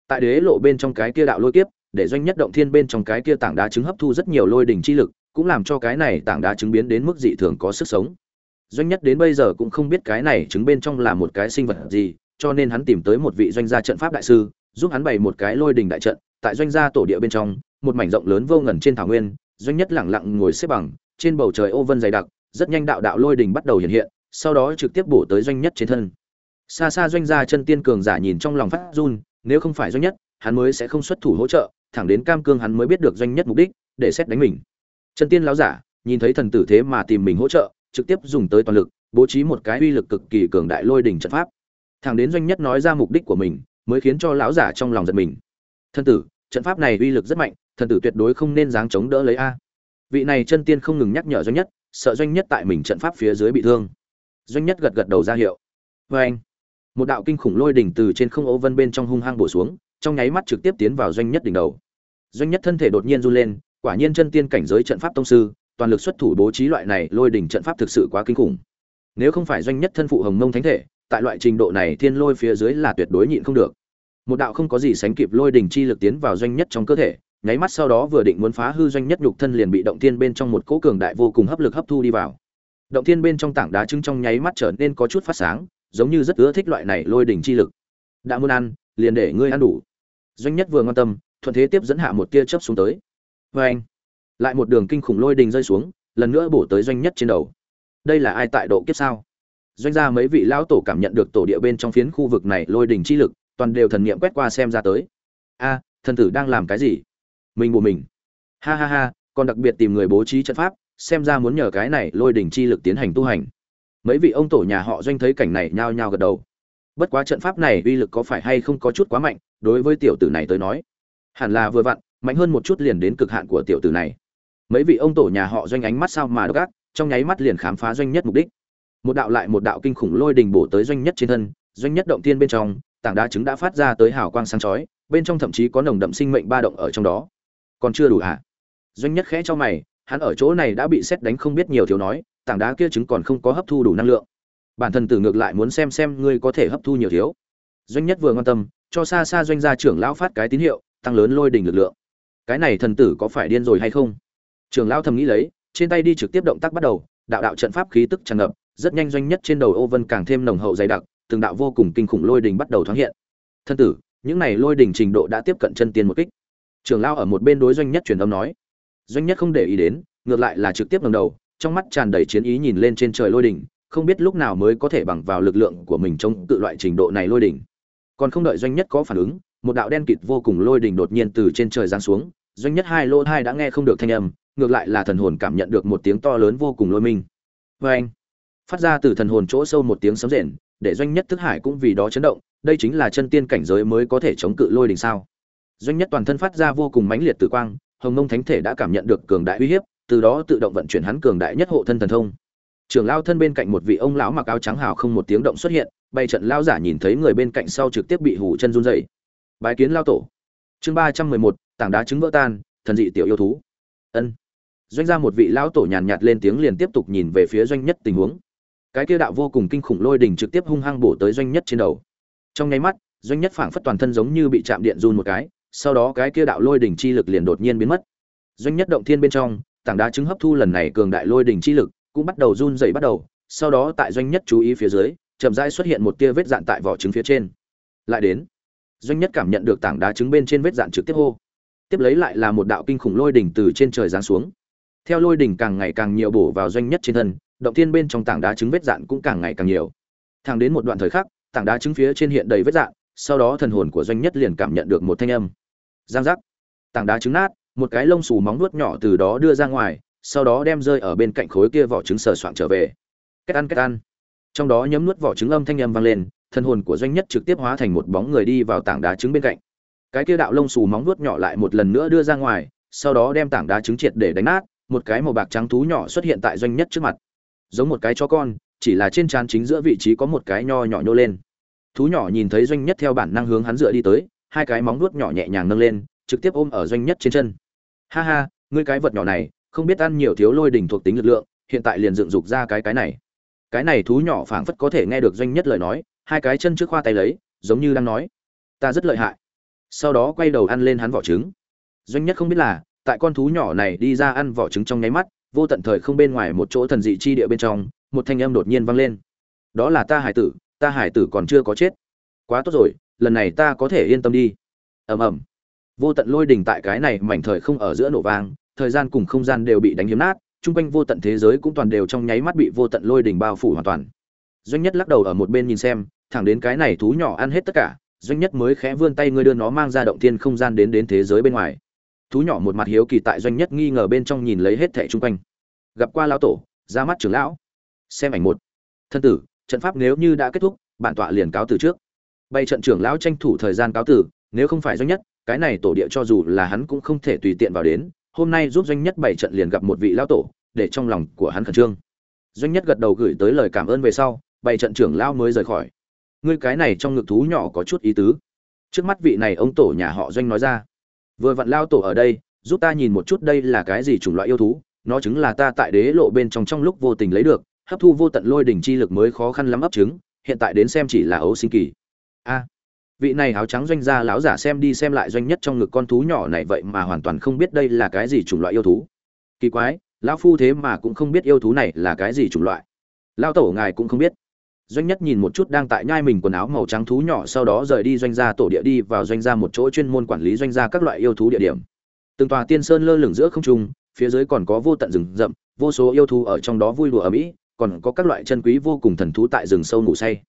Tại đế lộ bên trong cái kia đạo lôi kiếp, để doanh nhất động thiên bên trong cái kia tảng đá trứng hấp thu rất nhiều lôi đỉnh chi lực, cũng làm cho cái này tảng đá trứng biến đến mức dị thường có sức sống. Doanh nhất đến bây giờ cũng không biết cái này trứng bên trong là một cái sinh vật gì, cho nên hắn tìm tới một vị doanh gia trận pháp đại sư, giúp hắn bày một cái lôi đỉnh đại trận. Tại doanh gia tổ địa bên trong, một mảnh rộng lớn vô ngần trên thảo nguyên, doanh nhất lẳng lặng ngồi xếp bằng, trên bầu trời ô vân dày đặc, rất nhanh đạo đạo lôi đỉnh bắt đầu hiện hiện, sau đó trực tiếp bổ tới doanh nhất trên thân xa xa doanh gia chân tiên cường giả nhìn trong lòng phát run, nếu không phải doanh nhất, hắn mới sẽ không xuất thủ hỗ trợ, thẳng đến cam cương hắn mới biết được doanh nhất mục đích, để xét đánh mình. Chân tiên lão giả, nhìn thấy thần tử thế mà tìm mình hỗ trợ, trực tiếp dùng tới toàn lực, bố trí một cái uy lực cực kỳ cường đại lôi đỉnh trận pháp. Thẳng đến doanh nhất nói ra mục đích của mình, mới khiến cho lão giả trong lòng giật mình. Thần tử, trận pháp này uy lực rất mạnh, thần tử tuyệt đối không nên dáng chống đỡ lấy a. Vị này chân tiên không ngừng nhắc nhở doanh nhất, sợ doanh nhất tại mình trận pháp phía dưới bị thương. Doanh nhất gật gật đầu ra hiệu. Vê anh một đạo kinh khủng lôi đỉnh từ trên không ố vân bên trong hung hăng bổ xuống, trong nháy mắt trực tiếp tiến vào doanh nhất đỉnh đầu. Doanh nhất thân thể đột nhiên run lên, quả nhiên chân tiên cảnh giới trận pháp tông sư, toàn lực xuất thủ bố trí loại này lôi đỉnh trận pháp thực sự quá kinh khủng. Nếu không phải doanh nhất thân phụ hồng mông thánh thể, tại loại trình độ này thiên lôi phía dưới là tuyệt đối nhịn không được. Một đạo không có gì sánh kịp lôi đỉnh chi lực tiến vào doanh nhất trong cơ thể, nháy mắt sau đó vừa định muốn phá hư doanh nhất nhục thân liền bị động thiên bên trong một cỗ cường đại vô cùng hấp lực hấp thu đi vào. Động thiên bên trong tảng đá trứng trong nháy mắt trở nên có chút phát sáng giống như rất ưa thích loại này lôi đỉnh chi lực. Đã muốn ăn, liền để ngươi ăn đủ. Doanh nhất vừa quan tâm, thuận thế tiếp dẫn hạ một tia chớp xuống tới. Vê anh, lại một đường kinh khủng lôi đình rơi xuống, lần nữa bổ tới doanh nhất trên đầu. Đây là ai tại độ kiếp sao? Doanh gia mấy vị lão tổ cảm nhận được tổ địa bên trong phiến khu vực này lôi đình chi lực, toàn đều thần niệm quét qua xem ra tới. A, thần tử đang làm cái gì? Mình của mình. Ha ha ha, còn đặc biệt tìm người bố trí trận pháp, xem ra muốn nhờ cái này lôi đỉnh chi lực tiến hành tu hành mấy vị ông tổ nhà họ doanh thấy cảnh này nhao nhao gật đầu. Bất quá trận pháp này uy lực có phải hay không có chút quá mạnh, đối với tiểu tử này tới nói, hẳn là vừa vặn, mạnh hơn một chút liền đến cực hạn của tiểu tử này. Mấy vị ông tổ nhà họ doanh ánh mắt sao mà đắc trong nháy mắt liền khám phá doanh nhất mục đích. Một đạo lại một đạo kinh khủng lôi đình bổ tới doanh nhất trên thân, doanh nhất động tiên bên trong, tảng đá trứng đã phát ra tới hào quang sáng chói, bên trong thậm chí có nồng đậm sinh mệnh ba động ở trong đó. Còn chưa đủ hả? Doanh nhất khẽ cho mày, hắn ở chỗ này đã bị xét đánh không biết nhiều thiếu nói tảng đá kia trứng còn không có hấp thu đủ năng lượng. Bản thân tử ngược lại muốn xem xem ngươi có thể hấp thu nhiều thiếu. Doanh nhất vừa quan tâm, cho xa xa doanh gia trưởng lão phát cái tín hiệu, tăng lớn lôi đỉnh lực lượng. Cái này thần tử có phải điên rồi hay không? Trưởng lão thầm nghĩ lấy, trên tay đi trực tiếp động tác bắt đầu, đạo đạo trận pháp khí tức tràn ngập, rất nhanh doanh nhất trên đầu ô vân càng thêm nồng hậu dày đặc, từng đạo vô cùng kinh khủng lôi đỉnh bắt đầu thoáng hiện. Thân tử, những này lôi đỉnh trình độ đã tiếp cận chân tiên một kích. Trưởng lão ở một bên đối doanh nhất truyền âm nói. Doanh nhất không để ý đến, ngược lại là trực tiếp ngầm đầu trong mắt tràn đầy chiến ý nhìn lên trên trời lôi đỉnh, không biết lúc nào mới có thể bằng vào lực lượng của mình chống tự loại trình độ này lôi đỉnh. Còn không đợi doanh nhất có phản ứng, một đạo đen kịt vô cùng lôi đỉnh đột nhiên từ trên trời giáng xuống, doanh nhất hai lô hai đã nghe không được thanh âm, ngược lại là thần hồn cảm nhận được một tiếng to lớn vô cùng lôi minh. Oeng! phát ra từ thần hồn chỗ sâu một tiếng sấm rền, để doanh nhất thức hải cũng vì đó chấn động, đây chính là chân tiên cảnh giới mới có thể chống cự lôi đỉnh sao? Doanh nhất toàn thân phát ra vô cùng mãnh liệt tử quang, hồng mông thánh thể đã cảm nhận được cường đại uy hiếp từ đó tự động vận chuyển hắn cường đại nhất hộ thân thần thông. Trưởng lao thân bên cạnh một vị ông lão mặc áo trắng hào không một tiếng động xuất hiện, bay trận lao giả nhìn thấy người bên cạnh sau trực tiếp bị hủ chân run dày bái kiến lao tổ. Chương ba trăm mười một, tảng đá trứng vỡ tan, thần dị tiểu yêu thú. Ân. Doanh ra một vị lão tổ nhàn nhạt lên tiếng liền tiếp tục nhìn về phía doanh nhất tình huống. Cái kia đạo vô cùng kinh khủng lôi đỉnh trực tiếp hung hăng bổ tới doanh nhất trên đầu. Trong nháy mắt, doanh nhất phảng phất toàn thân giống như bị chạm điện run một cái, sau đó cái kia đạo lôi đỉnh chi lực liền đột nhiên biến mất. Doanh nhất động thiên bên trong tảng đá trứng hấp thu lần này cường đại lôi đỉnh chi lực, cũng bắt đầu run dậy bắt đầu, sau đó tại doanh nhất chú ý phía dưới, chậm rãi xuất hiện một tia vết dạn tại vỏ trứng phía trên. Lại đến, doanh nhất cảm nhận được tảng đá trứng bên trên vết dạn trực tiếp hô. Tiếp lấy lại là một đạo kinh khủng lôi đỉnh từ trên trời giáng xuống. Theo lôi đỉnh càng ngày càng nhiều bổ vào doanh nhất trên thân, động thiên bên trong tảng đá trứng vết dạn cũng càng ngày càng nhiều. Thang đến một đoạn thời khắc, tảng đá trứng phía trên hiện đầy vết dạn, sau đó thần hồn của doanh nhất liền cảm nhận được một thanh âm. Giang giác. Tảng đá trứng nát một cái lông xù móng nuốt nhỏ từ đó đưa ra ngoài, sau đó đem rơi ở bên cạnh khối kia vỏ trứng sờ soạng trở về. Cách ăn cách ăn. Trong đó nhấm nuốt vỏ trứng âm thanh âm vang lên, thân hồn của doanh nhất trực tiếp hóa thành một bóng người đi vào tảng đá trứng bên cạnh. Cái kia đạo lông xù móng nuốt nhỏ lại một lần nữa đưa ra ngoài, sau đó đem tảng đá trứng triệt để đánh nát, một cái màu bạc trắng thú nhỏ xuất hiện tại doanh nhất trước mặt. Giống một cái chó con, chỉ là trên trán chính giữa vị trí có một cái nho nhỏ nhô lên. Thú nhỏ nhìn thấy doanh nhất theo bản năng hướng hắn dựa đi tới, hai cái móng nuốt nhỏ nhẹ nhàng nâng lên, trực tiếp ôm ở doanh nhất trên chân ha ha, ngươi cái vật nhỏ này, không biết ăn nhiều thiếu lôi đỉnh thuộc tính lực lượng, hiện tại liền dựng dục ra cái cái này. Cái này thú nhỏ phảng phất có thể nghe được doanh nhất lời nói, hai cái chân trước khoa tay lấy, giống như đang nói, ta rất lợi hại. Sau đó quay đầu ăn lên hắn vỏ trứng. Doanh nhất không biết là, tại con thú nhỏ này đi ra ăn vỏ trứng trong nháy mắt, vô tận thời không bên ngoài một chỗ thần dị chi địa bên trong, một thanh âm đột nhiên vang lên. Đó là ta hải tử, ta hải tử còn chưa có chết. Quá tốt rồi, lần này ta có thể yên tâm đi. Ầm ầm vô tận lôi đỉnh tại cái này mảnh thời không ở giữa nổ vang, thời gian cùng không gian đều bị đánh hiếm nát, chung quanh vô tận thế giới cũng toàn đều trong nháy mắt bị vô tận lôi đỉnh bao phủ hoàn toàn. Doanh nhất lắc đầu ở một bên nhìn xem, thẳng đến cái này thú nhỏ ăn hết tất cả, doanh nhất mới khẽ vươn tay ngươi đưa nó mang ra động thiên không gian đến đến thế giới bên ngoài. Thú nhỏ một mặt hiếu kỳ tại doanh nhất nghi ngờ bên trong nhìn lấy hết thẻ chung quanh. Gặp qua lão tổ, ra mắt trưởng lão. Xem ảnh một. Thân tử, trận pháp nếu như đã kết thúc, bản tọa liền cáo từ trước. Bay trận trưởng lão tranh thủ thời gian cáo từ, nếu không phải doanh nhất cái này tổ địa cho dù là hắn cũng không thể tùy tiện vào đến, hôm nay giúp doanh nhất bảy trận liền gặp một vị lão tổ, để trong lòng của hắn khẩn trương. Doanh nhất gật đầu gửi tới lời cảm ơn về sau, bảy trận trưởng lão mới rời khỏi. Ngươi cái này trong ngực thú nhỏ có chút ý tứ. Trước mắt vị này ông tổ nhà họ doanh nói ra. Vừa vặn lao tổ ở đây, giúp ta nhìn một chút đây là cái gì chủng loại yêu thú, nó chứng là ta tại đế lộ bên trong trong lúc vô tình lấy được, hấp thu vô tận lôi đỉnh chi lực mới khó khăn lắm ấp trứng, hiện tại đến xem chỉ là ấu sinh kỳ. A vị này áo trắng doanh gia lão giả xem đi xem lại doanh nhất trong ngực con thú nhỏ này vậy mà hoàn toàn không biết đây là cái gì chủng loại yêu thú. Kỳ quái, lão phu thế mà cũng không biết yêu thú này là cái gì chủng loại. Lão tổ ngài cũng không biết. Doanh nhất nhìn một chút đang tại nhai mình quần áo màu trắng thú nhỏ sau đó rời đi doanh gia tổ địa đi vào doanh gia một chỗ chuyên môn quản lý doanh gia các loại yêu thú địa điểm. Từng tòa tiên sơn lơ lửng giữa không trung, phía dưới còn có vô tận rừng rậm, vô số yêu thú ở trong đó vui đùa ở mỹ còn có các loại chân quý vô cùng thần thú tại rừng sâu ngủ say.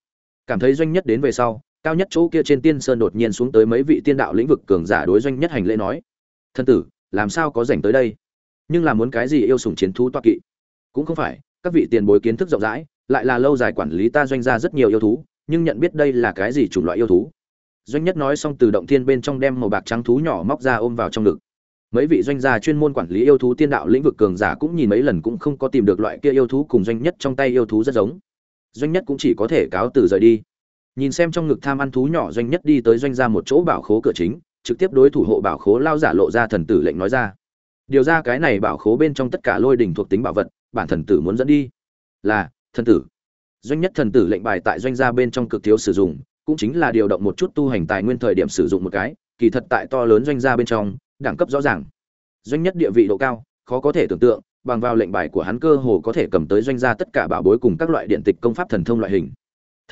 Cảm thấy doanh nhất đến về sau cao nhất chỗ kia trên tiên sơn đột nhiên xuống tới mấy vị tiên đạo lĩnh vực cường giả đối doanh nhất hành lễ nói, thân tử, làm sao có rảnh tới đây? Nhưng là muốn cái gì yêu sủng chiến thú toa kỵ? Cũng không phải, các vị tiền bối kiến thức rộng rãi, lại là lâu dài quản lý ta doanh ra rất nhiều yêu thú, nhưng nhận biết đây là cái gì chủng loại yêu thú? Doanh nhất nói xong từ động thiên bên trong đem màu bạc trắng thú nhỏ móc ra ôm vào trong ngực. Mấy vị doanh gia chuyên môn quản lý yêu thú tiên đạo lĩnh vực cường giả cũng nhìn mấy lần cũng không có tìm được loại kia yêu thú cùng doanh nhất trong tay yêu thú rất giống. Doanh nhất cũng chỉ có thể cáo từ rời đi nhìn xem trong ngực tham ăn thú nhỏ doanh nhất đi tới doanh ra một chỗ bảo khố cửa chính, trực tiếp đối thủ hộ bảo khố lao giả lộ ra thần tử lệnh nói ra. Điều ra cái này bảo khố bên trong tất cả lôi đỉnh thuộc tính bảo vật, bản thần tử muốn dẫn đi. Là, thần tử. Doanh nhất thần tử lệnh bài tại doanh gia bên trong cực thiếu sử dụng, cũng chính là điều động một chút tu hành tài nguyên thời điểm sử dụng một cái, kỳ thật tại to lớn doanh gia bên trong, đẳng cấp rõ ràng. Doanh nhất địa vị độ cao, khó có thể tưởng tượng, bằng vào lệnh bài của hắn cơ hồ có thể cầm tới doanh gia tất cả bảo bối cùng các loại điện tịch công pháp thần thông loại hình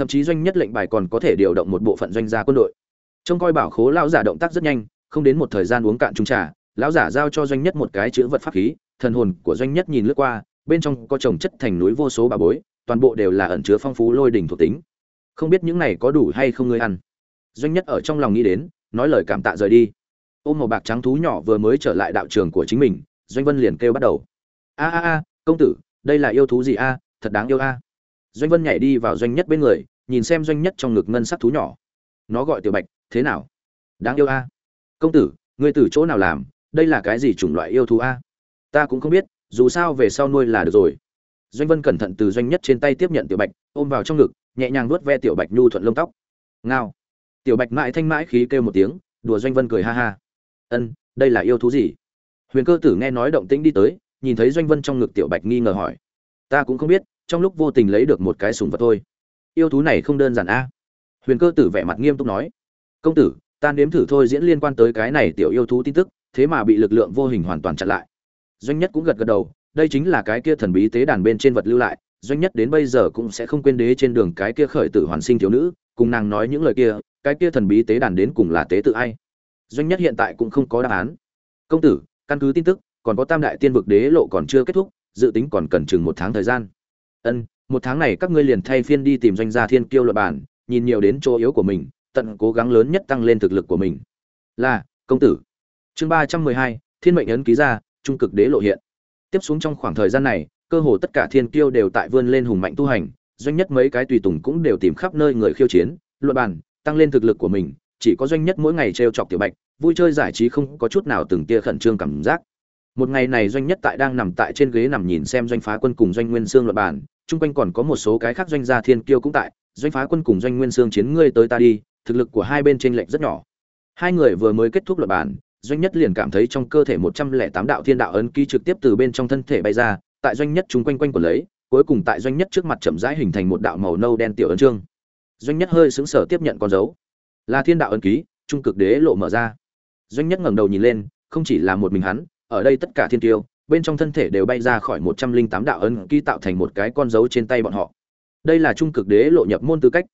thậm chí doanh nhất lệnh bài còn có thể điều động một bộ phận doanh gia quân đội. Trông coi bảo khố lão giả động tác rất nhanh, không đến một thời gian uống cạn trung trà, lão giả giao cho doanh nhất một cái chữ vật pháp khí, thần hồn của doanh nhất nhìn lướt qua, bên trong có trồng chất thành núi vô số bà bối, toàn bộ đều là ẩn chứa phong phú lôi đỉnh thuộc tính. Không biết những này có đủ hay không ngươi ăn. Doanh nhất ở trong lòng nghĩ đến, nói lời cảm tạ rời đi. Ôm màu bạc trắng thú nhỏ vừa mới trở lại đạo trường của chính mình, doanh vân liền kêu bắt đầu. A a a, công tử, đây là yêu thú gì a? Thật đáng yêu a doanh vân nhảy đi vào doanh nhất bên người, nhìn xem doanh nhất trong ngực ngân sắc thú nhỏ. Nó gọi tiểu bạch, thế nào? Đáng yêu a. Công tử, ngươi từ chỗ nào làm? Đây là cái gì chủng loại yêu thú a? Ta cũng không biết, dù sao về sau nuôi là được rồi. Doanh vân cẩn thận từ doanh nhất trên tay tiếp nhận tiểu bạch, ôm vào trong ngực, nhẹ nhàng nuốt ve tiểu bạch nhu thuận lông tóc. Ngao. Tiểu bạch mãi thanh mãi khí kêu một tiếng, đùa doanh vân cười ha ha. Ân, đây là yêu thú gì? Huyền cơ tử nghe nói động tĩnh đi tới, nhìn thấy doanh vân trong ngực tiểu bạch nghi ngờ hỏi. Ta cũng không biết trong lúc vô tình lấy được một cái sùng vật thôi. Yêu thú này không đơn giản a. Huyền cơ tử vẻ mặt nghiêm túc nói, công tử, ta nếm thử thôi diễn liên quan tới cái này tiểu yêu thú tin tức, thế mà bị lực lượng vô hình hoàn toàn chặn lại. Doanh nhất cũng gật gật đầu, đây chính là cái kia thần bí tế đàn bên trên vật lưu lại, doanh nhất đến bây giờ cũng sẽ không quên đế trên đường cái kia khởi tử hoàn sinh thiếu nữ, cùng nàng nói những lời kia, cái kia thần bí tế đàn đến cùng là tế tự ai? Doanh nhất hiện tại cũng không có đáp án. Công tử, căn cứ tin tức, còn có tam đại tiên vực đế lộ còn chưa kết thúc, dự tính còn cần chừng một tháng thời gian ân, một tháng này các ngươi liền thay phiên đi tìm doanh gia thiên kiêu luật bản nhìn nhiều đến chỗ yếu của mình, tận cố gắng lớn nhất tăng lên thực lực của mình. Là, công tử. Chương ba trăm mười hai, thiên mệnh ấn ký ra, trung cực đế lộ hiện. Tiếp xuống trong khoảng thời gian này, cơ hồ tất cả thiên kiêu đều tại vươn lên hùng mạnh tu hành, doanh nhất mấy cái tùy tùng cũng đều tìm khắp nơi người khiêu chiến, luận bàn, tăng lên thực lực của mình, chỉ có doanh nhất mỗi ngày trêu chọc tiểu bạch, vui chơi giải trí không có chút nào từng tia khẩn trương cảm giác một ngày này doanh nhất tại đang nằm tại trên ghế nằm nhìn xem doanh phá quân cùng doanh nguyên sương luận bàn, chung quanh còn có một số cái khác doanh gia thiên kiêu cũng tại, doanh phá quân cùng doanh nguyên sương chiến ngươi tới ta đi, thực lực của hai bên trên lệch rất nhỏ. Hai người vừa mới kết thúc luận bàn, doanh nhất liền cảm thấy trong cơ thể một trăm lẻ tám đạo thiên đạo ấn ký trực tiếp từ bên trong thân thể bay ra, tại doanh nhất chung quanh quanh của lấy, cuối cùng tại doanh nhất trước mặt chậm rãi hình thành một đạo màu nâu đen tiểu ấn trương doanh nhất hơi sững sờ tiếp nhận con dấu. Là thiên đạo ấn ký, trung cực đế lộ mở ra. Doanh nhất ngẩng đầu nhìn lên, không chỉ là một mình hắn ở đây tất cả thiên tiêu, bên trong thân thể đều bay ra khỏi một trăm linh tám đạo ấn ký tạo thành một cái con dấu trên tay bọn họ. Đây là trung cực đế lộ nhập môn tư cách.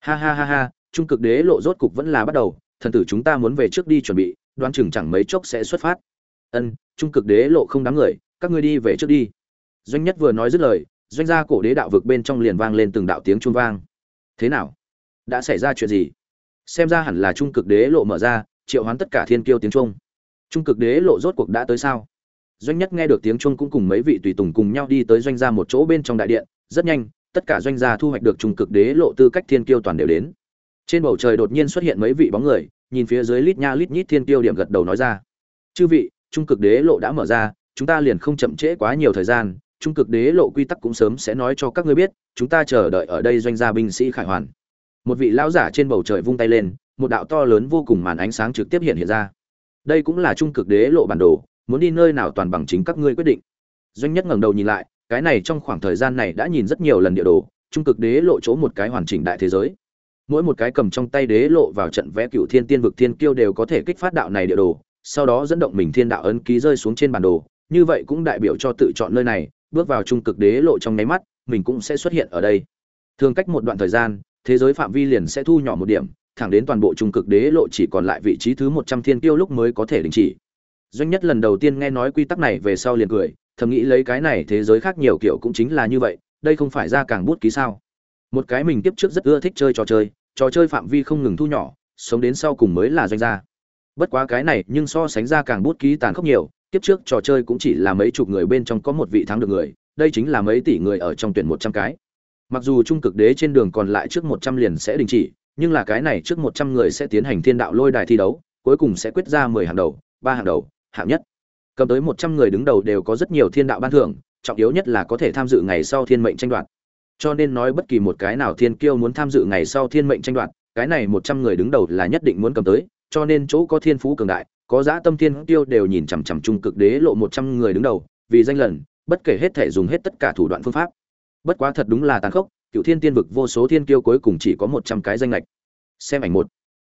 Ha ha ha ha, trung cực đế lộ rốt cục vẫn là bắt đầu, thần tử chúng ta muốn về trước đi chuẩn bị, đoán chừng chẳng mấy chốc sẽ xuất phát. Ân, trung cực đế lộ không đáng người, các ngươi đi về trước đi. Doanh nhất vừa nói dứt lời, doanh gia cổ đế đạo vực bên trong liền vang lên từng đạo tiếng chuông vang. Thế nào? Đã xảy ra chuyện gì? Xem ra hẳn là trung cực đế lộ mở ra, triệu hoán tất cả thiên kiêu tiếng trung trung cực đế lộ rốt cuộc đã tới sao? Doanh nhất nghe được tiếng chuông cũng cùng mấy vị tùy tùng cùng nhau đi tới doanh gia một chỗ bên trong đại điện, rất nhanh, tất cả doanh gia thu hoạch được trung cực đế lộ tư cách thiên kiêu toàn đều đến. Trên bầu trời đột nhiên xuất hiện mấy vị bóng người, nhìn phía dưới lít nha lít nhít thiên kiêu điểm gật đầu nói ra. Chư vị, trung cực đế lộ đã mở ra, chúng ta liền không chậm trễ quá nhiều thời gian, trung cực đế lộ quy tắc cũng sớm sẽ nói cho các ngươi biết, chúng ta chờ đợi ở đây doanh gia binh sĩ khải hoàn. Một vị lão giả trên bầu trời vung tay lên, một đạo to lớn vô cùng màn ánh sáng trực tiếp hiện hiện ra đây cũng là trung cực đế lộ bản đồ, muốn đi nơi nào toàn bằng chính các ngươi quyết định. Doanh nhất ngẩng đầu nhìn lại, cái này trong khoảng thời gian này đã nhìn rất nhiều lần địa đồ, trung cực đế lộ chỗ một cái hoàn chỉnh đại thế giới. Mỗi một cái cầm trong tay đế lộ vào trận vẽ cựu thiên tiên vực thiên kiêu đều có thể kích phát đạo này địa đồ, sau đó dẫn động mình thiên đạo ấn ký rơi xuống trên bản đồ, như vậy cũng đại biểu cho tự chọn nơi này, bước vào trung cực đế lộ trong nháy mắt, mình cũng sẽ xuất hiện ở đây. Thường cách một đoạn thời gian, thế giới phạm vi liền sẽ thu nhỏ một điểm thẳng đến toàn bộ trung cực đế lộ chỉ còn lại vị trí thứ một trăm thiên tiêu lúc mới có thể đình chỉ. Doanh nhất lần đầu tiên nghe nói quy tắc này về sau liền cười, thầm nghĩ lấy cái này thế giới khác nhiều kiểu cũng chính là như vậy, đây không phải ra càng bút ký sao? Một cái mình tiếp trước rất ưa thích chơi trò chơi trò chơi phạm vi không ngừng thu nhỏ, sống đến sau cùng mới là doanh gia. Bất quá cái này nhưng so sánh ra càng bút ký tàn khốc nhiều kiếp trước trò chơi cũng chỉ là mấy chục người bên trong có một vị thắng được người, đây chính là mấy tỷ người ở trong tuyển một trăm cái. Mặc dù trung cực đế trên đường còn lại trước một trăm liền sẽ đình chỉ nhưng là cái này trước một trăm người sẽ tiến hành thiên đạo lôi đài thi đấu, cuối cùng sẽ quyết ra mười hàng đầu, ba hàng đầu, hạng nhất. Cầm tới một trăm người đứng đầu đều có rất nhiều thiên đạo ban thưởng, trọng yếu nhất là có thể tham dự ngày sau thiên mệnh tranh đoạt. Cho nên nói bất kỳ một cái nào thiên kiêu muốn tham dự ngày sau thiên mệnh tranh đoạt, cái này một trăm người đứng đầu là nhất định muốn cầm tới, cho nên chỗ có thiên phú cường đại, có dã tâm thiên kiêu đều nhìn chằm chằm trung cực đế lộ một trăm người đứng đầu, vì danh lần, bất kể hết thể dùng hết tất cả thủ đoạn phương pháp. Bất quá thật đúng là tàn khốc cựu thiên tiên vực vô số thiên kiêu cuối cùng chỉ có một trăm cái danh lệch xem ảnh một.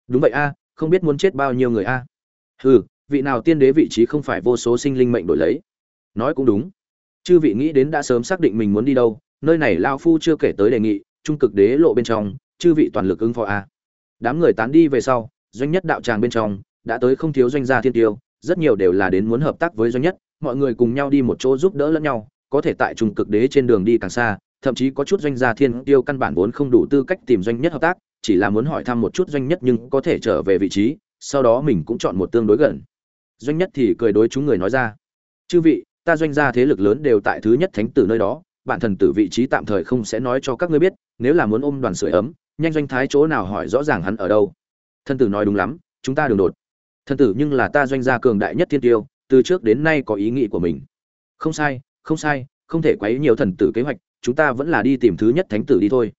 Đúng vậy a, không biết muốn chết bao nhiêu người a. À. hừ, vị nào tiên đế vị trí không phải vô số sinh linh mệnh đổi lấy? Nói cũng đúng. Chư vị nghĩ đến đã sớm xác định mình muốn đi đâu, nơi này lao phu chưa kể tới đề nghị, trung cực đế lộ bên trong, chư vị toàn lực ứng phó a. Đám người tán đi về sau, doanh nhất đạo tràng bên trong, đã tới không thiếu doanh gia thiên tiêu, rất nhiều đều là đến muốn hợp tác với doanh nhất, mọi người cùng nhau đi một chỗ giúp đỡ lẫn nhau, có thể tại trung cực đế trên đường đi càng xa thậm chí có chút doanh gia thiên tiêu căn bản vốn không đủ tư cách tìm doanh nhất hợp tác, chỉ là muốn hỏi thăm một chút doanh nhất nhưng có thể trở về vị trí, sau đó mình cũng chọn một tương đối gần. Doanh nhất thì cười đối chúng người nói ra, chư vị, ta doanh gia thế lực lớn đều tại thứ nhất thánh tử nơi đó, bản thần tử vị trí tạm thời không sẽ nói cho các ngươi biết, nếu là muốn ôm đoàn sưởi ấm, nhanh doanh thái chỗ nào hỏi rõ ràng hắn ở đâu. Thần tử nói đúng lắm, chúng ta đường đột. Thần tử, nhưng là ta doanh gia cường đại nhất thiên tiêu, từ trước đến nay có ý nghĩ của mình. Không sai không sai, không thể quấy nhiều thần tử kế hoạch chúng ta vẫn là đi tìm thứ nhất thánh tử đi thôi.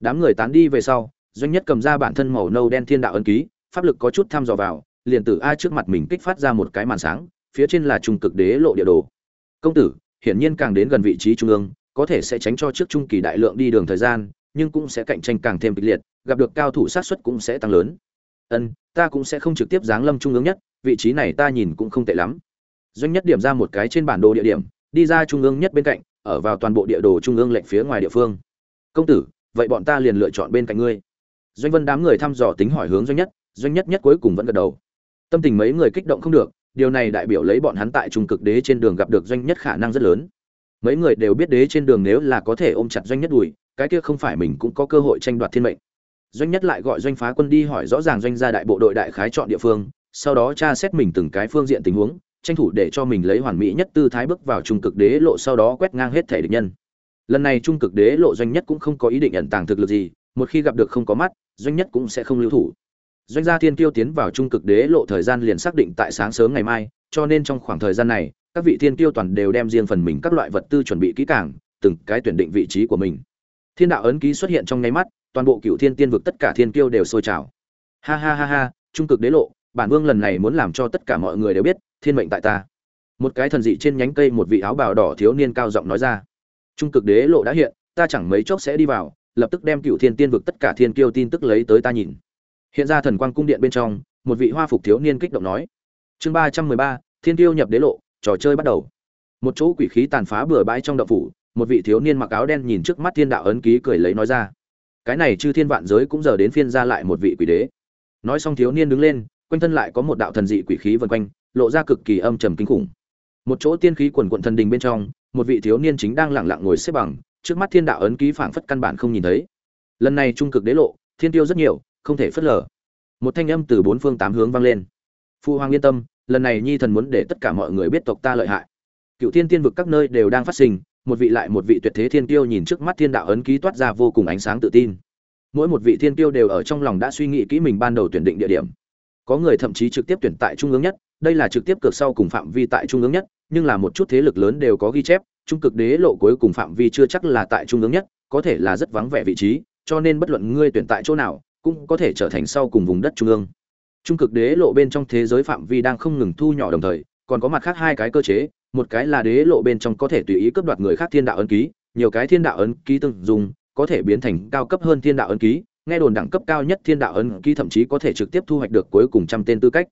Đám người tán đi về sau, doanh nhất cầm ra bản thân màu nâu đen thiên đạo ấn ký, pháp lực có chút thăm dò vào, liền tử a trước mặt mình kích phát ra một cái màn sáng, phía trên là trung cực đế lộ địa đồ. Công tử, hiển nhiên càng đến gần vị trí trung ương, có thể sẽ tránh cho trước trung kỳ đại lượng đi đường thời gian, nhưng cũng sẽ cạnh tranh càng thêm kịch liệt, gặp được cao thủ sát xuất cũng sẽ tăng lớn. Ân, ta cũng sẽ không trực tiếp giáng lâm trung ương nhất, vị trí này ta nhìn cũng không tệ lắm. Doanh nhất điểm ra một cái trên bản đồ địa điểm, đi ra trung ương nhất bên cạnh ở vào toàn bộ địa đồ trung ương lệnh phía ngoài địa phương. Công tử, vậy bọn ta liền lựa chọn bên cạnh ngươi. Doanh vân đám người thăm dò tính hỏi hướng doanh nhất doanh nhất nhất cuối cùng vẫn gật đầu. Tâm tình mấy người kích động không được, điều này đại biểu lấy bọn hắn tại trung cực đế trên đường gặp được doanh nhất khả năng rất lớn. Mấy người đều biết đế trên đường nếu là có thể ôm chặt doanh nhất đùi, cái kia không phải mình cũng có cơ hội tranh đoạt thiên mệnh. Doanh nhất lại gọi doanh phá quân đi hỏi rõ ràng doanh gia đại bộ đội đại khái chọn địa phương, sau đó tra xét mình từng cái phương diện tình huống tranh thủ để cho mình lấy hoàn mỹ nhất tư thái bước vào trung cực đế lộ sau đó quét ngang hết thể địch nhân. Lần này trung cực đế lộ doanh nhất cũng không có ý định ẩn tàng thực lực gì, một khi gặp được không có mắt, doanh nhất cũng sẽ không lưu thủ. Doanh gia thiên tiêu tiến vào trung cực đế lộ thời gian liền xác định tại sáng sớm ngày mai, cho nên trong khoảng thời gian này, các vị thiên tiêu toàn đều đem riêng phần mình các loại vật tư chuẩn bị kỹ càng, từng cái tuyển định vị trí của mình. Thiên đạo ấn ký xuất hiện trong nháy mắt, toàn bộ cựu thiên tiên vực tất cả thiên tiêu đều sôi trào. Ha ha ha ha, trung cực đế lộ bản vương lần này muốn làm cho tất cả mọi người đều biết, thiên mệnh tại ta. Một cái thần dị trên nhánh cây một vị áo bào đỏ thiếu niên cao giọng nói ra. Trung cực đế lộ đã hiện, ta chẳng mấy chốc sẽ đi vào, lập tức đem cựu thiên tiên vực tất cả thiên kiêu tin tức lấy tới ta nhìn. Hiện ra thần quang cung điện bên trong, một vị hoa phục thiếu niên kích động nói. Chương ba trăm mười ba, thiên kiêu nhập đế lộ, trò chơi bắt đầu. Một chỗ quỷ khí tàn phá bừa bãi trong đậu phủ, một vị thiếu niên mặc áo đen nhìn trước mắt thiên đạo ấn ký cười lấy nói ra. Cái này chư thiên vạn giới cũng giờ đến phiên ra lại một vị quỷ đế. Nói xong thiếu niên đứng lên quanh thân lại có một đạo thần dị quỷ khí vần quanh, lộ ra cực kỳ âm trầm kinh khủng. Một chỗ tiên khí quần quận thần đình bên trong, một vị thiếu niên chính đang lặng lặng ngồi xếp bằng, trước mắt thiên đạo ấn ký phảng phất căn bản không nhìn thấy. Lần này trung cực đế lộ, thiên tiêu rất nhiều, không thể phớt lờ. Một thanh âm từ bốn phương tám hướng vang lên. Phu hoàng yên tâm, lần này nhi thần muốn để tất cả mọi người biết tộc ta lợi hại. Cựu thiên tiên vực các nơi đều đang phát sinh, một vị lại một vị tuyệt thế thiên tiêu nhìn trước mắt thiên đạo ấn ký toát ra vô cùng ánh sáng tự tin. Mỗi một vị thiên tiêu đều ở trong lòng đã suy nghĩ kỹ mình ban đầu tuyển định địa điểm có người thậm chí trực tiếp tuyển tại trung ương nhất, đây là trực tiếp cược sau cùng phạm vi tại trung ương nhất, nhưng là một chút thế lực lớn đều có ghi chép, trung cực đế lộ cuối cùng phạm vi chưa chắc là tại trung ương nhất, có thể là rất vắng vẻ vị trí, cho nên bất luận ngươi tuyển tại chỗ nào, cũng có thể trở thành sau cùng vùng đất trung ương. Trung cực đế lộ bên trong thế giới phạm vi đang không ngừng thu nhỏ đồng thời, còn có mặt khác hai cái cơ chế, một cái là đế lộ bên trong có thể tùy ý cướp đoạt người khác thiên đạo ấn ký, nhiều cái thiên đạo ấn ký từng dùng, có thể biến thành cao cấp hơn thiên đạo ấn ký nghe đồn đẳng cấp cao nhất thiên đạo ấn ký thậm chí có thể trực tiếp thu hoạch được cuối cùng trăm tên tư cách.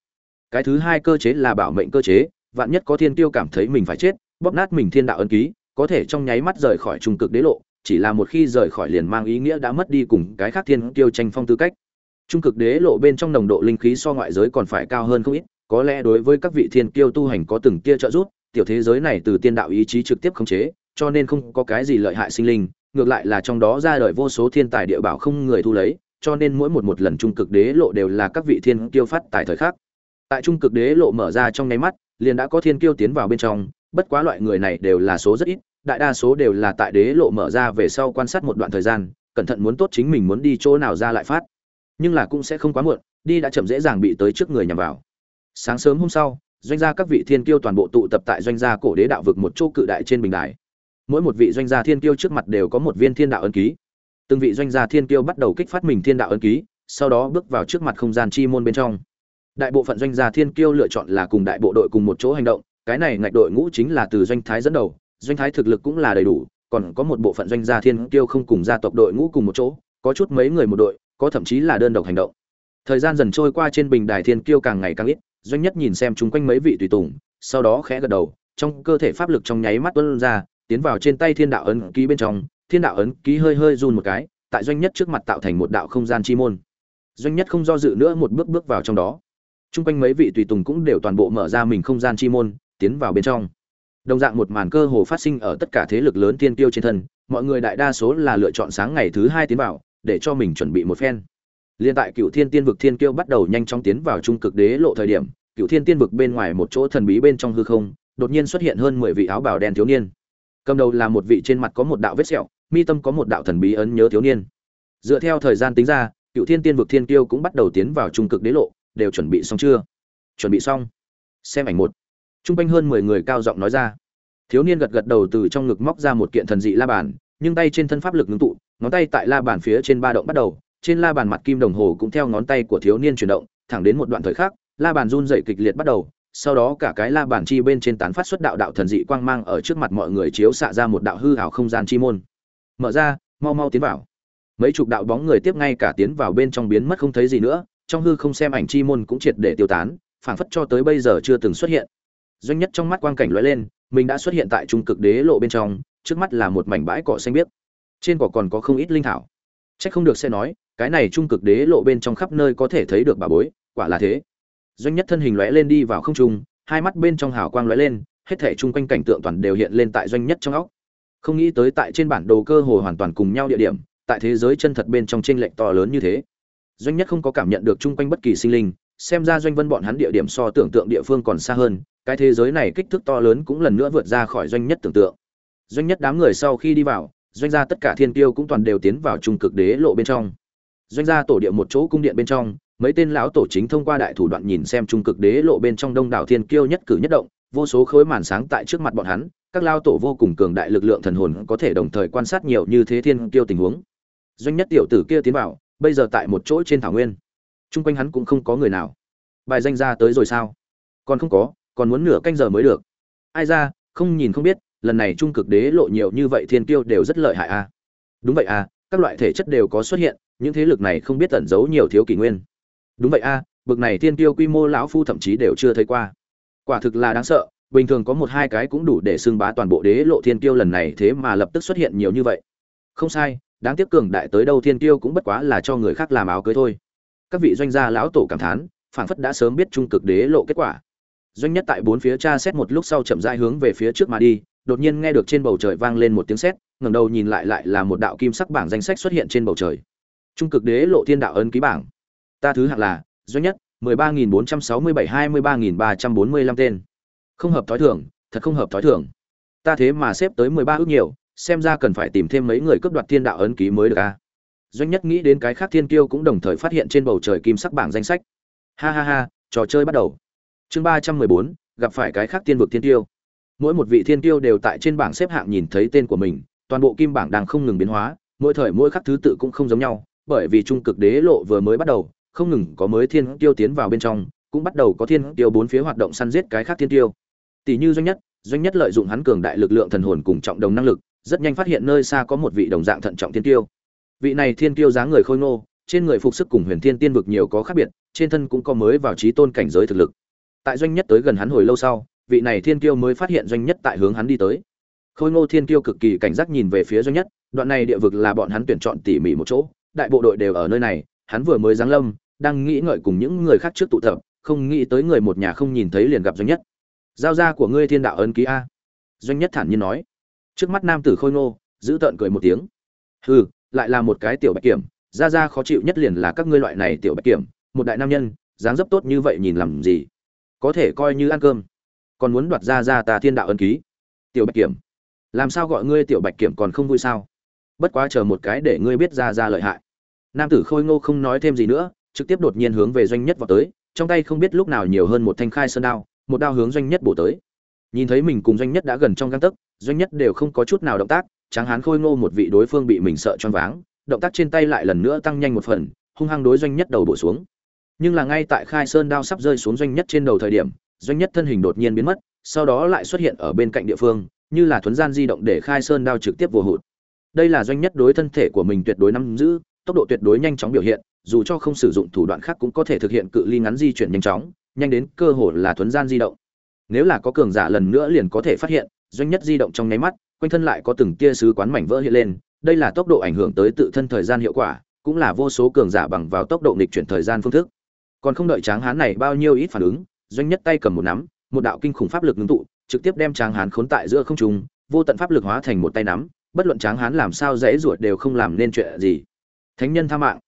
Cái thứ hai cơ chế là bảo mệnh cơ chế, vạn nhất có thiên tiêu cảm thấy mình phải chết, bóp nát mình thiên đạo ấn ký, có thể trong nháy mắt rời khỏi trung cực đế lộ, chỉ là một khi rời khỏi liền mang ý nghĩa đã mất đi cùng cái khác thiên tiêu tranh phong tư cách. Trung cực đế lộ bên trong nồng độ linh khí so ngoại giới còn phải cao hơn không ít, có lẽ đối với các vị thiên kiêu tu hành có từng tia trợ giúp, tiểu thế giới này từ tiên đạo ý chí trực tiếp khống chế, cho nên không có cái gì lợi hại sinh linh ngược lại là trong đó ra đời vô số thiên tài địa bảo không người thu lấy cho nên mỗi một một lần trung cực đế lộ đều là các vị thiên kiêu phát tài thời khắc. Tại trung cực đế lộ mở ra trong nháy mắt, liền đã có thiên kiêu tiến vào bên trong, bất quá loại người này đều là số rất ít, đại đa số đều là tại đế lộ mở ra về sau quan sát một đoạn thời gian, cẩn thận muốn tốt chính mình muốn đi chỗ nào ra lại phát. Nhưng là cũng sẽ không quá muộn, đi đã chậm dễ dàng bị tới trước người nhằm vào. Sáng sớm hôm sau, doanh gia các vị thiên kiêu toàn bộ tụ tập tại doanh gia cổ đế đạo vực một chỗ cự đại trên bình đài. Mỗi một vị doanh gia thiên kiêu trước mặt đều có một viên thiên đạo ấn ký. Từng vị doanh gia thiên kiêu bắt đầu kích phát mình thiên đạo ấn ký, sau đó bước vào trước mặt không gian chi môn bên trong. Đại bộ phận doanh gia thiên kiêu lựa chọn là cùng đại bộ đội cùng một chỗ hành động, cái này ngạch đội ngũ chính là từ doanh thái dẫn đầu, doanh thái thực lực cũng là đầy đủ, còn có một bộ phận doanh gia thiên kiêu không cùng gia tộc đội ngũ cùng một chỗ, có chút mấy người một đội, có thậm chí là đơn độc hành động. Thời gian dần trôi qua trên bình đài thiên kiêu càng ngày càng ít, doanh nhất nhìn xem chung quanh mấy vị tùy tùng, sau đó khẽ gật đầu, trong cơ thể pháp lực trong nháy mắt tuôn ra, tiến vào trên tay thiên đạo ấn ký bên trong, thiên đạo ấn ký hơi hơi run một cái, tại doanh nhất trước mặt tạo thành một đạo không gian chi môn. Doanh nhất không do dự nữa một bước bước vào trong đó. Trung quanh mấy vị tùy tùng cũng đều toàn bộ mở ra mình không gian chi môn, tiến vào bên trong. Đồng dạng một màn cơ hồ phát sinh ở tất cả thế lực lớn tiên tiêu trên thân, mọi người đại đa số là lựa chọn sáng ngày thứ hai tiến vào, để cho mình chuẩn bị một phen. Liên tại Cựu Thiên Tiên vực Thiên Kiêu bắt đầu nhanh chóng tiến vào trung cực đế lộ thời điểm, Cựu Thiên Tiên vực bên ngoài một chỗ thần bí bên trong hư không, đột nhiên xuất hiện hơn mười vị áo bào đen thiếu niên. Cầm đầu là một vị trên mặt có một đạo vết sẹo, mi tâm có một đạo thần bí ấn nhớ thiếu niên. Dựa theo thời gian tính ra, Cựu Thiên Tiên vực Thiên Kiêu cũng bắt đầu tiến vào trung cực đế lộ, đều chuẩn bị xong chưa? Chuẩn bị xong. Xem ảnh một. Trung quanh hơn mười người cao giọng nói ra. Thiếu niên gật gật đầu từ trong ngực móc ra một kiện thần dị la bàn, nhưng tay trên thân pháp lực ngưng tụ, ngón tay tại la bàn phía trên ba động bắt đầu, trên la bàn mặt kim đồng hồ cũng theo ngón tay của thiếu niên chuyển động, thẳng đến một đoạn thời khắc, la bàn run dậy kịch liệt bắt đầu, sau đó cả cái la bàn chi bên trên tán phát xuất đạo đạo thần dị quang mang ở trước mặt mọi người chiếu xạ ra một đạo hư ảo không gian chi môn. Mở ra, mau mau tiến vào. Mấy chục đạo bóng người tiếp ngay cả tiến vào bên trong biến mất không thấy gì nữa, trong hư không xem ảnh chi môn cũng triệt để tiêu tán, phảng phất cho tới bây giờ chưa từng xuất hiện. Doanh nhất trong mắt quang cảnh lóe lên, mình đã xuất hiện tại trung cực đế lộ bên trong, trước mắt là một mảnh bãi cỏ xanh biếc. Trên cỏ còn có không ít linh thảo. Chắc không được sẽ nói, cái này trung cực đế lộ bên trong khắp nơi có thể thấy được bà bối, quả là thế. Doanh nhất thân hình lóe lên đi vào không trung, hai mắt bên trong hào quang lóe lên, hết thảy chung quanh cảnh tượng toàn đều hiện lên tại doanh nhất trong óc. Không nghĩ tới tại trên bản đồ cơ hồ hoàn toàn cùng nhau địa điểm, tại thế giới chân thật bên trong chênh lệch to lớn như thế. Doanh nhất không có cảm nhận được chung quanh bất kỳ sinh linh, xem ra doanh vân bọn hắn địa điểm so tưởng tượng địa phương còn xa hơn, cái thế giới này kích thước to lớn cũng lần nữa vượt ra khỏi doanh nhất tưởng tượng. Doanh nhất đám người sau khi đi vào, doanh gia tất cả thiên tiêu cũng toàn đều tiến vào trung cực đế lộ bên trong. Doanh gia tổ địa một chỗ cung điện bên trong, mấy tên lão tổ chính thông qua đại thủ đoạn nhìn xem trung cực đế lộ bên trong đông đảo thiên kiêu nhất cử nhất động, vô số khối màn sáng tại trước mặt bọn hắn, các lao tổ vô cùng cường đại lực lượng thần hồn có thể đồng thời quan sát nhiều như thế thiên kiêu tình huống. Doanh nhất tiểu tử kia tiến vào, bây giờ tại một chỗ trên thảo nguyên. Trung quanh hắn cũng không có người nào. Bài danh ra tới rồi sao? Còn không có, còn muốn nửa canh giờ mới được. Ai ra, không nhìn không biết, lần này trung cực đế lộ nhiều như vậy thiên kiêu đều rất lợi hại a. À? Đúng vậy à, các loại thể chất đều có xuất hiện, những thế lực này không biết tẩn giấu nhiều thiếu kỷ nguyên đúng vậy a, bực này thiên tiêu quy mô lão phu thậm chí đều chưa thấy qua. Quả thực là đáng sợ, bình thường có một hai cái cũng đủ để xưng bá toàn bộ đế lộ thiên tiêu lần này thế mà lập tức xuất hiện nhiều như vậy. Không sai, đáng tiếc cường đại tới đâu thiên tiêu cũng bất quá là cho người khác làm áo cưới thôi. Các vị doanh gia lão tổ cảm thán, phảng phất đã sớm biết trung cực đế lộ kết quả. Doanh nhất tại bốn phía tra xét một lúc sau chậm rãi hướng về phía trước mà đi, đột nhiên nghe được trên bầu trời vang lên một tiếng sét, ngẩng đầu nhìn lại lại là một đạo kim sắc bảng danh sách xuất hiện trên bầu trời. Trung cực đế lộ thiên đạo ấn ký bảng ta thứ hạng là, doanh nhất, mười ba nghìn bốn trăm sáu mươi bảy hai mươi ba nghìn ba trăm bốn mươi lăm tên. Không hợp thói thường, thật không hợp thói thường. Ta thế mà xếp tới mười ba ước nhiều, xem ra cần phải tìm thêm mấy người cướp đoạt thiên đạo ấn ký mới được a doanh nhất nghĩ đến cái khác thiên kiêu cũng đồng thời phát hiện trên bầu trời kim sắc bảng danh sách. Ha ha ha, trò chơi bắt đầu. Chương ba trăm mười bốn, gặp phải cái khác tiên vực thiên tiêu mỗi một vị thiên tiêu đều tại trên bảng xếp hạng nhìn thấy tên của mình, toàn bộ kim bảng đang không ngừng biến hóa, mỗi thời mỗi khắc thứ tự cũng không giống nhau, bởi vì trung cực đế lộ vừa mới bắt đầu không ngừng có mới thiên tiêu tiến vào bên trong, cũng bắt đầu có thiên tiêu bốn phía hoạt động săn giết cái khác thiên tiêu. Tỷ như doanh nhất, doanh nhất lợi dụng hắn cường đại lực lượng thần hồn cùng trọng đồng năng lực, rất nhanh phát hiện nơi xa có một vị đồng dạng thận trọng thiên tiêu. Vị này thiên tiêu dáng người khôi ngô, trên người phục sức cùng Huyền Thiên Tiên vực nhiều có khác biệt, trên thân cũng có mới vào trí tôn cảnh giới thực lực. Tại doanh nhất tới gần hắn hồi lâu sau, vị này thiên tiêu mới phát hiện doanh nhất tại hướng hắn đi tới. Khôi ngô thiên tiêu cực kỳ cảnh giác nhìn về phía doanh nhất, đoạn này địa vực là bọn hắn tuyển chọn tỉ mỉ một chỗ, đại bộ đội đều ở nơi này, hắn vừa mới giáng lâm, đang nghĩ ngợi cùng những người khác trước tụ tập, không nghĩ tới người một nhà không nhìn thấy liền gặp doanh nhất. Giao ra của ngươi thiên đạo ấn ký a. Doanh nhất thản nhiên nói. Trước mắt nam tử khôi ngô, giữ tợn cười một tiếng. Hừ, lại là một cái tiểu bạch kiểm, ra ra khó chịu nhất liền là các ngươi loại này tiểu bạch kiểm, một đại nam nhân, dáng dấp tốt như vậy nhìn làm gì? Có thể coi như ăn cơm. Còn muốn đoạt ra ra ta thiên đạo ân ký. Tiểu bạch kiểm. Làm sao gọi ngươi tiểu bạch kiểm còn không vui sao? Bất quá chờ một cái để ngươi biết ra ra lợi hại. Nam tử khôi ngô không nói thêm gì nữa trực tiếp đột nhiên hướng về doanh nhất vào tới, trong tay không biết lúc nào nhiều hơn một thanh khai sơn đao, một đao hướng doanh nhất bổ tới. Nhìn thấy mình cùng doanh nhất đã gần trong găng tấc, doanh nhất đều không có chút nào động tác, tráng hán khôi ngô một vị đối phương bị mình sợ choáng váng, động tác trên tay lại lần nữa tăng nhanh một phần, hung hăng đối doanh nhất đầu bổ xuống. Nhưng là ngay tại khai sơn đao sắp rơi xuống doanh nhất trên đầu thời điểm, doanh nhất thân hình đột nhiên biến mất, sau đó lại xuất hiện ở bên cạnh địa phương, như là thuấn gian di động để khai sơn đao trực tiếp vô hụt. Đây là doanh nhất đối thân thể của mình tuyệt đối nắm giữ, tốc độ tuyệt đối nhanh chóng biểu hiện dù cho không sử dụng thủ đoạn khác cũng có thể thực hiện cự ly ngắn di chuyển nhanh chóng, nhanh đến cơ hồ là thuấn gian di động. Nếu là có cường giả lần nữa liền có thể phát hiện, doanh nhất di động trong nháy mắt, quanh thân lại có từng tia sứ quán mảnh vỡ hiện lên, đây là tốc độ ảnh hưởng tới tự thân thời gian hiệu quả, cũng là vô số cường giả bằng vào tốc độ nghịch chuyển thời gian phương thức. Còn không đợi tráng hán này bao nhiêu ít phản ứng, doanh nhất tay cầm một nắm, một đạo kinh khủng pháp lực ngưng tụ, trực tiếp đem tráng hán khốn tại giữa không trung, vô tận pháp lực hóa thành một tay nắm, bất luận tráng hán làm sao dễ ruột đều không làm nên chuyện gì. Thánh nhân tha mạng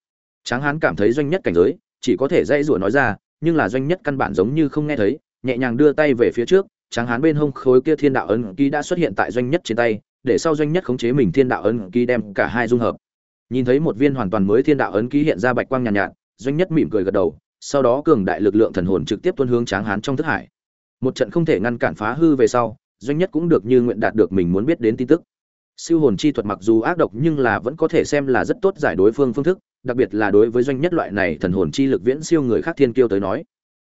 tráng hán cảm thấy doanh nhất cảnh giới chỉ có thể dãy rủa nói ra nhưng là doanh nhất căn bản giống như không nghe thấy nhẹ nhàng đưa tay về phía trước tráng hán bên hông khối kia thiên đạo ấn ký đã xuất hiện tại doanh nhất trên tay để sau doanh nhất khống chế mình thiên đạo ấn ký đem cả hai dung hợp. Nhìn thấy một viên hoàn toàn mới thiên đạo ấn ký hiện ra bạch quang nhàn nhạt, nhạt doanh nhất mỉm cười gật đầu sau đó cường đại lực lượng thần hồn trực tiếp tuôn hướng tráng hán trong thức hải. Một trận không thể ngăn cản phá hư về sau doanh nhất cũng được như nguyện đạt được mình muốn biết đến tin tức siêu hồn chi thuật mặc dù ác độc nhưng là vẫn có thể xem là rất tốt giải đối phương phương thức, đặc biệt là đối với doanh nhất loại này thần hồn chi lực viễn siêu người khác thiên kiêu tới nói.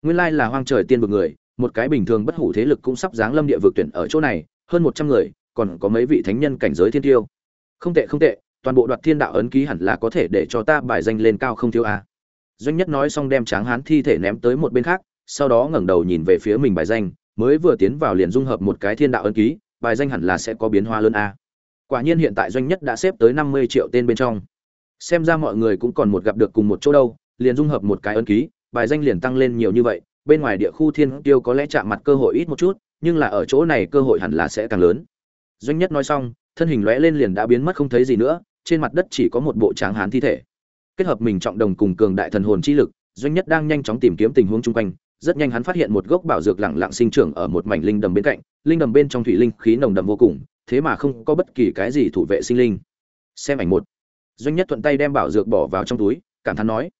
Nguyên lai là hoang trời tiên vực người, một cái bình thường bất hủ thế lực cũng sắp giáng lâm địa vực tuyển ở chỗ này, hơn một trăm người, còn có mấy vị thánh nhân cảnh giới thiên tiêu không tệ không tệ, toàn bộ đoạt thiên đạo ấn ký hẳn là có thể để cho ta bài danh lên cao không thiếu a. Doanh nhất nói xong đem tráng hán thi thể ném tới một bên khác, sau đó ngẩng đầu nhìn về phía mình bài danh, mới vừa tiến vào liền dung hợp một cái thiên đạo ấn ký, bài danh hẳn là sẽ có biến hóa lớn a quả nhiên hiện tại doanh nhất đã xếp tới năm mươi triệu tên bên trong. Xem ra mọi người cũng còn một gặp được cùng một chỗ đâu, liền dung hợp một cái ấn ký, bài danh liền tăng lên nhiều như vậy, bên ngoài địa khu thiên tiêu có lẽ chạm mặt cơ hội ít một chút, nhưng là ở chỗ này cơ hội hẳn là sẽ càng lớn. Doanh nhất nói xong, thân hình lóe lên liền đã biến mất không thấy gì nữa, trên mặt đất chỉ có một bộ tráng hán thi thể. Kết hợp mình trọng đồng cùng cường đại thần hồn chi lực, doanh nhất đang nhanh chóng tìm kiếm tình huống chung quanh, rất nhanh hắn phát hiện một gốc bảo dược lặng lặng sinh trưởng ở một mảnh linh đầm bên cạnh, linh đầm bên trong thủy linh khí nồng đậm vô cùng thế mà không có bất kỳ cái gì thủ vệ sinh linh. Xem ảnh một. Doanh nhất thuận tay đem bảo dược bỏ vào trong túi, cảm thán nói,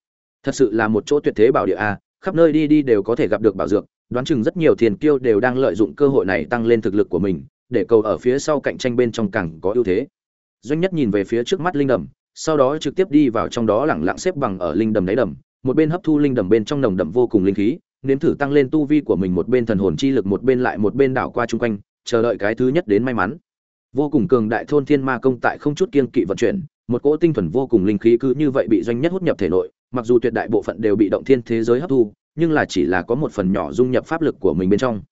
thật sự là một chỗ tuyệt thế bảo địa a, khắp nơi đi đi đều có thể gặp được bảo dược, đoán chừng rất nhiều thiền kiêu đều đang lợi dụng cơ hội này tăng lên thực lực của mình, để cầu ở phía sau cạnh tranh bên trong càng có ưu thế. Doanh nhất nhìn về phía trước mắt linh đầm, sau đó trực tiếp đi vào trong đó lẳng lặng xếp bằng ở linh đầm đáy đầm, một bên hấp thu linh đầm bên trong nồng đậm vô cùng linh khí, nếm thử tăng lên tu vi của mình một bên thần hồn chi lực, một bên lại một bên đảo qua chung quanh, chờ đợi cái thứ nhất đến may mắn vô cùng cường đại thôn thiên ma công tại không chút kiên kỵ vận chuyển, một cỗ tinh thuần vô cùng linh khí cứ như vậy bị doanh nhất hút nhập thể nội, mặc dù tuyệt đại bộ phận đều bị động thiên thế giới hấp thu, nhưng là chỉ là có một phần nhỏ dung nhập pháp lực của mình bên trong.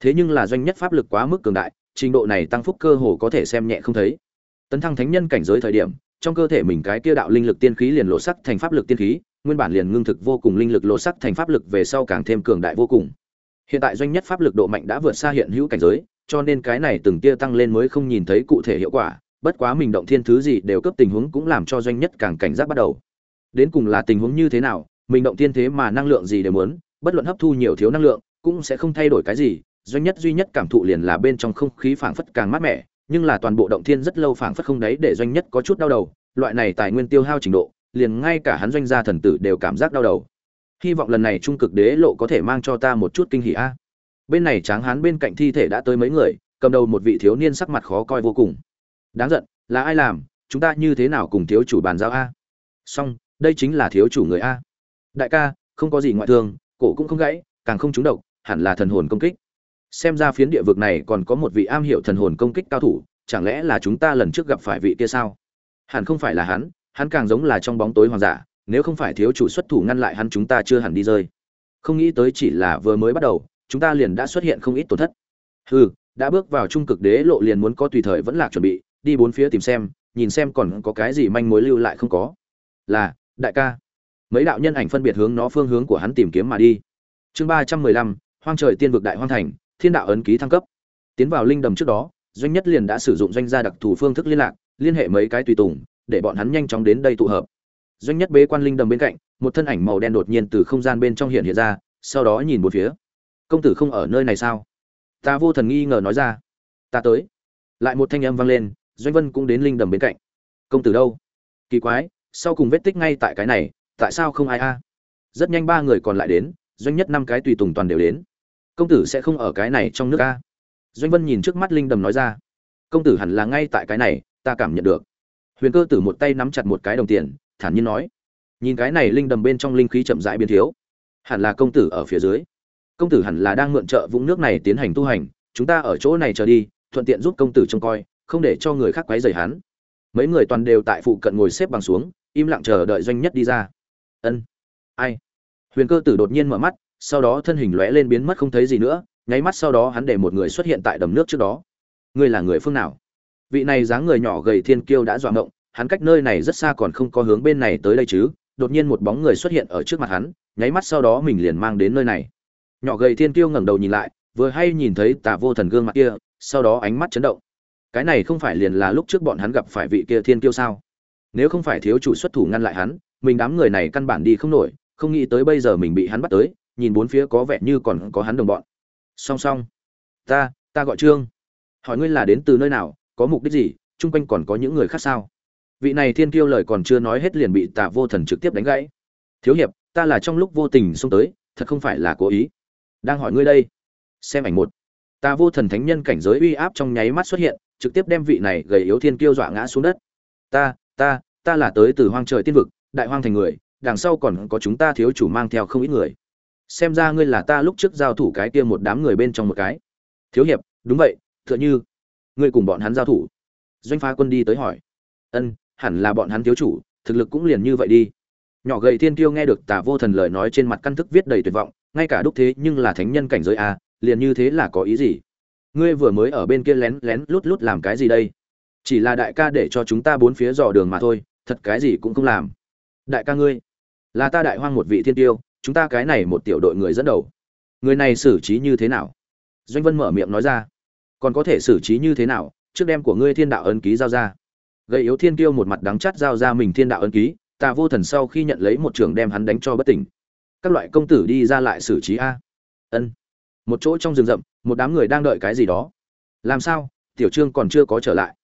Thế nhưng là doanh nhất pháp lực quá mức cường đại, trình độ này tăng phúc cơ hồ có thể xem nhẹ không thấy. Tấn thăng thánh nhân cảnh giới thời điểm, trong cơ thể mình cái kia đạo linh lực tiên khí liền lộ sắc thành pháp lực tiên khí, nguyên bản liền ngưng thực vô cùng linh lực lộ sắc thành pháp lực về sau càng thêm cường đại vô cùng. Hiện tại doanh nhất pháp lực độ mạnh đã vượt xa hiện hữu cảnh giới cho nên cái này từng tia tăng lên mới không nhìn thấy cụ thể hiệu quả, bất quá mình động thiên thứ gì đều cấp tình huống cũng làm cho doanh nhất càng cảnh giác bắt đầu. Đến cùng là tình huống như thế nào, mình động thiên thế mà năng lượng gì đều muốn, bất luận hấp thu nhiều thiếu năng lượng, cũng sẽ không thay đổi cái gì. Doanh nhất duy nhất cảm thụ liền là bên trong không khí phảng phất càng mát mẻ, nhưng là toàn bộ động thiên rất lâu phảng phất không đấy để doanh nhất có chút đau đầu. Loại này tài nguyên tiêu hao trình độ, liền ngay cả hắn doanh gia thần tử đều cảm giác đau đầu. Hy vọng lần này trung cực đế lộ có thể mang cho ta một chút kinh hỉ a bên này tráng hán bên cạnh thi thể đã tới mấy người, cầm đầu một vị thiếu niên sắc mặt khó coi vô cùng. Đáng giận, là ai làm? Chúng ta như thế nào cùng thiếu chủ bàn giao a? Song đây chính là thiếu chủ người a. Đại ca, không có gì ngoại thương, cổ cũng không gãy, càng không trúng độc, hẳn là thần hồn công kích. Xem ra phiến địa vực này còn có một vị am hiểu thần hồn công kích cao thủ, chẳng lẽ là chúng ta lần trước gặp phải vị kia sao? Hẳn không phải là hắn hắn càng giống là trong bóng tối hoàng giả, nếu không phải thiếu chủ xuất thủ ngăn lại hắn, chúng ta chưa hẳn đi rơi. Không nghĩ tới chỉ là vừa mới bắt đầu chúng ta liền đã xuất hiện không ít tổn thất. Hừ, đã bước vào trung cực đế lộ liền muốn có tùy thời vẫn là chuẩn bị, đi bốn phía tìm xem, nhìn xem còn có cái gì manh mối lưu lại không có. Là, đại ca. Mấy đạo nhân ảnh phân biệt hướng nó phương hướng của hắn tìm kiếm mà đi. Chương ba trăm mười lăm, hoang trời tiên vực đại hoang thành, thiên đạo ấn ký thăng cấp. Tiến vào linh đầm trước đó, doanh nhất liền đã sử dụng doanh gia đặc thù phương thức liên lạc, liên hệ mấy cái tùy tùng, để bọn hắn nhanh chóng đến đây tụ hợp. Doanh nhất bế quan linh đầm bên cạnh, một thân ảnh màu đen đột nhiên từ không gian bên trong hiện hiện ra, sau đó nhìn một phía công tử không ở nơi này sao? Ta vô thần nghi ngờ nói ra. Ta tới. Lại một thanh âm vang lên, doanh vân cũng đến linh đầm bên cạnh. Công tử đâu? Kỳ quái, sau cùng vết tích ngay tại cái này, tại sao không ai a? Rất nhanh ba người còn lại đến, doanh nhất năm cái tùy tùng toàn đều đến. Công tử sẽ không ở cái này trong nước a? Doanh vân nhìn trước mắt linh đầm nói ra. Công tử hẳn là ngay tại cái này, ta cảm nhận được. Huyền cơ tử một tay nắm chặt một cái đồng tiền, thản nhiên nói. Nhìn cái này linh đầm bên trong linh khí chậm rãi biến thiếu. Hẳn là công tử ở phía dưới công tử hẳn là đang mượn trợ vũng nước này tiến hành tu hành, chúng ta ở chỗ này chờ đi, thuận tiện giúp công tử trông coi, không để cho người khác quấy rầy hắn. Mấy người toàn đều tại phụ cận ngồi xếp bằng xuống, im lặng chờ đợi doanh nhất đi ra. Ân, ai? Huyền cơ tử đột nhiên mở mắt, sau đó thân hình lóe lên biến mất không thấy gì nữa, nháy mắt sau đó hắn để một người xuất hiện tại đầm nước trước đó. Ngươi là người phương nào? Vị này dáng người nhỏ gầy thiên kiêu đã dọa ngộng, hắn cách nơi này rất xa còn không có hướng bên này tới đây chứ, đột nhiên một bóng người xuất hiện ở trước mặt hắn, nháy mắt sau đó mình liền mang đến nơi này nhỏ gầy thiên kiêu ngẩng đầu nhìn lại, vừa hay nhìn thấy tà vô thần gương mặt kia, sau đó ánh mắt chấn động. Cái này không phải liền là lúc trước bọn hắn gặp phải vị kia thiên kiêu sao? Nếu không phải thiếu chủ xuất thủ ngăn lại hắn, mình đám người này căn bản đi không nổi, không nghĩ tới bây giờ mình bị hắn bắt tới, nhìn bốn phía có vẻ như còn có hắn đồng bọn. Song song. Ta ta gọi trương. Hỏi ngươi là đến từ nơi nào, có mục đích gì, chung quanh còn có những người khác sao? Vị này thiên kiêu lời còn chưa nói hết liền bị tạ vô thần trực tiếp đánh gãy. Thiếu hiệp, ta là trong lúc vô tình xông tới, thật không phải là cố ý đang hỏi ngươi đây. Xem ảnh một. Ta vô thần thánh nhân cảnh giới uy áp trong nháy mắt xuất hiện, trực tiếp đem vị này gầy yếu thiên kiêu dọa ngã xuống đất. Ta ta ta là tới từ hoang trời tiên vực, đại hoang thành người, đằng sau còn có chúng ta thiếu chủ mang theo không ít người. Xem ra ngươi là ta lúc trước giao thủ cái kia một đám người bên trong một cái. Thiếu hiệp, đúng vậy, tựa như ngươi cùng bọn hắn giao thủ. Doanh phá quân đi tới hỏi. Ân, hẳn là bọn hắn thiếu chủ, thực lực cũng liền như vậy đi. Nhỏ gầy thiên tiêu nghe được tả vô thần lời nói trên mặt căn thức viết đầy tuyệt vọng ngay cả đúc thế nhưng là thánh nhân cảnh giới a, liền như thế là có ý gì? Ngươi vừa mới ở bên kia lén lén lút lút làm cái gì đây? Chỉ là đại ca để cho chúng ta bốn phía dò đường mà thôi, thật cái gì cũng không làm. Đại ca ngươi, là ta đại hoang một vị thiên tiêu, chúng ta cái này một tiểu đội người dẫn đầu. Người này xử trí như thế nào? Doanh vân mở miệng nói ra. Còn có thể xử trí như thế nào? Trước đem của ngươi thiên đạo ấn ký giao ra. Gây yếu thiên tiêu một mặt đắng chắt giao ra mình thiên đạo ấn ký tà vô thần sau khi nhận lấy một trường đem hắn đánh cho bất tỉnh các loại công tử đi ra lại xử trí a. Ân. Một chỗ trong rừng rậm, một đám người đang đợi cái gì đó. Làm sao? Tiểu trương còn chưa có trở lại.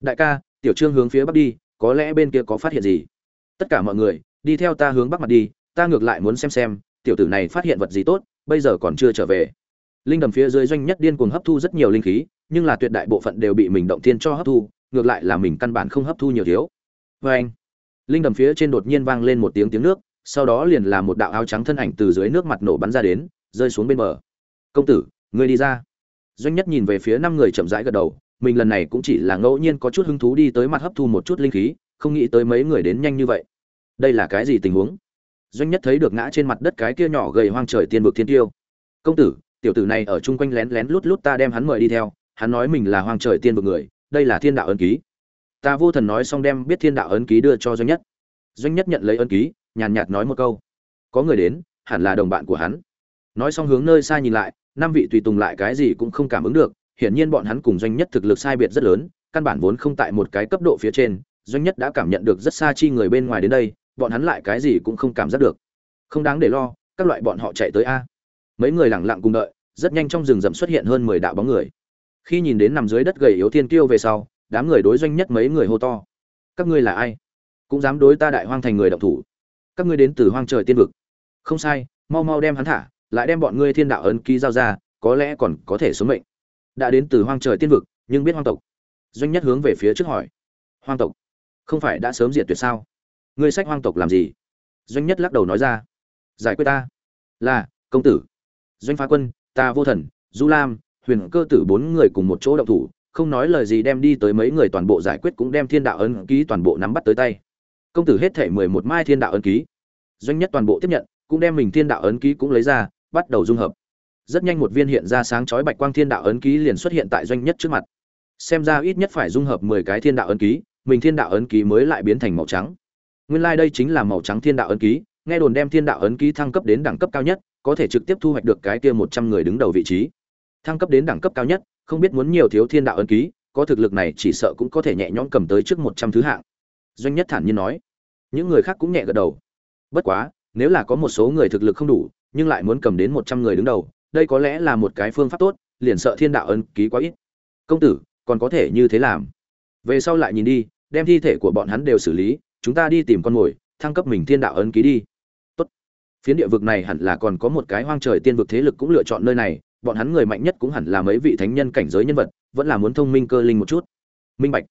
Đại ca, tiểu trương hướng phía bắc đi, có lẽ bên kia có phát hiện gì? Tất cả mọi người, đi theo ta hướng bắc mặt đi, ta ngược lại muốn xem xem, tiểu tử này phát hiện vật gì tốt, bây giờ còn chưa trở về. Linh đầm phía dưới doanh nhất điên cuồng hấp thu rất nhiều linh khí, nhưng là tuyệt đại bộ phận đều bị mình động tiên cho hấp thu, ngược lại là mình căn bản không hấp thu nhiều thiếu. Vê anh linh đầm phía trên đột nhiên vang lên một tiếng tiếng nước sau đó liền là một đạo áo trắng thân ảnh từ dưới nước mặt nổ bắn ra đến, rơi xuống bên bờ. Công tử, ngươi đi ra. Doanh nhất nhìn về phía năm người chậm rãi gật đầu, mình lần này cũng chỉ là ngẫu nhiên có chút hứng thú đi tới mặt hấp thu một chút linh khí, không nghĩ tới mấy người đến nhanh như vậy. Đây là cái gì tình huống? Doanh nhất thấy được ngã trên mặt đất cái kia nhỏ gầy hoang trời tiên vực thiên tiêu. Công tử, tiểu tử này ở chung quanh lén lén lút lút ta đem hắn mời đi theo, hắn nói mình là hoang trời tiên vực người, đây là thiên đạo ấn ký. Ta vô thần nói xong đem biết thiên đạo ấn ký đưa cho doanh nhất. Doanh nhất nhận lấy ấn ký nhàn nhạt nói một câu. Có người đến, hẳn là đồng bạn của hắn. Nói xong hướng nơi xa nhìn lại, năm vị tùy tùng lại cái gì cũng không cảm ứng được, hiển nhiên bọn hắn cùng doanh nhất thực lực sai biệt rất lớn, căn bản vốn không tại một cái cấp độ phía trên, doanh nhất đã cảm nhận được rất xa chi người bên ngoài đến đây, bọn hắn lại cái gì cũng không cảm giác được. Không đáng để lo, các loại bọn họ chạy tới a. Mấy người lẳng lặng cùng đợi, rất nhanh trong rừng rậm xuất hiện hơn mười đạo bóng người. Khi nhìn đến nằm dưới đất gầy yếu thiên kiêu về sau, đám người đối doanh nhất mấy người hô to. Các ngươi là ai? Cũng dám đối ta đại hoang thành người động thủ các ngươi đến từ hoang trời tiên vực. Không sai, mau mau đem hắn thả, lại đem bọn ngươi thiên đạo ấn ký giao ra, có lẽ còn có thể sống mệnh. Đã đến từ hoang trời tiên vực, nhưng biết hoang tộc. Doanh nhất hướng về phía trước hỏi. Hoang tộc? Không phải đã sớm diệt tuyệt sao? Ngươi sách hoang tộc làm gì? Doanh nhất lắc đầu nói ra. Giải quyết ta. Là, công tử. Doanh phá quân, ta vô thần, du lam, huyền cơ tử bốn người cùng một chỗ động thủ, không nói lời gì đem đi tới mấy người toàn bộ giải quyết cũng đem thiên đạo ấn ký toàn bộ nắm bắt tới tay công tử hết thể mười một mai thiên đạo ấn ký. Doanh nhất toàn bộ tiếp nhận, cũng đem mình thiên đạo ấn ký cũng lấy ra, bắt đầu dung hợp. Rất nhanh một viên hiện ra sáng chói bạch quang thiên đạo ấn ký liền xuất hiện tại doanh nhất trước mặt. Xem ra ít nhất phải dung hợp mười cái thiên đạo ấn ký, mình thiên đạo ấn ký mới lại biến thành màu trắng. Nguyên lai đây chính là màu trắng thiên đạo ấn ký, nghe đồn đem thiên đạo ấn ký thăng cấp đến đẳng cấp cao nhất, có thể trực tiếp thu hoạch được cái kia một trăm người đứng đầu vị trí. Thăng cấp đến đẳng cấp cao nhất, không biết muốn nhiều thiếu thiên đạo ấn ký, có thực lực này chỉ sợ cũng có thể nhẹ nhõm cầm tới trước một trăm thứ hạng. Doanh nhất thản nhiên nói những người khác cũng nhẹ gật đầu. Bất quá, nếu là có một số người thực lực không đủ, nhưng lại muốn cầm đến một trăm người đứng đầu, đây có lẽ là một cái phương pháp tốt, liền sợ thiên đạo ân ký quá ít. Công tử, còn có thể như thế làm. Về sau lại nhìn đi, đem thi thể của bọn hắn đều xử lý, chúng ta đi tìm con mồi, thăng cấp mình thiên đạo ân ký đi. Tốt. Phiến địa vực này hẳn là còn có một cái hoang trời tiên vực thế lực cũng lựa chọn nơi này, bọn hắn người mạnh nhất cũng hẳn là mấy vị thánh nhân cảnh giới nhân vật, vẫn là muốn thông minh cơ linh một chút. Minh bạch.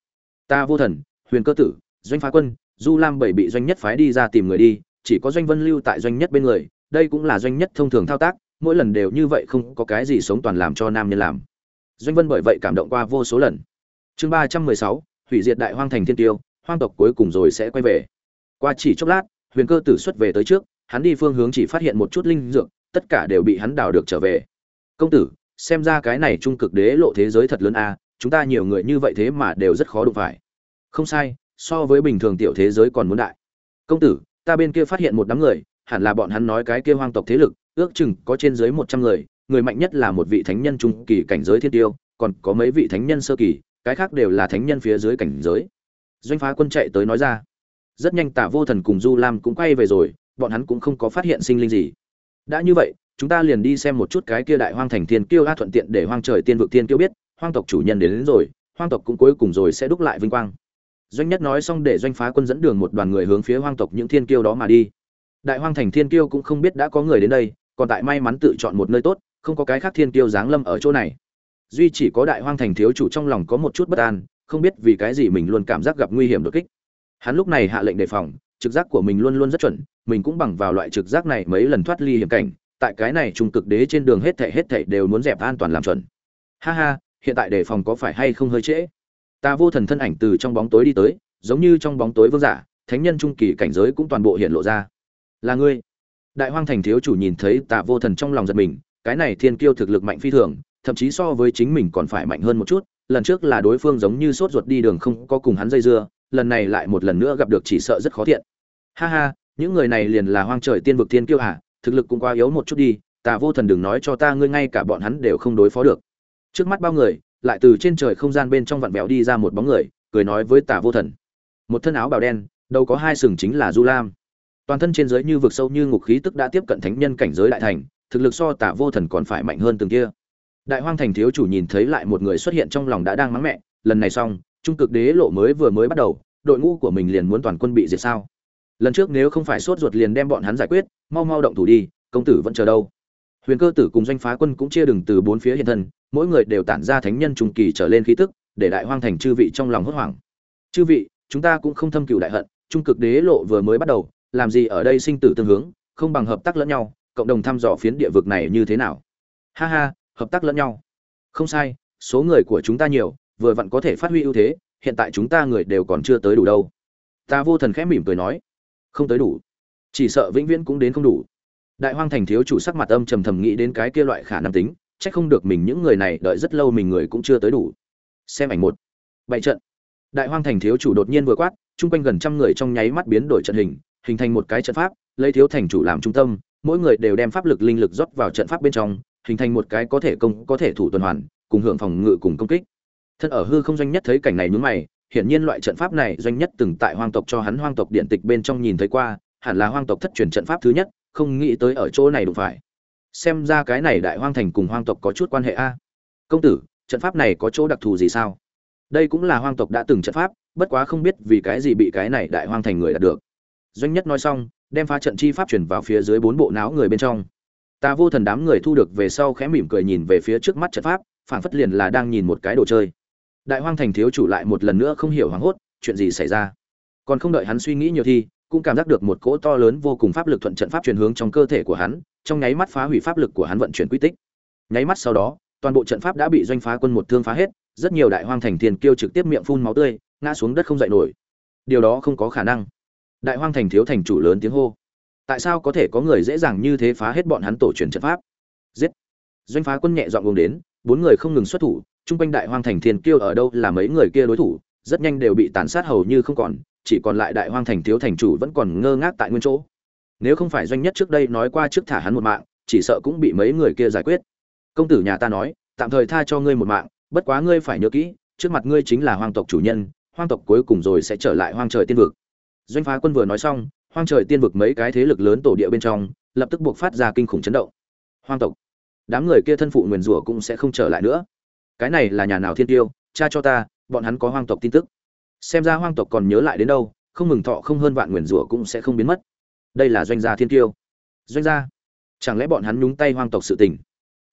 Ta vô thần, huyền cơ tử, doanh phá quân du lam bảy bị doanh nhất phái đi ra tìm người đi, chỉ có doanh vân lưu tại doanh nhất bên người, đây cũng là doanh nhất thông thường thao tác, mỗi lần đều như vậy không có cái gì sống toàn làm cho nam nhân làm. Doanh vân bởi vậy cảm động qua vô số lần. Chương ba trăm mười sáu, hủy diệt đại hoang thành thiên tiêu, hoang tộc cuối cùng rồi sẽ quay về. Qua chỉ chốc lát, huyền cơ tử xuất về tới trước, hắn đi phương hướng chỉ phát hiện một chút linh dược, tất cả đều bị hắn đào được trở về. Công tử, xem ra cái này trung cực đế lộ thế giới thật lớn a, chúng ta nhiều người như vậy thế mà đều rất khó đụng phải. Không sai so với bình thường tiểu thế giới còn muốn đại. Công tử ta bên kia phát hiện một đám người hẳn là bọn hắn nói cái kia hoang tộc thế lực ước chừng có trên dưới một trăm người người mạnh nhất là một vị thánh nhân trung kỳ cảnh giới thiên tiêu còn có mấy vị thánh nhân sơ kỳ cái khác đều là thánh nhân phía dưới cảnh giới. Doanh phá quân chạy tới nói ra. Rất nhanh tả vô thần cùng du lam cũng quay về rồi bọn hắn cũng không có phát hiện sinh linh gì. Đã như vậy chúng ta liền đi xem một chút cái kia đại hoang thành thiên kiêu a thuận tiện để hoang trời tiên vực tiên kiêu biết hoang tộc chủ nhân đến, đến rồi hoang tộc cũng cuối cùng rồi sẽ đúc lại vinh quang doanh nhất nói xong để doanh phá quân dẫn đường một đoàn người hướng phía hoang tộc những thiên kiêu đó mà đi. Đại hoang thành thiên kiêu cũng không biết đã có người đến đây, còn tại may mắn tự chọn một nơi tốt, không có cái khác thiên kiêu giáng lâm ở chỗ này. Duy chỉ có đại hoang thành thiếu chủ trong lòng có một chút bất an, không biết vì cái gì mình luôn cảm giác gặp nguy hiểm đột kích. Hắn lúc này hạ lệnh đề phòng, trực giác của mình luôn luôn rất chuẩn, mình cũng bằng vào loại trực giác này mấy lần thoát ly hiểm cảnh, tại cái này trung cực đế trên đường hết thảy hết thảy đều muốn dẹp an toàn làm chuẩn. Ha ha, hiện tại đề phòng có phải hay không hơi trễ? Ta vô thần thân ảnh từ trong bóng tối đi tới, giống như trong bóng tối vương giả, thánh nhân trung kỳ cảnh giới cũng toàn bộ hiện lộ ra. Là ngươi. Đại hoang thành thiếu chủ nhìn thấy tạ vô thần trong lòng giật mình, cái này thiên kiêu thực lực mạnh phi thường, thậm chí so với chính mình còn phải mạnh hơn một chút. Lần trước là đối phương giống như sốt ruột đi đường không có cùng hắn dây dưa, lần này lại một lần nữa gặp được chỉ sợ rất khó thiện. Ha ha, những người này liền là hoang trời tiên vực thiên kiêu à thực lực cũng quá yếu một chút đi, Tạ vô thần đừng nói cho ta ngươi, ngay cả bọn hắn đều không đối phó được. Trước mắt bao người lại từ trên trời không gian bên trong vặn vẹo đi ra một bóng người, cười nói với Tả vô thần. Một thân áo bào đen đầu có hai sừng chính là du lam. Toàn thân trên giới như vực sâu như ngục khí tức đã tiếp cận thánh nhân cảnh giới đại thành, thực lực so tả vô thần còn phải mạnh hơn từng kia. Đại hoang thành thiếu chủ nhìn thấy lại một người xuất hiện trong lòng đã đang mắng mẹ, lần này xong, trung cực đế lộ mới vừa mới bắt đầu, đội ngũ của mình liền muốn toàn quân bị diệt sao? Lần trước nếu không phải sốt ruột liền đem bọn hắn giải quyết, mau mau động thủ đi, công tử vẫn chờ đâu? Huyền cơ tử cùng doanh phá quân cũng chia đừng từ bốn phía hiện thân, mỗi người đều tản ra thánh nhân trùng kỳ trở lên khí tức, để đại hoang thành chư vị trong lòng hốt hoảng. Chư vị, chúng ta cũng không thâm cừu đại hận, trung cực đế lộ vừa mới bắt đầu, làm gì ở đây sinh tử tương hướng, không bằng hợp tác lẫn nhau, cộng đồng thăm dò phiến địa vực này như thế nào? Ha ha, hợp tác lẫn nhau. Không sai, số người của chúng ta nhiều, vừa vặn có thể phát huy ưu thế, hiện tại chúng ta người đều còn chưa tới đủ đâu. Ta vô thần khẽ mỉm cười nói. Không tới đủ. Chỉ sợ vĩnh viễn cũng đến không đủ đại hoang thành thiếu chủ sắc mặt âm trầm thầm nghĩ đến cái kia loại khả năng tính, chắc không được mình những người này đợi rất lâu mình người cũng chưa tới đủ. Xem ảnh một. Bảy trận. Đại hoang thành thiếu chủ đột nhiên vừa quát, chung quanh gần trăm người trong nháy mắt biến đổi trận hình hình thành một cái trận pháp, lấy thiếu thành chủ làm trung tâm, mỗi người đều đem pháp lực linh lực rót vào trận pháp bên trong, hình thành một cái có thể công, có thể thủ tuần hoàn, cùng hưởng phòng ngự cùng công kích. Thân ở hư không doanh nhất thấy cảnh này nhún mày, hiển nhiên loại trận pháp này doanh nhất từng tại hoang tộc cho hắn hoang tộc điện tịch bên trong nhìn thấy qua, hẳn là hoang tộc thất truyền trận pháp thứ nhất không nghĩ tới ở chỗ này đụng phải. Xem ra cái này đại hoang thành cùng hoang tộc có chút quan hệ a. Công tử, trận pháp này có chỗ đặc thù gì sao? Đây cũng là hoang tộc đã từng trận pháp, bất quá không biết vì cái gì bị cái này đại hoang thành người đạt được. Doanh nhất nói xong, đem phá trận chi pháp chuyển vào phía dưới bốn bộ não người bên trong. Ta vô thần đám người thu được về sau khẽ mỉm cười nhìn về phía trước mắt trận pháp phản phất liền là đang nhìn một cái đồ chơi. Đại hoang thành thiếu chủ lại một lần nữa không hiểu hoảng hốt, chuyện gì xảy ra? Còn không đợi hắn suy nghĩ nhiều thì cũng cảm giác được một cỗ to lớn vô cùng pháp lực thuận trận pháp chuyển hướng trong cơ thể của hắn, trong nháy mắt phá hủy pháp lực của hắn vận chuyển quy tích. Nháy mắt sau đó, toàn bộ trận pháp đã bị doanh phá quân một thương phá hết, rất nhiều đại hoang thành tiền kiêu trực tiếp miệng phun máu tươi, ngã xuống đất không dậy nổi. Điều đó không có khả năng. Đại hoang thành thiếu thành chủ lớn tiếng hô. Tại sao có thể có người dễ dàng như thế phá hết bọn hắn tổ truyền trận pháp? Giết. Doanh phá quân nhẹ dọn uống đến, bốn người không ngừng xuất thủ trung quanh đại hoang thành thiên kiêu ở đâu là mấy người kia đối thủ, rất nhanh đều bị tàn sát hầu như không còn chỉ còn lại đại hoang thành thiếu thành chủ vẫn còn ngơ ngác tại nguyên chỗ. Nếu không phải doanh nhất trước đây nói qua trước thả hắn một mạng, chỉ sợ cũng bị mấy người kia giải quyết. Công tử nhà ta nói, tạm thời tha cho ngươi một mạng, bất quá ngươi phải nhớ kỹ, trước mặt ngươi chính là hoang tộc chủ nhân, hoang tộc cuối cùng rồi sẽ trở lại hoang trời tiên vực. Doanh phá quân vừa nói xong, hoang trời tiên vực mấy cái thế lực lớn tổ địa bên trong, lập tức buộc phát ra kinh khủng chấn động. Hoang tộc. Đám người kia thân phụ nguyền rủa cũng sẽ không trở lại nữa. Cái này là nhà nào thiên tiêu, cha cho ta, bọn hắn có hoang tộc tin tức xem ra hoang tộc còn nhớ lại đến đâu, không mừng thọ không hơn vạn nguyền rủa cũng sẽ không biến mất. Đây là doanh gia thiên tiêu doanh gia? Chẳng lẽ bọn hắn nhúng tay hoang tộc sự tình?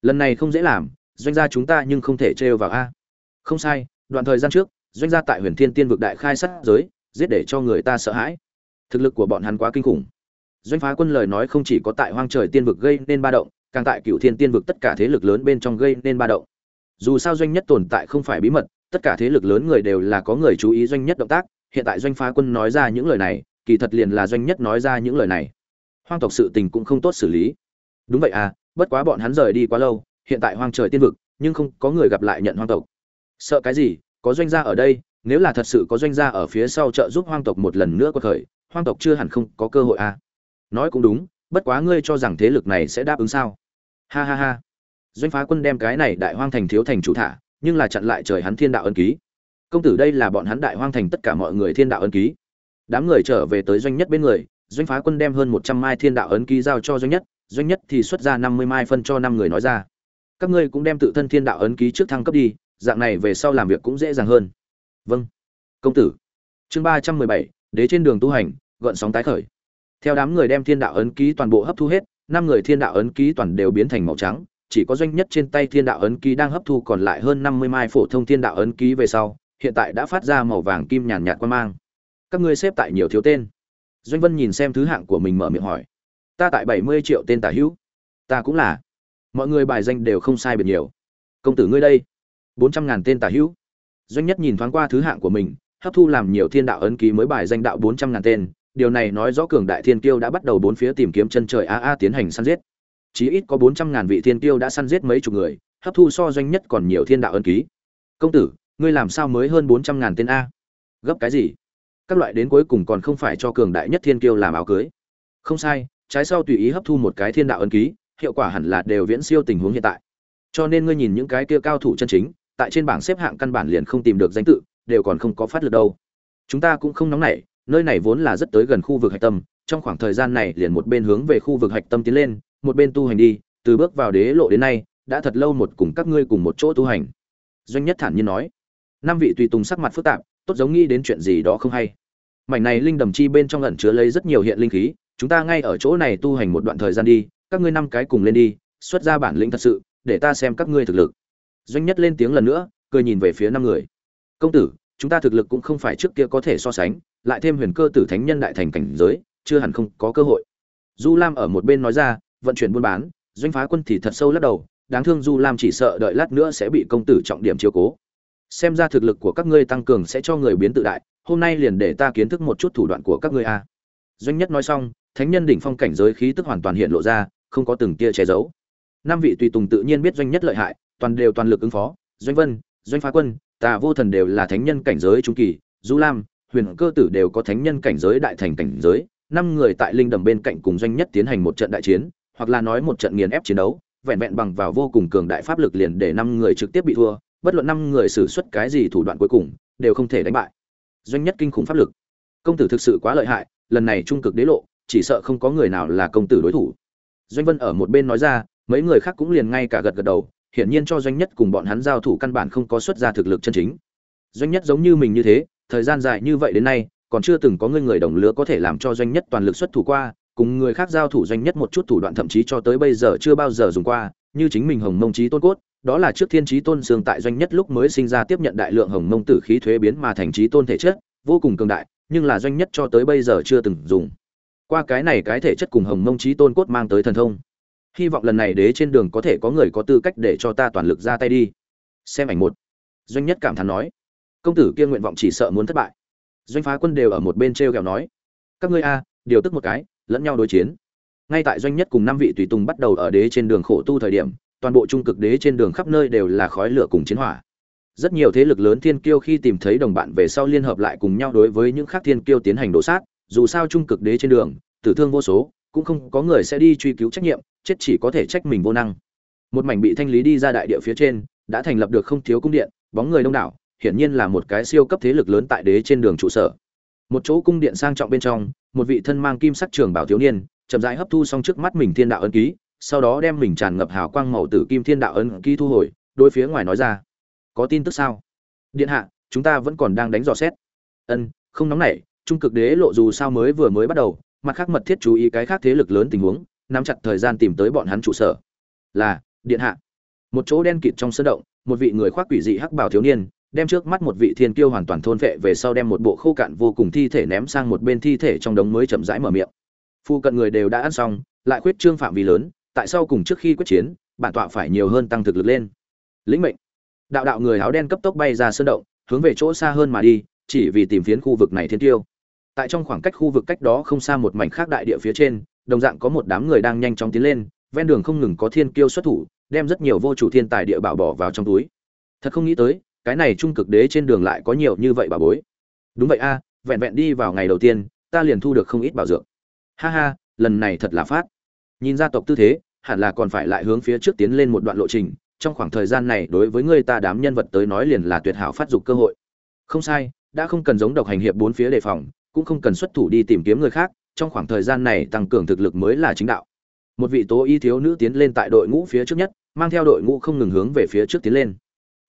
Lần này không dễ làm, doanh gia chúng ta nhưng không thể trêu vào a. Không sai, đoạn thời gian trước, doanh gia tại huyền thiên tiên vực đại khai sát giới, giết để cho người ta sợ hãi. Thực lực của bọn hắn quá kinh khủng. Doanh phá quân lời nói không chỉ có tại hoang trời tiên vực gây nên ba động, càng tại cựu thiên tiên vực tất cả thế lực lớn bên trong gây nên ba động. Dù sao doanh nhất tồn tại không phải bí mật tất cả thế lực lớn người đều là có người chú ý doanh nhất động tác, hiện tại doanh phá quân nói ra những lời này, kỳ thật liền là doanh nhất nói ra những lời này. Hoang tộc sự tình cũng không tốt xử lý. Đúng vậy à bất quá bọn hắn rời đi quá lâu, hiện tại hoang trời tiên vực, nhưng không có người gặp lại nhận hoang tộc. Sợ cái gì, có doanh gia ở đây, nếu là thật sự có doanh gia ở phía sau trợ giúp hoang tộc một lần nữa quật khởi, hoang tộc chưa hẳn không có cơ hội à. Nói cũng đúng, bất quá ngươi cho rằng thế lực này sẽ đáp ứng sao? Ha ha ha. Doanh phá quân đem cái này đại hoang thành thiếu thành chủ thả nhưng là chặn lại trời hắn thiên đạo ân ký. Công tử đây là bọn hắn đại hoang thành tất cả mọi người thiên đạo ân ký. Đám người trở về tới doanh nhất bên người, doanh phá quân đem hơn một trăm mai thiên đạo ấn ký giao cho doanh nhất doanh nhất thì xuất ra năm mươi mai phân cho năm người nói ra. Các ngươi cũng đem tự thân thiên đạo ấn ký trước thăng cấp đi, dạng này về sau làm việc cũng dễ dàng hơn. Vâng. Công tử. Chương ba trăm mười bảy, đế trên đường tu hành gợn sóng tái khởi. Theo đám người đem thiên đạo ấn ký toàn bộ hấp thu hết, năm người thiên đạo ấn ký toàn đều biến thành màu trắng chỉ có doanh nhất trên tay thiên đạo ấn ký đang hấp thu còn lại hơn năm mươi mai phổ thông thiên đạo ấn ký về sau, hiện tại đã phát ra màu vàng kim nhàn nhạt quan mang. Các ngươi xếp tại nhiều thiếu tên. Doanh vân nhìn xem thứ hạng của mình mở miệng hỏi. Ta tại bảy mươi triệu tên tả hữu. Ta cũng là. Mọi người bài danh đều không sai biệt nhiều. Công tử ngươi đây. bốn trăm ngàn tên tả hữu. Doanh nhất nhìn thoáng qua thứ hạng của mình, hấp thu làm nhiều thiên đạo ấn ký mới bài danh đạo bốn trăm ngàn tên. Điều này nói rõ cường đại thiên kiêu đã bắt đầu bốn phía tìm kiếm chân trời a a tiến hành săn giết chí ít có bốn trăm ngàn vị thiên tiêu đã săn giết mấy chục người, hấp thu so doanh nhất còn nhiều thiên đạo ân ký. Công tử, ngươi làm sao mới hơn bốn trăm ngàn tên a? Gấp cái gì? Các loại đến cuối cùng còn không phải cho cường đại nhất thiên kiêu làm áo cưới. Không sai, trái sau tùy ý hấp thu một cái thiên đạo ân ký, hiệu quả hẳn là đều viễn siêu tình huống hiện tại. Cho nên ngươi nhìn những cái kia cao thủ chân chính, tại trên bảng xếp hạng căn bản liền không tìm được danh tự, đều còn không có phát lực đâu. Chúng ta cũng không nóng nảy, nơi này vốn là rất tới gần khu vực hạch tâm, trong khoảng thời gian này liền một bên hướng về khu vực hạch tâm tiến lên một bên tu hành đi, từ bước vào đế lộ đến nay, đã thật lâu một cùng các ngươi cùng một chỗ tu hành. Doanh nhất thản nhiên nói. Năm vị tùy tùng sắc mặt phức tạp, tốt giống nghĩ đến chuyện gì đó không hay. Mảnh này linh đầm chi bên trong ẩn chứa lấy rất nhiều hiện linh khí, chúng ta ngay ở chỗ này tu hành một đoạn thời gian đi, các ngươi năm cái cùng lên đi, xuất ra bản lĩnh thật sự, để ta xem các ngươi thực lực. Doanh nhất lên tiếng lần nữa, cười nhìn về phía năm người. Công tử, chúng ta thực lực cũng không phải trước kia có thể so sánh, lại thêm huyền cơ tử thánh nhân đại thành cảnh giới, chưa hẳn không có cơ hội. Du lam ở một bên nói ra vận chuyển buôn bán, doanh phá quân thì thật sâu lắc đầu, đáng thương du lam chỉ sợ đợi lát nữa sẽ bị công tử trọng điểm chiếu cố. Xem ra thực lực của các ngươi tăng cường sẽ cho người biến tự đại, hôm nay liền để ta kiến thức một chút thủ đoạn của các ngươi a. Doanh nhất nói xong, thánh nhân đỉnh phong cảnh giới khí tức hoàn toàn hiện lộ ra, không có từng tia che giấu. Năm vị tùy tùng tự nhiên biết doanh nhất lợi hại, toàn đều toàn lực ứng phó, doanh vân, doanh phá quân, tà vô thần đều là thánh nhân cảnh giới trung kỳ, du lam, huyền cơ tử đều có thánh nhân cảnh giới đại thành cảnh giới, năm người tại linh đầm bên cạnh cùng doanh nhất tiến hành một trận đại chiến hoặc là nói một trận nghiền ép chiến đấu, vẹn vẹn bằng vào vô cùng cường đại pháp lực liền để năm người trực tiếp bị thua, bất luận năm người sử xuất cái gì thủ đoạn cuối cùng, đều không thể đánh bại. Doanh nhất kinh khủng pháp lực. Công tử thực sự quá lợi hại, lần này trung cực đế lộ, chỉ sợ không có người nào là công tử đối thủ. Doanh vân ở một bên nói ra, mấy người khác cũng liền ngay cả gật gật đầu, hiển nhiên cho doanh nhất cùng bọn hắn giao thủ căn bản không có xuất ra thực lực chân chính. Doanh nhất giống như mình như thế, thời gian dài như vậy đến nay, còn chưa từng có người người đồng lứa có thể làm cho doanh nhất toàn lực xuất thủ qua cùng người khác giao thủ doanh nhất một chút thủ đoạn thậm chí cho tới bây giờ chưa bao giờ dùng qua, như chính mình hồng mông trí tôn cốt, đó là trước thiên trí tôn xương tại doanh nhất lúc mới sinh ra tiếp nhận đại lượng hồng mông tử khí thuế biến mà thành trí tôn thể chất, vô cùng cường đại, nhưng là doanh nhất cho tới bây giờ chưa từng dùng. Qua cái này cái thể chất cùng hồng mông trí tôn cốt mang tới thần thông. Hy vọng lần này đế trên đường có thể có người có tư cách để cho ta toàn lực ra tay đi. Xem ảnh một. Doanh nhất cảm thán nói. Công tử kia nguyện vọng chỉ sợ muốn thất bại. Doanh phá quân đều ở một bên t r e o kẹo nói. Các ngươi a, điều tức một cái lẫn nhau đối chiến. Ngay tại doanh nhất cùng năm vị tùy tùng bắt đầu ở đế trên đường khổ tu thời điểm, toàn bộ trung cực đế trên đường khắp nơi đều là khói lửa cùng chiến hỏa. Rất nhiều thế lực lớn thiên kiêu khi tìm thấy đồng bạn về sau liên hợp lại cùng nhau đối với những khác thiên kiêu tiến hành đổ sát. Dù sao trung cực đế trên đường, tử thương vô số, cũng không có người sẽ đi truy cứu trách nhiệm, chết chỉ có thể trách mình vô năng. Một mảnh bị thanh lý đi ra đại địa phía trên, đã thành lập được không thiếu cung điện, bóng người đông đảo, hiển nhiên là một cái siêu cấp thế lực lớn tại đế trên đường trụ sở. Một chỗ cung điện sang trọng bên trong một vị thân mang kim sắc trường bảo thiếu niên, chậm rãi hấp thu xong trước mắt mình thiên đạo ấn ký, sau đó đem mình tràn ngập hào quang màu tử kim thiên đạo ấn ký thu hồi, đối phía ngoài nói ra, có tin tức sao? Điện hạ, chúng ta vẫn còn đang đánh dò xét. Ân, không nóng nảy, trung cực đế lộ dù sao mới vừa mới bắt đầu, mặt khác mật thiết chú ý cái khác thế lực lớn tình huống, nắm chặt thời gian tìm tới bọn hắn trụ sở. Là, điện hạ. Một chỗ đen kịt trong sân động, một vị người khoác quỷ dị hắc bảo thiếu niên đem trước mắt một vị thiên kiêu hoàn toàn thôn vệ về sau đem một bộ khô cạn vô cùng thi thể ném sang một bên thi thể trong đống mới chậm rãi mở miệng. Phu cận người đều đã ăn xong, lại khuyết trương phạm vi lớn, tại sao cùng trước khi quyết chiến, bản tọa phải nhiều hơn tăng thực lực lên. Lĩnh mệnh. Đạo đạo người áo đen cấp tốc bay ra sơn động, hướng về chỗ xa hơn mà đi, chỉ vì tìm phiến khu vực này thiên tiêu tại trong khoảng cách khu vực cách đó không xa một mảnh khác đại địa phía trên, đồng dạng có một đám người đang nhanh chóng tiến lên, ven đường không ngừng có thiên kiêu xuất thủ, đem rất nhiều vô chủ thiên tài địa bảo bỏ vào trong túi. Thật không nghĩ tới cái này trung cực đế trên đường lại có nhiều như vậy bà bối. Đúng vậy a, vẹn vẹn đi vào ngày đầu tiên, ta liền thu được không ít bảo dược. Ha ha, lần này thật là phát. Nhìn gia tộc tư thế, hẳn là còn phải lại hướng phía trước tiến lên một đoạn lộ trình, trong khoảng thời gian này đối với người ta đám nhân vật tới nói liền là tuyệt hảo phát dục cơ hội. Không sai, đã không cần giống độc hành hiệp bốn phía đề phòng, cũng không cần xuất thủ đi tìm kiếm người khác, trong khoảng thời gian này tăng cường thực lực mới là chính đạo. Một vị tố y thiếu nữ tiến lên tại đội ngũ phía trước nhất, mang theo đội ngũ không ngừng hướng về phía trước tiến lên.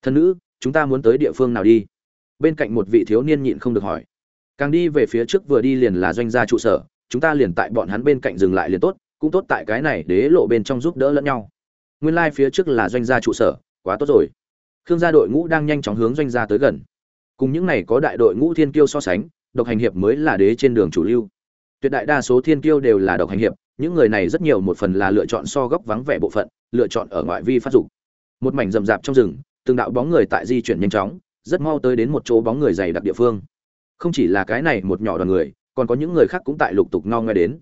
Thân nữ chúng ta muốn tới địa phương nào đi? Bên cạnh một vị thiếu niên nhịn không được hỏi. Càng đi về phía trước vừa đi liền là doanh gia trụ sở, chúng ta liền tại bọn hắn bên cạnh dừng lại liền tốt, cũng tốt tại cái này đế lộ bên trong giúp đỡ lẫn nhau. Nguyên lai、like、phía trước là doanh gia trụ sở, quá tốt rồi. Khương gia đội ngũ đang nhanh chóng hướng doanh gia tới gần. Cùng những này có đại đội ngũ thiên kiêu so sánh, độc hành hiệp mới là đế trên đường chủ lưu. Tuyệt đại đa số thiên kiêu đều là độc hành hiệp, những người này rất nhiều một phần là lựa chọn so góc vắng vẻ bộ phận, lựa chọn ở ngoại vi phát dục. Một mảnh rậm rạp trong rừng từng đạo bóng người tại di chuyển nhanh chóng, rất mau tới đến một chỗ bóng người dày đặc địa phương. Không chỉ là cái này một nhỏ đoàn người, còn có những người khác cũng tại lục tục ngao ngoe đến.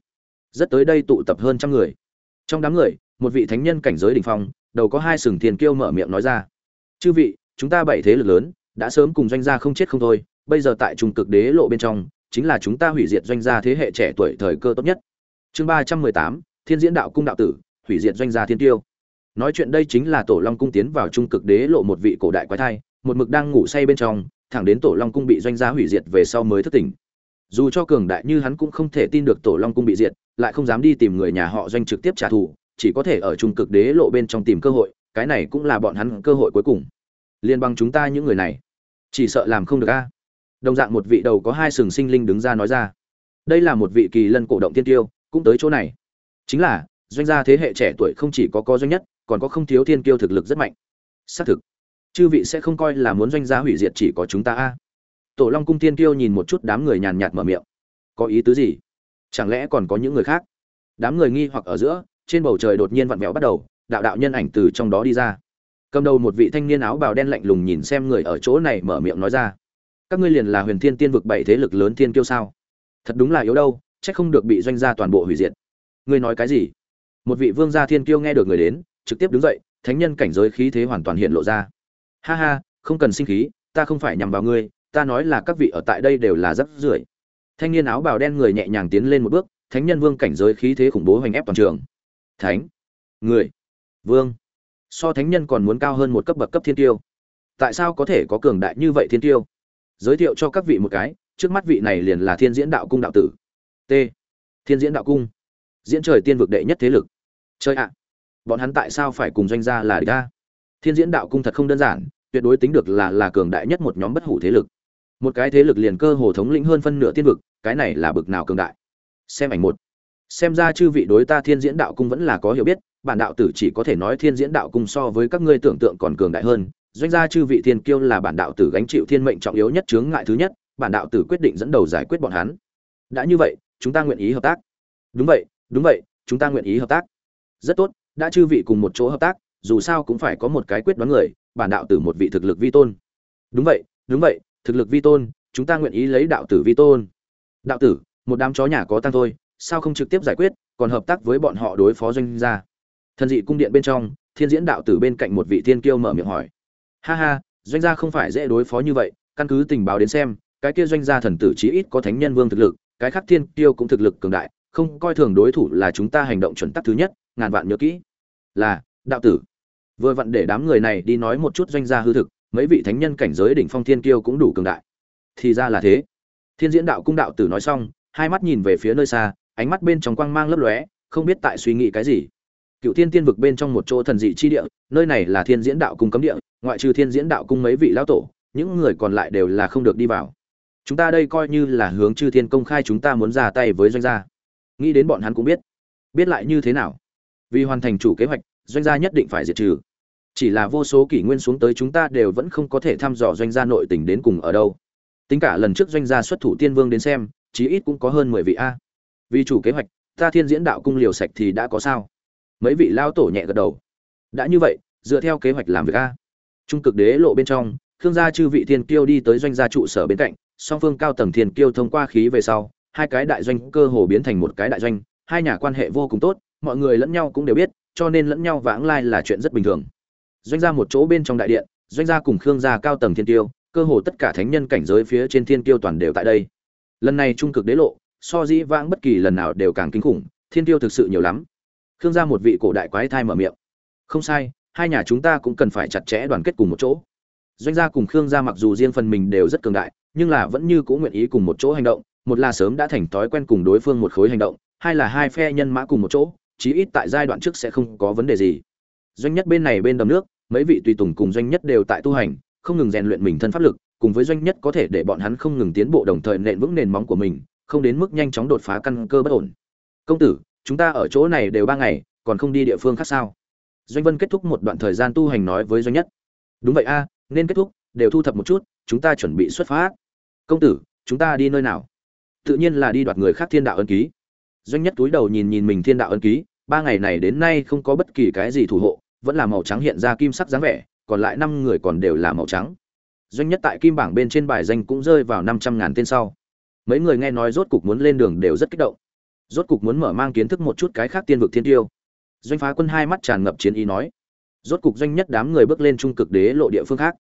Rất tới đây tụ tập hơn trăm người. Trong đám người, một vị thánh nhân cảnh giới đỉnh phong, đầu có hai sừng thiền kiêu mở miệng nói ra. Chư vị, chúng ta bảy thế lực lớn, đã sớm cùng doanh gia không chết không thôi, bây giờ tại trung cực đế lộ bên trong, chính là chúng ta hủy diệt doanh gia thế hệ trẻ tuổi thời cơ tốt nhất. Chương ba trăm mười tám, thiên diễn đạo cung đạo tử, hủy diệt doanh gia thiên tiêu nói chuyện đây chính là tổ long cung tiến vào trung cực đế lộ một vị cổ đại quái thai, một mực đang ngủ say bên trong, thẳng đến tổ long cung bị doanh gia hủy diệt về sau mới thức tỉnh. Dù cho cường đại như hắn cũng không thể tin được tổ long cung bị diệt, lại không dám đi tìm người nhà họ doanh trực tiếp trả thù, chỉ có thể ở trung cực đế lộ bên trong tìm cơ hội, cái này cũng là bọn hắn cơ hội cuối cùng. Liên bang chúng ta những người này, chỉ sợ làm không được a. Đồng dạng một vị đầu có hai sừng sinh linh đứng ra nói ra. Đây là một vị kỳ lân cổ động tiên tiêu, cũng tới chỗ này. Chính là, doanh gia thế hệ trẻ tuổi không chỉ có có doanh nhất còn có không thiếu thiên kiêu thực lực rất mạnh. Xác thực, chư vị sẽ không coi là muốn doanh gia hủy diệt chỉ có chúng ta a. Tổ long cung thiên kiêu nhìn một chút đám người nhàn nhạt mở miệng. Có ý tứ gì? Chẳng lẽ còn có những người khác? Đám người nghi hoặc ở giữa, trên bầu trời đột nhiên vặn vẹo bắt đầu, đạo đạo nhân ảnh từ trong đó đi ra. Cầm đầu một vị thanh niên áo bào đen lạnh lùng nhìn xem người ở chỗ này mở miệng nói ra. Các ngươi liền là huyền thiên tiên vực bảy thế lực lớn thiên kiêu sao? Thật đúng là yếu đâu, chắc không được bị doanh gia toàn bộ hủy diệt. Ngươi nói cái gì? Một vị vương gia thiên kiêu nghe được người đến trực tiếp đứng dậy, thánh nhân cảnh giới khí thế hoàn toàn hiện lộ ra. Ha ha, không cần sinh khí, ta không phải nhằm vào ngươi, ta nói là các vị ở tại đây đều là rất rưởi. Thanh niên áo bào đen người nhẹ nhàng tiến lên một bước, thánh nhân vương cảnh giới khí thế khủng bố hoành ép toàn trường. Thánh, người, vương. So thánh nhân còn muốn cao hơn một cấp bậc cấp thiên tiêu. Tại sao có thể có cường đại như vậy thiên tiêu? Giới thiệu cho các vị một cái, trước mắt vị này liền là thiên diễn đạo cung đạo tử. T, thiên diễn đạo cung. Diễn trời tiên vực đệ nhất thế lực. Chơi ạ bọn hắn tại sao phải cùng doanh gia là địch ta? Thiên diễn đạo cung thật không đơn giản, tuyệt đối tính được là là cường đại nhất một nhóm bất hủ thế lực. Một cái thế lực liền cơ hồ thống lĩnh hơn phân nửa tiên vực, cái này là bực nào cường đại? Xem ảnh một. Xem ra chư vị đối ta thiên diễn đạo cung vẫn là có hiểu biết, bản đạo tử chỉ có thể nói thiên diễn đạo cung so với các ngươi tưởng tượng còn cường đại hơn. Doanh gia chư vị thiên kiêu là bản đạo tử gánh chịu thiên mệnh trọng yếu nhất chướng ngại thứ nhất, bản đạo tử quyết định dẫn đầu giải quyết bọn hắn. Đã như vậy, chúng ta nguyện ý hợp tác. Đúng vậy đúng vậy, chúng ta nguyện ý hợp tác. Rất tốt đã chư vị cùng một chỗ hợp tác, dù sao cũng phải có một cái quyết đoán người, bản đạo tử một vị thực lực vi tôn. Đúng vậy đúng vậy, thực lực vi tôn, chúng ta nguyện ý lấy đạo tử vi tôn. Đạo tử, một đám chó nhà có tăng thôi, sao không trực tiếp giải quyết, còn hợp tác với bọn họ đối phó doanh gia. Thần dị cung điện bên trong, thiên diễn đạo tử bên cạnh một vị thiên kiêu mở miệng hỏi. Ha ha, doanh gia không phải dễ đối phó như vậy, căn cứ tình báo đến xem, cái kia doanh gia thần tử chí ít có thánh nhân vương thực lực, cái khác thiên kiêu cũng thực lực cường đại, không coi thường đối thủ là chúng ta hành động chuẩn tắc thứ nhất ngàn vạn nhớ kỹ. Là, đạo tử. Vừa vặn để đám người này đi nói một chút doanh gia hư thực, mấy vị thánh nhân cảnh giới đỉnh phong thiên kiêu cũng đủ cường đại. Thì ra là thế. Thiên diễn đạo cung đạo tử nói xong, hai mắt nhìn về phía nơi xa, ánh mắt bên trong quang mang lấp lóe, không biết tại suy nghĩ cái gì. Cựu thiên tiên vực bên trong một chỗ thần dị chi địa, nơi này là thiên diễn đạo cung cấm địa, ngoại trừ thiên diễn đạo cung mấy vị lão tổ, những người còn lại đều là không được đi vào. Chúng ta đây coi như là hướng chư thiên công khai chúng ta muốn ra tay với doanh gia. Nghĩ đến bọn hắn cũng biết. Biết lại như thế nào? Vì hoàn thành chủ kế hoạch, doanh gia nhất định phải diệt trừ. Chỉ là vô số kỷ nguyên xuống tới chúng ta đều vẫn không có thể thăm dò doanh gia nội tình đến cùng ở đâu. Tính cả lần trước doanh gia xuất thủ tiên vương đến xem, chí ít cũng có hơn mười vị a. Vì chủ kế hoạch, ta thiên diễn đạo cung liều sạch thì đã có sao? Mấy vị lao tổ nhẹ gật đầu. Đã như vậy, dựa theo kế hoạch làm việc a. Trung cực đế lộ bên trong, khương gia chư vị thiên kiêu đi tới doanh gia trụ sở bên cạnh, song phương cao tầng thiên kiêu thông qua khí về sau, hai cái đại doanh cơ hồ biến thành một cái đại doanh, hai nhà quan hệ vô cùng tốt mọi người lẫn nhau cũng đều biết, cho nên lẫn nhau vãng lai là chuyện rất bình thường. Doanh gia một chỗ bên trong đại điện, doanh gia cùng khương gia cao tầng thiên tiêu, cơ hồ tất cả thánh nhân cảnh giới phía trên thiên tiêu toàn đều tại đây. Lần này trung cực đế lộ, so dĩ vãng bất kỳ lần nào đều càng kinh khủng, thiên tiêu thực sự nhiều lắm. Khương gia một vị cổ đại quái thai mở miệng. Không sai, hai nhà chúng ta cũng cần phải chặt chẽ đoàn kết cùng một chỗ. Doanh gia cùng khương gia mặc dù riêng phần mình đều rất cường đại, nhưng là vẫn như cũng nguyện ý cùng một chỗ hành động. Một là sớm đã thành thói quen cùng đối phương một khối hành động, hai là hai phe nhân mã cùng một chỗ chí ít tại giai đoạn trước sẽ không có vấn đề gì. Doanh nhất bên này bên đầm nước, mấy vị tùy tùng cùng doanh nhất đều tại tu hành, không ngừng rèn luyện mình thân pháp lực, cùng với doanh nhất có thể để bọn hắn không ngừng tiến bộ đồng thời nện vững nền móng của mình, không đến mức nhanh chóng đột phá căn cơ bất ổn. Công tử, chúng ta ở chỗ này đều ba ngày, còn không đi địa phương khác sao? Doanh vân kết thúc một đoạn thời gian tu hành nói với doanh nhất. Đúng vậy a, nên kết thúc, đều thu thập một chút, chúng ta chuẩn bị xuất phát. Công tử, chúng ta đi nơi nào? Tự nhiên là đi đoạt người khác thiên đạo ân ký. Doanh nhất túi đầu nhìn nhìn mình thiên đạo ân ký ba ngày này đến nay không có bất kỳ cái gì thủ hộ, vẫn là màu trắng hiện ra kim sắc dáng vẻ, còn lại năm người còn đều là màu trắng. Doanh nhất tại kim bảng bên trên bài danh cũng rơi vào năm trăm ngàn tên sau. Mấy người nghe nói rốt cục muốn lên đường đều rất kích động. Rốt cục muốn mở mang kiến thức một chút cái khác tiên vực thiên tiêu. Doanh phá quân hai mắt tràn ngập chiến ý nói. Rốt cục doanh nhất đám người bước lên trung cực đế lộ địa phương khác.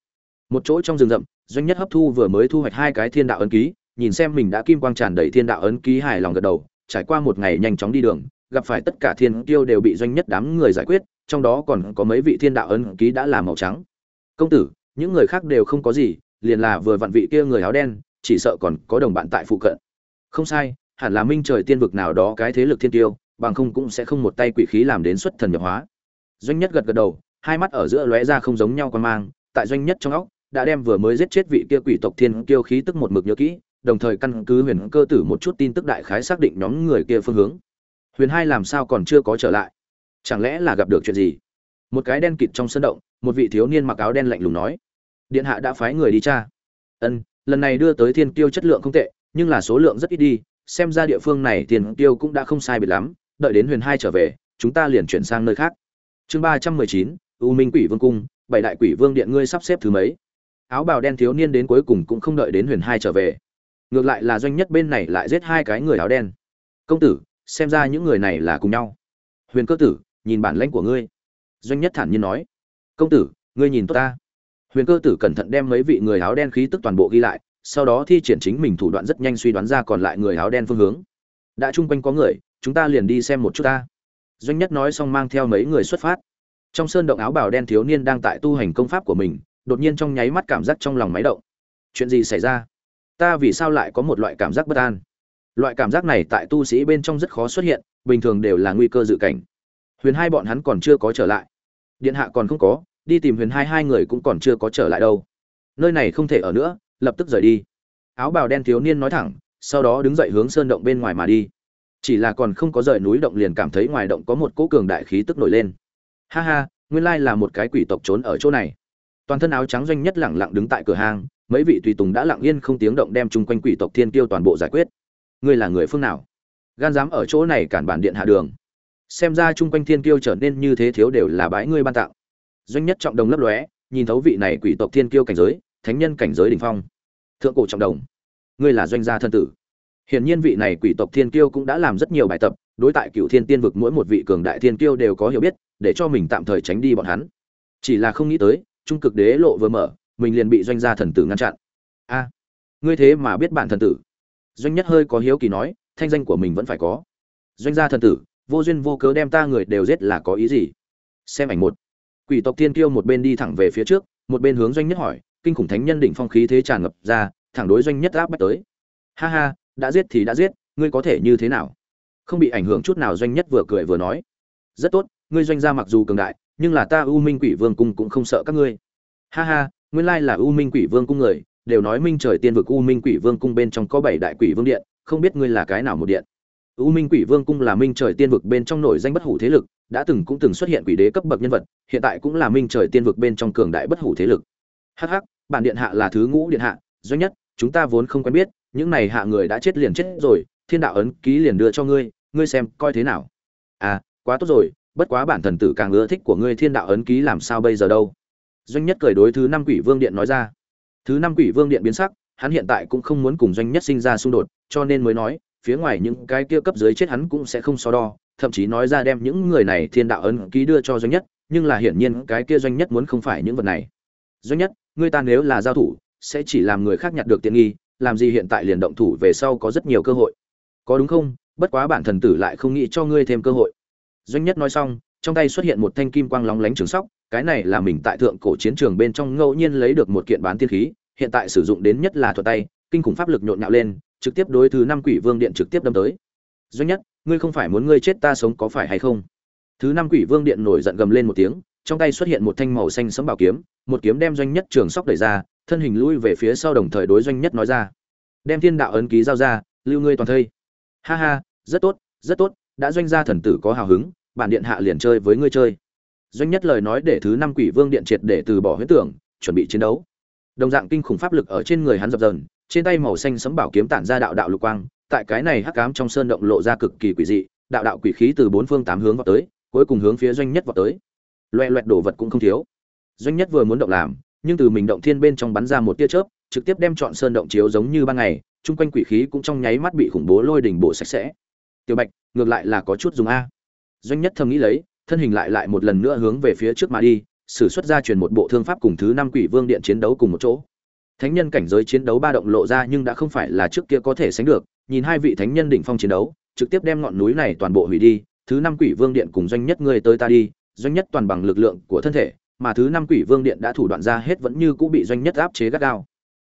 Một chỗ trong rừng rậm, doanh nhất hấp thu vừa mới thu hoạch hai cái thiên đạo ấn ký, nhìn xem mình đã kim quang tràn đầy thiên đạo ấn ký hài lòng gật đầu, trải qua một ngày nhanh chóng đi đường gặp phải tất cả thiên tiêu đều bị doanh nhất đám người giải quyết, trong đó còn có mấy vị thiên đạo ấn ký đã là màu trắng. Công tử, những người khác đều không có gì, liền là vừa vặn vị kia người áo đen, chỉ sợ còn có đồng bạn tại phụ cận. Không sai, hẳn là minh trời tiên vực nào đó cái thế lực thiên tiêu bằng không cũng sẽ không một tay quỷ khí làm đến xuất thần nhập hóa. Doanh nhất gật gật đầu, hai mắt ở giữa lóe ra không giống nhau quan mang, tại doanh nhất trong óc, đã đem vừa mới giết chết vị kia quỷ tộc thiên kiêu khí tức một mực nhớ kỹ, đồng thời căn cứ huyền cơ tử một chút tin tức đại khái xác định nhóm người kia phương hướng huyền hai làm sao còn chưa có trở lại? Chẳng lẽ là gặp được chuyện gì? Một cái đen kịt trong sân động, một vị thiếu niên mặc áo đen lạnh lùng nói. Điện hạ đã phái người đi tra. Ân, lần này đưa tới thiên tiêu chất lượng không tệ, nhưng là số lượng rất ít đi, xem ra địa phương này tiền tiêu cũng đã không sai biệt lắm. Đợi đến huyền hai trở về, chúng ta liền chuyển sang nơi khác. Chương ba trăm mười chín, u minh quỷ vương cung, bảy đại quỷ vương điện ngươi sắp xếp thứ mấy? Áo bào đen thiếu niên đến cuối cùng cũng không đợi đến huyền hai trở về. Ngược lại là doanh nhất bên này lại giết hai cái người áo đen. Công tử xem ra những người này là cùng nhau. Huyền cơ tử, nhìn bản lãnh của ngươi. Doanh nhất thản nhiên nói. Công tử, ngươi nhìn tốt ta. Huyền cơ tử cẩn thận đem mấy vị người áo đen khí tức toàn bộ ghi lại, sau đó thi triển chính mình thủ đoạn rất nhanh suy đoán ra còn lại người áo đen phương hướng. Đã chung quanh có người, chúng ta liền đi xem một chút ta. Doanh nhất nói xong mang theo mấy người xuất phát. Trong sơn động áo bào đen thiếu niên đang tại tu hành công pháp của mình, đột nhiên trong nháy mắt cảm giác trong lòng máy động. Chuyện gì xảy ra? Ta vì sao lại có một loại cảm giác bất an? Loại cảm giác này tại tu sĩ bên trong rất khó xuất hiện, bình thường đều là nguy cơ dự cảnh. Huyền hai bọn hắn còn chưa có trở lại. Điện hạ còn không có, đi tìm huyền hai hai người cũng còn chưa có trở lại đâu. Nơi này không thể ở nữa, lập tức rời đi. Áo bào đen thiếu niên nói thẳng, sau đó đứng dậy hướng sơn động bên ngoài mà đi. Chỉ là còn không có rời núi động liền cảm thấy ngoài động có một cỗ cường đại khí tức nổi lên. Ha ha, nguyên lai là một cái quỷ tộc trốn ở chỗ này. Toàn thân áo trắng doanh nhất lẳng lặng đứng tại cửa hàng mấy vị tùy tùng đã lặng yên không tiếng động đem chung quanh quỷ tộc thiên tiêu toàn bộ giải quyết ngươi là người phương nào? Gan dám ở chỗ này cản bản điện hạ đường. Xem ra chung quanh thiên kiêu trở nên như thế thiếu đều là bãi ngươi ban tặng. Doanh nhất trọng đồng lấp lóe, nhìn thấu vị này quỷ tộc thiên kiêu cảnh giới, thánh nhân cảnh giới đỉnh phong. Thượng cổ trọng đồng. Ngươi là doanh gia thân tử. Hiển nhiên vị này quỷ tộc thiên kiêu cũng đã làm rất nhiều bài tập, đối tại cựu thiên tiên vực mỗi một vị cường đại thiên kiêu đều có hiểu biết, để cho mình tạm thời tránh đi bọn hắn. Chỉ là không nghĩ tới, trung cực đế lộ vừa mở, mình liền bị doanh gia thần tử ngăn chặn. A, ngươi thế mà biết bản thần tử doanh nhất hơi có hiếu kỳ nói, thanh danh của mình vẫn phải có. Doanh gia thần tử, vô duyên vô cớ đem ta người đều giết là có ý gì? Xem ảnh một. Quỷ tộc tiên kiêu một bên đi thẳng về phía trước, một bên hướng doanh nhất hỏi, kinh khủng thánh nhân đỉnh phong khí thế tràn ngập ra, thẳng đối doanh nhất áp bách tới. Ha ha, đã giết thì đã giết, ngươi có thể như thế nào? Không bị ảnh hưởng chút nào, doanh nhất vừa cười vừa nói. Rất tốt, ngươi doanh gia mặc dù cường đại, nhưng là ta u minh quỷ vương cung cũng không sợ các ngươi. Ha ha, nguyên lai là u minh quỷ vương cung người đều nói minh trời tiên vực u minh quỷ vương cung bên trong có bảy đại quỷ vương điện, không biết ngươi là cái nào một điện. U minh quỷ vương cung là minh trời tiên vực bên trong nổi danh bất hủ thế lực, đã từng cũng từng xuất hiện quỷ đế cấp bậc nhân vật, hiện tại cũng là minh trời tiên vực bên trong cường đại bất hủ thế lực. Hh bản điện hạ là thứ ngũ điện hạ doanh nhất, chúng ta vốn không quen biết, những này hạ người đã chết liền chết rồi, thiên đạo ấn ký liền đưa cho ngươi ngươi xem coi thế nào. À quá tốt rồi, bất quá bản thần tử càng ưa thích của ngươi thiên đạo ấn ký làm sao bây giờ đâu. Doanh nhất cười đối thứ năm quỷ vương điện nói ra thứ năm quỷ vương điện biến sắc, hắn hiện tại cũng không muốn cùng doanh nhất sinh ra xung đột, cho nên mới nói, phía ngoài những cái kia cấp dưới chết hắn cũng sẽ không so đo, thậm chí nói ra đem những người này thiên đạo ấn ký đưa cho doanh nhất, nhưng là hiển nhiên cái kia doanh nhất muốn không phải những vật này. Doanh nhất, ngươi ta nếu là giao thủ, sẽ chỉ làm người khác nhặt được tiện nghi, làm gì hiện tại liền động thủ về sau có rất nhiều cơ hội. Có đúng không? Bất quá bản thần tử lại không nghĩ cho ngươi thêm cơ hội. Doanh nhất nói xong, trong tay xuất hiện một thanh kim quang lóng lánh trường sóc cái này là mình tại thượng cổ chiến trường bên trong ngẫu nhiên lấy được một kiện bán tiên khí, hiện tại sử dụng đến nhất là thuật tay, kinh khủng pháp lực nhộn nhạo lên, trực tiếp đối thứ năm quỷ vương điện trực tiếp đâm tới. Doanh nhất, ngươi không phải muốn ngươi chết ta sống có phải hay không? Thứ năm quỷ vương điện nổi giận gầm lên một tiếng, trong tay xuất hiện một thanh màu xanh sẫm bảo kiếm, một kiếm đem doanh nhất trường sóc đẩy ra, thân hình lui về phía sau đồng thời đối doanh nhất nói ra. Đem thiên đạo ấn ký giao ra, lưu ngươi toàn thây. Ha ha, rất tốt rất tốt, đã doanh gia thần tử có hào hứng, bản điện hạ liền chơi với ngươi chơi doanh nhất lời nói để thứ năm quỷ vương điện triệt để từ bỏ huyết tưởng, chuẩn bị chiến đấu. Đồng dạng kinh khủng pháp lực ở trên người hắn dập dờn, trên tay màu xanh sấm bảo kiếm tản ra đạo đạo lục quang, tại cái này hắc cám trong sơn động lộ ra cực kỳ quỷ dị, đạo đạo quỷ khí từ bốn phương tám hướng vào tới, cuối cùng hướng phía doanh nhất vào tới. Loẹ loẹt đồ vật cũng không thiếu. Doanh nhất vừa muốn động làm, nhưng từ mình động thiên bên trong bắn ra một tia chớp, trực tiếp đem chọn sơn động chiếu giống như ban ngày, chung quanh quỷ khí cũng trong nháy mắt bị khủng bố lôi đỉnh bổ sạch sẽ. Tiểu bạch, ngược lại là có chút dùng a. Doanh nhất thầm nghĩ lấy thân hình lại lại một lần nữa hướng về phía trước mà đi, sử xuất ra truyền một bộ thương pháp cùng thứ năm quỷ vương điện chiến đấu cùng một chỗ. Thánh nhân cảnh giới chiến đấu ba động lộ ra nhưng đã không phải là trước kia có thể sánh được, nhìn hai vị thánh nhân đỉnh phong chiến đấu, trực tiếp đem ngọn núi này toàn bộ hủy đi, thứ năm quỷ vương điện cùng doanh nhất người tới ta đi, doanh nhất toàn bằng lực lượng của thân thể, mà thứ năm quỷ vương điện đã thủ đoạn ra hết vẫn như cũ bị doanh nhất áp chế gắt gao.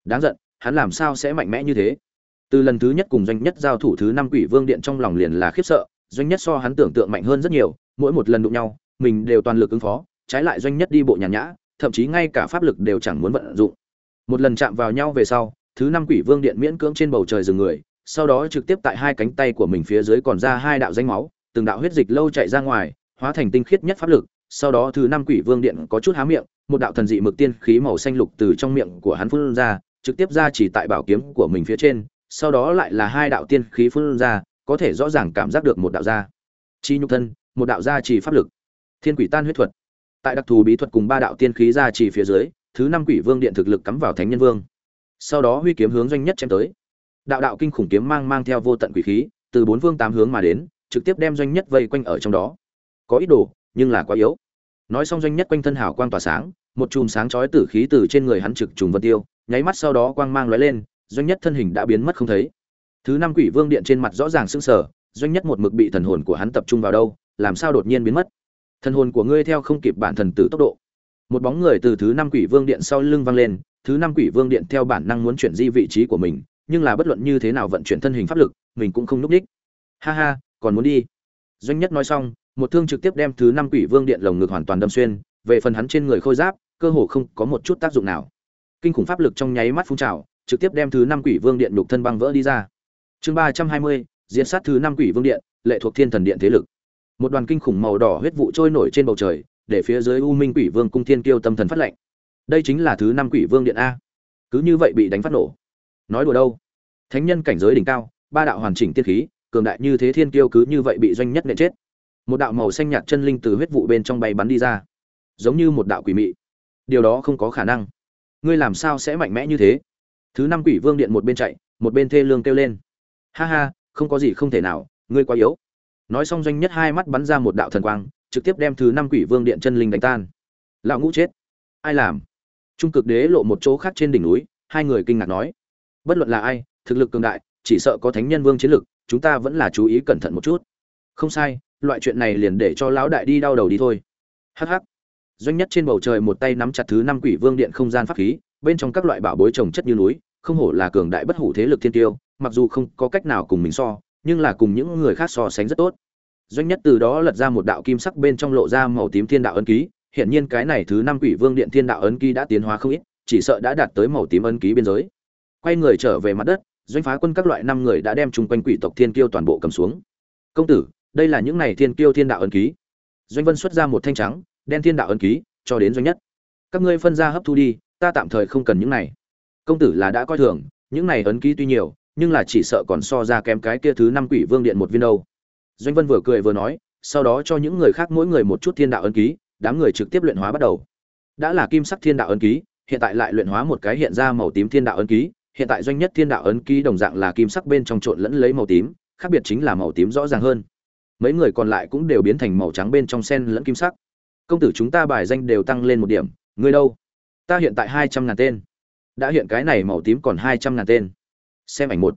Đáng giận, hắn làm sao sẽ mạnh mẽ như thế? Từ lần thứ nhất cùng doanh nhất giao thủ thứ năm quỷ vương điện trong lòng liền là khiếp sợ doanh nhất so hắn tưởng tượng mạnh hơn rất nhiều, mỗi một lần đụng nhau, mình đều toàn lực ứng phó, trái lại doanh nhất đi bộ nhàn nhã, thậm chí ngay cả pháp lực đều chẳng muốn vận dụng. Một lần chạm vào nhau về sau, thứ năm quỷ vương điện miễn cưỡng trên bầu trời dừng người, sau đó trực tiếp tại hai cánh tay của mình phía dưới còn ra hai đạo danh máu, từng đạo huyết dịch lâu chạy ra ngoài, hóa thành tinh khiết nhất pháp lực, sau đó thứ năm quỷ vương điện có chút há miệng, một đạo thần dị mực tiên khí màu xanh lục từ trong miệng của hắn phun ra, trực tiếp ra chỉ tại bảo kiếm của mình phía trên, sau đó lại là hai đạo tiên khí phun ra có thể rõ ràng cảm giác được một đạo gia. Chi nhục thân, một đạo gia trì pháp lực. Thiên quỷ tan huyết thuật. Tại đặc thù bí thuật cùng ba đạo tiên khí gia trì phía dưới, thứ năm quỷ vương điện thực lực cắm vào thánh nhân vương. Sau đó huy kiếm hướng doanh nhất chém tới. Đạo đạo kinh khủng kiếm mang mang theo vô tận quỷ khí, từ bốn vương tám hướng mà đến, trực tiếp đem doanh nhất vây quanh ở trong đó. Có ít đồ, nhưng là quá yếu. Nói xong doanh nhất quanh thân hào quang tỏa sáng, một chùm sáng chói tử khí từ trên người hắn trực trùng vân tiêu, nháy mắt sau đó quang mang lóe lên, doanh nhất thân hình đã biến mất không thấy thứ năm quỷ vương điện trên mặt rõ ràng sững sờ, doanh nhất một mực bị thần hồn của hắn tập trung vào đâu, làm sao đột nhiên biến mất? Thần hồn của ngươi theo không kịp bản thần tử tốc độ. Một bóng người từ thứ năm quỷ vương điện sau lưng vang lên, thứ năm quỷ vương điện theo bản năng muốn chuyển di vị trí của mình, nhưng là bất luận như thế nào vận chuyển thân hình pháp lực, mình cũng không núp đích. Ha ha, còn muốn đi. Doanh nhất nói xong, một thương trực tiếp đem thứ năm quỷ vương điện lồng ngực hoàn toàn đâm xuyên, về phần hắn trên người khôi giáp, cơ hồ không có một chút tác dụng nào. Kinh khủng pháp lực trong nháy mắt phun trào, trực tiếp đem thứ năm quỷ vương điện đục thân băng vỡ đi ra chương ba trăm hai mươi diễn sát thứ năm quỷ vương điện, lệ thuộc thiên thần điện thế lực. Một đoàn kinh khủng màu đỏ huyết vụ trôi nổi trên bầu trời, để phía dưới u minh quỷ vương cung thiên kiêu tâm thần phát lệnh. Đây chính là thứ năm quỷ vương điện a. Cứ như vậy bị đánh phát nổ. Nói đùa đâu? Thánh nhân cảnh giới đỉnh cao, ba đạo hoàn chỉnh tiên khí, cường đại như thế thiên kiêu cứ như vậy bị doanh nhất nện chết. Một đạo màu xanh nhạt chân linh từ huyết vụ bên trong bay bắn đi ra. Giống như một đạo quỷ mị. Điều đó không có khả năng. Ngươi làm sao sẽ mạnh mẽ như thế? Thứ năm quỷ vương điện một bên chạy, một bên thê lương kêu lên ha ha, không có gì không thể nào, ngươi quá yếu. Nói xong doanh nhất hai mắt bắn ra một đạo thần quang, trực tiếp đem thứ năm quỷ vương điện chân linh đánh tan. Lão ngũ chết. Ai làm? Trung cực đế lộ một chỗ khác trên đỉnh núi, hai người kinh ngạc nói. Bất luận là ai, thực lực cường đại, chỉ sợ có thánh nhân vương chiến lực, chúng ta vẫn là chú ý cẩn thận một chút. Không sai, loại chuyện này liền để cho lão đại đi đau đầu đi thôi. Hh doanh nhất trên bầu trời một tay nắm chặt thứ năm quỷ vương điện không gian pháp khí, bên trong các loại bảo bối trồng chất như núi, không hổ là cường đại bất hủ thế lực thiên tiêu mặc dù không có cách nào cùng mình so, nhưng là cùng những người khác so sánh rất tốt. Doanh nhất từ đó lật ra một đạo kim sắc bên trong lộ ra màu tím thiên đạo ấn ký hiện nhiên cái này thứ năm quỷ vương điện thiên đạo ấn ký đã tiến hóa không ít, chỉ sợ đã đạt tới màu tím ấn ký biên giới. Quay người trở về mặt đất, doanh phá quân các loại năm người đã đem chung quanh quỷ tộc thiên kiêu toàn bộ cầm xuống. Công tử, đây là những này thiên kiêu thiên đạo ấn ký. Doanh vân xuất ra một thanh trắng, đen thiên đạo ấn ký, cho đến doanh nhất. Các ngươi phân ra hấp thu đi, ta tạm thời không cần những này. Công tử là đã coi thường, những này ấn ký tuy nhiều nhưng là chỉ sợ còn so ra kém cái kia thứ năm quỷ vương điện một viên đâu. Doanh vân vừa cười vừa nói, sau đó cho những người khác mỗi người một chút thiên đạo ấn ký, đám người trực tiếp luyện hóa bắt đầu. Đã là kim sắc thiên đạo ấn ký, hiện tại lại luyện hóa một cái hiện ra màu tím thiên đạo ấn ký, hiện tại doanh nhất thiên đạo ấn ký đồng dạng là kim sắc bên trong trộn lẫn lấy màu tím, khác biệt chính là màu tím rõ ràng hơn. Mấy người còn lại cũng đều biến thành màu trắng bên trong sen lẫn kim sắc. Công tử chúng ta bài danh đều tăng lên một điểm, ngươi đâu? Ta hiện tại hai trăm ngàn tên. Đã hiện cái này màu tím còn hai trăm ngàn tên xem ảnh một.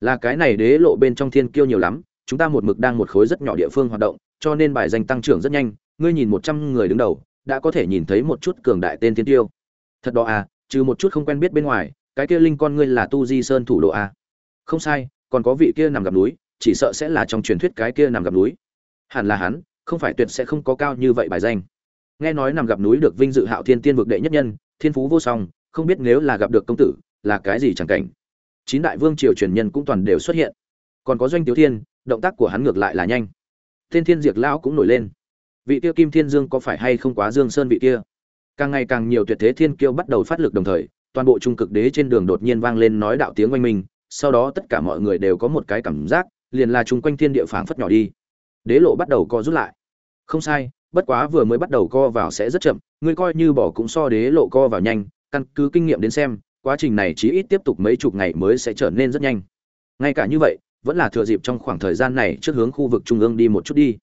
Là cái này đế lộ bên trong thiên kiêu nhiều lắm, chúng ta một mực đang một khối rất nhỏ địa phương hoạt động, cho nên bài danh tăng trưởng rất nhanh, ngươi nhìn một trăm người đứng đầu, đã có thể nhìn thấy một chút cường đại tên thiên tiêu thật đó à trừ một chút không quen biết bên ngoài, cái kia linh con ngươi là tu di sơn thủ độ à. không sai, còn có vị kia nằm gặp núi, chỉ sợ sẽ là trong truyền thuyết cái kia nằm gặp núi. Hẳn là hắn, không phải tuyệt sẽ không có cao như vậy bài danh. Nghe nói nằm gặp núi được vinh dự hạo thiên tiên vực đệ nhất nhân, thiên phú vô song, không biết nếu là gặp được công tử, là cái gì chẳng cảnh chín đại vương triều truyền nhân cũng toàn đều xuất hiện. Còn có doanh tiếu thiên, động tác của hắn ngược lại là nhanh. Thiên thiên diệt lão cũng nổi lên. Vị kia kim thiên dương có phải hay không quá dương sơn vị kia? Càng ngày càng nhiều tuyệt thế thiên kiêu bắt đầu phát lực đồng thời, toàn bộ trung cực đế trên đường đột nhiên vang lên nói đạo tiếng oanh minh, sau đó tất cả mọi người đều có một cái cảm giác, liền là chung quanh thiên địa phảng phất nhỏ đi. Đế lộ bắt đầu co rút lại. Không sai, bất quá vừa mới bắt đầu co vào sẽ rất chậm, ngươi coi như bỏ cũng so đế lộ co vào nhanh, căn cứ kinh nghiệm đến xem quá trình này chỉ ít tiếp tục mấy chục ngày mới sẽ trở nên rất nhanh. Ngay cả như vậy, vẫn là thừa dịp trong khoảng thời gian này trước hướng khu vực trung ương đi một chút đi.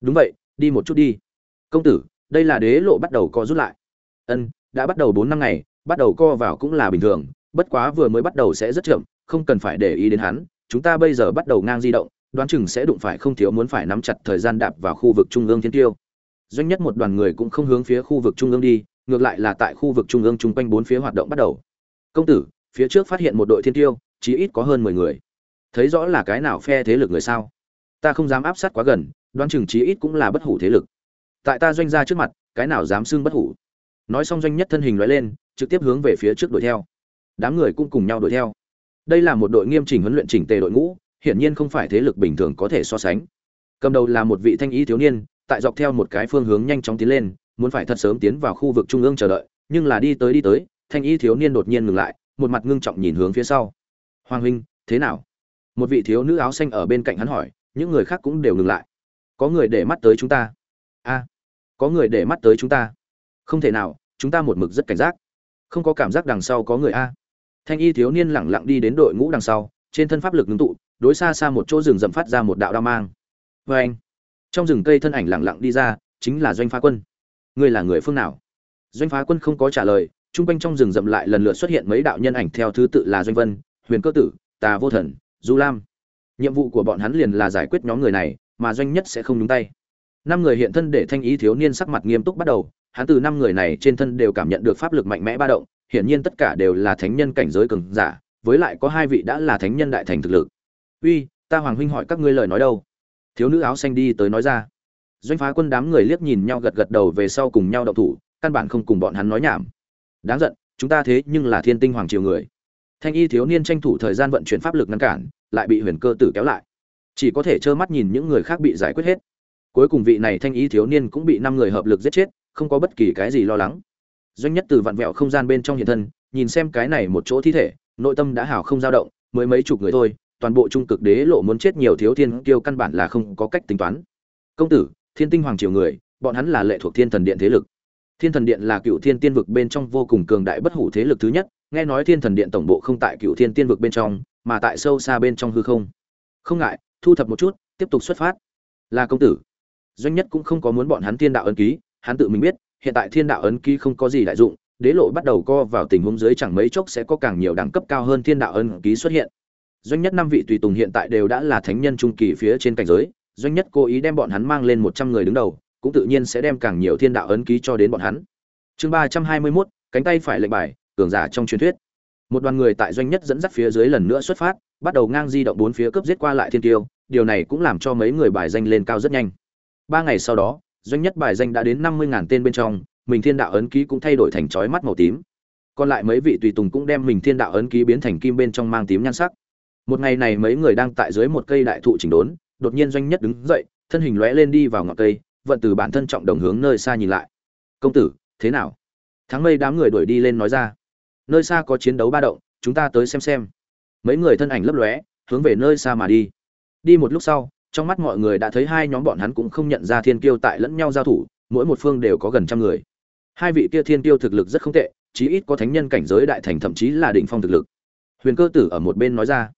Đúng vậy, đi một chút đi. Công tử, đây là đế lộ bắt đầu co rút lại. Ân, đã bắt đầu bốn năm ngày, bắt đầu co vào cũng là bình thường, bất quá vừa mới bắt đầu sẽ rất chậm, không cần phải để ý đến hắn. Chúng ta bây giờ bắt đầu ngang di động, đoán chừng sẽ đụng phải không thiếu muốn phải nắm chặt thời gian đạp vào khu vực trung ương thiên tiêu. Doanh nhất một đoàn người cũng không hướng phía khu vực trung ương đi, ngược lại là tại khu vực trung ương chung quanh bốn phía hoạt động bắt đầu công tử, phía trước phát hiện một đội thiên tiêu, chí ít có hơn mười người. Thấy rõ là cái nào phe thế lực người sao? Ta không dám áp sát quá gần, đoán chừng chí ít cũng là bất hủ thế lực. Tại ta doanh ra trước mặt, cái nào dám xưng bất hủ? Nói xong doanh nhất thân hình loại lên, trực tiếp hướng về phía trước đuổi theo. Đám người cũng cùng nhau đuổi theo. Đây là một đội nghiêm chỉnh huấn luyện chỉnh tề đội ngũ, hiển nhiên không phải thế lực bình thường có thể so sánh. Cầm đầu là một vị thanh y thiếu niên, tại dọc theo một cái phương hướng nhanh chóng tiến lên, muốn phải thật sớm tiến vào khu vực trung ương chờ đợi, nhưng là đi tới đi tới thanh y thiếu niên đột nhiên ngừng lại, một mặt ngưng trọng nhìn hướng phía sau. Hoàng huynh, thế nào? Một vị thiếu nữ áo xanh ở bên cạnh hắn hỏi, những người khác cũng đều ngừng lại. Có người để mắt tới chúng ta? A, có người để mắt tới chúng ta. Không thể nào, chúng ta một mực rất cảnh giác. Không có cảm giác đằng sau có người a. Thanh y thiếu niên lẳng lặng đi đến đội ngũ đằng sau, trên thân pháp lực ngưng tụ, đối xa xa một chỗ rừng rậm phát ra một đạo đao mang. Vê anh. Trong rừng cây thân ảnh lẳng lặng đi ra, chính là doanh phá quân. Ngươi là người phương nào? Doanh phá quân không có trả lời chung quanh trong rừng rậm lại lần lượt xuất hiện mấy đạo nhân ảnh theo thứ tự là doanh vân, huyền cơ tử, tà vô thần, du lam. Nhiệm vụ của bọn hắn liền là giải quyết nhóm người này, mà doanh nhất sẽ không nhúng tay. Năm người hiện thân để thanh ý thiếu niên sắc mặt nghiêm túc bắt đầu, hắn từ năm người này trên thân đều cảm nhận được pháp lực mạnh mẽ ba động, hiển nhiên tất cả đều là thánh nhân cảnh giới cường giả, với lại có hai vị đã là thánh nhân đại thành thực lực. Uy, ta hoàng huynh hỏi các ngươi lời nói đâu? Thiếu nữ áo xanh đi tới nói ra. Doanh phá quân đám người liếc nhìn nhau gật gật đầu về sau cùng nhau đậu thủ, căn bản không cùng bọn hắn nói nhảm đáng giận, chúng ta thế nhưng là thiên tinh hoàng triều người. Thanh y thiếu niên tranh thủ thời gian vận chuyển pháp lực ngăn cản, lại bị huyền cơ tử kéo lại. Chỉ có thể trơ mắt nhìn những người khác bị giải quyết hết. Cuối cùng vị này thanh y thiếu niên cũng bị năm người hợp lực giết chết, không có bất kỳ cái gì lo lắng. Doanh nhất từ vặn vẹo không gian bên trong hiện thân, nhìn xem cái này một chỗ thi thể, nội tâm đã hào không dao động mới mấy chục người thôi, toàn bộ trung cực đế lộ muốn chết nhiều thiếu thiên tiêu căn bản là không có cách tính toán. Công tử, thiên tinh hoàng triều người, bọn hắn là lệ thuộc thiên thần điện thế lực thiên thần điện là cựu thiên tiên vực bên trong vô cùng cường đại bất hủ thế lực thứ nhất, nghe nói thiên thần điện tổng bộ không tại cựu thiên tiên vực bên trong, mà tại sâu xa bên trong hư không. Không ngại, thu thập một chút, tiếp tục xuất phát. Là công tử. Doanh nhất cũng không có muốn bọn hắn thiên đạo ấn ký, hắn tự mình biết, hiện tại thiên đạo ấn ký không có gì đại dụng, đế lộ bắt đầu co vào tình huống dưới chẳng mấy chốc sẽ có càng nhiều đẳng cấp cao hơn thiên đạo ấn ký xuất hiện. Doanh nhất năm vị tùy tùng hiện tại đều đã là thánh nhân trung kỳ phía trên cảnh giới, doanh nhất cố ý đem bọn hắn mang lên một trăm người đứng đầu cũng tự nhiên sẽ đem càng nhiều thiên đạo ấn ký cho đến bọn hắn. Chương ba trăm hai mươi mốt, cánh tay phải lệnh bài, cường giả trong truyền thuyết. Một đoàn người tại doanh nhất dẫn dắt phía dưới lần nữa xuất phát, bắt đầu ngang di động bốn phía cướp giết qua lại thiên tiêu, điều này cũng làm cho mấy người bài danh lên cao rất nhanh. Ba ngày sau đó, doanh nhất bài danh đã đến năm mươi ngàn tên bên trong, mình thiên đạo ấn ký cũng thay đổi thành chói mắt màu tím. Còn lại mấy vị tùy tùng cũng đem mình thiên đạo ấn ký biến thành kim bên trong mang tím nhan sắc. Một ngày này mấy người đang tại dưới một cây đại thụ chỉnh đốn, đột nhiên doanh nhất đứng dậy, thân hình lóe lên đi vào ngọn cây vận từ bản thân trọng đồng hướng nơi xa nhìn lại. Công tử, thế nào? Thắng mây đám người đuổi đi lên nói ra. Nơi xa có chiến đấu ba động, chúng ta tới xem xem. Mấy người thân ảnh lấp lóe, hướng về nơi xa mà đi. Đi một lúc sau, trong mắt mọi người đã thấy hai nhóm bọn hắn cũng không nhận ra thiên kiêu tại lẫn nhau giao thủ, mỗi một phương đều có gần trăm người. Hai vị kia thiên kiêu thực lực rất không tệ, chí ít có thánh nhân cảnh giới đại thành thậm chí là đỉnh phong thực lực. Huyền cơ tử ở một bên nói ra.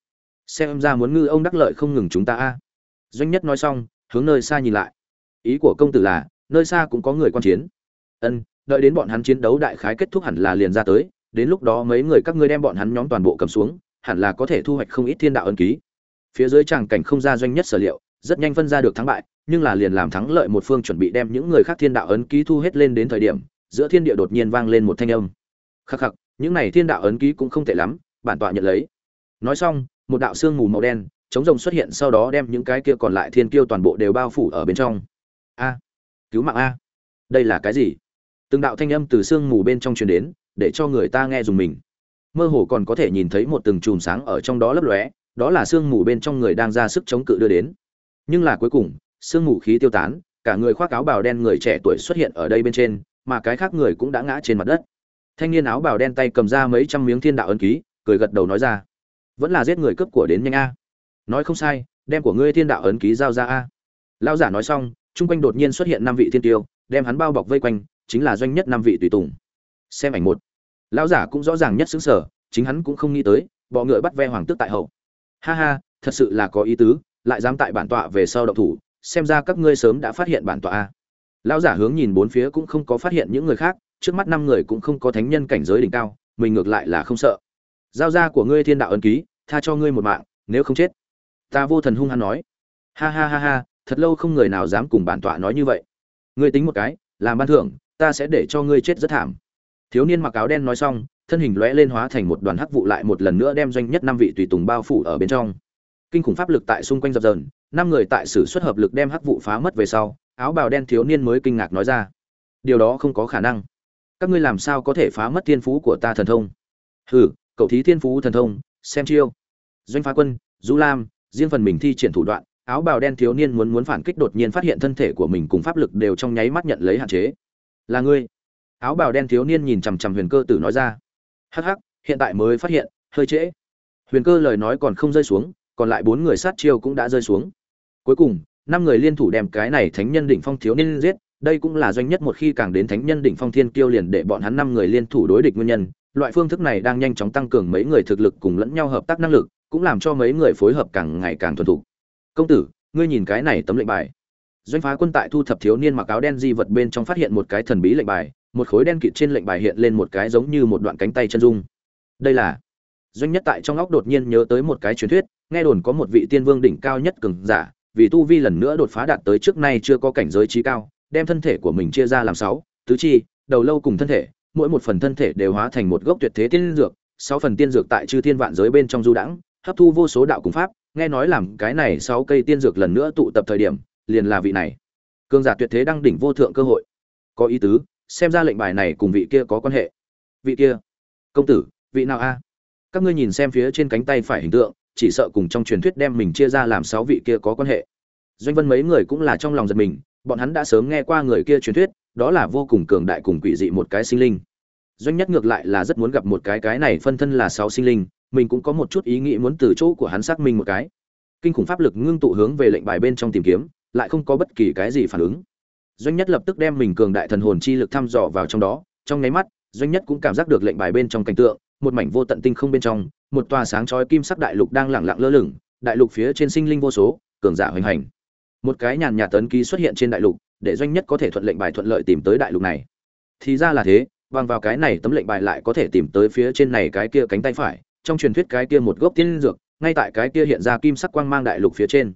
Xem ra muốn ngư ông đắc lợi không ngừng chúng ta a. Doanh nhất nói xong, hướng nơi xa nhìn lại ý của công tử là, nơi xa cũng có người quan chiến. Ân, đợi đến bọn hắn chiến đấu đại khái kết thúc hẳn là liền ra tới, đến lúc đó mấy người các ngươi đem bọn hắn nhóm toàn bộ cầm xuống, hẳn là có thể thu hoạch không ít thiên đạo ân ký. Phía dưới tràng cảnh không ra doanh nhất sở liệu, rất nhanh phân ra được thắng bại, nhưng là liền làm thắng lợi một phương chuẩn bị đem những người khác thiên đạo ấn ký thu hết lên đến thời điểm, giữa thiên địa đột nhiên vang lên một thanh âm. Khắc khắc, những này thiên đạo ấn ký cũng không tệ lắm, bản tọa nhận lấy. Nói xong, một đạo xương mù màu đen, chống rồng xuất hiện, sau đó đem những cái kia còn lại thiên kiêu toàn bộ đều bao phủ ở bên trong a. Cứu mạng a. Đây là cái gì? Từng đạo thanh âm từ xương mù bên trong truyền đến, để cho người ta nghe dùng mình. Mơ hồ còn có thể nhìn thấy một từng chùm sáng ở trong đó lấp lóe, đó là xương mù bên trong người đang ra sức chống cự đưa đến. Nhưng là cuối cùng xương mù khí tiêu tán, cả người khoác áo bào đen người trẻ tuổi xuất hiện ở đây bên trên, mà cái khác người cũng đã ngã trên mặt đất. Thanh niên áo bào đen tay cầm ra mấy trăm miếng thiên đạo ấn ký, cười gật đầu nói ra, vẫn là giết người cướp của đến nhanh a. Nói không sai, đem của ngươi thiên đạo ấn ký giao ra a. Lão giả nói xong chung quanh đột nhiên xuất hiện năm vị thiên tiêu, đem hắn bao bọc vây quanh, chính là doanh nhất năm vị tùy tùng. Xem ảnh một. Lão giả cũng rõ ràng nhất xứng sở, chính hắn cũng không nghĩ tới, bọ ngựa bắt ve hoàng tước tại hậu. Ha ha, thật sự là có ý tứ, lại dám tại bản tọa về sau động thủ, xem ra các ngươi sớm đã phát hiện bản tọa a. Lão giả hướng nhìn bốn phía cũng không có phát hiện những người khác, trước mắt năm người cũng không có thánh nhân cảnh giới đỉnh cao, mình ngược lại là không sợ. Giao ra của ngươi thiên đạo ấn ký, tha cho ngươi một mạng, nếu không chết. Ta vô thần hung hăng nói. Ha ha ha ha thật lâu không người nào dám cùng bản tọa nói như vậy. Ngươi tính một cái, làm ban thưởng, ta sẽ để cho ngươi chết rất thảm. Thiếu niên mặc áo đen nói xong, thân hình lóe lên hóa thành một đoàn hắc vụ lại một lần nữa đem doanh nhất năm vị tùy tùng bao phủ ở bên trong. Kinh khủng pháp lực tại xung quanh dập dờn, năm người tại sử xuất hợp lực đem hắc vụ phá mất về sau, áo bào đen thiếu niên mới kinh ngạc nói ra, điều đó không có khả năng. Các ngươi làm sao có thể phá mất thiên phú của ta thần thông? Hừ, cậu thí thiên phú thần thông, xem chiêu. Doanh phá quân, du lam, riêng phần mình thi triển thủ đoạn áo bào đen thiếu niên muốn muốn phản kích đột nhiên phát hiện thân thể của mình cùng pháp lực đều trong nháy mắt nhận lấy hạn chế. Là ngươi. Áo bào đen thiếu niên nhìn chằm chằm huyền cơ tử nói ra. Hắc hắc, hiện tại mới phát hiện, hơi trễ. Huyền cơ lời nói còn không rơi xuống, còn lại bốn người sát chiêu cũng đã rơi xuống. Cuối cùng, năm người liên thủ đem cái này thánh nhân đỉnh phong thiếu niên giết, đây cũng là doanh nhất một khi càng đến thánh nhân đỉnh phong thiên kiêu liền để bọn hắn năm người liên thủ đối địch nguyên nhân. Loại phương thức này đang nhanh chóng tăng cường mấy người thực lực cùng lẫn nhau hợp tác năng lực, cũng làm cho mấy người phối hợp càng ngày càng thuần thục công tử, ngươi nhìn cái này tấm lệnh bài. Doanh phá quân tại thu thập thiếu niên mặc áo đen di vật bên trong phát hiện một cái thần bí lệnh bài, một khối đen kịt trên lệnh bài hiện lên một cái giống như một đoạn cánh tay chân dung. Đây là doanh nhất tại trong óc đột nhiên nhớ tới một cái truyền thuyết, nghe đồn có một vị tiên vương đỉnh cao nhất cường giả, vì tu vi lần nữa đột phá đạt tới trước nay chưa có cảnh giới trí cao, đem thân thể của mình chia ra làm sáu, tứ chi, đầu lâu cùng thân thể, mỗi một phần thân thể đều hóa thành một gốc tuyệt thế tiên dược, sáu phần tiên dược tại chư thiên vạn giới bên trong du đãng, hấp thu vô số đạo cùng pháp nghe nói làm cái này sáu cây tiên dược lần nữa tụ tập thời điểm, liền là vị này. Cường giả tuyệt thế đăng đỉnh vô thượng cơ hội. Có ý tứ, xem ra lệnh bài này cùng vị kia có quan hệ. Vị kia, công tử, vị nào a? Các ngươi nhìn xem phía trên cánh tay phải hình tượng, chỉ sợ cùng trong truyền thuyết đem mình chia ra làm sáu vị kia có quan hệ. Doanh vân mấy người cũng là trong lòng giật mình, bọn hắn đã sớm nghe qua người kia truyền thuyết, đó là vô cùng cường đại cùng quỷ dị một cái sinh linh. Doanh nhất ngược lại là rất muốn gặp một cái cái này phân thân là sáu sinh linh mình cũng có một chút ý nghĩ muốn từ chỗ của hắn xác minh một cái. Kinh khủng pháp lực ngưng tụ hướng về lệnh bài bên trong tìm kiếm, lại không có bất kỳ cái gì phản ứng. Doanh nhất lập tức đem mình cường đại thần hồn chi lực thăm dò vào trong đó, trong nháy mắt, doanh nhất cũng cảm giác được lệnh bài bên trong cảnh tượng, một mảnh vô tận tinh không bên trong, một tòa sáng chói kim sắc đại lục đang lẳng lặng lơ lửng, đại lục phía trên sinh linh vô số, cường giả hoành hành. Một cái nhàn nhạt tấn ký xuất hiện trên đại lục, để doanh nhất có thể thuận lệnh bài thuận lợi tìm tới đại lục này. Thì ra là thế, bằng vào cái này tấm lệnh bài lại có thể tìm tới phía trên này cái kia cánh tay phải trong truyền thuyết cái kia một gốc tiên dược, ngay tại cái kia hiện ra kim sắc quang mang đại lục phía trên.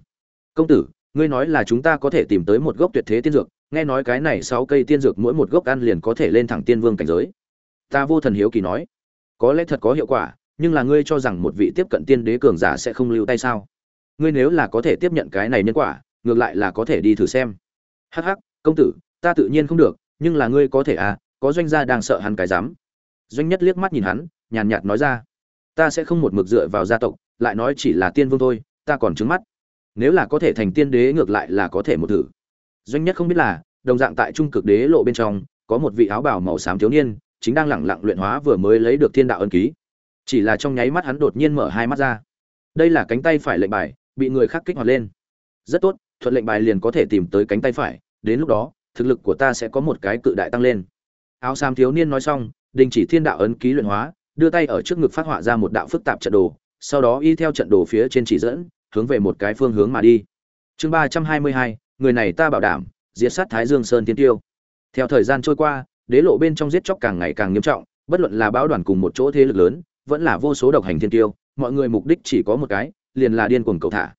Công tử, ngươi nói là chúng ta có thể tìm tới một gốc tuyệt thế tiên dược, nghe nói cái này sáu cây tiên dược mỗi một gốc ăn liền có thể lên thẳng tiên vương cảnh giới. Ta vô thần hiếu kỳ nói, có lẽ thật có hiệu quả, nhưng là ngươi cho rằng một vị tiếp cận tiên đế cường giả sẽ không lưu tay sao? Ngươi nếu là có thể tiếp nhận cái này nhân quả, ngược lại là có thể đi thử xem. Hắc hắc, công tử, ta tự nhiên không được, nhưng là ngươi có thể à có doanh gia đang sợ hắn cái dám. Doanh nhất liếc mắt nhìn hắn, nhàn nhạt nói ra ta sẽ không một mực dựa vào gia tộc, lại nói chỉ là tiên vương thôi, ta còn trứng mắt. Nếu là có thể thành tiên đế ngược lại là có thể một thử. Doanh nhất không biết là, đồng dạng tại trung cực đế lộ bên trong, có một vị áo bào màu xám thiếu niên, chính đang lẳng lặng luyện hóa vừa mới lấy được thiên đạo ân ký. Chỉ là trong nháy mắt hắn đột nhiên mở hai mắt ra. Đây là cánh tay phải lệnh bài, bị người khác kích hoạt lên. Rất tốt thuận lệnh bài liền có thể tìm tới cánh tay phải, đến lúc đó, thực lực của ta sẽ có một cái cự đại tăng lên. Áo xám thiếu niên nói xong, đình chỉ thiên đạo ấn ký luyện hóa đưa tay ở trước ngực phát họa ra một đạo phức tạp trận đồ, sau đó y theo trận đồ phía trên chỉ dẫn, hướng về một cái phương hướng mà đi. Chương ba trăm hai mươi hai, người này ta bảo đảm, diệt sát thái dương sơn tiên tiêu. Theo thời gian trôi qua, đế lộ bên trong giết chóc càng ngày càng nghiêm trọng, bất luận là báo đoàn cùng một chỗ thế lực lớn, vẫn là vô số độc hành thiên tiêu, mọi người mục đích chỉ có một cái, liền là điên cuồng cầu thả.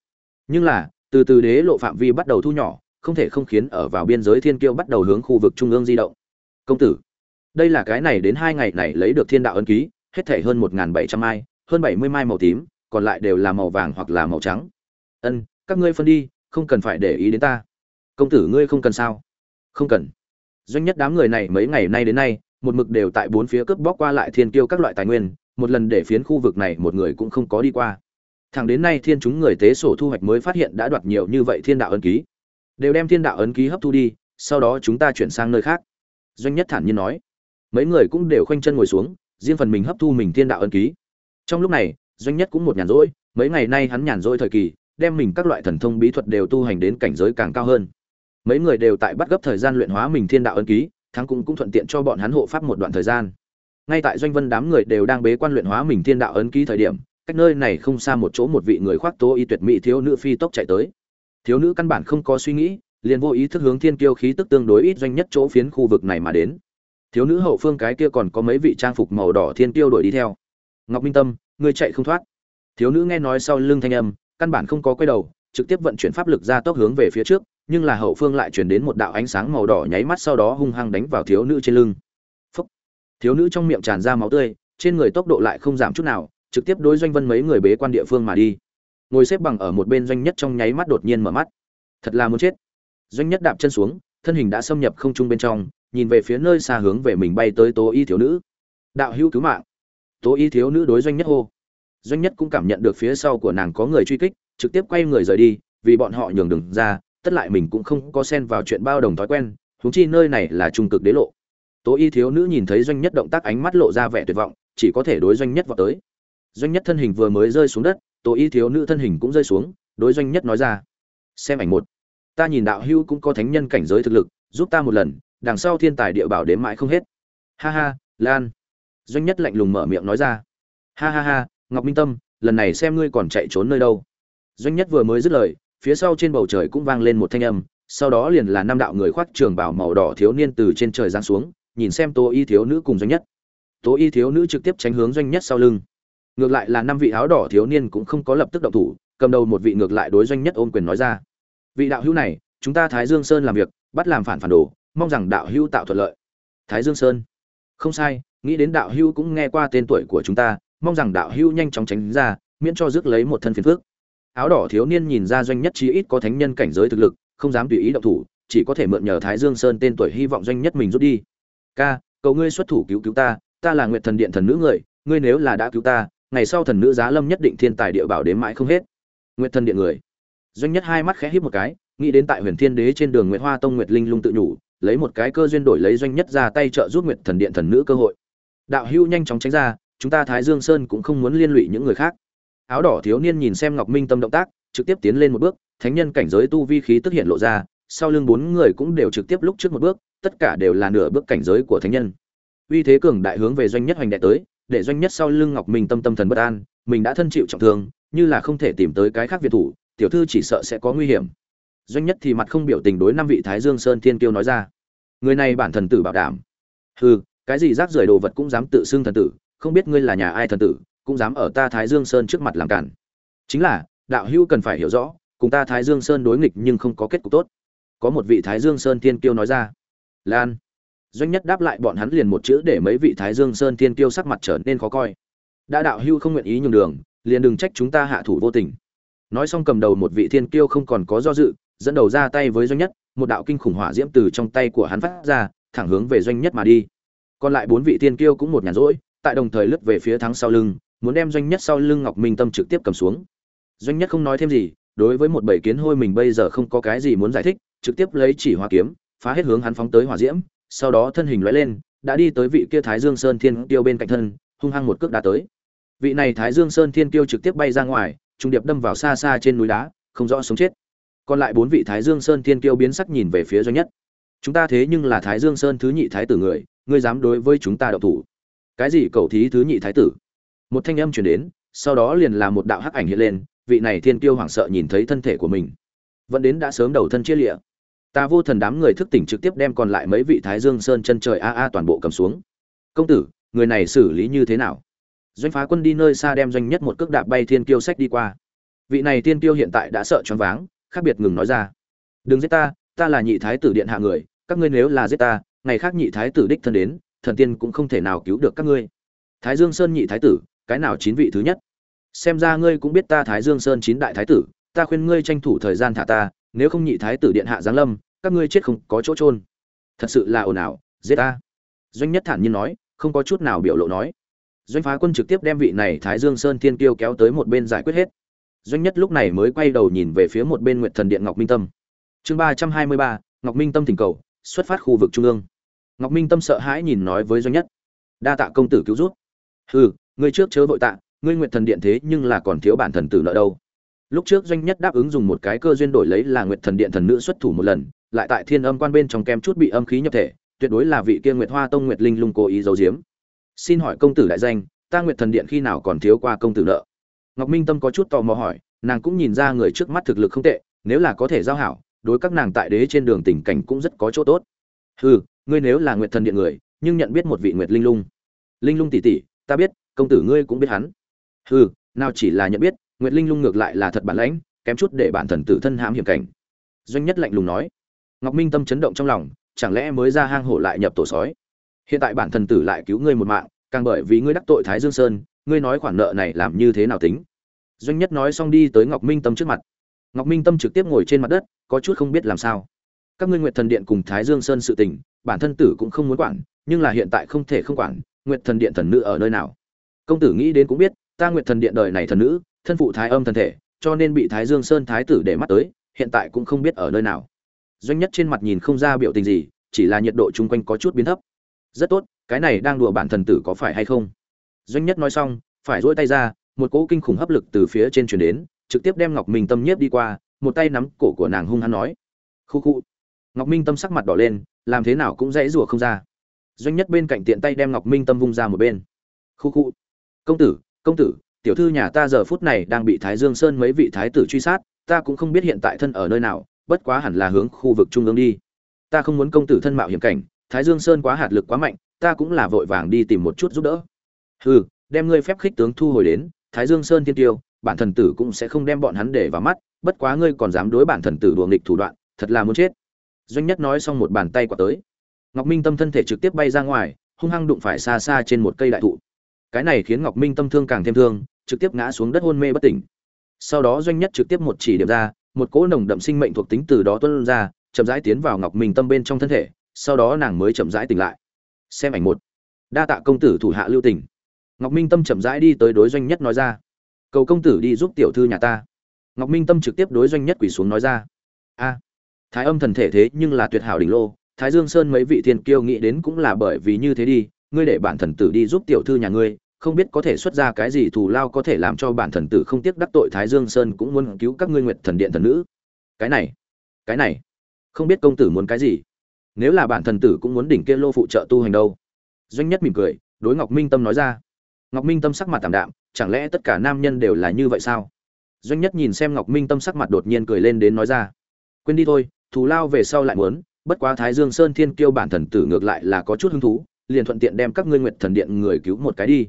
Nhưng là, từ từ đế lộ phạm vi bắt đầu thu nhỏ, không thể không khiến ở vào biên giới thiên kiêu bắt đầu hướng khu vực trung ương di động. Công tử, đây là cái này đến hai ngày này lấy được thiên đạo ân ký hết thể hơn một bảy trăm mai, hơn bảy mươi mai màu tím, còn lại đều là màu vàng hoặc là màu trắng. Ân, các ngươi phân đi, không cần phải để ý đến ta. Công tử ngươi không cần sao? Không cần. Doanh nhất đám người này mấy ngày nay đến nay, một mực đều tại bốn phía cướp bóc qua lại thiên tiêu các loại tài nguyên, một lần để phiến khu vực này một người cũng không có đi qua. Thẳng đến nay thiên chúng người tế sổ thu hoạch mới phát hiện đã đoạt nhiều như vậy thiên đạo ấn ký. Đều đem thiên đạo ấn ký hấp thu đi, sau đó chúng ta chuyển sang nơi khác. Doanh nhất thản nhiên nói. Mấy người cũng đều khoanh chân ngồi xuống riêng phần mình hấp thu mình thiên đạo ấn ký. Trong lúc này, doanh nhất cũng một nhàn rỗi, mấy ngày nay hắn nhàn rỗi thời kỳ, đem mình các loại thần thông bí thuật đều tu hành đến cảnh giới càng cao hơn. Mấy người đều tại bắt gấp thời gian luyện hóa mình thiên đạo ấn ký, thắng cũng cũng thuận tiện cho bọn hắn hộ pháp một đoạn thời gian. Ngay tại doanh vân đám người đều đang bế quan luyện hóa mình thiên đạo ấn ký thời điểm, cách nơi này không xa một chỗ một vị người khoác tố y tuyệt mỹ thiếu nữ phi tốc chạy tới. Thiếu nữ căn bản không có suy nghĩ, liền vô ý thức hướng thiên kiêu khí tức tương đối ít doanh nhất chỗ phiến khu vực này mà đến thiếu nữ hậu phương cái kia còn có mấy vị trang phục màu đỏ thiên tiêu đuổi đi theo. Ngọc minh tâm, ngươi chạy không thoát. Thiếu nữ nghe nói sau lưng thanh âm, căn bản không có quay đầu, trực tiếp vận chuyển pháp lực ra tốc hướng về phía trước, nhưng là hậu phương lại chuyển đến một đạo ánh sáng màu đỏ nháy mắt sau đó hung hăng đánh vào thiếu nữ trên lưng. Phúc. thiếu nữ trong miệng tràn ra máu tươi, trên người tốc độ lại không giảm chút nào, trực tiếp đối doanh vân mấy người bế quan địa phương mà đi. Ngồi xếp bằng ở một bên doanh nhất trong nháy mắt đột nhiên mở mắt. Thật là muốn chết. Doanh nhất đạp chân xuống, thân hình đã xâm nhập không trung bên trong nhìn về phía nơi xa hướng về mình bay tới tố y thiếu nữ. Đạo hữu cứu mạng. Tố y thiếu nữ đối doanh nhất hô. Doanh nhất cũng cảm nhận được phía sau của nàng có người truy kích, trực tiếp quay người rời đi, vì bọn họ nhường đường ra, tất lại mình cũng không có xen vào chuyện bao đồng thói quen, huống chi nơi này là trung cực đế lộ. Tố y thiếu nữ nhìn thấy doanh nhất động tác ánh mắt lộ ra vẻ tuyệt vọng, chỉ có thể đối doanh nhất vào tới. Doanh nhất thân hình vừa mới rơi xuống đất, tố y thiếu nữ thân hình cũng rơi xuống, đối doanh nhất nói ra. Xem ảnh một. Ta nhìn đạo hưu cũng có thánh nhân cảnh giới thực lực, giúp ta một lần đằng sau thiên tài địa bảo đến mãi không hết. Ha ha, lan. Doanh nhất lạnh lùng mở miệng nói ra. Ha ha ha, ngọc minh tâm, lần này xem ngươi còn chạy trốn nơi đâu. Doanh nhất vừa mới dứt lời, phía sau trên bầu trời cũng vang lên một thanh âm, sau đó liền là năm đạo người khoác trường bảo màu đỏ thiếu niên từ trên trời giáng xuống, nhìn xem Tô y thiếu nữ cùng doanh nhất. Tô y thiếu nữ trực tiếp tránh hướng doanh nhất sau lưng. Ngược lại là năm vị áo đỏ thiếu niên cũng không có lập tức động thủ, cầm đầu một vị ngược lại đối doanh nhất ôm quyền nói ra. Vị đạo hữu này, chúng ta thái dương sơn làm việc, bắt làm phản phản đồ mong rằng đạo hữu tạo thuận lợi. Thái dương sơn. Không sai, nghĩ đến đạo hữu cũng nghe qua tên tuổi của chúng ta, mong rằng đạo hữu nhanh chóng tránh ra, miễn cho rước lấy một thân phiền phước áo đỏ thiếu niên nhìn ra doanh nhất chí ít có thánh nhân cảnh giới thực lực, không dám tùy ý động thủ, chỉ có thể mượn nhờ thái dương sơn tên tuổi hy vọng doanh nhất mình rút đi. Ca, cầu ngươi xuất thủ cứu cứu ta ta là nguyệt thần điện thần nữ người, ngươi nếu là đã cứu ta, ngày sau thần nữ giá lâm nhất định thiên tài địa bảo đến mãi không hết. Nguyệt thần điện người. Doanh nhất hai mắt khẽ híp một cái, nghĩ đến tại huyền thiên đế trên đường nguyệt hoa tông nguyệt linh lung tự nhủ lấy một cái cơ duyên đổi lấy doanh nhất ra tay trợ giúp nguyệt thần điện thần nữ cơ hội. Đạo hữu nhanh chóng tránh ra, chúng ta thái dương sơn cũng không muốn liên lụy những người khác. Áo đỏ thiếu niên nhìn xem ngọc minh tâm động tác, trực tiếp tiến lên một bước, thánh nhân cảnh giới tu vi khí tức hiện lộ ra, sau lưng bốn người cũng đều trực tiếp lúc trước một bước, tất cả đều là nửa bước cảnh giới của thánh nhân. Uy thế cường đại hướng về doanh nhất hoành đại tới, để doanh nhất sau lưng ngọc minh tâm tâm thần bất an, mình đã thân chịu trọng thương, như là không thể tìm tới cái khác việt thủ, tiểu thư chỉ sợ sẽ có nguy hiểm doanh nhất thì mặt không biểu tình đối năm vị thái dương sơn thiên kiêu nói ra. Người này bản thần tử bảo đảm. Hừ, cái gì rác rưởi đồ vật cũng dám tự xưng thần tử, không biết ngươi là nhà ai thần tử, cũng dám ở ta thái dương sơn trước mặt làm cản. Chính là, đạo hữu cần phải hiểu rõ, cùng ta thái dương sơn đối nghịch nhưng không có kết cục tốt. Có một vị thái dương sơn thiên kiêu nói ra. Lan. Doanh nhất đáp lại bọn hắn liền một chữ để mấy vị thái dương sơn thiên kiêu sắc mặt trở nên khó coi. Đã đạo hưu không nguyện ý nhường đường, liền đừng trách chúng ta hạ thủ vô tình. Nói xong cầm đầu một vị thiên kiêu không còn có do dự dẫn đầu ra tay với doanh nhất, một đạo kinh khủng hỏa diễm từ trong tay của hắn phát ra, thẳng hướng về doanh nhất mà đi. Còn lại bốn vị tiên kiêu cũng một nhàn rỗi, tại đồng thời lướt về phía thắng sau lưng, muốn đem doanh nhất sau lưng ngọc minh tâm trực tiếp cầm xuống. Doanh nhất không nói thêm gì, đối với một bầy kiến hôi mình bây giờ không có cái gì muốn giải thích, trực tiếp lấy chỉ hoa kiếm, phá hết hướng hắn phóng tới hỏa diễm, sau đó thân hình lóe lên, đã đi tới vị kia thái dương sơn thiên tiêu bên cạnh thân, hung hăng một cước đá tới. Vị này thái dương sơn thiên tiêu trực tiếp bay ra ngoài, trung điệp đâm vào xa xa trên núi đá, không rõ sống chết còn lại bốn vị thái dương sơn thiên Kiêu biến sắc nhìn về phía doanh nhất. Chúng ta thế nhưng là thái dương sơn thứ nhị thái tử người, ngươi dám đối với chúng ta đậu thủ. Cái gì cầu thí thứ nhị thái tử? Một thanh âm chuyển đến, sau đó liền là một đạo hắc ảnh hiện lên, vị này thiên Kiêu hoảng sợ nhìn thấy thân thể của mình. Vẫn đến đã sớm đầu thân chia lịa. Ta vô thần đám người thức tỉnh trực tiếp đem còn lại mấy vị thái dương sơn chân trời a a toàn bộ cầm xuống. Công tử, người này xử lý như thế nào? Doanh phá quân đi nơi xa đem doanh nhất một cước đạp bay thiên kiêu sách đi qua. Vị này thiên kiêu hiện tại đã sợ choáng váng khác biệt ngừng nói ra. Đừng giết ta ta là nhị thái tử điện hạ người, các ngươi nếu là giết ta, ngày khác nhị thái tử đích thân đến, thần tiên cũng không thể nào cứu được các ngươi. Thái dương sơn nhị thái tử, cái nào chín vị thứ nhất? Xem ra ngươi cũng biết ta thái dương sơn chín đại thái tử, ta khuyên ngươi tranh thủ thời gian thả ta, nếu không nhị thái tử điện hạ giáng lâm, các ngươi chết không có chỗ trôn thật sự là ồn ào, giết ta. Doanh nhất thản nhiên nói, không có chút nào biểu lộ nói. Doanh phá quân trực tiếp đem vị này thái dương sơn thiên kiêu kéo tới một bên giải quyết hết doanh nhất lúc này mới quay đầu nhìn về phía một bên nguyện thần điện ngọc minh tâm. Chương ba trăm hai mươi ba ngọc minh tâm thỉnh cầu xuất phát khu vực trung ương. Ngọc minh tâm sợ hãi nhìn nói với doanh nhất. Đa tạ công tử cứu rút Ừ, ngươi trước chớ vội tạ ngươi nguyện thần điện thế nhưng là còn thiếu bản thần tử nợ đâu. Lúc trước doanh nhất đáp ứng dùng một cái cơ duyên đổi lấy là nguyện thần điện thần nữ xuất thủ một lần lại tại thiên âm quan bên trong kem chút bị âm khí nhập thể tuyệt đối là vị kia nguyệt hoa tông nguyệt linh lung cố ý giấu giếm. Xin hỏi công tử đại danh ta nguyệt thần điện khi nào còn thiếu qua công tử nợ? Ngọc minh tâm có chút tò mò hỏi, nàng cũng nhìn ra người trước mắt thực lực không tệ, nếu là có thể giao hảo, đối các nàng tại đế trên đường tình cảnh cũng rất có chỗ tốt. Hừ, ngươi nếu là nguyệt thần điện người, nhưng nhận biết một vị nguyệt linh lung. Linh lung tỷ tỷ, ta biết, công tử ngươi cũng biết hắn. Hừ, nào chỉ là nhận biết, nguyệt linh lung ngược lại là thật bản lãnh, kém chút để bản thần tử thân hãm hiểm cảnh. Doanh nhất lạnh lùng nói. Ngọc minh tâm chấn động trong lòng, chẳng lẽ mới ra hang hổ lại nhập tổ sói? Hiện tại bản thần tử lại cứu ngươi một mạng, càng bởi vì ngươi đắc tội thái dương sơn ngươi nói khoản nợ này làm như thế nào tính? Doanh nhất nói xong đi tới ngọc minh tâm trước mặt. Ngọc minh tâm trực tiếp ngồi trên mặt đất, có chút không biết làm sao. Các ngươi nguyệt thần điện cùng thái dương sơn sự tình, bản thân tử cũng không muốn quản, nhưng là hiện tại không thể không quản, nguyệt thần điện thần nữ ở nơi nào? Công tử nghĩ đến cũng biết, ta nguyệt thần điện đời này thần nữ, thân phụ thái âm thần thể, cho nên bị thái dương sơn thái tử để mắt tới, hiện tại cũng không biết ở nơi nào. Doanh nhất trên mặt nhìn không ra biểu tình gì, chỉ là nhiệt độ chung quanh có chút biến thấp. Rất tốt, cái này đang đùa bản thần tử có phải hay không? Doanh nhất nói xong, phải dỗi tay ra, một cỗ kinh khủng hấp lực từ phía trên chuyển đến, trực tiếp đem ngọc minh tâm nhiếp đi qua, một tay nắm cổ của nàng hung hăng nói, khu khu. Ngọc minh tâm sắc mặt đỏ lên, làm thế nào cũng dễ rủa không ra. Doanh nhất bên cạnh tiện tay đem ngọc minh tâm vung ra một bên. Khu khu. Công tử công tử, tiểu thư nhà ta giờ phút này đang bị thái dương sơn mấy vị thái tử truy sát, ta cũng không biết hiện tại thân ở nơi nào, bất quá hẳn là hướng khu vực trung ương đi. Ta không muốn công tử thân mạo hiểm cảnh, thái dương sơn quá hạt lực quá mạnh, ta cũng là vội vàng đi tìm một chút giúp đỡ hừ, đem ngươi phép khích tướng thu hồi đến, thái dương sơn thiên tiêu, bản thần tử cũng sẽ không đem bọn hắn để vào mắt, bất quá ngươi còn dám đối bản thần tử đùa nghịch thủ đoạn, thật là muốn chết. Doanh nhất nói xong một bàn tay quả tới. Ngọc minh tâm thân thể trực tiếp bay ra ngoài, hung hăng đụng phải xa xa trên một cây đại thụ. Cái này khiến ngọc minh tâm thương càng thêm thương, trực tiếp ngã xuống đất hôn mê bất tỉnh. Sau đó doanh nhất trực tiếp một chỉ điểm ra, một cỗ nồng đậm sinh mệnh thuộc tính từ đó tuôn ra, chậm rãi tiến vào ngọc minh tâm bên trong thân thể, sau đó nàng mới chậm rãi tỉnh lại. Xem ảnh một. Đa tạ công tử thủ hạ lưu tỉnh ngọc minh tâm chậm rãi đi tới đối doanh nhất nói ra. Cầu công tử đi giúp tiểu thư nhà ta. Ngọc minh tâm trực tiếp đối doanh nhất quỷ xuống nói ra. A, thái âm thần thể thế nhưng là tuyệt hảo đỉnh lô, thái dương sơn mấy vị thiên kiêu nghĩ đến cũng là bởi vì như thế đi, ngươi để bản thần tử đi giúp tiểu thư nhà ngươi, không biết có thể xuất ra cái gì thù lao có thể làm cho bản thần tử không tiếc đắc tội thái dương sơn cũng muốn cứu các ngươi nguyệt thần điện thần nữ. Cái này cái này, không biết công tử muốn cái gì? Nếu là bản thần tử cũng muốn đỉnh kia lô phụ trợ tu hành đâu? Doanh nhất mỉm cười, đối ngọc minh tâm nói ra ngọc minh tâm sắc mặt tảm đạm, chẳng lẽ tất cả nam nhân đều là như vậy sao? Doanh nhất nhìn xem ngọc minh tâm sắc mặt đột nhiên cười lên đến nói ra. Quên đi thôi, thù lao về sau lại muốn, bất quá thái dương sơn thiên kiêu bản thần tử ngược lại là có chút hứng thú, liền thuận tiện đem các ngươi nguyệt thần điện người cứu một cái đi.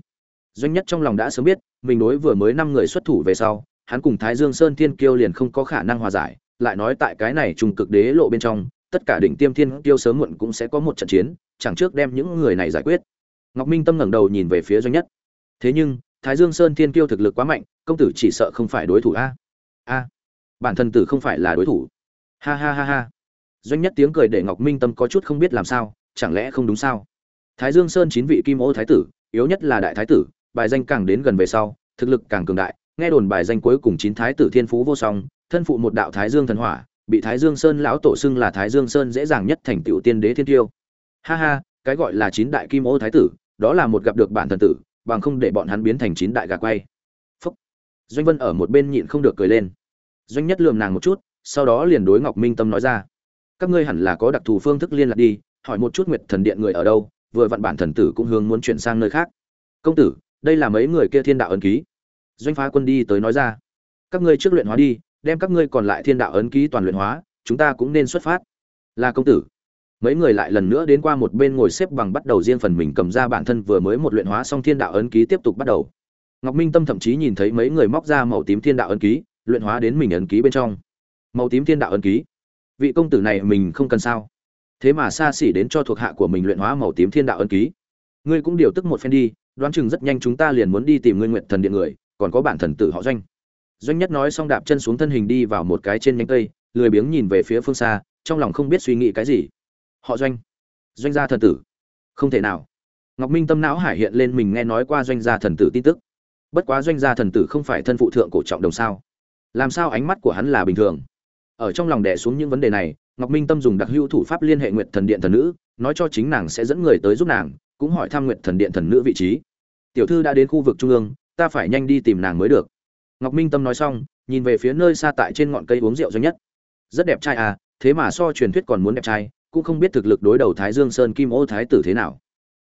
Doanh nhất trong lòng đã sớm biết, mình đối vừa mới năm người xuất thủ về sau, hắn cùng thái dương sơn thiên kiêu liền không có khả năng hòa giải, lại nói tại cái này trùng cực đế lộ bên trong, tất cả đỉnh tiêm thiên kiêu sớm muộn cũng sẽ có một trận chiến, chẳng trước đem những người này giải quyết. Ngọc minh tâm ngẩng đầu nhìn về phía doanh nhất thế nhưng, thái dương sơn thiên kiêu thực lực quá mạnh, công tử chỉ sợ không phải đối thủ a. A, bản thân tử không phải là đối thủ. Ha ha ha ha. Doanh nhất tiếng cười để ngọc minh tâm có chút không biết làm sao, chẳng lẽ không đúng sao? Thái dương sơn chín vị kim ô thái tử, yếu nhất là đại thái tử, bài danh càng đến gần về sau, thực lực càng cường đại, nghe đồn bài danh cuối cùng chín thái tử thiên phú vô song, thân phụ một đạo thái dương thần hỏa, bị thái dương sơn lão tổ xưng là thái dương sơn dễ dàng nhất thành tựu tiên đế thiên tiêu. Ha ha, cái gọi là chín đại kim ô thái tử, đó là một gặp được bản thần tử bằng không để bọn hắn biến thành chín đại gà quay. Phúc. Doanh vân ở một bên nhịn không được cười lên. Doanh nhất lườm nàng một chút, sau đó liền đối ngọc minh tâm nói ra. Các ngươi hẳn là có đặc thù phương thức liên lạc đi, hỏi một chút nguyệt thần điện người ở đâu, vừa vặn bản thần tử cũng hướng muốn chuyển sang nơi khác. Công tử, đây là mấy người kia thiên đạo ấn ký? Doanh phá quân đi tới nói ra. Các ngươi trước luyện hóa đi, đem các ngươi còn lại thiên đạo ấn ký toàn luyện hóa, chúng ta cũng nên xuất phát. Là công tử mấy người lại lần nữa đến qua một bên ngồi xếp bằng bắt đầu riêng phần mình cầm ra bản thân vừa mới một luyện hóa xong thiên đạo ấn ký tiếp tục bắt đầu. Ngọc minh tâm thậm chí nhìn thấy mấy người móc ra màu tím thiên đạo ấn ký, luyện hóa đến mình ấn ký bên trong. Màu tím thiên đạo ấn ký? Vị công tử này mình không cần sao? Thế mà xa xỉ đến cho thuộc hạ của mình luyện hóa màu tím thiên đạo ấn ký. Ngươi cũng điều tức một phen đi, đoán chừng rất nhanh chúng ta liền muốn đi tìm ngươi nguyện thần điện người, còn có bản thần tử họ doanh. Doanh nhất nói xong đạp chân xuống thân hình đi vào một cái trên nhánh cây, lười biếng nhìn về phía phương xa, trong lòng không biết suy nghĩ cái gì họ doanh. Doanh gia thần tử. Không thể nào. Ngọc minh tâm não hải hiện lên mình nghe nói qua doanh gia thần tử tin tức. Bất quá doanh gia thần tử không phải thân phụ thượng cổ trọng đồng sao? Làm sao ánh mắt của hắn là bình thường? Ở trong lòng đẻ xuống những vấn đề này, ngọc minh tâm dùng đặc hữu thủ pháp liên hệ nguyệt thần điện thần nữ, nói cho chính nàng sẽ dẫn người tới giúp nàng, cũng hỏi thăm nguyệt thần điện thần nữ vị trí. Tiểu thư đã đến khu vực trung ương, ta phải nhanh đi tìm nàng mới được. Ngọc minh tâm nói xong, nhìn về phía nơi xa tại trên ngọn cây uống rượu doanh nhất. Rất đẹp trai à thế mà so truyền thuyết còn muốn đẹp trai cũng không biết thực lực đối đầu thái dương sơn kim ô thái tử thế nào.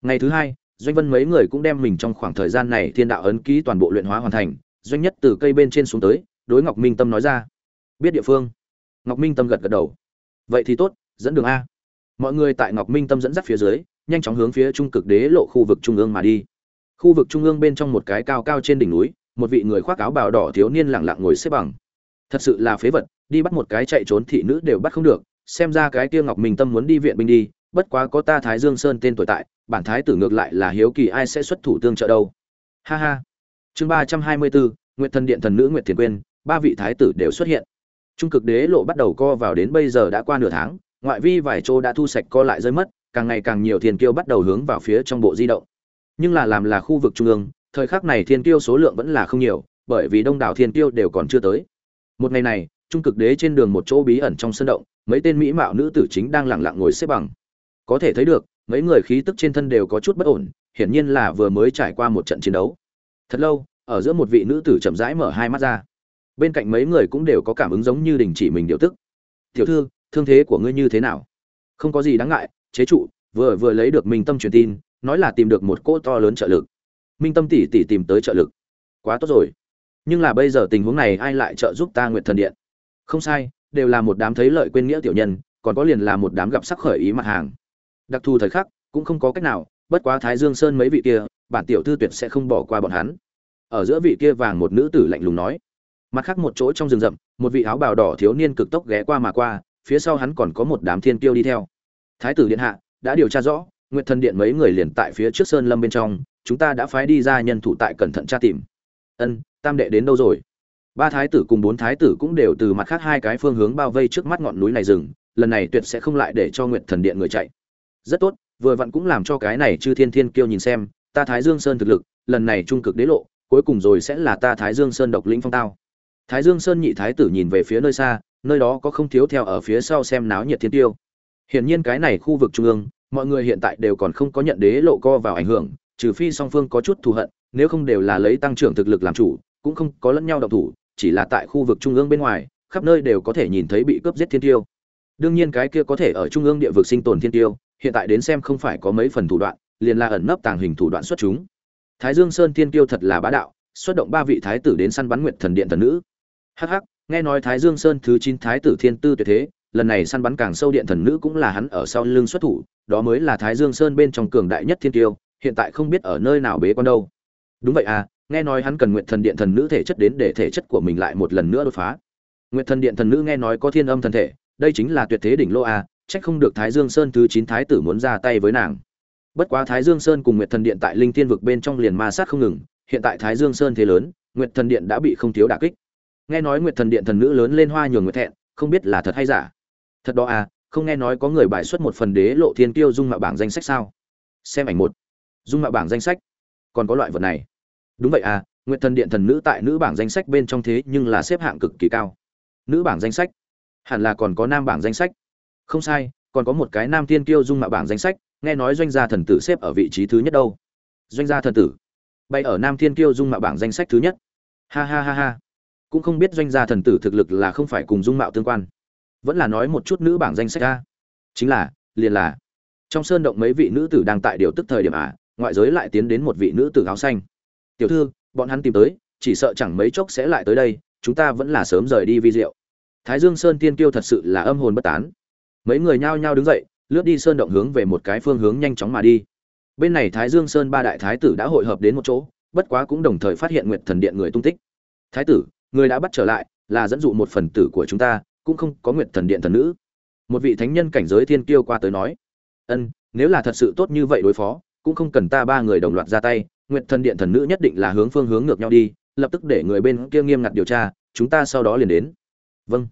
Ngày thứ hai, doanh vân mấy người cũng đem mình trong khoảng thời gian này thiên đạo ấn ký toàn bộ luyện hóa hoàn thành, doanh nhất từ cây bên trên xuống tới, đối ngọc minh tâm nói ra. Biết địa phương. Ngọc minh tâm gật gật đầu. Vậy thì tốt, dẫn đường a. Mọi người tại ngọc minh tâm dẫn dắt phía dưới, nhanh chóng hướng phía trung cực đế lộ khu vực trung ương mà đi. Khu vực trung ương bên trong một cái cao cao trên đỉnh núi, một vị người khoác áo bào đỏ thiếu niên lặng lặng ngồi xếp bằng. Thật sự là phế vật, đi bắt một cái chạy trốn thị nữ đều bắt không được xem ra cái kia ngọc minh tâm muốn đi viện binh đi, bất quá có ta thái dương sơn tên tuổi tại, bản thái tử ngược lại là hiếu kỳ ai sẽ xuất thủ tương trợ đâu. Ha ha. Chương ba trăm hai mươi bốn nguyện thần điện thần nữ nguyện thiền quyên, ba vị thái tử đều xuất hiện. Trung cực đế lộ bắt đầu co vào đến bây giờ đã qua nửa tháng, ngoại vi vài chỗ đã thu sạch co lại rơi mất, càng ngày càng nhiều thiên kiêu bắt đầu hướng vào phía trong bộ di động. Nhưng là làm là khu vực trung ương, thời khắc này thiên kiêu số lượng vẫn là không nhiều, bởi vì đông đảo thiên kiêu đều còn chưa tới. Một ngày này, trung cực đế trên đường một chỗ bí ẩn trong sân động mấy tên mỹ mạo nữ tử chính đang lặng lặng ngồi xếp bằng. Có thể thấy được, mấy người khí tức trên thân đều có chút bất ổn, hiển nhiên là vừa mới trải qua một trận chiến đấu. Thật lâu, ở giữa một vị nữ tử chậm rãi mở hai mắt ra. Bên cạnh mấy người cũng đều có cảm ứng giống như đình chỉ mình điều tức. Tiểu thư, thương thế của ngươi như thế nào? Không có gì đáng ngại, chế trụ, vừa vừa lấy được minh tâm truyền tin, nói là tìm được một cỗ to lớn trợ lực. Minh tâm tỷ tỷ tìm tới trợ lực. Quá tốt rồi. Nhưng là bây giờ tình huống này ai lại trợ giúp ta nguyệt thần điện? Không sai đều là một đám thấy lợi quên nghĩa tiểu nhân, còn có liền là một đám gặp sắc khởi ý mặt hàng. Đặc thù thời khắc, cũng không có cách nào, bất quá thái dương sơn mấy vị kia, bản tiểu thư tuyệt sẽ không bỏ qua bọn hắn. Ở giữa vị kia vàng một nữ tử lạnh lùng nói, mặt khác một chỗ trong rừng rậm, một vị áo bào đỏ thiếu niên cực tốc ghé qua mà qua, phía sau hắn còn có một đám thiên tiêu đi theo. Thái tử điện hạ, đã điều tra rõ, nguyệt thần điện mấy người liền tại phía trước sơn lâm bên trong, chúng ta đã phái đi ra nhân thủ tại cẩn thận tra tìm. Ân, tam đệ đến đâu rồi? Ba thái tử cùng bốn thái tử cũng đều từ mặt khác hai cái phương hướng bao vây trước mắt ngọn núi này rừng, lần này tuyệt sẽ không lại để cho nguyệt thần điện người chạy. Rất tốt, vừa vặn cũng làm cho cái này chư thiên thiên kiêu nhìn xem, ta thái dương sơn thực lực, lần này trung cực đế lộ, cuối cùng rồi sẽ là ta thái dương sơn độc lĩnh phong tao. Thái dương sơn nhị thái tử nhìn về phía nơi xa, nơi đó có không thiếu theo ở phía sau xem náo nhiệt thiên tiêu. Hiển nhiên cái này khu vực trung ương, mọi người hiện tại đều còn không có nhận đế lộ co vào ảnh hưởng, trừ phi song phương có chút thù hận, nếu không đều là lấy tăng trưởng thực lực làm chủ, cũng không có lẫn nhau độc thủ chỉ là tại khu vực trung ương bên ngoài, khắp nơi đều có thể nhìn thấy bị cướp giết thiên tiêu. Đương nhiên cái kia có thể ở trung ương địa vực sinh tồn thiên tiêu, hiện tại đến xem không phải có mấy phần thủ đoạn, liền là ẩn nấp tàng hình thủ đoạn xuất chúng. Thái dương sơn thiên tiêu thật là bá đạo, xuất động ba vị thái tử đến săn bắn nguyệt thần điện thần nữ. Hắc hắc, nghe nói thái dương sơn thứ chín thái tử thiên tư tuyệt thế, lần này săn bắn càng sâu điện thần nữ cũng là hắn ở sau lưng xuất thủ, đó mới là thái dương sơn bên trong cường đại nhất thiên tiêu, hiện tại không biết ở nơi nào bế con đâu. Đúng vậy à nghe nói hắn cần nguyện thần điện thần nữ thể chất đến để thể chất của mình lại một lần nữa đột phá. Nguyện thần điện thần nữ nghe nói có thiên âm thần thể, đây chính là tuyệt thế đỉnh lô a trách không được thái dương sơn thứ chín thái tử muốn ra tay với nàng. Bất quá thái dương sơn cùng nguyện thần điện tại linh thiên vực bên trong liền ma sát không ngừng, hiện tại thái dương sơn thế lớn nguyệt thần điện đã bị không thiếu đả kích. Nghe nói nguyệt thần điện thần nữ lớn lên hoa nhường nguyệt thẹn, không biết là thật hay giả. Thật đó à không nghe nói có người bài xuất một phần đế lộ thiên tiêu dung mạo bảng danh sách sao? Xem ảnh một. Dung mạo bảng danh sách. Còn có loại vật này đúng vậy à nguyệt thần điện thần nữ tại nữ bảng danh sách bên trong thế nhưng là xếp hạng cực kỳ cao. Nữ bảng danh sách? Hẳn là còn có nam bảng danh sách. Không sai, còn có một cái nam tiên kiêu dung mạo bảng danh sách, nghe nói doanh gia thần tử xếp ở vị trí thứ nhất đâu. Doanh gia thần tử? Bay ở nam thiên kiêu dung mạo bảng danh sách thứ nhất. Ha ha ha ha. Cũng không biết doanh gia thần tử thực lực là không phải cùng dung mạo tương quan. Vẫn là nói một chút nữ bảng danh sách ra chính là, liền là. Trong sơn động mấy vị nữ tử đang tại điều tức thời điểm à ngoại giới lại tiến đến một vị nữ tử áo xanh tiểu thư, bọn hắn tìm tới, chỉ sợ chẳng mấy chốc sẽ lại tới đây, chúng ta vẫn là sớm rời đi vi diệu. Thái dương sơn tiên kiêu thật sự là âm hồn bất tán. Mấy người nhao nhao đứng dậy, lướt đi sơn động hướng về một cái phương hướng nhanh chóng mà đi. Bên này thái dương sơn ba đại thái tử đã hội hợp đến một chỗ, bất quá cũng đồng thời phát hiện nguyệt thần điện người tung tích. Thái tử, người đã bắt trở lại, là dẫn dụ một phần tử của chúng ta, cũng không có nguyệt thần điện thần nữ. Một vị thánh nhân cảnh giới thiên kiêu qua tới nói. Ân, nếu là thật sự tốt như vậy đối phó, cũng không cần ta ba người đồng loạt ra tay nguyệt thần điện thần nữ nhất định là hướng phương hướng ngược nhau đi, lập tức để người bên kia nghiêm ngặt điều tra, chúng ta sau đó liền đến. Vâng.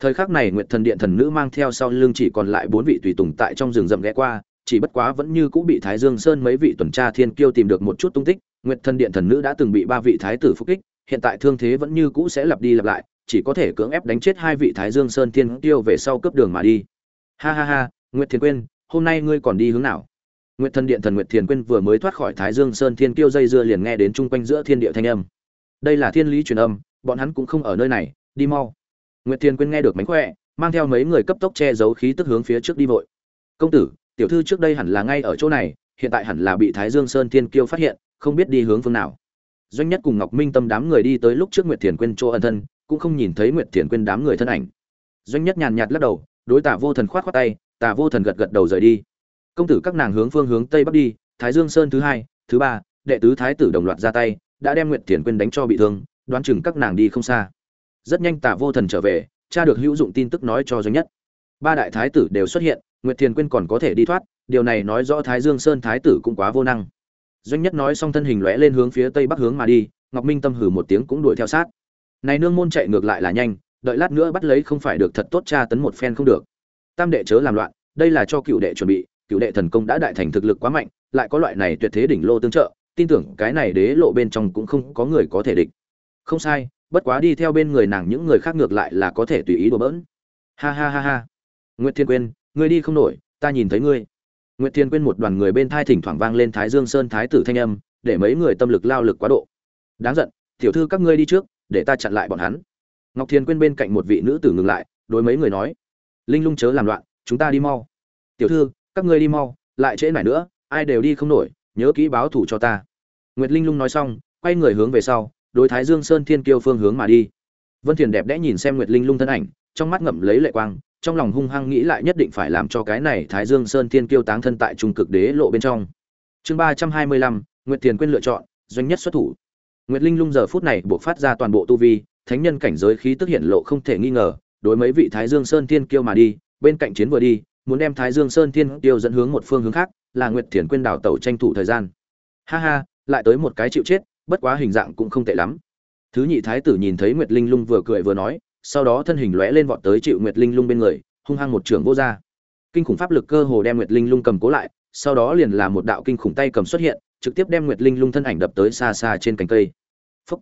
Thời khắc này nguyệt thần điện thần nữ mang theo sau lưng chỉ còn lại bốn vị tùy tùng tại trong rừng rậm ghé qua, chỉ bất quá vẫn như cũ bị thái dương sơn mấy vị tuần tra thiên kiêu tìm được một chút tung tích, nguyệt thần điện thần nữ đã từng bị ba vị thái tử phục kích, hiện tại thương thế vẫn như cũ sẽ lặp đi lặp lại, chỉ có thể cưỡng ép đánh chết hai vị thái dương sơn thiên kiêu về sau cướp đường mà đi. Ha ha ha, nguyệt Thiên quyên, hôm nay ngươi còn đi hướng nào? Nguyệt thần điện thần nguyệt thiền quyên vừa mới thoát khỏi thái dương sơn thiên kiêu dây dưa liền nghe đến chung quanh giữa thiên địa thanh âm. Đây là thiên lý truyền âm, bọn hắn cũng không ở nơi này, đi mau. Nguyệt thiền quyên nghe được mánh khỏe, mang theo mấy người cấp tốc che giấu khí tức hướng phía trước đi vội. Công tử, tiểu thư trước đây hẳn là ngay ở chỗ này, hiện tại hẳn là bị thái dương sơn thiên kiêu phát hiện, không biết đi hướng phương nào. Doanh nhất cùng ngọc minh tâm đám người đi tới lúc trước nguyệt thiền quyên chỗ ẩn thân, cũng không nhìn thấy nguyệt thiền quyên đám người thân ảnh. Doanh nhất nhàn nhạt lắc đầu, đối tả vô thần khoát khoát tay, tả vô thần gật gật đầu rời đi công tử các nàng hướng phương hướng tây bắc đi, thái dương sơn thứ hai, thứ ba, đệ tứ thái tử đồng loạt ra tay, đã đem nguyệt thiền quyên đánh cho bị thương, đoán chừng các nàng đi không xa. Rất nhanh tả vô thần trở về cha được hữu dụng tin tức nói cho doanh nhất. Ba đại thái tử đều xuất hiện, nguyệt thiền quyên còn có thể đi thoát, điều này nói rõ thái dương sơn thái tử cũng quá vô năng. Doanh nhất nói xong thân hình lóe lên hướng phía tây bắc hướng mà đi, ngọc minh tâm hử một tiếng cũng đuổi theo sát. Này nương môn chạy ngược lại là nhanh, đợi lát nữa bắt lấy không phải được thật tốt tra tấn một phen không được. Tam đệ chớ làm loạn, đây là cho cựu đệ chuẩn bị cựu đệ thần công đã đại thành thực lực quá mạnh, lại có loại này tuyệt thế đỉnh lô tương trợ, tin tưởng cái này đế lộ bên trong cũng không có người có thể địch. Không sai, bất quá đi theo bên người nàng những người khác ngược lại là có thể tùy ý đùa bỡn. Ha ha ha ha. Nguyễn thiên quyên, ngươi đi không nổi, ta nhìn thấy ngươi. Nguyễn thiên quyên một đoàn người bên thai thỉnh thoảng vang lên thái dương sơn thái tử thanh âm, để mấy người tâm lực lao lực quá độ. Đáng giận, tiểu thư các ngươi đi trước, để ta chặn lại bọn hắn. Ngọc thiên quyên bên cạnh một vị nữ tử ngừng lại, đối mấy người nói, linh lung chớ làm loạn, chúng ta đi mau. Tiểu thư các ngươi đi mau, lại trễ nải nữa, ai đều đi không nổi, nhớ kỹ báo thủ cho ta. Nguyệt linh lung nói xong, quay người hướng về sau, đối thái dương sơn thiên kiêu phương hướng mà đi. Vân thiền đẹp đẽ nhìn xem nguyệt linh lung thân ảnh, trong mắt ngậm lấy lệ quang, trong lòng hung hăng nghĩ lại nhất định phải làm cho cái này thái dương sơn thiên kiêu táng thân tại trung cực đế lộ bên trong. Chương ba trăm hai mươi lăm, nguyệt thiền quyên lựa chọn, doanh nhất xuất thủ. Nguyệt linh lung giờ phút này buộc phát ra toàn bộ tu vi, thánh nhân cảnh giới khí tức hiện lộ không thể nghi ngờ, đối mấy vị thái dương sơn thiên kiêu mà đi, bên cạnh chiến vừa đi muốn đem thái dương sơn thiên Tiêu dẫn hướng một phương hướng khác, là nguyệt thiền quyên đảo tẩu tranh thủ thời gian. Ha ha, lại tới một cái chịu chết, bất quá hình dạng cũng không tệ lắm. Thứ nhị thái tử nhìn thấy nguyệt linh lung vừa cười vừa nói, sau đó thân hình lóe lên vọt tới chịu nguyệt linh lung bên người, hung hăng một trường vô ra. Kinh khủng pháp lực cơ hồ đem nguyệt linh lung cầm cố lại, sau đó liền là một đạo kinh khủng tay cầm xuất hiện, trực tiếp đem nguyệt linh lung thân ảnh đập tới xa xa trên cành cây. Phúc.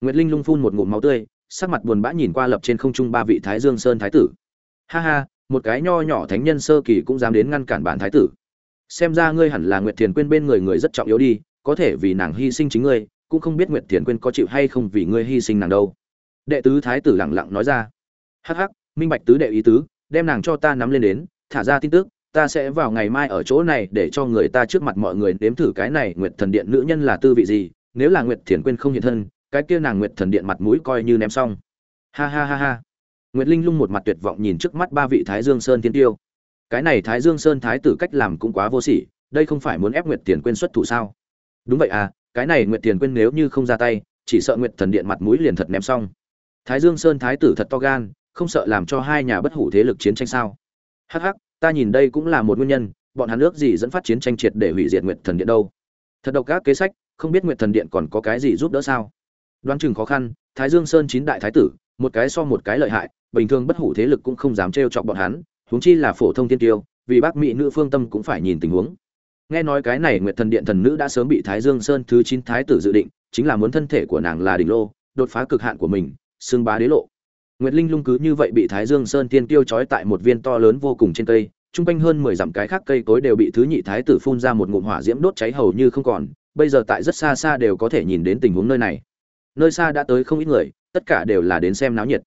nguyệt linh lung phun một ngụm máu tươi, sắc mặt buồn bã nhìn qua lập trên không trung ba vị thái dương sơn thái tử. Ha ha một cái nho nhỏ thánh nhân sơ kỳ cũng dám đến ngăn cản bản thái tử. Xem ra ngươi hẳn là nguyệt thiền quên bên người người rất trọng yếu đi, có thể vì nàng hy sinh chính ngươi, cũng không biết nguyệt thiền quên có chịu hay không vì ngươi hy sinh nàng đâu. Đệ tứ thái tử lẳng lặng nói ra. Hắc hắc, minh bạch tứ đệ ý tứ, đem nàng cho ta nắm lên đến, thả ra tin tức, ta sẽ vào ngày mai ở chỗ này để cho người ta trước mặt mọi người nếm thử cái này nguyệt thần điện nữ nhân là tư vị gì, nếu là nguyệt thiền quên không hiện thân, cái kia nàng nguyệt thần điện mặt mũi coi như ném xong. Ha ha ha ha nguyệt linh lung một mặt tuyệt vọng nhìn trước mắt ba vị thái dương sơn thiên tiêu. Cái này thái dương sơn thái tử cách làm cũng quá vô sỉ, đây không phải muốn ép nguyệt tiền quên xuất thủ sao? Đúng vậy à cái này nguyệt tiền quên nếu như không ra tay, chỉ sợ nguyệt thần điện mặt mũi liền thật ném xong. Thái dương sơn thái tử thật to gan, không sợ làm cho hai nhà bất hủ thế lực chiến tranh sao? Hắc hắc, ta nhìn đây cũng là một nguyên nhân, bọn hắn nước gì dẫn phát chiến tranh triệt để hủy diệt nguyệt thần điện đâu? Thật độc các kế sách, không biết nguyệt thần điện còn có cái gì giúp đỡ sao? Đoán chừng khó khăn, thái dương sơn chín đại thái tử, một cái so một cái lợi hại bình thường bất hủ thế lực cũng không dám trêu chọc bọn hắn, huống chi là phổ thông tiên tiêu, vì bác mỹ nữ phương tâm cũng phải nhìn tình huống. Nghe nói cái này nguyệt thần điện thần nữ đã sớm bị thái dương sơn thứ chín thái tử dự định, chính là muốn thân thể của nàng là đỉnh lô, đột phá cực hạn của mình xương bá đế lộ. Nguyệt linh lung cứ như vậy bị thái dương sơn tiên tiêu trói tại một viên to lớn vô cùng trên cây trung quanh hơn mười dặm cái khác cây cối đều bị thứ nhị thái tử phun ra một ngụm hỏa diễm đốt cháy hầu như không còn, bây giờ tại rất xa xa đều có thể nhìn đến tình huống nơi này. Nơi xa đã tới không ít người, tất cả đều là đến xem náo nhiệt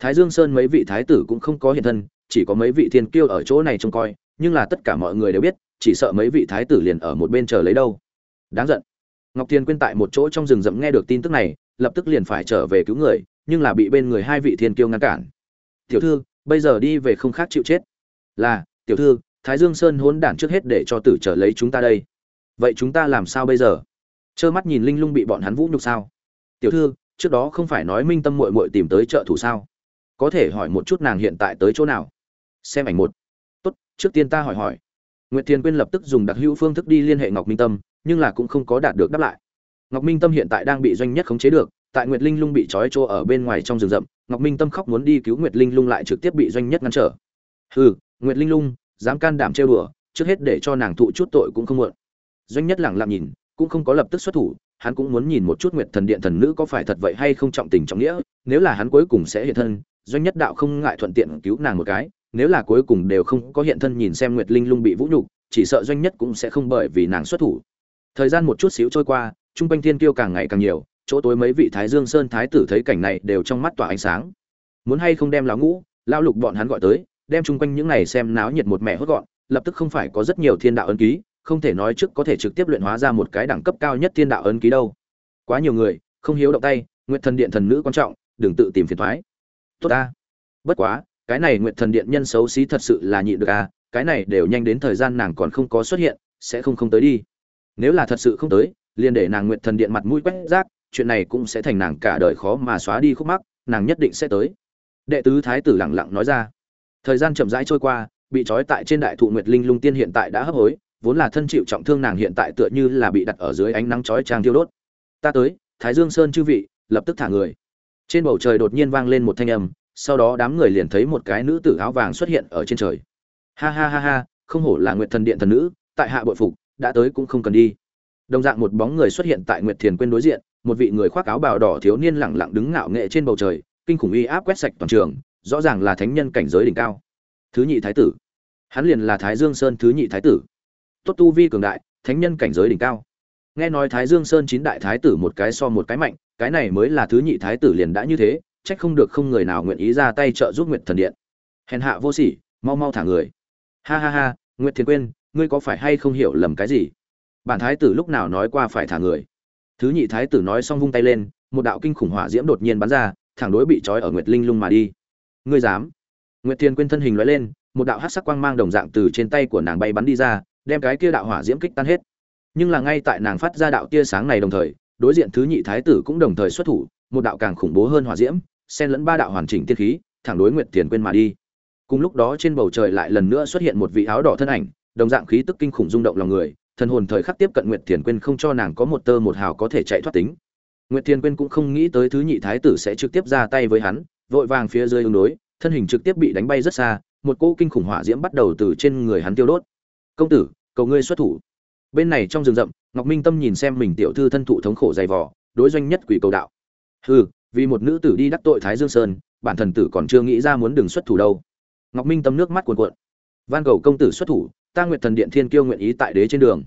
thái dương sơn mấy vị thái tử cũng không có hiện thân, chỉ có mấy vị thiên kiêu ở chỗ này trông coi, nhưng là tất cả mọi người đều biết, chỉ sợ mấy vị thái tử liền ở một bên chờ lấy đâu. Đáng giận. Ngọc thiên quyên tại một chỗ trong rừng rậm nghe được tin tức này, lập tức liền phải trở về cứu người, nhưng là bị bên người hai vị thiên kiêu ngăn cản. Tiểu thư, bây giờ đi về không khác chịu chết. Là, tiểu thư, thái dương sơn hỗn đản trước hết để cho tử trở lấy chúng ta đây. Vậy chúng ta làm sao bây giờ? Trơ mắt nhìn linh lung bị bọn hắn vũ nhục sao. Tiểu thư, trước đó không phải nói minh tâm muội muội tìm tới trợ thủ sao? Có thể hỏi một chút nàng hiện tại tới chỗ nào? Xem ảnh một. Tốt, trước tiên ta hỏi hỏi. Nguyệt thiên quyên lập tức dùng đặc hữu phương thức đi liên hệ ngọc minh tâm, nhưng là cũng không có đạt được đáp lại. Ngọc minh tâm hiện tại đang bị doanh nhất khống chế được, tại nguyệt linh lung bị trói trô ở bên ngoài trong rừng rậm, ngọc minh tâm khóc muốn đi cứu nguyệt linh lung lại trực tiếp bị doanh nhất ngăn trở. Hừ, nguyệt linh lung, dám can đảm trêu đùa, trước hết để cho nàng thụ chút tội cũng không muộn. Doanh nhất lẳng lặng nhìn, cũng không có lập tức xuất thủ, hắn cũng muốn nhìn một chút nguyệt thần điện thần nữ có phải thật vậy hay không trọng tình trọng nghĩa, nếu là hắn cuối cùng sẽ hiện thân doanh nhất đạo không ngại thuận tiện cứu nàng một cái, nếu là cuối cùng đều không có hiện thân nhìn xem nguyệt linh lung bị vũ nhục, chỉ sợ doanh nhất cũng sẽ không bởi vì nàng xuất thủ. Thời gian một chút xíu trôi qua, trung quanh thiên kiêu càng ngày càng nhiều, chỗ tối mấy vị thái dương sơn thái tử thấy cảnh này đều trong mắt tỏa ánh sáng. Muốn hay không đem lão ngũ lao lục bọn hắn gọi tới, đem chung quanh những này xem náo nhiệt một mẹ hốt gọn, lập tức không phải có rất nhiều thiên đạo ấn ký, không thể nói trước có thể trực tiếp luyện hóa ra một cái đẳng cấp cao nhất thiên đạo ấn ký đâu. Quá nhiều người, không hiếu động tay nguyện thần điện thần nữ quan trọng, đừng tự tìm phiền thoái tốt ta. Bất quá, cái này nguyện thần điện nhân xấu xí thật sự là nhịn được à cái này đều nhanh đến thời gian nàng còn không có xuất hiện, sẽ không không tới đi. Nếu là thật sự không tới, liền để nàng nguyện thần điện mặt mũi quét rác, chuyện này cũng sẽ thành nàng cả đời khó mà xóa đi khúc mắc, nàng nhất định sẽ tới. Đệ tứ thái tử lẳng lặng nói ra. Thời gian chậm rãi trôi qua, bị trói tại trên đại thụ nguyệt linh lung tiên hiện tại đã hấp hối, vốn là thân chịu trọng thương nàng hiện tại tựa như là bị đặt ở dưới ánh nắng chói trang thiêu đốt. Ta tới, thái dương sơn chư vị, lập tức thả người trên bầu trời đột nhiên vang lên một thanh âm, sau đó đám người liền thấy một cái nữ tử áo vàng xuất hiện ở trên trời. Ha ha ha ha, không hổ là nguyệt thần điện thần nữ, tại hạ bội phục, đã tới cũng không cần đi. Đồng dạng một bóng người xuất hiện tại nguyệt thiền quên đối diện, một vị người khoác áo bào đỏ thiếu niên lẳng lặng đứng ngạo nghệ trên bầu trời, kinh khủng uy áp quét sạch toàn trường, rõ ràng là thánh nhân cảnh giới đỉnh cao. Thứ nhị thái tử. Hắn liền là thái dương sơn thứ nhị thái tử. Tốt tu vi cường đại, thánh nhân cảnh giới đỉnh cao nghe nói thái dương sơn chín đại thái tử một cái so một cái mạnh, cái này mới là thứ nhị thái tử liền đã như thế trách không được không người nào nguyện ý ra tay trợ giúp nguyệt thần điện. Hèn hạ vô sỉ, mau mau thả người. Ha ha ha, nguyệt thiền quên ngươi có phải hay không hiểu lầm cái gì? Bản thái tử lúc nào nói qua phải thả người? Thứ nhị thái tử nói xong vung tay lên, một đạo kinh khủng hỏa diễm đột nhiên bắn ra, thẳng đối bị trói ở nguyệt linh lung mà đi. Ngươi dám? Nguyệt thiền quên thân hình lóe lên, một đạo hắc sắc quang mang đồng dạng từ trên tay của nàng bay bắn đi ra, đem cái kia đạo hỏa diễm kích tan hết nhưng là ngay tại nàng phát ra đạo tia sáng này đồng thời, đối diện thứ nhị thái tử cũng đồng thời xuất thủ, một đạo càng khủng bố hơn hỏa diễm, xen lẫn ba đạo hoàn chỉnh tiên khí, thẳng đối nguyệt tiền quên mà đi. Cùng lúc đó trên bầu trời lại lần nữa xuất hiện một vị áo đỏ thân ảnh, đồng dạng khí tức kinh khủng rung động lòng người, thần hồn thời khắc tiếp cận nguyệt tiền quên không cho nàng có một tơ một hào có thể chạy thoát tính. Nguyệt tiền quên cũng không nghĩ tới thứ nhị thái tử sẽ trực tiếp ra tay với hắn, vội vàng phía dưới ứng đối, thân hình trực tiếp bị đánh bay rất xa, một cỗ kinh khủng hỏa diễm bắt đầu từ trên người hắn tiêu đốt. Công tử, cầu ngươi xuất thủ bên này trong rừng rậm, ngọc minh tâm nhìn xem mình tiểu thư thân thụ thống khổ dày vò, đối doanh nhất quỷ cầu đạo. Hừ, vì một nữ tử đi đắc tội thái dương sơn, bản thần tử còn chưa nghĩ ra muốn đừng xuất thủ đâu. Ngọc minh tâm nước mắt cuồn cuộn. Van cầu công tử xuất thủ, ta nguyện thần điện thiên kiêu nguyện ý tại đế trên đường.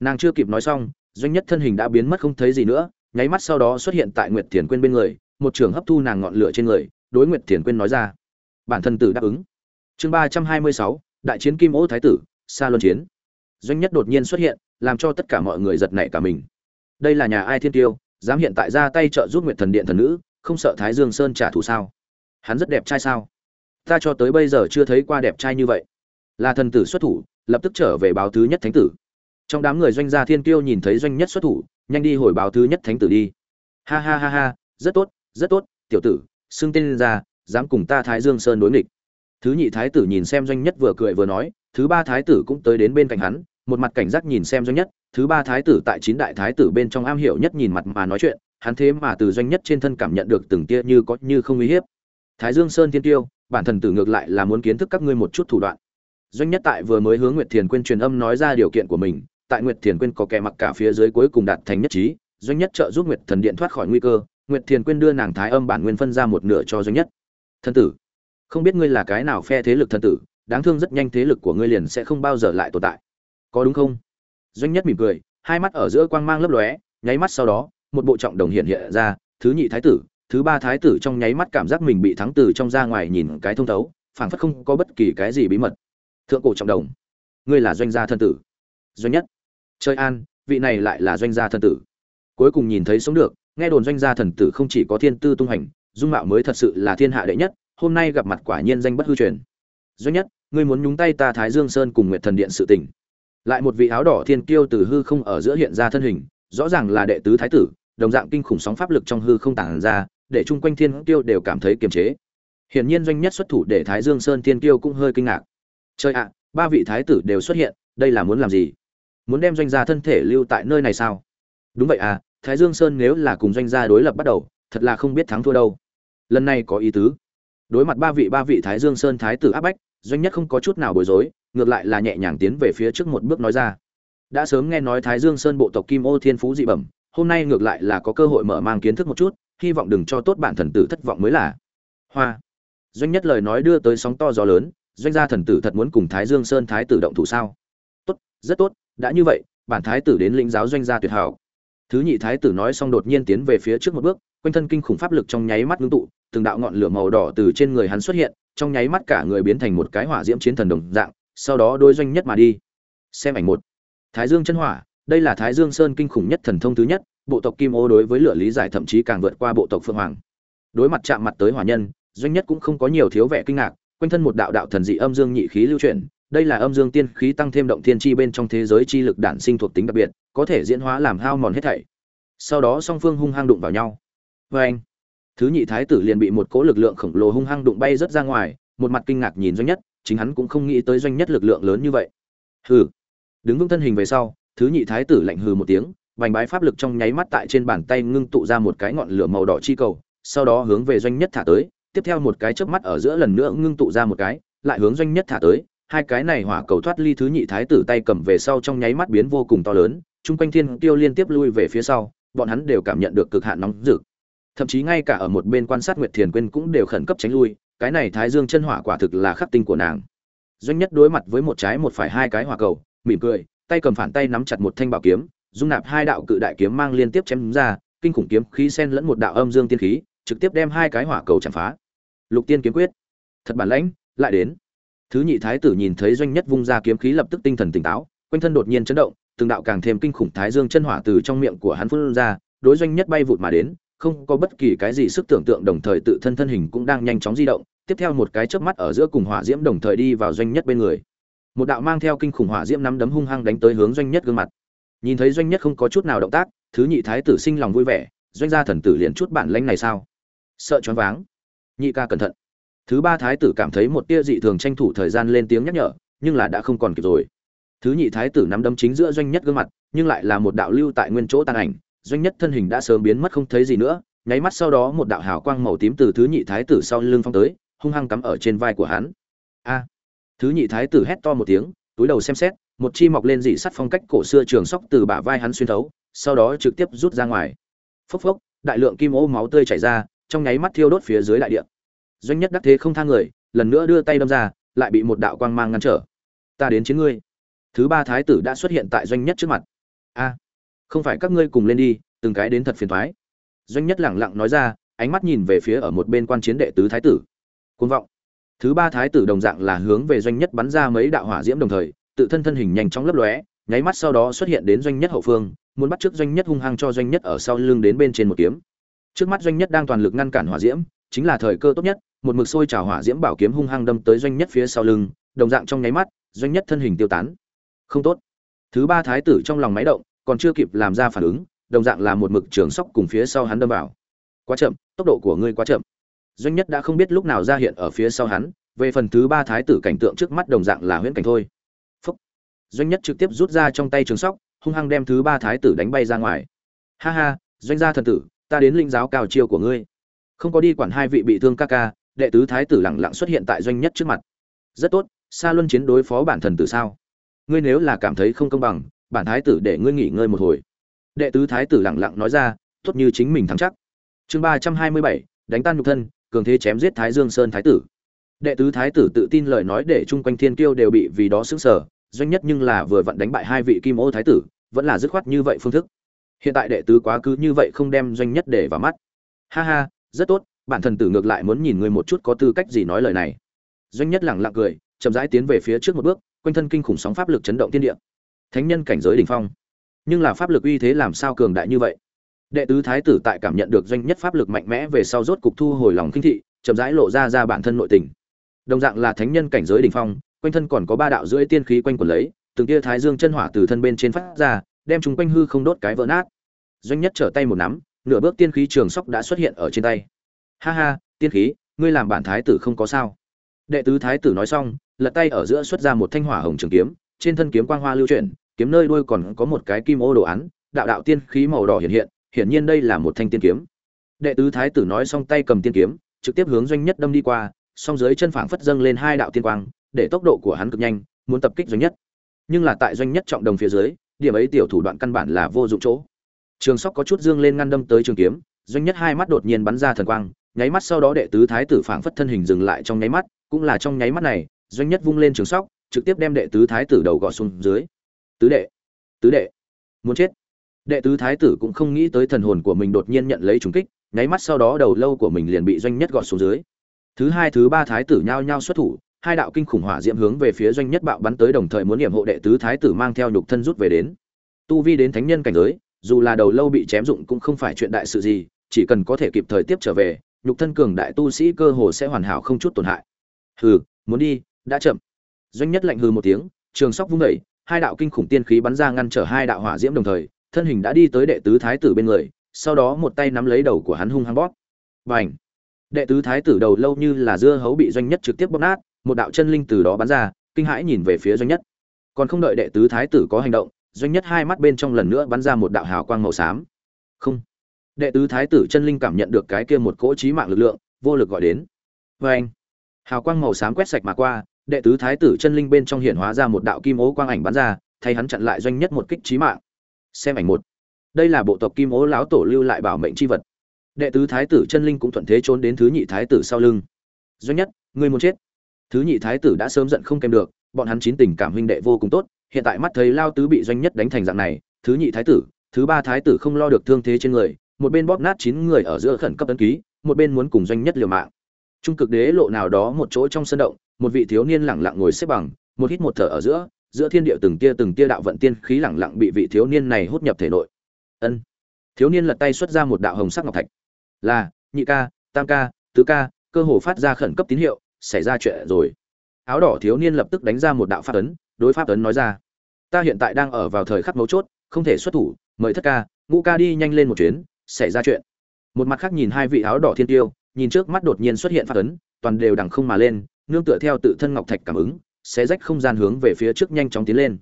Nàng chưa kịp nói xong, doanh nhất thân hình đã biến mất không thấy gì nữa, nháy mắt sau đó xuất hiện tại nguyệt thiền quên bên người, một trường hấp thu nàng ngọn lửa trên người, đối nguyệt thiền quên nói ra. Bản thân tử đáp ứng. Chương ba trăm hai mươi sáu, đại chiến kim ô thái tử xa luân chiến doanh nhất đột nhiên xuất hiện, làm cho tất cả mọi người giật nảy cả mình. Đây là nhà ai thiên tiêu, dám hiện tại ra tay trợ giúp nguyệt thần điện thần nữ, không sợ thái dương sơn trả thù sao? Hắn rất đẹp trai sao? Ta cho tới bây giờ chưa thấy qua đẹp trai như vậy. Là thần tử xuất thủ, lập tức trở về báo thứ nhất thánh tử. Trong đám người doanh gia thiên kiêu nhìn thấy doanh nhất xuất thủ, nhanh đi hồi báo thứ nhất thánh tử đi. Ha ha ha ha, rất tốt rất tốt, tiểu tử, xưng tên ra, dám cùng ta thái dương sơn đối nghịch. Thứ nhị thái tử nhìn xem doanh nhất vừa cười vừa nói thứ ba thái tử cũng tới đến bên cạnh hắn, một mặt cảnh giác nhìn xem doanh nhất, thứ ba thái tử tại chín đại thái tử bên trong am hiểu nhất nhìn mặt mà nói chuyện, hắn thế mà từ doanh nhất trên thân cảm nhận được từng tia như có như không uy hiếp. Thái dương sơn Thiên tiêu, bản thần tử ngược lại là muốn kiến thức các ngươi một chút thủ đoạn. Doanh nhất tại vừa mới hướng nguyệt thiền quyên truyền âm nói ra điều kiện của mình, tại nguyệt thiền quyên có kẻ mặc cả phía dưới cuối cùng đạt thành nhất trí, doanh nhất trợ giúp nguyệt thần điện thoát khỏi nguy cơ, nguyệt thiền quyên đưa nàng thái âm bản nguyên phân ra một nửa cho doanh nhất. Thân tử, không biết ngươi là cái nào phe thế lực thân tử? Đáng thương rất nhanh thế lực của ngươi liền sẽ không bao giờ lại tồn tại. Có đúng không? Doanh nhất mỉm cười, hai mắt ở giữa quang mang lấp lóe, nháy mắt sau đó, một bộ trọng đồng hiện hiện ra, thứ nhị thái tử, thứ ba thái tử trong nháy mắt cảm giác mình bị thắng từ trong ra ngoài nhìn cái thông thấu, phảng phất không có bất kỳ cái gì bí mật. Thượng cổ trọng đồng. Ngươi là doanh gia thân tử. Doanh nhất. Chơi an, vị này lại là doanh gia thân tử. Cuối cùng nhìn thấy sống được, nghe đồn doanh gia thần tử không chỉ có thiên tư tung hành dung mạo mới thật sự là thiên hạ đệ nhất, hôm nay gặp mặt quả nhiên danh bất hư truyền. Doanh nhất ngươi muốn nhúng tay ta thái dương sơn cùng nguyệt thần điện sự tình. Lại một vị áo đỏ thiên kiêu từ hư không ở giữa hiện ra thân hình, rõ ràng là đệ tứ thái tử, đồng dạng kinh khủng sóng pháp lực trong hư không tản ra, để chung quanh thiên kiêu đều cảm thấy kiềm chế. Hiển nhiên doanh nhất xuất thủ để thái dương sơn thiên kiêu cũng hơi kinh ngạc. Chơi ạ, ba vị thái tử đều xuất hiện, đây là muốn làm gì? Muốn đem doanh gia thân thể lưu tại nơi này sao? Đúng vậy à thái dương sơn nếu là cùng doanh gia đối lập bắt đầu, thật là không biết thắng thua đâu. Lần này có ý tứ. Đối mặt ba vị ba vị thái dương sơn thái tử áp bách doanh nhất không có chút nào bối rối, ngược lại là nhẹ nhàng tiến về phía trước một bước nói ra. Đã sớm nghe nói thái dương sơn bộ tộc kim ô thiên phú dị bẩm, hôm nay ngược lại là có cơ hội mở mang kiến thức một chút, hy vọng đừng cho tốt bản thần tử thất vọng mới là. Hoa. Doanh nhất lời nói đưa tới sóng to gió lớn, doanh gia thần tử thật muốn cùng thái dương sơn thái tử động thủ sao? Tốt, rất tốt, đã như vậy, bản thái tử đến lĩnh giáo doanh gia tuyệt hảo. Thứ nhị thái tử nói xong đột nhiên tiến về phía trước một bước, quanh thân kinh khủng pháp lực trong nháy mắt ngưng tụ, từng đạo ngọn lửa màu đỏ từ trên người hắn xuất hiện trong nháy mắt cả người biến thành một cái hỏa diễm chiến thần đồng dạng, sau đó đôi doanh nhất mà đi. Xem ảnh một. Thái dương chân hỏa, đây là thái dương sơn kinh khủng nhất thần thông thứ nhất, bộ tộc kim ô đối với lửa lý giải thậm chí càng vượt qua bộ tộc phương hoàng. Đối mặt chạm mặt tới hỏa nhân, doanh nhất cũng không có nhiều thiếu vẻ kinh ngạc, quanh thân một đạo đạo thần dị âm dương nhị khí lưu chuyển, đây là âm dương tiên khí tăng thêm động thiên chi bên trong thế giới chi lực đản sinh thuộc tính đặc biệt, có thể diễn hóa làm hao mòn hết thảy. Sau đó song phương hung hăng đụng vào nhau. Và anh thứ nhị thái tử liền bị một cỗ lực lượng khổng lồ hung hăng đụng bay rất ra ngoài, một mặt kinh ngạc nhìn doanh nhất, chính hắn cũng không nghĩ tới doanh nhất lực lượng lớn như vậy. Hừ. Đứng vững thân hình về sau, thứ nhị thái tử lạnh hừ một tiếng, vành bái pháp lực trong nháy mắt tại trên bàn tay ngưng tụ ra một cái ngọn lửa màu đỏ chi cầu, sau đó hướng về doanh nhất thả tới, tiếp theo một cái chớp mắt ở giữa lần nữa ngưng tụ ra một cái, lại hướng doanh nhất thả tới, hai cái này hỏa cầu thoát ly thứ nhị thái tử tay cầm về sau trong nháy mắt biến vô cùng to lớn, chung quanh thiên tiêu liên tiếp lui về phía sau, bọn hắn đều cảm nhận được cực hạn nóng rực thậm chí ngay cả ở một bên quan sát nguyệt thiền quyên cũng đều khẩn cấp tránh lui, cái này thái dương chân hỏa quả thực là khắc tinh của nàng. Doanh nhất đối mặt với một trái một phải hai cái hỏa cầu, mỉm cười, tay cầm phản tay nắm chặt một thanh bảo kiếm, dung nạp hai đạo cự đại kiếm mang liên tiếp chém ra, kinh khủng kiếm khí xen lẫn một đạo âm dương tiên khí, trực tiếp đem hai cái hỏa cầu chạm phá. Lục tiên kiếm quyết. Thật bản lãnh, lại đến. Thứ nhị thái tử nhìn thấy doanh nhất vung ra kiếm khí lập tức tinh thần tỉnh táo, quanh thân đột nhiên chấn động, từng đạo càng thêm kinh khủng thái dương chân hỏa từ trong miệng của hắn phun ra, đối doanh nhất bay vụt mà đến không có bất kỳ cái gì sức tưởng tượng, đồng thời tự thân thân hình cũng đang nhanh chóng di động, tiếp theo một cái chớp mắt ở giữa cùng hỏa diễm đồng thời đi vào doanh nhất bên người. Một đạo mang theo kinh khủng hỏa diễm nắm đấm hung hăng đánh tới hướng doanh nhất gương mặt. Nhìn thấy doanh nhất không có chút nào động tác, thứ nhị thái tử sinh lòng vui vẻ, doanh gia thần tử liền chút bản lãnh này sao? Sợ choáng váng. Nhị ca cẩn thận. Thứ ba thái tử cảm thấy một tia dị thường tranh thủ thời gian lên tiếng nhắc nhở, nhưng là đã không còn kịp rồi. Thứ nhị thái tử nắm đấm chính giữa doanh nhất gương mặt, nhưng lại là một đạo lưu tại nguyên chỗ tàn ảnh doanh nhất thân hình đã sớm biến mất không thấy gì nữa, nháy mắt sau đó một đạo hào quang màu tím từ thứ nhị thái tử sau lưng phong tới, hung hăng cắm ở trên vai của hắn. A! Thứ nhị thái tử hét to một tiếng, túi đầu xem xét, một chi mọc lên dị sắt phong cách cổ xưa trường sóc từ bả vai hắn xuyên thấu, sau đó trực tiếp rút ra ngoài. Phốc phốc, đại lượng kim ô máu tươi chảy ra, trong nháy mắt thiêu đốt phía dưới đại địa. Doanh nhất đắc thế không thang người, lần nữa đưa tay đâm ra, lại bị một đạo quang mang ngăn trở. Ta đến chiến ngươi. Thứ ba thái tử đã xuất hiện tại doanh nhất trước mặt. A! Không phải các ngươi cùng lên đi, từng cái đến thật phiền thoái. Doanh nhất lẳng lặng nói ra, ánh mắt nhìn về phía ở một bên quan chiến đệ tứ thái tử. Côn vọng. Thứ ba thái tử đồng dạng là hướng về doanh nhất bắn ra mấy đạo hỏa diễm đồng thời, tự thân thân hình nhanh chóng lấp lóe, nháy mắt sau đó xuất hiện đến doanh nhất hậu phương, muốn bắt trước doanh nhất hung hăng cho doanh nhất ở sau lưng đến bên trên một kiếm. Trước mắt doanh nhất đang toàn lực ngăn cản hỏa diễm, chính là thời cơ tốt nhất, một mực sôi trào hỏa diễm bảo kiếm hung hăng đâm tới doanh nhất phía sau lưng, đồng dạng trong nháy mắt, doanh nhất thân hình tiêu tán. Không tốt. Thứ ba thái tử trong lòng máy động còn chưa kịp làm ra phản ứng, đồng dạng là một mực trường sóc cùng phía sau hắn đâm vào. Quá chậm, tốc độ của ngươi quá chậm. Doanh nhất đã không biết lúc nào ra hiện ở phía sau hắn, về phần thứ ba thái tử cảnh tượng trước mắt đồng dạng là huyễn cảnh thôi. Phúc. doanh nhất trực tiếp rút ra trong tay trường sóc, hung hăng đem thứ ba thái tử đánh bay ra ngoài. Ha ha, doanh gia thần tử, ta đến linh giáo cao chiêu của ngươi. Không có đi quản hai vị bị thương ca ca, đệ tứ thái tử lẳng lặng xuất hiện tại doanh nhất trước mặt. Rất tốt xa luân chiến đối phó bản thần tử sao? Ngươi nếu là cảm thấy không công bằng bản thái tử để ngươi nghỉ ngơi một hồi. Đệ tứ thái tử lẳng lặng nói ra, tốt như chính mình thắng chắc. Chương ba trăm hai mươi bảy, đánh tan nhục thân, cường thế chém giết thái dương sơn thái tử. Đệ tứ thái tử tự tin lời nói để chung quanh thiên kiêu đều bị vì đó xứng sở doanh nhất nhưng là vừa vặn đánh bại hai vị kim ô thái tử, vẫn là dứt khoát như vậy phương thức. Hiện tại đệ tứ quá cứ như vậy không đem doanh nhất để vào mắt. Ha ha, rất tốt, bản thần tử ngược lại muốn nhìn người một chút có tư cách gì nói lời này. Doanh nhất lẳng lặng cười, chậm rãi tiến về phía trước một bước, quanh thân kinh khủng sóng pháp lực chấn động thiên địa thánh nhân cảnh giới đỉnh phong. Nhưng là pháp lực uy thế làm sao cường đại như vậy? Đệ tứ thái tử tại cảm nhận được doanh nhất pháp lực mạnh mẽ về sau rốt cục thu hồi lòng kinh thị, chậm rãi lộ ra ra bản thân nội tình. Đồng dạng là thánh nhân cảnh giới đỉnh phong, quanh thân còn có ba đạo rưỡi tiên khí quanh quẩn lấy, từng tia thái dương chân hỏa từ thân bên trên phát ra, đem chúng quanh hư không đốt cái vỡ nát. Doanh nhất trở tay một nắm, nửa bước tiên khí trường sóc đã xuất hiện ở trên tay. Ha ha, tiên khí, ngươi làm bản thái tử không có sao. Đệ tứ thái tử nói xong, lật tay ở giữa xuất ra một thanh hỏa hồng trường kiếm trên thân kiếm quang hoa lưu chuyển, kiếm nơi đuôi còn có một cái kim ô đồ án, đạo đạo tiên khí màu đỏ hiện hiện, hiển nhiên đây là một thanh tiên kiếm. Đệ tứ thái tử nói xong tay cầm tiên kiếm, trực tiếp hướng doanh nhất đâm đi qua, song dưới chân phảng phất dâng lên hai đạo tiên quang, để tốc độ của hắn cực nhanh, muốn tập kích doanh nhất. Nhưng là tại doanh nhất trọng đồng phía dưới, điểm ấy tiểu thủ đoạn căn bản là vô dụng chỗ. Trường sóc có chút dương lên ngăn đâm tới trường kiếm, doanh nhất hai mắt đột nhiên bắn ra thần quang, nháy mắt sau đó đệ tứ thái tử phảng phất thân hình dừng lại trong nháy mắt, cũng là trong nháy mắt này, doanh nhất vung lên trường sóc trực tiếp đem đệ tứ thái tử đầu gọt xuống dưới. Tứ đệ tứ đệ, muốn chết. Đệ tứ thái tử cũng không nghĩ tới thần hồn của mình đột nhiên nhận lấy trùng kích, nháy mắt sau đó đầu lâu của mình liền bị doanh nhất gọt xuống dưới. Thứ hai, thứ ba thái tử nhao nhao xuất thủ, hai đạo kinh khủng hỏa diễm hướng về phía doanh nhất bạo bắn tới đồng thời muốn niệm hộ đệ tứ thái tử mang theo nhục thân rút về đến. Tu vi đến thánh nhân cảnh giới, dù là đầu lâu bị chém dụng cũng không phải chuyện đại sự gì, chỉ cần có thể kịp thời tiếp trở về, nhục thân cường đại tu sĩ cơ hồ sẽ hoàn hảo không chút tổn hại. Hừ, muốn đi, đã chậm doanh nhất lạnh hừ một tiếng, trường sóc vung đẩy hai đạo kinh khủng tiên khí bắn ra ngăn trở hai đạo hỏa diễm đồng thời, thân hình đã đi tới đệ tứ thái tử bên người, sau đó một tay nắm lấy đầu của hắn hung hăng bóp. Bành! Đệ tứ thái tử đầu lâu như là dưa hấu bị doanh nhất trực tiếp bóp nát, một đạo chân linh từ đó bắn ra, kinh hãi nhìn về phía doanh nhất. Còn không đợi đệ tứ thái tử có hành động, doanh nhất hai mắt bên trong lần nữa bắn ra một đạo hào quang màu xám. Không! Đệ tứ thái tử chân linh cảm nhận được cái kia một cỗ trí mạng lực lượng, vô lực gọi đến. Vê anh hào quang màu xám quét sạch mà qua đệ tứ thái tử chân linh bên trong hiện hóa ra một đạo kim ố quang ảnh bắn ra, thay hắn chặn lại doanh nhất một kích trí mạng. Xem ảnh một. Đây là bộ tộc kim ố lão tổ lưu lại bảo mệnh c h i vật. Đệ tứ thái tử chân linh cũng thuận thế trốn đến thứ nhị thái tử sau lưng. Doanh nhất, ngươi muốn chết. Thứ nhị thái tử đã sớm giận không kèm được, bọn hắn chín tình cảm huynh đệ vô cùng tốt, hiện tại mắt thấy lao tứ bị doanh nhất đánh thành dạng này, thứ nhị thái tử, thứ ba thái tử không lo được thương thế trên người, một bên bóp nát chín người ở giữa khẩn cấp ấn ký, một bên muốn cùng doanh nhất liều mạng trung cực đế lộ nào đó một chỗ trong sân động, một vị thiếu niên lẳng lặng ngồi xếp bằng, một hít một thở ở giữa giữa thiên địa từng tia từng tia đạo vận tiên khí lẳng lặng bị vị thiếu niên này hút nhập thể nội. Ân. Thiếu niên lật tay xuất ra một đạo hồng sắc ngọc thạch. Là, nhị ca, tam ca, tứ ca, cơ hồ phát ra khẩn cấp tín hiệu, xảy ra chuyện rồi. Áo đỏ thiếu niên lập tức đánh ra một đạo pháp ấn, đối pháp ấn nói ra. Ta hiện tại đang ở vào thời khắc mấu chốt, không thể xuất thủ, mời thất ca, ngũ ca đi nhanh lên một chuyến, xảy ra chuyện. Một mặt khác nhìn hai vị áo đỏ thiên tiêu nhìn trước mắt đột nhiên xuất hiện phát ấn, toàn đều đằng không mà lên, nương tựa theo tự thân ngọc thạch cảm ứng, xé rách không gian hướng về phía trước nhanh chóng tiến lên.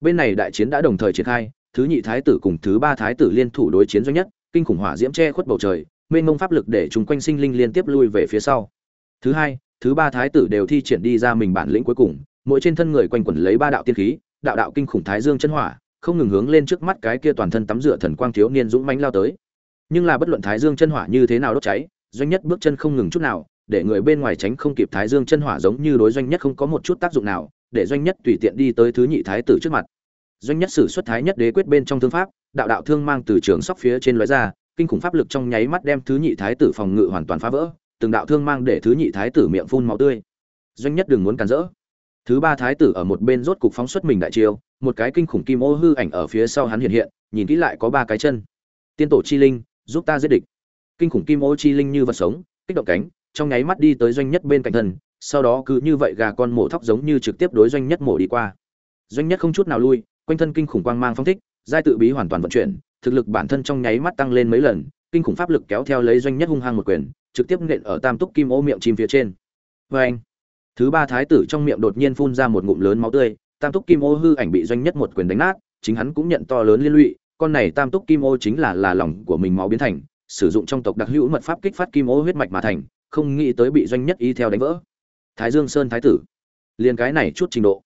Bên này đại chiến đã đồng thời triển khai, thứ nhị thái tử cùng thứ ba thái tử liên thủ đối chiến doanh nhất, kinh khủng hỏa diễm che khuất bầu trời, mênh mông pháp lực để chúng quanh sinh linh liên tiếp lui về phía sau. Thứ hai, thứ ba thái tử đều thi triển đi ra mình bản lĩnh cuối cùng, mỗi trên thân người quanh quẩn lấy ba đạo tiên khí, đạo đạo kinh khủng thái dương chân hỏa, không ngừng hướng lên trước mắt cái kia toàn thân tắm rửa thần quang thiếu niên dũng mãnh lao tới. Nhưng là bất luận thái dương chân hỏa như thế nào đốt cháy doanh nhất bước chân không ngừng chút nào, để người bên ngoài tránh không kịp thái dương chân hỏa giống như đối doanh nhất không có một chút tác dụng nào, để doanh nhất tùy tiện đi tới thứ nhị thái tử trước mặt. Doanh nhất sử xuất thái nhất đế quyết bên trong thương pháp, đạo đạo thương mang từ trường sóc phía trên lóe ra, kinh khủng pháp lực trong nháy mắt đem thứ nhị thái tử phòng ngự hoàn toàn phá vỡ, từng đạo thương mang để thứ nhị thái tử miệng phun máu tươi. Doanh nhất đừng muốn cản rỡ. Thứ ba thái tử ở một bên rốt cục phóng xuất mình đại chiêu, một cái kinh khủng kim ô hư ảnh ở phía sau hắn hiện hiện, nhìn kỹ lại có ba cái chân. Tiên tổ chi linh, giúp ta giết địch kinh khủng kim ô chi linh như vật sống, kích động cánh, trong nháy mắt đi tới doanh nhất bên cạnh thân, sau đó cứ như vậy gà con mổ thóc giống như trực tiếp đối doanh nhất mổ đi qua. Doanh nhất không chút nào lui, quanh thân kinh khủng quang mang phong thích, giai tự bí hoàn toàn vận chuyển, thực lực bản thân trong nháy mắt tăng lên mấy lần, kinh khủng pháp lực kéo theo lấy doanh nhất hung hăng một quyền, trực tiếp nện ở tam túc kim ô miệng chim phía trên. Vê anh, thứ ba thái tử trong miệng đột nhiên phun ra một ngụm lớn máu tươi, tam túc kim ô hư ảnh bị doanh nhất một quyền đánh nát, chính hắn cũng nhận to lớn liên lụy, con này tam túc kim ô chính là là lòng của mình máu biến thành sử dụng trong tộc đặc hữu mật pháp kích phát kim ô huyết mạch mà thành, không nghĩ tới bị doanh nhất y theo đánh vỡ. Thái dương sơn thái tử. Liền cái này chút trình độ.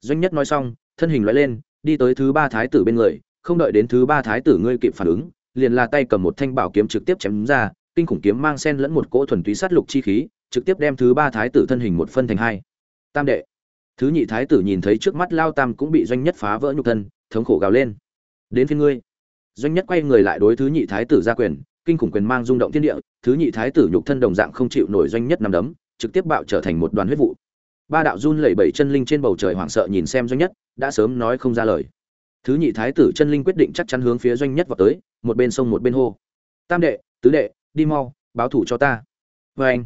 Doanh nhất nói xong, thân hình loại lên, đi tới thứ ba thái tử bên người, không đợi đến thứ ba thái tử ngươi kịp phản ứng, liền là tay cầm một thanh bảo kiếm trực tiếp chém ra, kinh khủng kiếm mang sen lẫn một cỗ thuần túy sát lục chi khí, trực tiếp đem thứ ba thái tử thân hình một phân thành hai. Tam đệ. Thứ nhị thái tử nhìn thấy trước mắt lao tam cũng bị doanh nhất phá vỡ nhục thân, thống khổ gào lên. Đến phía ngươi. Doanh nhất quay người lại đối thứ nhị thái tử ra quyền kinh khủng quyền mang rung động thiên địa, thứ nhị thái tử nhục thân đồng dạng không chịu nổi doanh nhất nằm đấm, trực tiếp bạo trở thành một đoàn huyết vụ. Ba đạo run lẩy bẩy chân linh trên bầu trời hoảng sợ nhìn xem doanh nhất, đã sớm nói không ra lời. Thứ nhị thái tử chân linh quyết định chắc chắn hướng phía doanh nhất vào tới, một bên sông một bên hô. Tam đệ, tứ đệ, đi mau, báo thủ cho ta. Vê anh,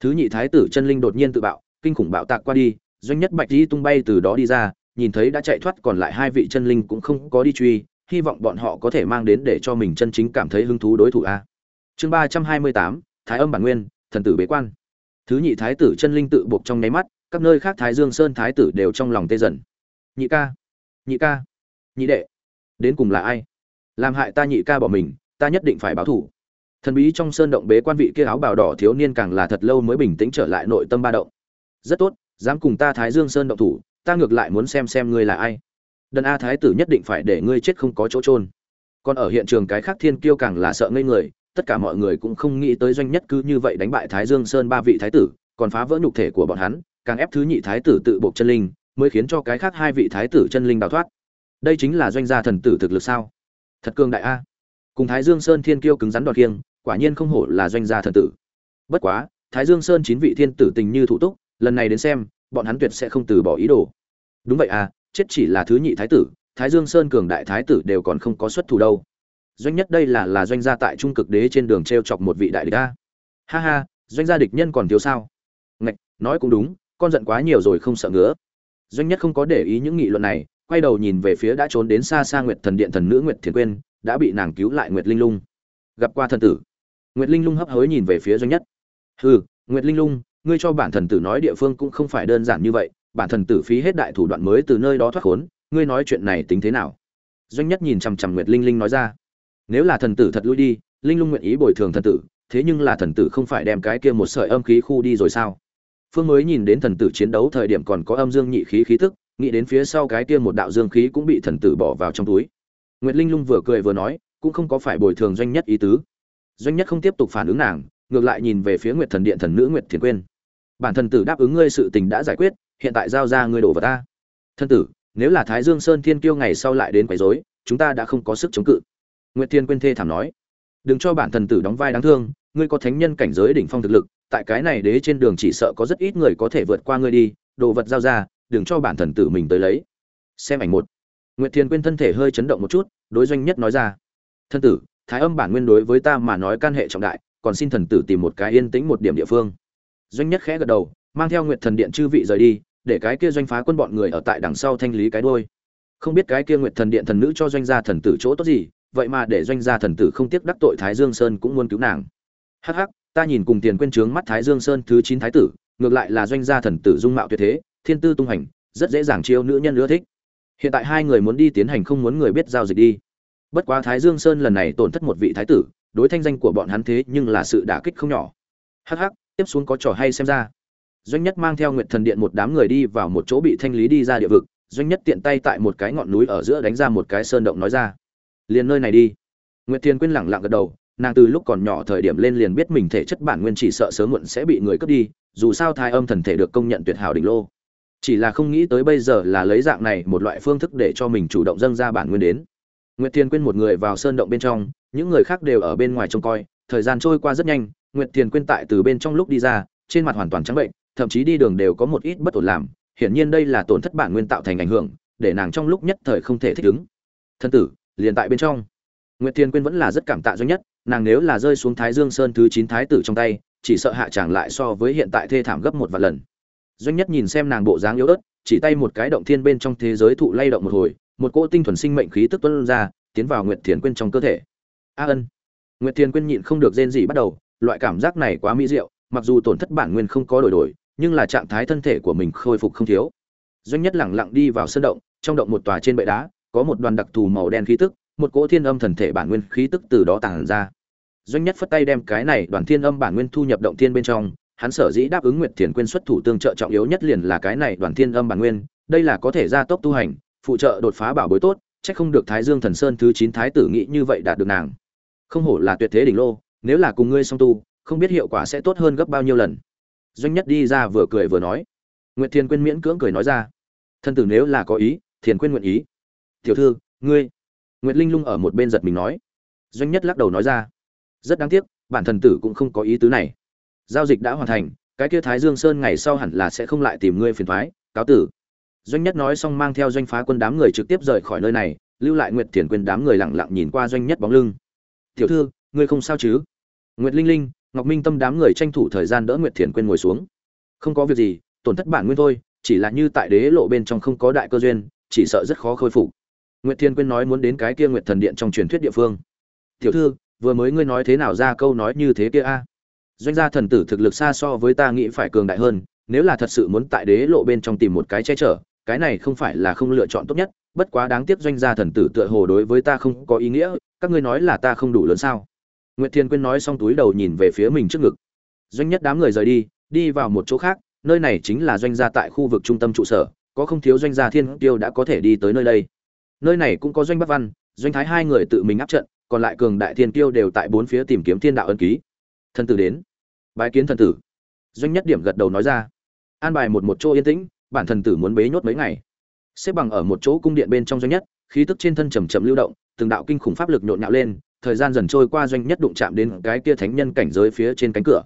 thứ nhị thái tử chân linh đột nhiên tự bạo, kinh khủng bạo tạc qua đi, doanh nhất bạch y tung bay từ đó đi ra, nhìn thấy đã chạy thoát còn lại hai vị chân linh cũng không có đi truy hy vọng bọn họ có thể mang đến để cho mình chân chính cảm thấy hứng thú đối thủ a. Chương ba trăm hai mươi tám, thái âm bản nguyên, thần tử bế quan. Thứ nhị thái tử chân linh tự buộc trong nháy mắt, các nơi khác thái dương sơn thái tử đều trong lòng tê dần. Nhị ca nhị ca, nhị đệ, đến cùng là ai? Làm hại ta nhị ca bỏ mình, ta nhất định phải báo thù. Thần bí trong sơn động bế quan vị kia áo bào đỏ thiếu niên càng là thật lâu mới bình tĩnh trở lại nội tâm ba động. Rất tốt, dám cùng ta thái dương sơn động thủ, ta ngược lại muốn xem xem ngươi là ai đần a thái tử nhất định phải để ngươi chết không có chỗ trôn còn ở hiện trường cái khác thiên kiêu càng là sợ ngây người, tất cả mọi người cũng không nghĩ tới doanh nhất cứ như vậy đánh bại thái dương sơn ba vị thái tử, còn phá vỡ nhục thể của bọn hắn, càng ép thứ nhị thái tử tự buộc chân linh, mới khiến cho cái khác hai vị thái tử chân linh đào thoát. Đây chính là doanh gia thần tử thực lực sao? Thật cương đại a. Cùng thái dương sơn thiên kiêu cứng rắn đoạt kiêng quả nhiên không hổ là doanh gia thần tử. Bất quá, thái dương sơn chín vị thiên tử tình như thủ túc, lần này đến xem, bọn hắn tuyệt sẽ không từ bỏ ý đồ. Đúng vậy à chết chỉ là thứ nhị thái tử, thái dương sơn cường đại thái tử đều còn không có xuất thủ đâu. Doanh nhất đây là là doanh gia tại trung cực đế trên đường t r e o chọc một vị đại địch a. Ha ha, doanh gia địch nhân còn thiếu sao? Ngạch, nói cũng đúng, con giận quá nhiều rồi không sợ ngứa. Doanh nhất không có để ý những nghị luận này, quay đầu nhìn về phía đã trốn đến xa xa nguyệt thần điện thần nữ nguyệt thiền quyên, đã bị nàng cứu lại nguyệt linh lung. Gặp qua thần tử. Nguyệt linh lung hấp hối nhìn về phía doanh nhất. Hừ, nguyệt linh lung, ngươi cho bản thần tử nói địa phương cũng không phải đơn giản như vậy bản thần tử phí hết đại thủ đoạn mới từ nơi đó thoát khốn, ngươi nói chuyện này tính thế nào? Doanh nhất nhìn chằm chằm nguyệt linh linh nói ra. Nếu là thần tử thật lui đi, linh lung nguyện ý bồi thường thần tử, thế nhưng là thần tử không phải đem cái kia một sợi âm khí khu đi rồi sao? Phương mới nhìn đến thần tử chiến đấu thời điểm còn có âm dương nhị khí khí tức, nghĩ đến phía sau cái kia một đạo dương khí cũng bị thần tử bỏ vào trong túi. Nguyệt linh lung vừa cười vừa nói, cũng không có phải bồi thường doanh nhất ý tứ. Doanh nhất không tiếp tục phản ứng nàng, ngược lại nhìn về phía nguyệt thần điện thần nữ nguyệt thiền quyên. Bản thần tử đáp ứng ngươi sự tình đã giải quyết hiện tại giao ra ngươi đổ vào ta. Thân tử, nếu là thái dương sơn thiên kiêu ngày sau lại đến quấy rối, chúng ta đã không có sức chống cự. Nguyệt thiên quyên thê thảm nói, đừng cho bản thần tử đóng vai đáng thương, ngươi có thánh nhân cảnh giới đỉnh phong thực lực, tại cái này đế trên đường chỉ sợ có rất ít người có thể vượt qua ngươi đi, đồ vật giao ra, đừng cho bản thần tử mình tới lấy. Xem ảnh một. Nguyệt thiên quyên thân thể hơi chấn động một chút, đối doanh nhất nói ra, thân tử, thái âm bản nguyên đối với ta mà nói can hệ trọng đại, còn xin thần tử tìm một cái yên tĩnh một điểm địa phương. Doanh nhất khẽ gật đầu, mang theo nguyệt thần điện chư vị rời đi để cái kia doanh phá quân bọn người ở tại đằng sau thanh lý cái đôi không biết cái kia nguyệt thần điện thần nữ cho doanh gia thần tử chỗ tốt gì, vậy mà để doanh gia thần tử không tiếc đắc tội thái dương sơn cũng muốn cứu nàng. Hắc hắc, ta nhìn cùng tiền quên trướng mắt thái dương sơn thứ chín thái tử, ngược lại là doanh gia thần tử dung mạo tuyệt thế, thiên tư tung hành, rất dễ dàng chiêu nữ nhân ưa thích. Hiện tại hai người muốn đi tiến hành không muốn người biết giao dịch đi. Bất quá thái dương sơn lần này tổn thất một vị thái tử, đối thanh danh của bọn hắn thế nhưng là sự đả kích không nhỏ. Hắc hắc, tiếp xuống có trò hay xem ra doanh nhất mang theo nguyệt thần điện một đám người đi vào một chỗ bị thanh lý đi ra địa vực. Doanh nhất tiện tay tại một cái ngọn núi ở giữa đánh ra một cái sơn động nói ra, liền nơi này đi. Nguyệt thiên quyên lẳng lặng gật đầu, nàng từ lúc còn nhỏ thời điểm lên liền biết mình thể chất bản nguyên chỉ sợ sớm muộn sẽ bị người cướp đi, dù sao thai âm thần thể được công nhận tuyệt hảo đỉnh lô. Chỉ là không nghĩ tới bây giờ là lấy dạng này một loại phương thức để cho mình chủ động dâng ra bản nguyên đến. Nguyệt thiên quyên một người vào sơn động bên trong, những người khác đều ở bên ngoài trông coi, thời gian trôi qua rất nhanh, nguyệt thiên quyên tại từ bên trong lúc đi ra, trên mặt hoàn toàn trắng bệnh thậm chí đi đường đều có một ít bất ổn làm, hiển nhiên đây là tổn thất bản nguyên tạo thành ảnh hưởng, để nàng trong lúc nhất thời không thể thích ứng. Thân tử, liền tại bên trong. Nguyệt thiên quyên vẫn là rất cảm tạ doanh nhất, nàng nếu là rơi xuống thái dương sơn thứ chín thái tử trong tay, chỉ sợ hạ tràng lại so với hiện tại thê thảm gấp một vài lần. Doanh nhất nhìn xem nàng bộ dáng yếu ớt, chỉ tay một cái động thiên bên trong thế giới thụ lay động một hồi, một cỗ tinh thuần sinh mệnh khí tức tuôn ra, tiến vào nguyệt thiên quyên trong cơ thể. A ân. Nguyệt thiên quyên nhịn không được rên gì bắt đầu, loại cảm giác này quá mỹ diệu, mặc dù tổn thất bản nguyên không có đổi đổi nhưng là trạng thái thân thể của mình khôi phục không thiếu. Doanh nhất lẳng lặng đi vào sân động, trong động một tòa trên bệ đá, có một đoàn đặc thù màu đen khí tức, một cỗ thiên âm thần thể bản nguyên khí tức từ đó tàng ra. Doanh nhất phất tay đem cái này đoàn thiên âm bản nguyên thu nhập động thiên bên trong, hắn sở dĩ đáp ứng nguyệt thiền quyên xuất thủ tương trợ trọng yếu nhất liền là cái này đoàn thiên âm bản nguyên, đây là có thể gia tốc tu hành, phụ trợ đột phá bảo bối tốt, chắc không được thái dương thần sơn thứ chín thái tử nghĩ như vậy đạt được nàng. Không hổ là tuyệt thế đỉnh lô, nếu là cùng ngươi song tu, không biết hiệu quả sẽ tốt hơn gấp bao nhiêu lần doanh nhất đi ra vừa cười vừa nói. Nguyệt thiền quyên miễn cưỡng cười nói ra. Thân tử nếu là có ý, thiền quyên nguyện ý. Tiểu thư, ngươi. Nguyệt linh lung ở một bên giật mình nói. Doanh nhất lắc đầu nói ra. Rất đáng tiếc, bản thần tử cũng không có ý tứ này. Giao dịch đã hoàn thành, cái kia thái dương sơn ngày sau hẳn là sẽ không lại tìm ngươi phiền thoái, cáo tử. Doanh nhất nói xong mang theo doanh phá quân đám người trực tiếp rời khỏi nơi này, lưu lại nguyệt thiền quyền đám người lặng lặng nhìn qua doanh nhất bóng lưng. Tiểu thư, ngươi không sao chứ? Nguyệt linh linh ngọc minh tâm đám người tranh thủ thời gian đỡ nguyệt thiền quên ngồi xuống. Không có việc gì, tổn thất bản nguyên thôi, chỉ là như tại đế lộ bên trong không có đại cơ duyên, chỉ sợ rất khó khôi phục. Nguyệt thiền quyên nói muốn đến cái kia nguyệt thần điện trong truyền thuyết địa phương. Tiểu thư, vừa mới ngươi nói thế nào ra câu nói như thế kia a? Doanh gia thần tử thực lực xa so với ta nghĩ phải cường đại hơn, nếu là thật sự muốn tại đế lộ bên trong tìm một cái che chở, cái này không phải là không lựa chọn tốt nhất, bất quá đáng tiếc doanh gia thần tử tựa hồ đối với ta không có ý nghĩa, các ngươi nói là ta không đủ lớn sao? Nguyệt thiên quyên nói xong túi đầu nhìn về phía mình trước ngực. Doanh nhất đám người rời đi đi vào một chỗ khác, nơi này chính là doanh gia tại khu vực trung tâm trụ sở, có không thiếu doanh gia thiên tiêu đã có thể đi tới nơi đây. Nơi này cũng có doanh bắc văn, doanh thái hai người tự mình áp trận, còn lại cường đại thiên tiêu đều tại bốn phía tìm kiếm thiên đạo ân ký. Thần tử đến. Bái kiến thần tử. Doanh nhất điểm gật đầu nói ra. An bài một một chỗ yên tĩnh, bản thần tử muốn bế nhốt mấy ngày. Xếp bằng ở một chỗ cung điện bên trong doanh nhất, khí tức trên thân trầm trầm lưu động, từng đạo kinh khủng pháp lực nhộn nhạo lên thời gian dần trôi qua doanh nhất đụng chạm đến cái kia thánh nhân cảnh giới phía trên cánh cửa.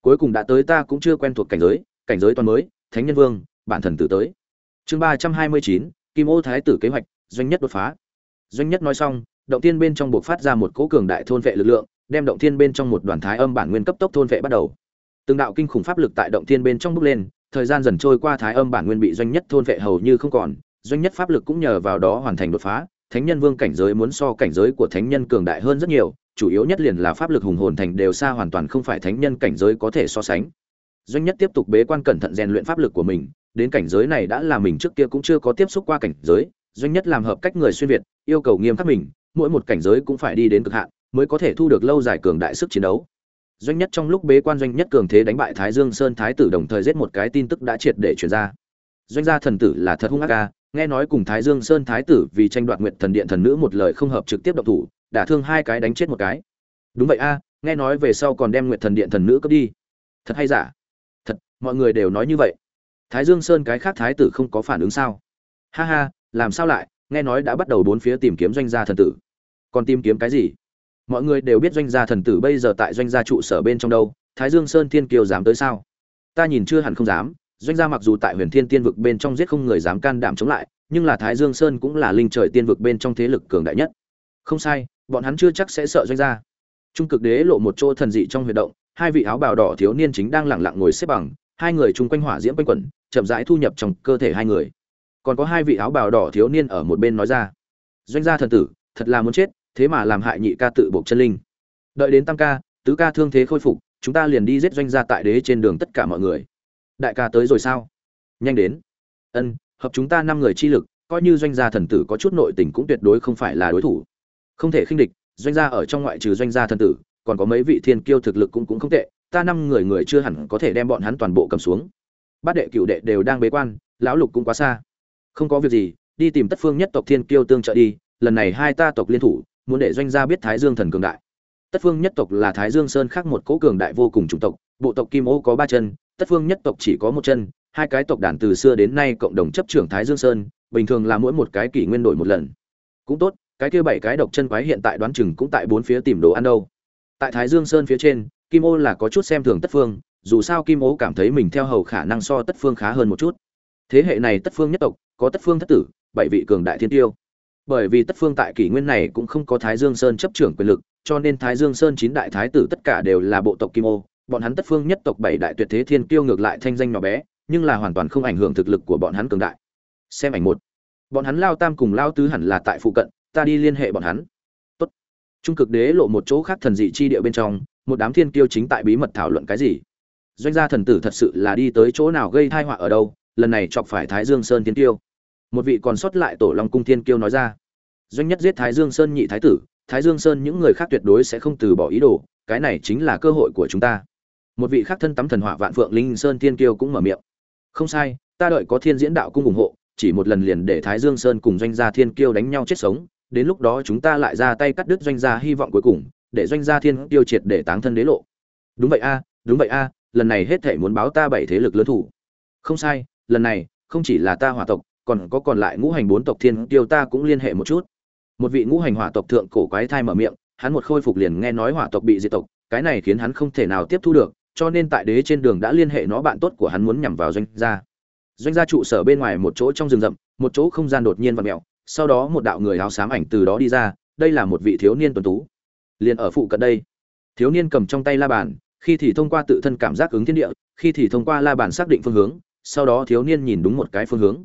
Cuối cùng đã tới ta cũng chưa quen thuộc cảnh giới cảnh giới toàn mới, thánh nhân vương, bản thần tử tới. Chương ba trăm hai mươi chín, kim ô thái tử kế hoạch, doanh nhất đột phá. Doanh nhất nói xong, động tiên bên trong buộc phát ra một cỗ cường đại thôn vệ lực lượng, đem động thiên bên trong một đoàn thái âm bản nguyên cấp tốc thôn vệ bắt đầu. Từng đạo kinh khủng pháp lực tại động thiên bên trong bước lên, thời gian dần trôi qua thái âm bản nguyên bị doanh nhất thôn vệ hầu như không còn, doanh nhất pháp lực cũng nhờ vào đó hoàn thành đột phá thánh nhân vương cảnh giới muốn so cảnh giới của thánh nhân cường đại hơn rất nhiều, chủ yếu nhất liền là pháp lực hùng hồn thành đều xa hoàn toàn không phải thánh nhân cảnh giới có thể so sánh. Doanh nhất tiếp tục bế quan cẩn thận rèn luyện pháp lực của mình, đến cảnh giới này đã là mình trước kia cũng chưa có tiếp xúc qua cảnh giới, doanh nhất làm hợp cách người xuyên việt, yêu cầu nghiêm khắc mình, mỗi một cảnh giới cũng phải đi đến cực hạn, mới có thể thu được lâu dài cường đại sức chiến đấu. Doanh nhất trong lúc bế quan doanh nhất cường thế đánh bại thái dương sơn thái tử đồng thời giết một cái tin tức đã triệt để chuyển ra. Doanh gia thần tử là thật hung ác ca nghe nói cùng thái dương sơn thái tử vì tranh đoạt nguyện thần điện thần nữ một lời không hợp trực tiếp độc thủ, đả thương hai cái đánh chết một cái. Đúng vậy a, nghe nói về sau còn đem nguyện thần điện thần nữ cướp đi. Thật hay giả? Thật, mọi người đều nói như vậy. Thái dương sơn cái khác thái tử không có phản ứng sao? Ha ha, làm sao lại, nghe nói đã bắt đầu bốn phía tìm kiếm doanh gia thần tử. Còn tìm kiếm cái gì? Mọi người đều biết doanh gia thần tử bây giờ tại doanh gia trụ sở bên trong đâu, thái dương sơn thiên kiều dám tới sao? Ta nhìn chưa hẳn không dám doanh gia mặc dù tại huyền thiên tiên vực bên trong giết không người dám can đảm chống lại, nhưng là thái dương sơn cũng là linh trời tiên vực bên trong thế lực cường đại nhất. Không sai, bọn hắn chưa chắc sẽ sợ doanh gia. Trung cực đế lộ một chỗ thần dị trong huy động, hai vị áo bào đỏ thiếu niên chính đang lẳng lặng ngồi xếp bằng, hai người chung quanh hỏa diễm quanh quẩn, chậm rãi thu nhập trong cơ thể hai người. Còn có hai vị áo bào đỏ thiếu niên ở một bên nói ra, doanh gia thần tử, thật là muốn chết, thế mà làm hại nhị ca tự buộc chân linh. Đợi đến tam ca, tứ ca thương thế khôi phục, chúng ta liền đi giết doanh gia tại đế trên đường tất cả mọi người đại ca tới rồi sao? Nhanh đến. Ân, hợp chúng ta năm người chi lực, coi như doanh gia thần tử có chút nội tình cũng tuyệt đối không phải là đối thủ. Không thể khinh địch, doanh gia ở trong ngoại trừ doanh gia thần tử, còn có mấy vị thiên kiêu thực lực cũng cũng không tệ, ta năm người người chưa hẳn có thể đem bọn hắn toàn bộ cầm xuống. Bát đệ cựu đệ đều đang bế quan, lão lục cũng quá xa. Không có việc gì, đi tìm tất phương nhất tộc thiên kiêu tương trợ đi, lần này hai ta tộc liên thủ, muốn để doanh gia biết thái dương thần cường đại. Tất phương nhất tộc là thái dương sơn khác một cố cường đại vô cùng chủng tộc, bộ tộc kim ô có ba chân tất phương nhất tộc chỉ có một chân, hai cái tộc đàn từ xưa đến nay cộng đồng chấp trưởng thái dương sơn, bình thường là mỗi một cái kỷ nguyên đổi một lần. Cũng tốt, cái kia bảy cái độc chân quái hiện tại đoán chừng cũng tại bốn phía tìm đồ ăn đâu. Tại thái dương sơn phía trên, kim ô là có chút xem thường tất phương, dù sao kim ô cảm thấy mình theo hầu khả năng so tất phương khá hơn một chút. Thế hệ này tất phương nhất tộc, có tất phương thất tử, bảy vị cường đại thiên tiêu. Bởi vì tất phương tại kỷ nguyên này cũng không có thái dương sơn chấp trưởng quyền lực, cho nên thái dương sơn chín đại thái tử tất cả đều là bộ tộc kim ô bọn hắn tất phương nhất tộc bảy đại tuyệt thế thiên kiêu ngược lại thanh danh nhỏ bé, nhưng là hoàn toàn không ảnh hưởng thực lực của bọn hắn cường đại. Xem ảnh một. Bọn hắn lao tam cùng lao tứ hẳn là tại phụ cận, ta đi liên hệ bọn hắn. Tốt. Trung cực đế lộ một chỗ khác thần dị chi địa bên trong, một đám thiên kiêu chính tại bí mật thảo luận cái gì? Doanh gia thần tử thật sự là đi tới chỗ nào gây tai họa ở đâu? Lần này chọc phải thái dương sơn thiên tiêu một vị còn sót lại tổ long cung thiên kiêu nói ra. Doanh nhất giết thái dương sơn nhị thái tử, thái dương sơn những người khác tuyệt đối sẽ không từ bỏ ý đồ, cái này chính là cơ hội của chúng ta một vị khác thân tắm thần hỏa vạn phượng linh sơn thiên kiêu cũng mở miệng. Không sai, ta đợi có thiên diễn đạo cung ủng hộ, chỉ một lần liền để thái dương sơn cùng doanh gia thiên kiêu đánh nhau chết sống, đến lúc đó chúng ta lại ra tay cắt đứt doanh gia hy vọng cuối cùng, để doanh gia thiên kiêu triệt để táng thân đế lộ. Đúng vậy a, đúng vậy a, lần này hết thể muốn báo ta bảy thế lực lớn thủ. Không sai, lần này, không chỉ là ta hỏa tộc, còn có còn lại ngũ hành bốn tộc thiên kiêu ta cũng liên hệ một chút. Một vị ngũ hành hỏa tộc thượng cổ quái thai mở miệng, hắn một khôi phục liền nghe nói hỏa tộc bị diệt tộc, cái này khiến hắn không thể nào tiếp thu được cho nên tại đế trên đường đã liên hệ nó bạn tốt của hắn muốn nhằm vào doanh gia. Doanh gia trụ sở bên ngoài một chỗ trong rừng rậm, một chỗ không gian đột nhiên vặn mèo, sau đó một đạo người áo xám ảnh từ đó đi ra, đây là một vị thiếu niên tuần tú. Liền ở phụ cận đây, thiếu niên cầm trong tay la bàn, khi thì thông qua tự thân cảm giác ứng thiên địa, khi thì thông qua la bàn xác định phương hướng, sau đó thiếu niên nhìn đúng một cái phương hướng.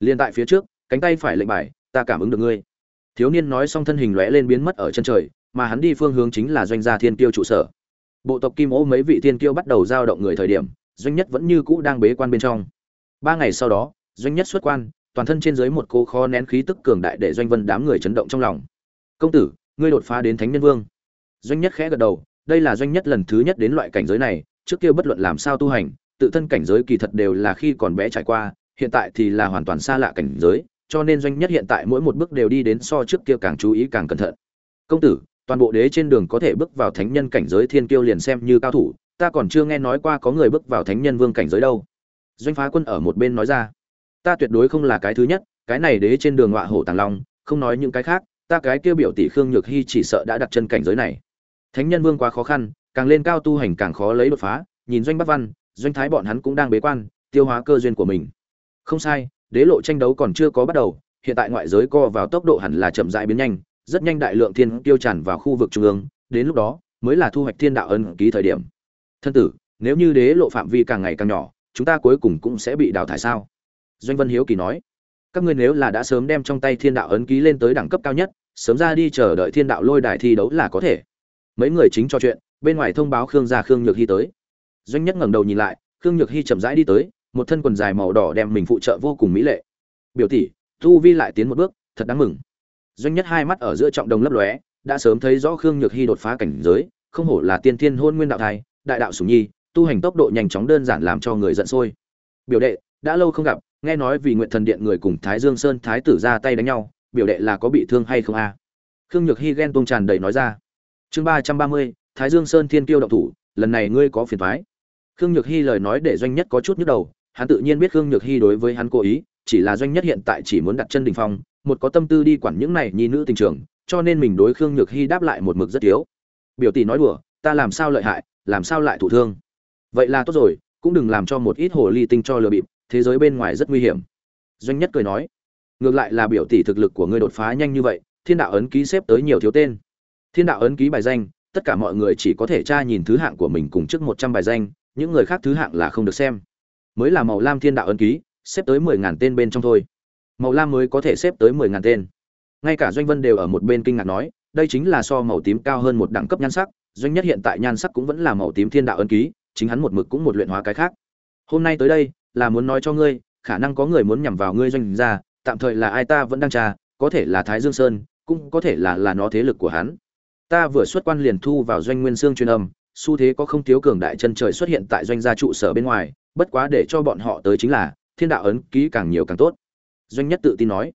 Liền tại phía trước, cánh tay phải lệnh bài, ta cảm ứng được ngươi. Thiếu niên nói xong thân hình lóe lên biến mất ở chân trời, mà hắn đi phương hướng chính là doanh gia thiên tiêu trụ sở bộ tộc kim ô mấy vị thiên kiêu bắt đầu giao động người thời điểm, doanh nhất vẫn như cũ đang bế quan bên trong. Ba ngày sau đó, doanh nhất xuất quan, toàn thân trên dưới một cô kho nén khí tức cường đại để doanh vân đám người chấn động trong lòng. Công tử, ngươi đột phá đến thánh nhân vương. Doanh nhất khẽ gật đầu, đây là doanh nhất lần thứ nhất đến loại cảnh giới này, trước kia bất luận làm sao tu hành, tự thân cảnh giới kỳ thật đều là khi còn bé trải qua, hiện tại thì là hoàn toàn xa lạ cảnh giới, cho nên doanh nhất hiện tại mỗi một bước đều đi đến so trước kia càng chú ý càng cẩn thận. Công tử toàn bộ đế trên đường có thể bước vào thánh nhân cảnh giới thiên kiêu liền xem như cao thủ, ta còn chưa nghe nói qua có người bước vào thánh nhân vương cảnh giới đâu. Doanh phá quân ở một bên nói ra. Ta tuyệt đối không là cái thứ nhất, cái này đế trên đường ngọa hổ tàng long, không nói những cái khác, ta cái kêu biểu tỷ khương nhược hy chỉ sợ đã đặt chân cảnh giới này. Thánh nhân vương quá khó khăn, càng lên cao tu hành càng khó lấy đột phá, nhìn doanh bắc văn, doanh thái bọn hắn cũng đang bế quan, tiêu hóa cơ duyên của mình. Không sai, đế lộ tranh đấu còn chưa có bắt đầu, hiện tại ngoại giới co vào tốc độ hẳn là chậm rãi biến nhanh rất nhanh đại lượng thiên tiêu tràn vào khu vực trung ương, đến lúc đó mới là thu hoạch thiên đạo ân ký thời điểm. Thân tử, nếu như đế lộ phạm vi càng ngày càng nhỏ, chúng ta cuối cùng cũng sẽ bị đào thải sao? Doanh vân hiếu kỳ nói. Các ngươi nếu là đã sớm đem trong tay thiên đạo ấn ký lên tới đẳng cấp cao nhất, sớm ra đi chờ đợi thiên đạo lôi đài thi đấu là có thể. Mấy người chính cho chuyện, bên ngoài thông báo khương gia khương nhược hy tới. Doanh nhất ngẩng đầu nhìn lại, khương nhược hy chậm rãi đi tới, một thân quần dài màu đỏ đem mình phụ trợ vô cùng mỹ lệ. Biểu tỷ thu vi lại tiến một bước, thật đáng mừng doanh nhất hai mắt ở giữa trọng đồng lấp lóe, đã sớm thấy rõ khương nhược hy đột phá cảnh giới, không hổ là tiên thiên hôn nguyên đạo thai, đại đạo sùng nhi, tu hành tốc độ nhanh chóng đơn giản làm cho người giận sôi. Biểu đệ, đã lâu không gặp, nghe nói vì nguyện thần điện người cùng thái dương sơn thái tử ra tay đánh nhau, biểu đệ là có bị thương hay không a? Khương nhược hy ghen tuông tràn đầy nói ra. Chương ba trăm ba mươi, thái dương sơn thiên kiêu động thủ, lần này ngươi có phiền thoái khương nhược hy lời nói để doanh nhất có chút nhức đầu, hắn tự nhiên biết khương nhược hy đối với hắn cố ý, chỉ là doanh nhất hiện tại chỉ muốn đặt chân đình phong một có tâm tư đi quản những này nhi nữ tình trường, cho nên mình đối khương nhược hy đáp lại một mực rất yếu. Biểu tỷ nói đùa, ta làm sao lợi hại, làm sao lại thụ thương? Vậy là tốt rồi, cũng đừng làm cho một ít hồ ly tinh cho lừa bịp, thế giới bên ngoài rất nguy hiểm. Doanh nhất cười nói, ngược lại là biểu tỷ thực lực của ngươi đột phá nhanh như vậy, thiên đạo ấn ký xếp tới nhiều thiếu tên. Thiên đạo ấn ký bài danh, tất cả mọi người chỉ có thể tra nhìn thứ hạng của mình cùng trước một trăm bài danh, những người khác thứ hạng là không được xem. Mới là màu lam thiên đạo ấn ký, xếp tới mười ngàn tên bên trong thôi màu lam mới có thể xếp tới mười ngàn tên. Ngay cả doanh vân đều ở một bên kinh ngạc nói, đây chính là so màu tím cao hơn một đẳng cấp nhan sắc, doanh nhất hiện tại nhan sắc cũng vẫn là màu tím thiên đạo ấn ký, chính hắn một mực cũng một luyện hóa cái khác. Hôm nay tới đây, là muốn nói cho ngươi, khả năng có người muốn nhằm vào ngươi doanh gia, tạm thời là ai ta vẫn đang tra, có thể là thái dương sơn, cũng có thể là là nó thế lực của hắn. Ta vừa xuất quan liền thu vào doanh nguyên xương truyền âm, xu thế có không thiếu cường đại chân trời xuất hiện tại doanh gia trụ sở bên ngoài, bất quá để cho bọn họ tới chính là, thiên đạo ấn ký càng nhiều càng tốt doanh nhất tự tin nói.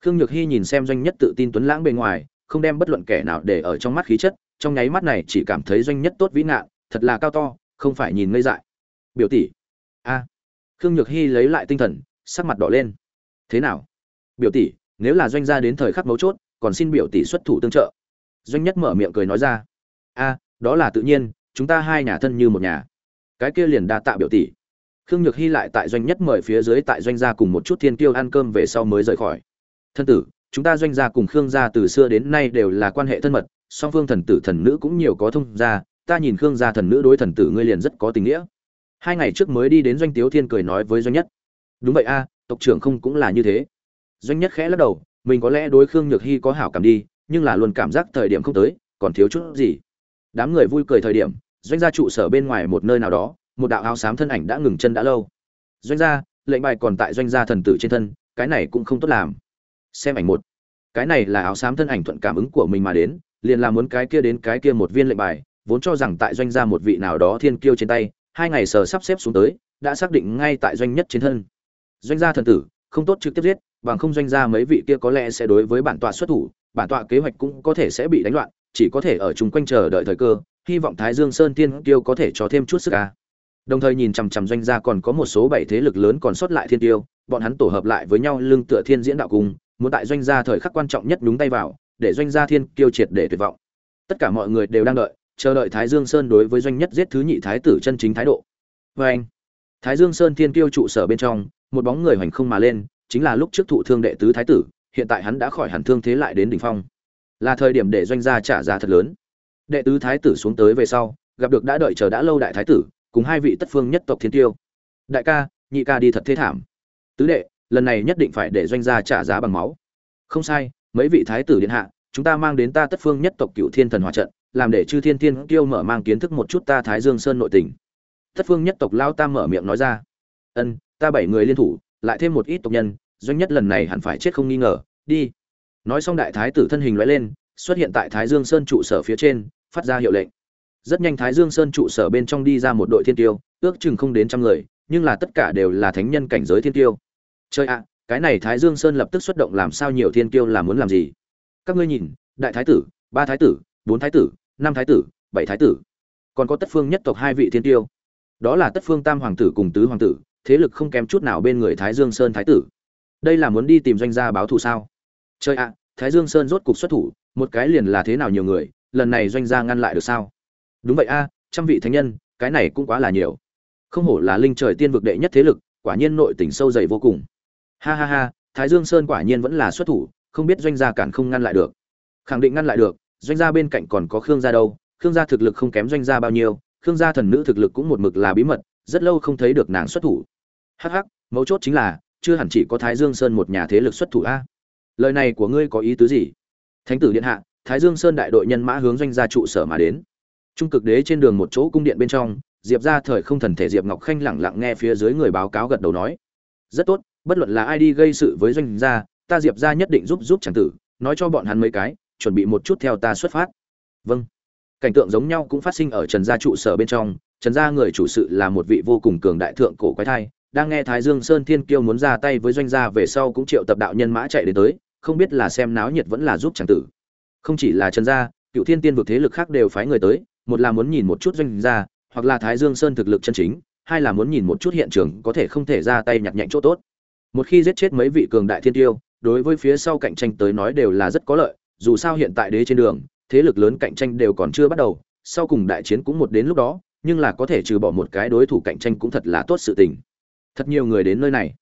Khương nhược hy nhìn xem doanh nhất tự tin tuấn lãng bề ngoài, không đem bất luận kẻ nào để ở trong mắt khí chất, trong nháy mắt này chỉ cảm thấy doanh nhất tốt vĩ ngạn, thật là cao to, không phải nhìn ngây dại. Biểu tỷ. A. Khương nhược hy lấy lại tinh thần, sắc mặt đỏ lên. Thế nào? Biểu tỷ, nếu là doanh gia đến thời khắc mấu chốt, còn xin biểu tỷ xuất thủ tương trợ. Doanh nhất mở miệng cười nói ra. A, đó là tự nhiên, chúng ta hai nhà thân như một nhà. Cái kia liền đa tạ biểu tỷ khương nhược hy lại tại doanh nhất mời phía dưới tại doanh gia cùng một chút thiên Tiêu ăn cơm về sau mới rời khỏi. Thân tử, chúng ta doanh gia cùng khương gia từ xưa đến nay đều là quan hệ thân mật, song phương thần tử thần nữ cũng nhiều có thông gia, ta nhìn khương gia thần nữ đối thần tử ngươi liền rất có tình nghĩa. Hai ngày trước mới đi đến doanh tiếu thiên cười nói với doanh nhất. Đúng vậy a, tộc trưởng không cũng là như thế. Doanh nhất khẽ lắc đầu, mình có lẽ đối khương nhược hy có hảo cảm đi, nhưng là luôn cảm giác thời điểm không tới, còn thiếu chút gì. Đám người vui cười thời điểm, doanh gia trụ sở bên ngoài một nơi nào đó một đạo áo xám thân ảnh đã ngừng chân đã lâu. Doanh gia, lệnh bài còn tại doanh gia thần tử trên thân, cái này cũng không tốt làm. Xem ảnh một. Cái này là áo xám thân ảnh thuận cảm ứng của mình mà đến, liền làm muốn cái kia đến cái kia một viên lệnh bài, vốn cho rằng tại doanh gia một vị nào đó thiên kiêu trên tay, hai ngày sờ sắp xếp xuống tới, đã xác định ngay tại doanh nhất trên thân. Doanh gia thần tử, không tốt trực tiếp giết, bằng không doanh gia mấy vị kia có lẽ sẽ đối với bản tọa xuất thủ, bản tọa kế hoạch cũng có thể sẽ bị đánh loạn, chỉ có thể ở chung quanh chờ đợi thời cơ, hy vọng thái dương sơn tiên kiêu có thể cho thêm chút sức ca đồng thời nhìn chằm chằm doanh gia còn có một số bảy thế lực lớn còn sót lại thiên tiêu, bọn hắn tổ hợp lại với nhau lưng tựa thiên diễn đạo cung, muốn tại doanh gia thời khắc quan trọng nhất đúng tay vào, để doanh gia thiên tiêu triệt để tuyệt vọng. Tất cả mọi người đều đang đợi, chờ đợi thái dương sơn đối với doanh nhất giết thứ nhị thái tử chân chính thái độ. Vê anh, thái dương sơn thiên tiêu trụ sở bên trong, một bóng người hoành không mà lên, chính là lúc trước thụ thương đệ tứ thái tử, hiện tại hắn đã khỏi hẳn thương thế lại đến đỉnh phong. Là thời điểm để doanh gia trả giá thật lớn. Đệ tứ thái tử xuống tới về sau, gặp được đã đợi chờ đã lâu đại thái tử cùng hai vị tất phương nhất tộc thiên tiêu. Đại ca, nhị ca đi thật thế thảm. Tứ đệ, lần này nhất định phải để doanh gia trả giá bằng máu. Không sai, mấy vị thái tử điện hạ, chúng ta mang đến ta tất phương nhất tộc cựu thiên thần hòa trận, làm để chư thiên thiên tiêu mở mang kiến thức một chút ta thái dương sơn nội tình. Tất phương nhất tộc lao tam mở miệng nói ra. Ân, ta bảy người liên thủ, lại thêm một ít tộc nhân, doanh nhất lần này hẳn phải chết không nghi ngờ, đi. Nói xong đại thái tử thân hình lóe lên, xuất hiện tại thái dương sơn trụ sở phía trên, phát ra hiệu lệnh rất nhanh thái dương sơn trụ sở bên trong đi ra một đội thiên tiêu, ước chừng không đến trăm người, nhưng là tất cả đều là thánh nhân cảnh giới thiên tiêu. Chơi ạ, cái này thái dương sơn lập tức xuất động làm sao nhiều thiên tiêu là muốn làm gì? Các ngươi nhìn, đại thái tử, ba thái tử, bốn thái tử, năm thái tử, bảy thái tử. Còn có tất phương nhất tộc hai vị thiên tiêu. Đó là tất phương tam hoàng tử cùng tứ hoàng tử, thế lực không kém chút nào bên người thái dương sơn thái tử. Đây là muốn đi tìm doanh gia báo thù sao? Chơi ạ, thái dương sơn rốt cục xuất thủ, một cái liền là thế nào nhiều người, lần này doanh gia ngăn lại được sao? Đúng vậy a, trăm vị thánh nhân, cái này cũng quá là nhiều. Không hổ là linh trời tiên vực đệ nhất thế lực, quả nhiên nội tình sâu dày vô cùng. Ha ha ha, thái dương sơn quả nhiên vẫn là xuất thủ, không biết doanh gia cản không ngăn lại được. Khẳng định ngăn lại được, doanh gia bên cạnh còn có khương gia đâu, khương gia thực lực không kém doanh gia bao nhiêu, khương gia thần nữ thực lực cũng một mực là bí mật, rất lâu không thấy được nàng xuất thủ. Hắc hắc, mấu chốt chính là, chưa hẳn chỉ có thái dương sơn một nhà thế lực xuất thủ a. Lời này của ngươi có ý tứ gì? Thánh tử điện hạ, thái dương sơn đại đội nhân mã hướng doanh gia trụ sở mà đến trung cực đế trên đường một chỗ cung điện bên trong, diệp ra thời không thần thể diệp ngọc khanh lẳng lặng nghe phía dưới người báo cáo gật đầu nói, rất tốt, bất luận là ai đi gây sự với doanh gia, ta diệp ra nhất định giúp giúp tràng tử, nói cho bọn hắn mấy cái, chuẩn bị một chút theo ta xuất phát. Vâng. Cảnh tượng giống nhau cũng phát sinh ở trần gia trụ sở bên trong, trần gia người chủ sự là một vị vô cùng cường đại thượng cổ quái thai, đang nghe thái dương sơn thiên kiêu muốn ra tay với doanh gia về sau cũng triệu tập đạo nhân mã chạy đến tới, không biết là xem náo nhiệt vẫn là giúp tràng tử. Không chỉ là trần gia, cựu thiên tiên vực thế lực khác đều phái người tới một là muốn nhìn một chút doanh gia, hoặc là thái dương sơn thực lực chân chính, hai là muốn nhìn một chút hiện trường có thể không thể ra tay nhặt nhạnh chỗ tốt. Một khi giết chết mấy vị cường đại thiên tiêu, đối với phía sau cạnh tranh tới nói đều là rất có lợi, dù sao hiện tại đế trên đường, thế lực lớn cạnh tranh đều còn chưa bắt đầu, sau cùng đại chiến cũng một đến lúc đó, nhưng là có thể trừ bỏ một cái đối thủ cạnh tranh cũng thật là tốt sự tình. Thật nhiều người đến nơi này.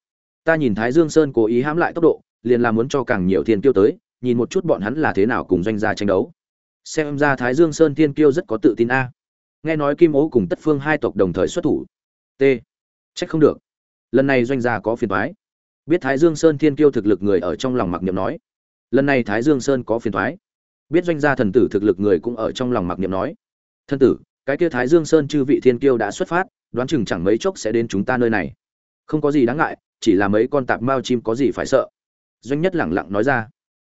Ta nhìn thái dương sơn cố ý hãm lại tốc độ, liền là muốn cho càng nhiều thiên tiêu tới, nhìn một chút bọn hắn là thế nào cùng doanh gia tranh đấu xem ra thái dương sơn thiên kiêu rất có tự tin a. Nghe nói kim ố cùng tất phương hai tộc đồng thời xuất thủ. T. Trách không được. Lần này doanh gia có phiền thoái biết thái dương sơn thiên kiêu thực lực người ở trong lòng mặc niệm nói. Lần này thái dương sơn có phiền thoái biết doanh gia thần tử thực lực người cũng ở trong lòng mặc niệm nói. Thân tử, cái kia thái dương sơn chư vị thiên kiêu đã xuất phát, đoán chừng chẳng mấy chốc sẽ đến chúng ta nơi này. Không có gì đáng ngại, chỉ là mấy con tạp mao chim có gì phải sợ. Doanh nhất lẳng lặng nói ra.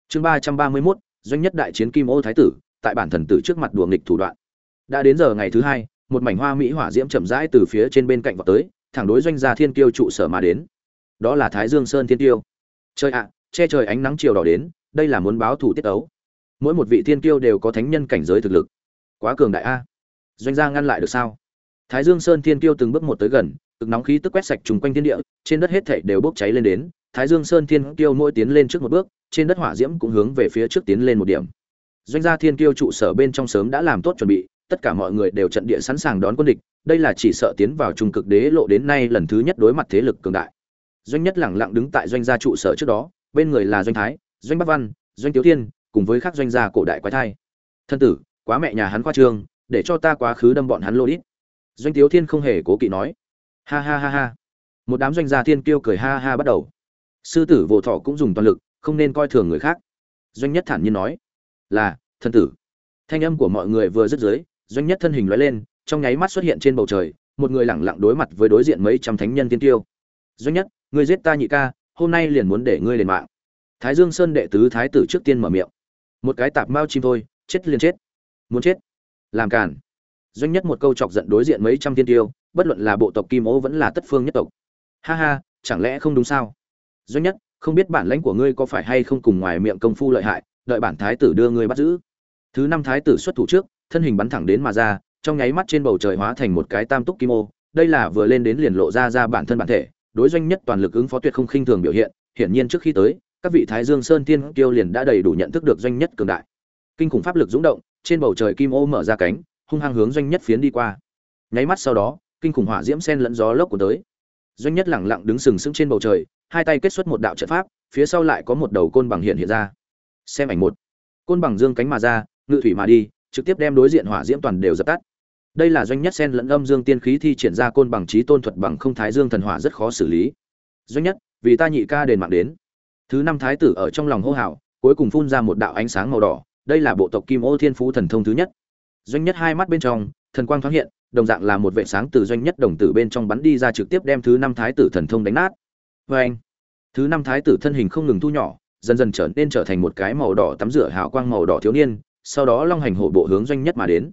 Chương ba trăm ba mươi mốt, doanh nhất đại chiến kim ô thái tử tại bản thần tử trước mặt đùa nghịch thủ đoạn. Đã đến giờ ngày thứ hai, một mảnh hoa mỹ hỏa diễm chậm rãi từ phía trên bên cạnh vào tới, thẳng đối doanh gia thiên kiêu trụ sở mà đến. Đó là thái dương sơn thiên tiêu trời ạ, che trời ánh nắng chiều đỏ đến, đây là muốn báo thủ tiết ấu. Mỗi một vị thiên kiêu đều có thánh nhân cảnh giới thực lực. Quá cường đại a. Doanh gia ngăn lại được sao? Thái dương sơn thiên kiêu từng bước một tới gần, cực nóng khí tức quét sạch trùng quanh thiên địa, trên đất hết thảy đều bốc cháy lên đến. Thái dương sơn thiên kiêu mỗi tiến lên trước một bước, trên đất hỏa diễm cũng hướng về phía trước tiến lên một điểm doanh gia thiên kiêu trụ sở bên trong sớm đã làm tốt chuẩn bị, tất cả mọi người đều trận địa sẵn sàng đón quân địch, đây là chỉ sợ tiến vào trung cực đế lộ đến nay lần thứ nhất đối mặt thế lực cường đại. Doanh nhất lẳng lặng đứng tại doanh gia trụ sở trước đó, bên người là doanh thái, doanh bắc văn, doanh tiếu thiên, cùng với các doanh gia cổ đại quái thai. Thân tử, quá mẹ nhà hắn khoa trương, để cho ta quá khứ đâm bọn hắn lô đít. Doanh tiếu thiên không hề cố kỵ nói. Ha ha ha ha. Một đám doanh gia thiên kiêu cười ha ha bắt đầu. Sư tử vô thọ cũng dùng toàn lực, không nên coi thường người khác. Doanh nhất thản nhiên nói là thân tử. Thanh âm của mọi người vừa dứt dưới, doanh nhất thân hình lóe lên, trong nháy mắt xuất hiện trên bầu trời, một người lẳng lặng đối mặt với đối diện mấy trăm thánh nhân tiên tiêu. Doanh nhất, ngươi giết ta nhị ca, hôm nay liền muốn để ngươi lên mạng. Thái dương sơn đệ tứ thái tử trước tiên mở miệng. Một cái tạp mao chim thôi, chết liền chết. Muốn chết? Làm cản doanh nhất một câu chọc giận đối diện mấy trăm tiên tiêu, bất luận là bộ tộc kim ô vẫn là tất phương nhất tộc. Ha ha, chẳng lẽ không đúng sao? Doanh nhất, không biết bản lãnh của ngươi có phải hay không cùng ngoài miệng công phu lợi hại đợi bản thái tử đưa ngươi bắt giữ. Thứ năm thái tử xuất thủ trước, thân hình bắn thẳng đến mà ra, trong nháy mắt trên bầu trời hóa thành một cái tam túc kim ô. Đây là vừa lên đến liền lộ ra ra bản thân bản thể, đối doanh nhất toàn lực ứng phó tuyệt không khinh thường biểu hiện. Hiển nhiên trước khi tới, các vị thái dương sơn tiên kiêu liền đã đầy đủ nhận thức được doanh nhất cường đại. Kinh khủng pháp lực dũng động, trên bầu trời kim ô mở ra cánh, hung hăng hướng doanh nhất phiến đi qua. Nháy mắt sau đó, kinh khủng hỏa diễm sen lẫn gió lốc của tới. Doanh nhất lẳng lặng đứng sừng sững trên bầu trời, hai tay kết xuất một đạo trận pháp, phía sau lại có một đầu côn bằng hiện hiện ra xem ảnh một. Côn bằng dương cánh mà ra, ngự thủy mà đi, trực tiếp đem đối diện hỏa diễm toàn đều dập tắt. Đây là doanh nhất sen lẫn âm dương tiên khí thi triển ra côn bằng trí tôn thuật bằng không thái dương thần hỏa rất khó xử lý. Doanh nhất, vì ta nhị ca đền mạng đến. Thứ năm thái tử ở trong lòng hô hào, cuối cùng phun ra một đạo ánh sáng màu đỏ, đây là bộ tộc kim ô thiên phú thần thông thứ nhất. Doanh nhất hai mắt bên trong, thần quang thoáng hiện, đồng dạng là một vệ sáng từ doanh nhất đồng tử bên trong bắn đi ra trực tiếp đem thứ năm thái tử thần thông đánh nát. Vê anh thứ năm thái tử thân hình không ngừng thu nhỏ dần dần trở nên trở thành một cái màu đỏ tắm rửa hào quang màu đỏ thiếu niên, sau đó long hành hổ bộ hướng doanh nhất mà đến.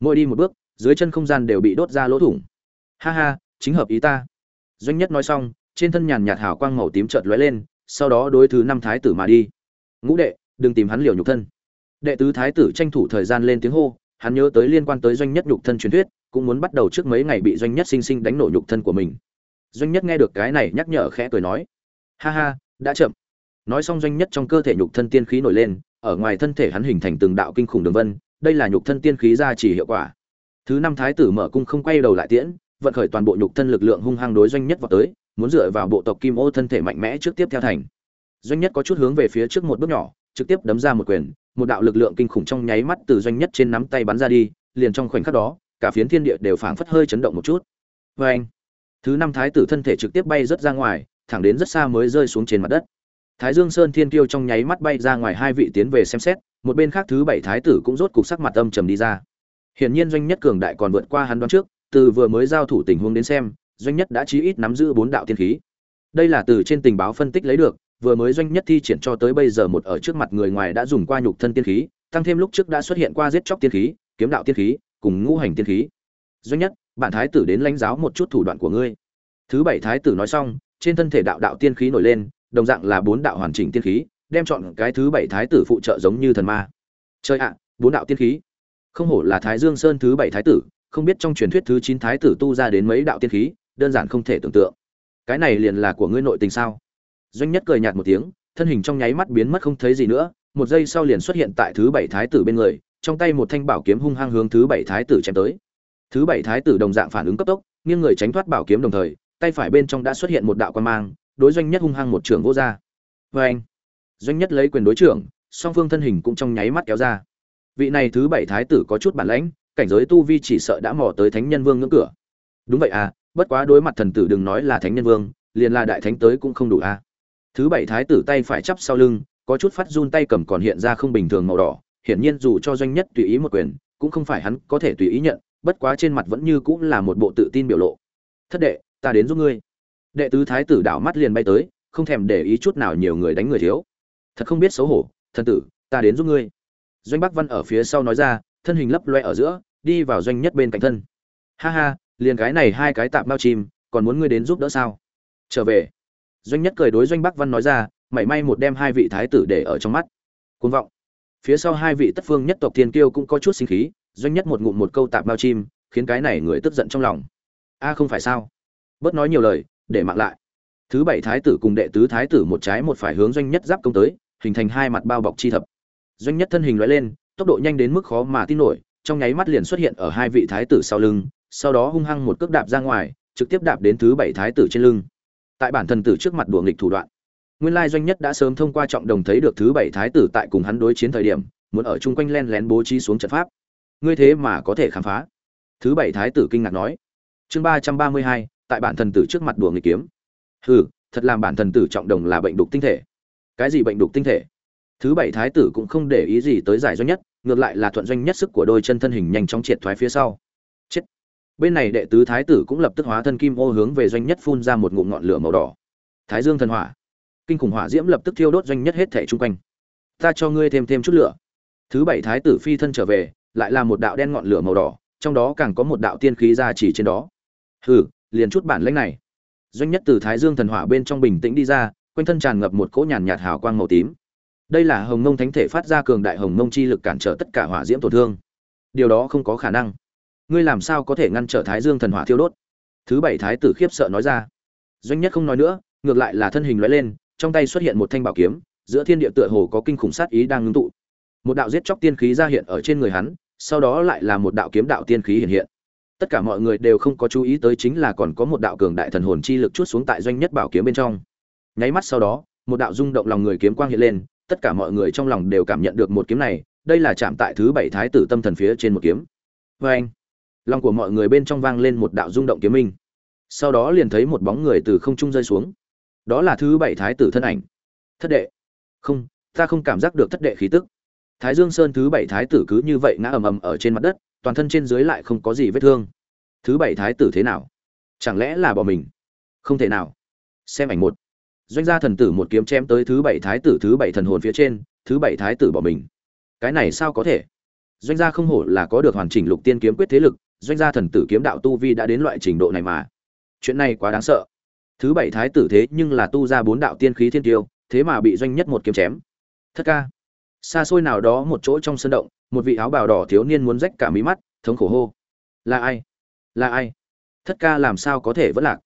Mỗi đi một bước, dưới chân không gian đều bị đốt ra lỗ thủng. Ha ha, chính hợp ý ta. Doanh nhất nói xong, trên thân nhàn nhạt hào quang màu tím chợt lóe lên, sau đó đối thứ năm thái tử mà đi. Ngũ đệ, đừng tìm hắn liều nhục thân. Đệ tứ thái tử tranh thủ thời gian lên tiếng hô, hắn nhớ tới liên quan tới doanh nhất nhục thân truyền thuyết, cũng muốn bắt đầu trước mấy ngày bị doanh nhất sinh sinh đánh nổ nhục thân của mình. Doanh nhất nghe được cái này nhắc nhở khẽ cười nói. Ha ha, đã chậm nói xong doanh nhất trong cơ thể nhục thân tiên khí nổi lên, ở ngoài thân thể hắn hình thành từng đạo kinh khủng đường vân, đây là nhục thân tiên khí ra chỉ hiệu quả. Thứ năm thái tử mở cung không quay đầu lại tiễn, vận khởi toàn bộ nhục thân lực lượng hung hăng đối doanh nhất vào tới, muốn dựa vào bộ tộc kim ô thân thể mạnh mẽ trước tiếp theo thành. Doanh nhất có chút hướng về phía trước một bước nhỏ, trực tiếp đấm ra một quyền, một đạo lực lượng kinh khủng trong nháy mắt từ doanh nhất trên nắm tay bắn ra đi, liền trong khoảnh khắc đó, cả phiến thiên địa đều phảng phất hơi chấn động một chút. Vê anh thứ năm thái tử thân thể trực tiếp bay rất ra ngoài, thẳng đến rất xa mới rơi xuống trên mặt đất thái dương sơn thiên kiêu trong nháy mắt bay ra ngoài hai vị tiến về xem xét, một bên khác thứ bảy thái tử cũng rốt cục sắc mặt âm trầm đi ra. Hiển nhiên doanh nhất cường đại còn vượt qua hắn đoán trước, từ vừa mới giao thủ tình huống đến xem, doanh nhất đã chí ít nắm giữ bốn đạo tiên khí. Đây là từ trên tình báo phân tích lấy được, vừa mới doanh nhất thi triển cho tới bây giờ một ở trước mặt người ngoài đã dùng qua nhục thân tiên khí, tăng thêm lúc trước đã xuất hiện qua giết chóc tiên khí, kiếm đạo tiên khí, cùng ngũ hành tiên khí. Doanh nhất bản thái tử đến lãnh giáo một chút thủ đoạn của ngươi. Thứ bảy thái tử nói xong, trên thân thể đạo đạo tiên khí nổi lên đồng dạng là bốn đạo hoàn chỉnh tiên khí, đem chọn cái thứ bảy thái tử phụ trợ giống như thần ma. Chơi ạ, bốn đạo tiên khí. Không hổ là thái dương sơn thứ bảy thái tử, không biết trong truyền thuyết thứ chín thái tử tu ra đến mấy đạo tiên khí, đơn giản không thể tưởng tượng. Cái này liền là của ngươi nội tình sao? Doanh nhất cười nhạt một tiếng, thân hình trong nháy mắt biến mất không thấy gì nữa, một giây sau liền xuất hiện tại thứ bảy thái tử bên người, trong tay một thanh bảo kiếm hung hăng hướng thứ bảy thái tử chém tới. Thứ bảy thái tử đồng dạng phản ứng cấp tốc, nghiêng người tránh thoát bảo kiếm đồng thời, tay phải bên trong đã xuất hiện một đạo quan mang đối doanh nhất hung hăng một trường vô ra vê anh, doanh nhất lấy quyền đối trưởng, song phương thân hình cũng trong nháy mắt kéo ra. Vị này thứ bảy thái tử có chút bản lãnh, cảnh giới tu vi chỉ sợ đã mò tới thánh nhân vương ngưỡng cửa. Đúng vậy à bất quá đối mặt thần tử đừng nói là thánh nhân vương, liền là đại thánh tới cũng không đủ à. Thứ bảy thái tử tay phải chắp sau lưng, có chút phát run tay cầm còn hiện ra không bình thường màu đỏ, hiển nhiên dù cho doanh nhất tùy ý một quyền, cũng không phải hắn có thể tùy ý nhận, bất quá trên mặt vẫn như cũng là một bộ tự tin biểu lộ. Thất đệ, ta đến giúp ngươi đệ tứ thái tử đảo mắt liền bay tới, không thèm để ý chút nào nhiều người đánh người thiếu. Thật không biết xấu hổ, thần tử, ta đến giúp ngươi. Doanh bắc văn ở phía sau nói ra, thân hình lấp loe ở giữa, đi vào doanh nhất bên cạnh thân. Ha ha, liền cái này hai cái tạm bao chim, còn muốn ngươi đến giúp đỡ sao? Trở về. Doanh nhất cười đối doanh bắc văn nói ra, mảy may một đem hai vị thái tử để ở trong mắt. Côn vọng. Phía sau hai vị tất phương nhất tộc thiên kiêu cũng có chút sinh khí, doanh nhất một ngụm một câu tạm bao chim, khiến cái này người tức giận trong lòng. A, không phải sao? Bớt nói nhiều lời để mạng lại. Thứ bảy thái tử cùng đệ tứ thái tử một trái một phải hướng doanh nhất giáp công tới, hình thành hai mặt bao bọc chi thập. Doanh nhất thân hình loại lên, tốc độ nhanh đến mức khó mà tin nổi, trong nháy mắt liền xuất hiện ở hai vị thái tử sau lưng, sau đó hung hăng một cước đạp ra ngoài, trực tiếp đạp đến thứ bảy thái tử trên lưng. Tại bản thần tử trước mặt đùa nghịch thủ đoạn, nguyên lai doanh nhất đã sớm thông qua trọng đồng thấy được thứ bảy thái tử tại cùng hắn đối chiến thời điểm, muốn ở chung quanh len lén bố trí xuống trận pháp. Ngươi thế mà có thể khám phá? Thứ bảy thái tử kinh ngạc nói. Chương ba trăm ba mươi hai tại bản thần tử trước mặt đùa nghịch kiếm. Hừ, thật làm bản thần tử trọng đồng là bệnh đục tinh thể. Cái gì bệnh đục tinh thể? Thứ bảy thái tử cũng không để ý gì tới giải doanh nhất, ngược lại là thuận doanh nhất sức của đôi chân thân hình nhanh chóng triệt thoái phía sau. Chết. Bên này đệ tứ thái tử cũng lập tức hóa thân kim ô hướng về doanh nhất phun ra một ngụm ngọn lửa màu đỏ. Thái dương thần hỏa. Kinh khủng hỏa diễm lập tức thiêu đốt doanh nhất hết thể chung quanh. Ta cho ngươi thêm thêm chút lửa. Thứ bảy thái tử phi thân trở về, lại là một đạo đen ngọn lửa màu đỏ, trong đó càng có một đạo tiên khí ra chỉ trên đó. Hừ liền chút bản lĩnh này. Doanh nhất từ thái dương thần hỏa bên trong bình tĩnh đi ra, quanh thân tràn ngập một cỗ nhàn nhạt hào quang màu tím. Đây là hồng mông thánh thể phát ra cường đại hồng mông chi lực cản trở tất cả hỏa diễm tổn thương. Điều đó không có khả năng. Ngươi làm sao có thể ngăn trở thái dương thần hỏa thiêu đốt? Thứ bảy thái tử khiếp sợ nói ra. Doanh nhất không nói nữa, ngược lại là thân hình lóe lên, trong tay xuất hiện một thanh bảo kiếm, giữa thiên địa tựa hồ có kinh khủng sát ý đang ngưng tụ. Một đạo giết chóc tiên khí ra hiện ở trên người hắn, sau đó lại là một đạo kiếm đạo tiên khí hiện hiện tất cả mọi người đều không có chú ý tới chính là còn có một đạo cường đại thần hồn chi lực chút xuống tại doanh nhất bảo kiếm bên trong. Nháy mắt sau đó, một đạo rung động lòng người kiếm quang hiện lên, tất cả mọi người trong lòng đều cảm nhận được một kiếm này, đây là chạm tại thứ bảy thái tử tâm thần phía trên một kiếm. Vê anh lòng của mọi người bên trong vang lên một đạo rung động kiếm minh. Sau đó liền thấy một bóng người từ không trung rơi xuống. Đó là thứ bảy thái tử thân ảnh. Thất đệ. Không, ta không cảm giác được thất đệ khí tức. Thái dương sơn thứ bảy thái tử cứ như vậy ngã ầm ầm ở trên mặt đất toàn thân trên dưới lại không có gì vết thương. Thứ bảy thái tử thế nào? Chẳng lẽ là bỏ mình? Không thể nào. Xem ảnh một. Doanh gia thần tử một kiếm chém tới thứ bảy thái tử thứ bảy thần hồn phía trên, thứ bảy thái tử bỏ mình. Cái này sao có thể? Doanh gia không hổ là có được hoàn chỉnh lục tiên kiếm quyết thế lực, doanh gia thần tử kiếm đạo tu vi đã đến loại trình độ này mà. Chuyện này quá đáng sợ. Thứ bảy thái tử thế nhưng là tu ra bốn đạo tiên khí thiên tiêu, thế mà bị doanh nhất một kiếm chém. Thất ca xa xôi nào đó một chỗ trong sân động, một vị áo bào đỏ thiếu niên muốn rách cả mí mắt, thống khổ hô. Là ai? Là ai? Thất ca làm sao có thể vẫn lạc?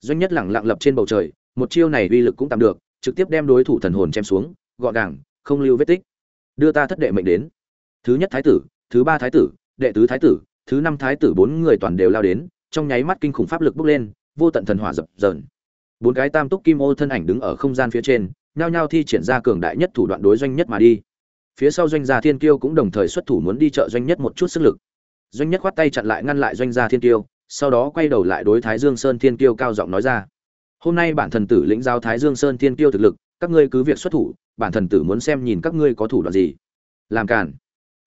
Doanh nhất lẳng lặng lập trên bầu trời, một chiêu này uy lực cũng tạm được, trực tiếp đem đối thủ thần hồn chém xuống, gọn gàng, không lưu vết tích. Đưa ta thất đệ mệnh đến. Thứ nhất thái tử, thứ ba thái tử, đệ tứ thái tử, thứ năm thái tử bốn người toàn đều lao đến, trong nháy mắt kinh khủng pháp lực bốc lên, vô tận thần hỏa dập dờn. Bốn cái tam túc kim ô thân ảnh đứng ở không gian phía trên, nhao nhao thi triển ra cường đại nhất thủ đoạn đối doanh nhất mà đi phía sau doanh gia thiên kiêu cũng đồng thời xuất thủ muốn đi trợ doanh nhất một chút sức lực. Doanh nhất khoát tay chặn lại ngăn lại doanh gia thiên kiêu, sau đó quay đầu lại đối thái dương sơn thiên kiêu cao giọng nói ra. Hôm nay bản thần tử lĩnh giao thái dương sơn thiên kiêu thực lực, các ngươi cứ việc xuất thủ, bản thần tử muốn xem nhìn các ngươi có thủ đoạn gì. Làm cản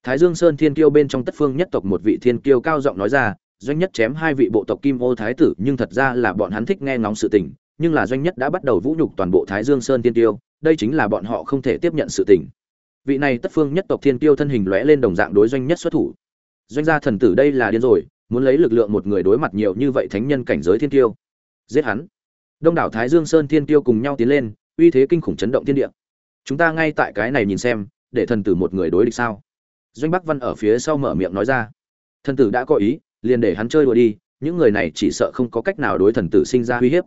thái dương sơn thiên kiêu bên trong tất phương nhất tộc một vị thiên kiêu cao giọng nói ra, doanh nhất chém hai vị bộ tộc kim ô thái tử, nhưng thật ra là bọn hắn thích nghe ngóng sự tình, nhưng là doanh nhất đã bắt đầu vũ nhục toàn bộ thái dương sơn thiên kiêu, đây chính là bọn họ không thể tiếp nhận sự tình vị này tất phương nhất tộc thiên tiêu thân hình lóe lên đồng dạng đối doanh nhất xuất thủ. Doanh gia thần tử đây là điên rồi, muốn lấy lực lượng một người đối mặt nhiều như vậy thánh nhân cảnh giới thiên tiêu giết hắn. Đông đảo thái dương sơn thiên tiêu cùng nhau tiến lên, uy thế kinh khủng chấn động thiên địa. Chúng ta ngay tại cái này nhìn xem, để thần tử một người đối địch sao? Doanh bắc văn ở phía sau mở miệng nói ra. Thần tử đã có ý, liền để hắn chơi đùa đi, những người này chỉ sợ không có cách nào đối thần tử sinh ra uy hiếp.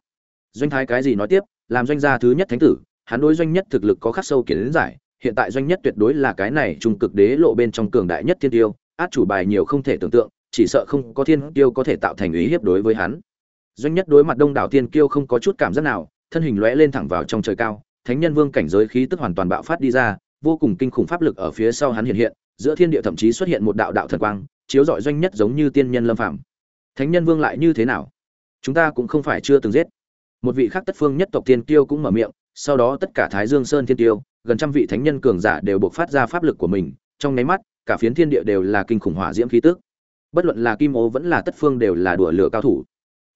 Doanh thái cái gì nói tiếp, làm doanh gia thứ nhất thánh tử, hắn đối doanh nhất thực lực có khắc sâu kiến giải hiện tại doanh nhất tuyệt đối là cái này trung cực đế lộ bên trong cường đại nhất thiên tiêu, át chủ bài nhiều không thể tưởng tượng, chỉ sợ không có thiên tiêu có thể tạo thành ý hiếp đối với hắn. Doanh nhất đối mặt đông đảo tiên kiêu không có chút cảm giác nào, thân hình lóe lên thẳng vào trong trời cao, thánh nhân vương cảnh giới khí tức hoàn toàn bạo phát đi ra, vô cùng kinh khủng pháp lực ở phía sau hắn hiện hiện, giữa thiên địa thậm chí xuất hiện một đạo đạo thần quang, chiếu rọi doanh nhất giống như tiên nhân lâm phàm. Thánh nhân vương lại như thế nào? Chúng ta cũng không phải chưa từng giết. Một vị khác tất phương nhất tộc tiên kiêu cũng mở miệng sau đó tất cả thái dương sơn thiên tiêu, gần trăm vị thánh nhân cường giả đều buộc phát ra pháp lực của mình, trong nháy mắt, cả phiến thiên địa đều là kinh khủng hỏa diễm khí tức. Bất luận là kim ô vẫn là tất phương đều là đùa lửa cao thủ.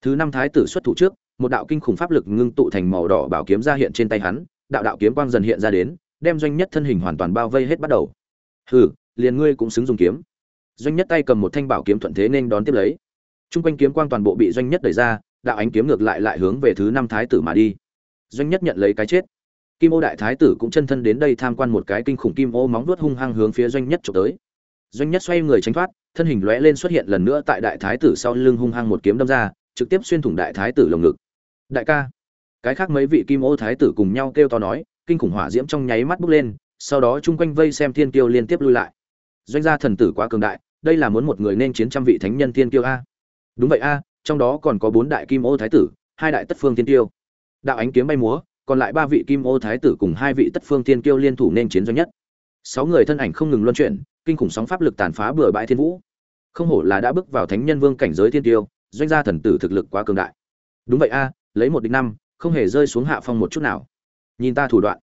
Thứ năm thái tử xuất thủ trước, một đạo kinh khủng pháp lực ngưng tụ thành màu đỏ bảo kiếm ra hiện trên tay hắn, đạo đạo kiếm quang dần hiện ra đến, đem doanh nhất thân hình hoàn toàn bao vây hết bắt đầu. Hừ, liền ngươi cũng xứng dùng kiếm. Doanh nhất tay cầm một thanh bảo kiếm thuận thế nên đón tiếp lấy. T r u n g quanh kiếm quang toàn bộ bị doanh nhất đẩy ra, đạo ánh kiếm ngược lại lại hướng về thứ năm thái tử mà đi doanh nhất nhận lấy cái chết. Kim ô đại thái tử cũng chân thân đến đây tham quan một cái kinh khủng kim ô móng vuốt hung hăng hướng phía doanh nhất trộm tới. Doanh nhất xoay người tránh thoát, thân hình lóe lên xuất hiện lần nữa tại đại thái tử sau lưng hung hăng một kiếm đâm ra, trực tiếp xuyên thủng đại thái tử lồng ngực. Đại ca. Cái khác mấy vị kim ô thái tử cùng nhau kêu to nói, kinh khủng hỏa diễm trong nháy mắt bốc lên, sau đó chung quanh vây xem thiên kiêu liên tiếp lui lại. Doanh gia thần tử quá cường đại, đây là muốn một người nên chiến trăm vị thánh nhân thiên kiêu a. Đúng vậy a, trong đó còn có bốn đại kim ô thái tử, hai đại tất phương thiên kiêu đạo ánh kiếm bay múa, còn lại ba vị kim ô thái tử cùng hai vị tất phương thiên kiêu liên thủ nên chiến doanh nhất. Sáu người thân ảnh không ngừng luân chuyển, kinh khủng sóng pháp lực tàn phá bừa bãi thiên vũ. Không hổ là đã bước vào thánh nhân vương cảnh giới thiên tiêu, doanh gia thần tử thực lực quá cường đại. Đúng vậy a, lấy một địch năm, không hề rơi xuống hạ phong một chút nào. Nhìn ta thủ đoạn.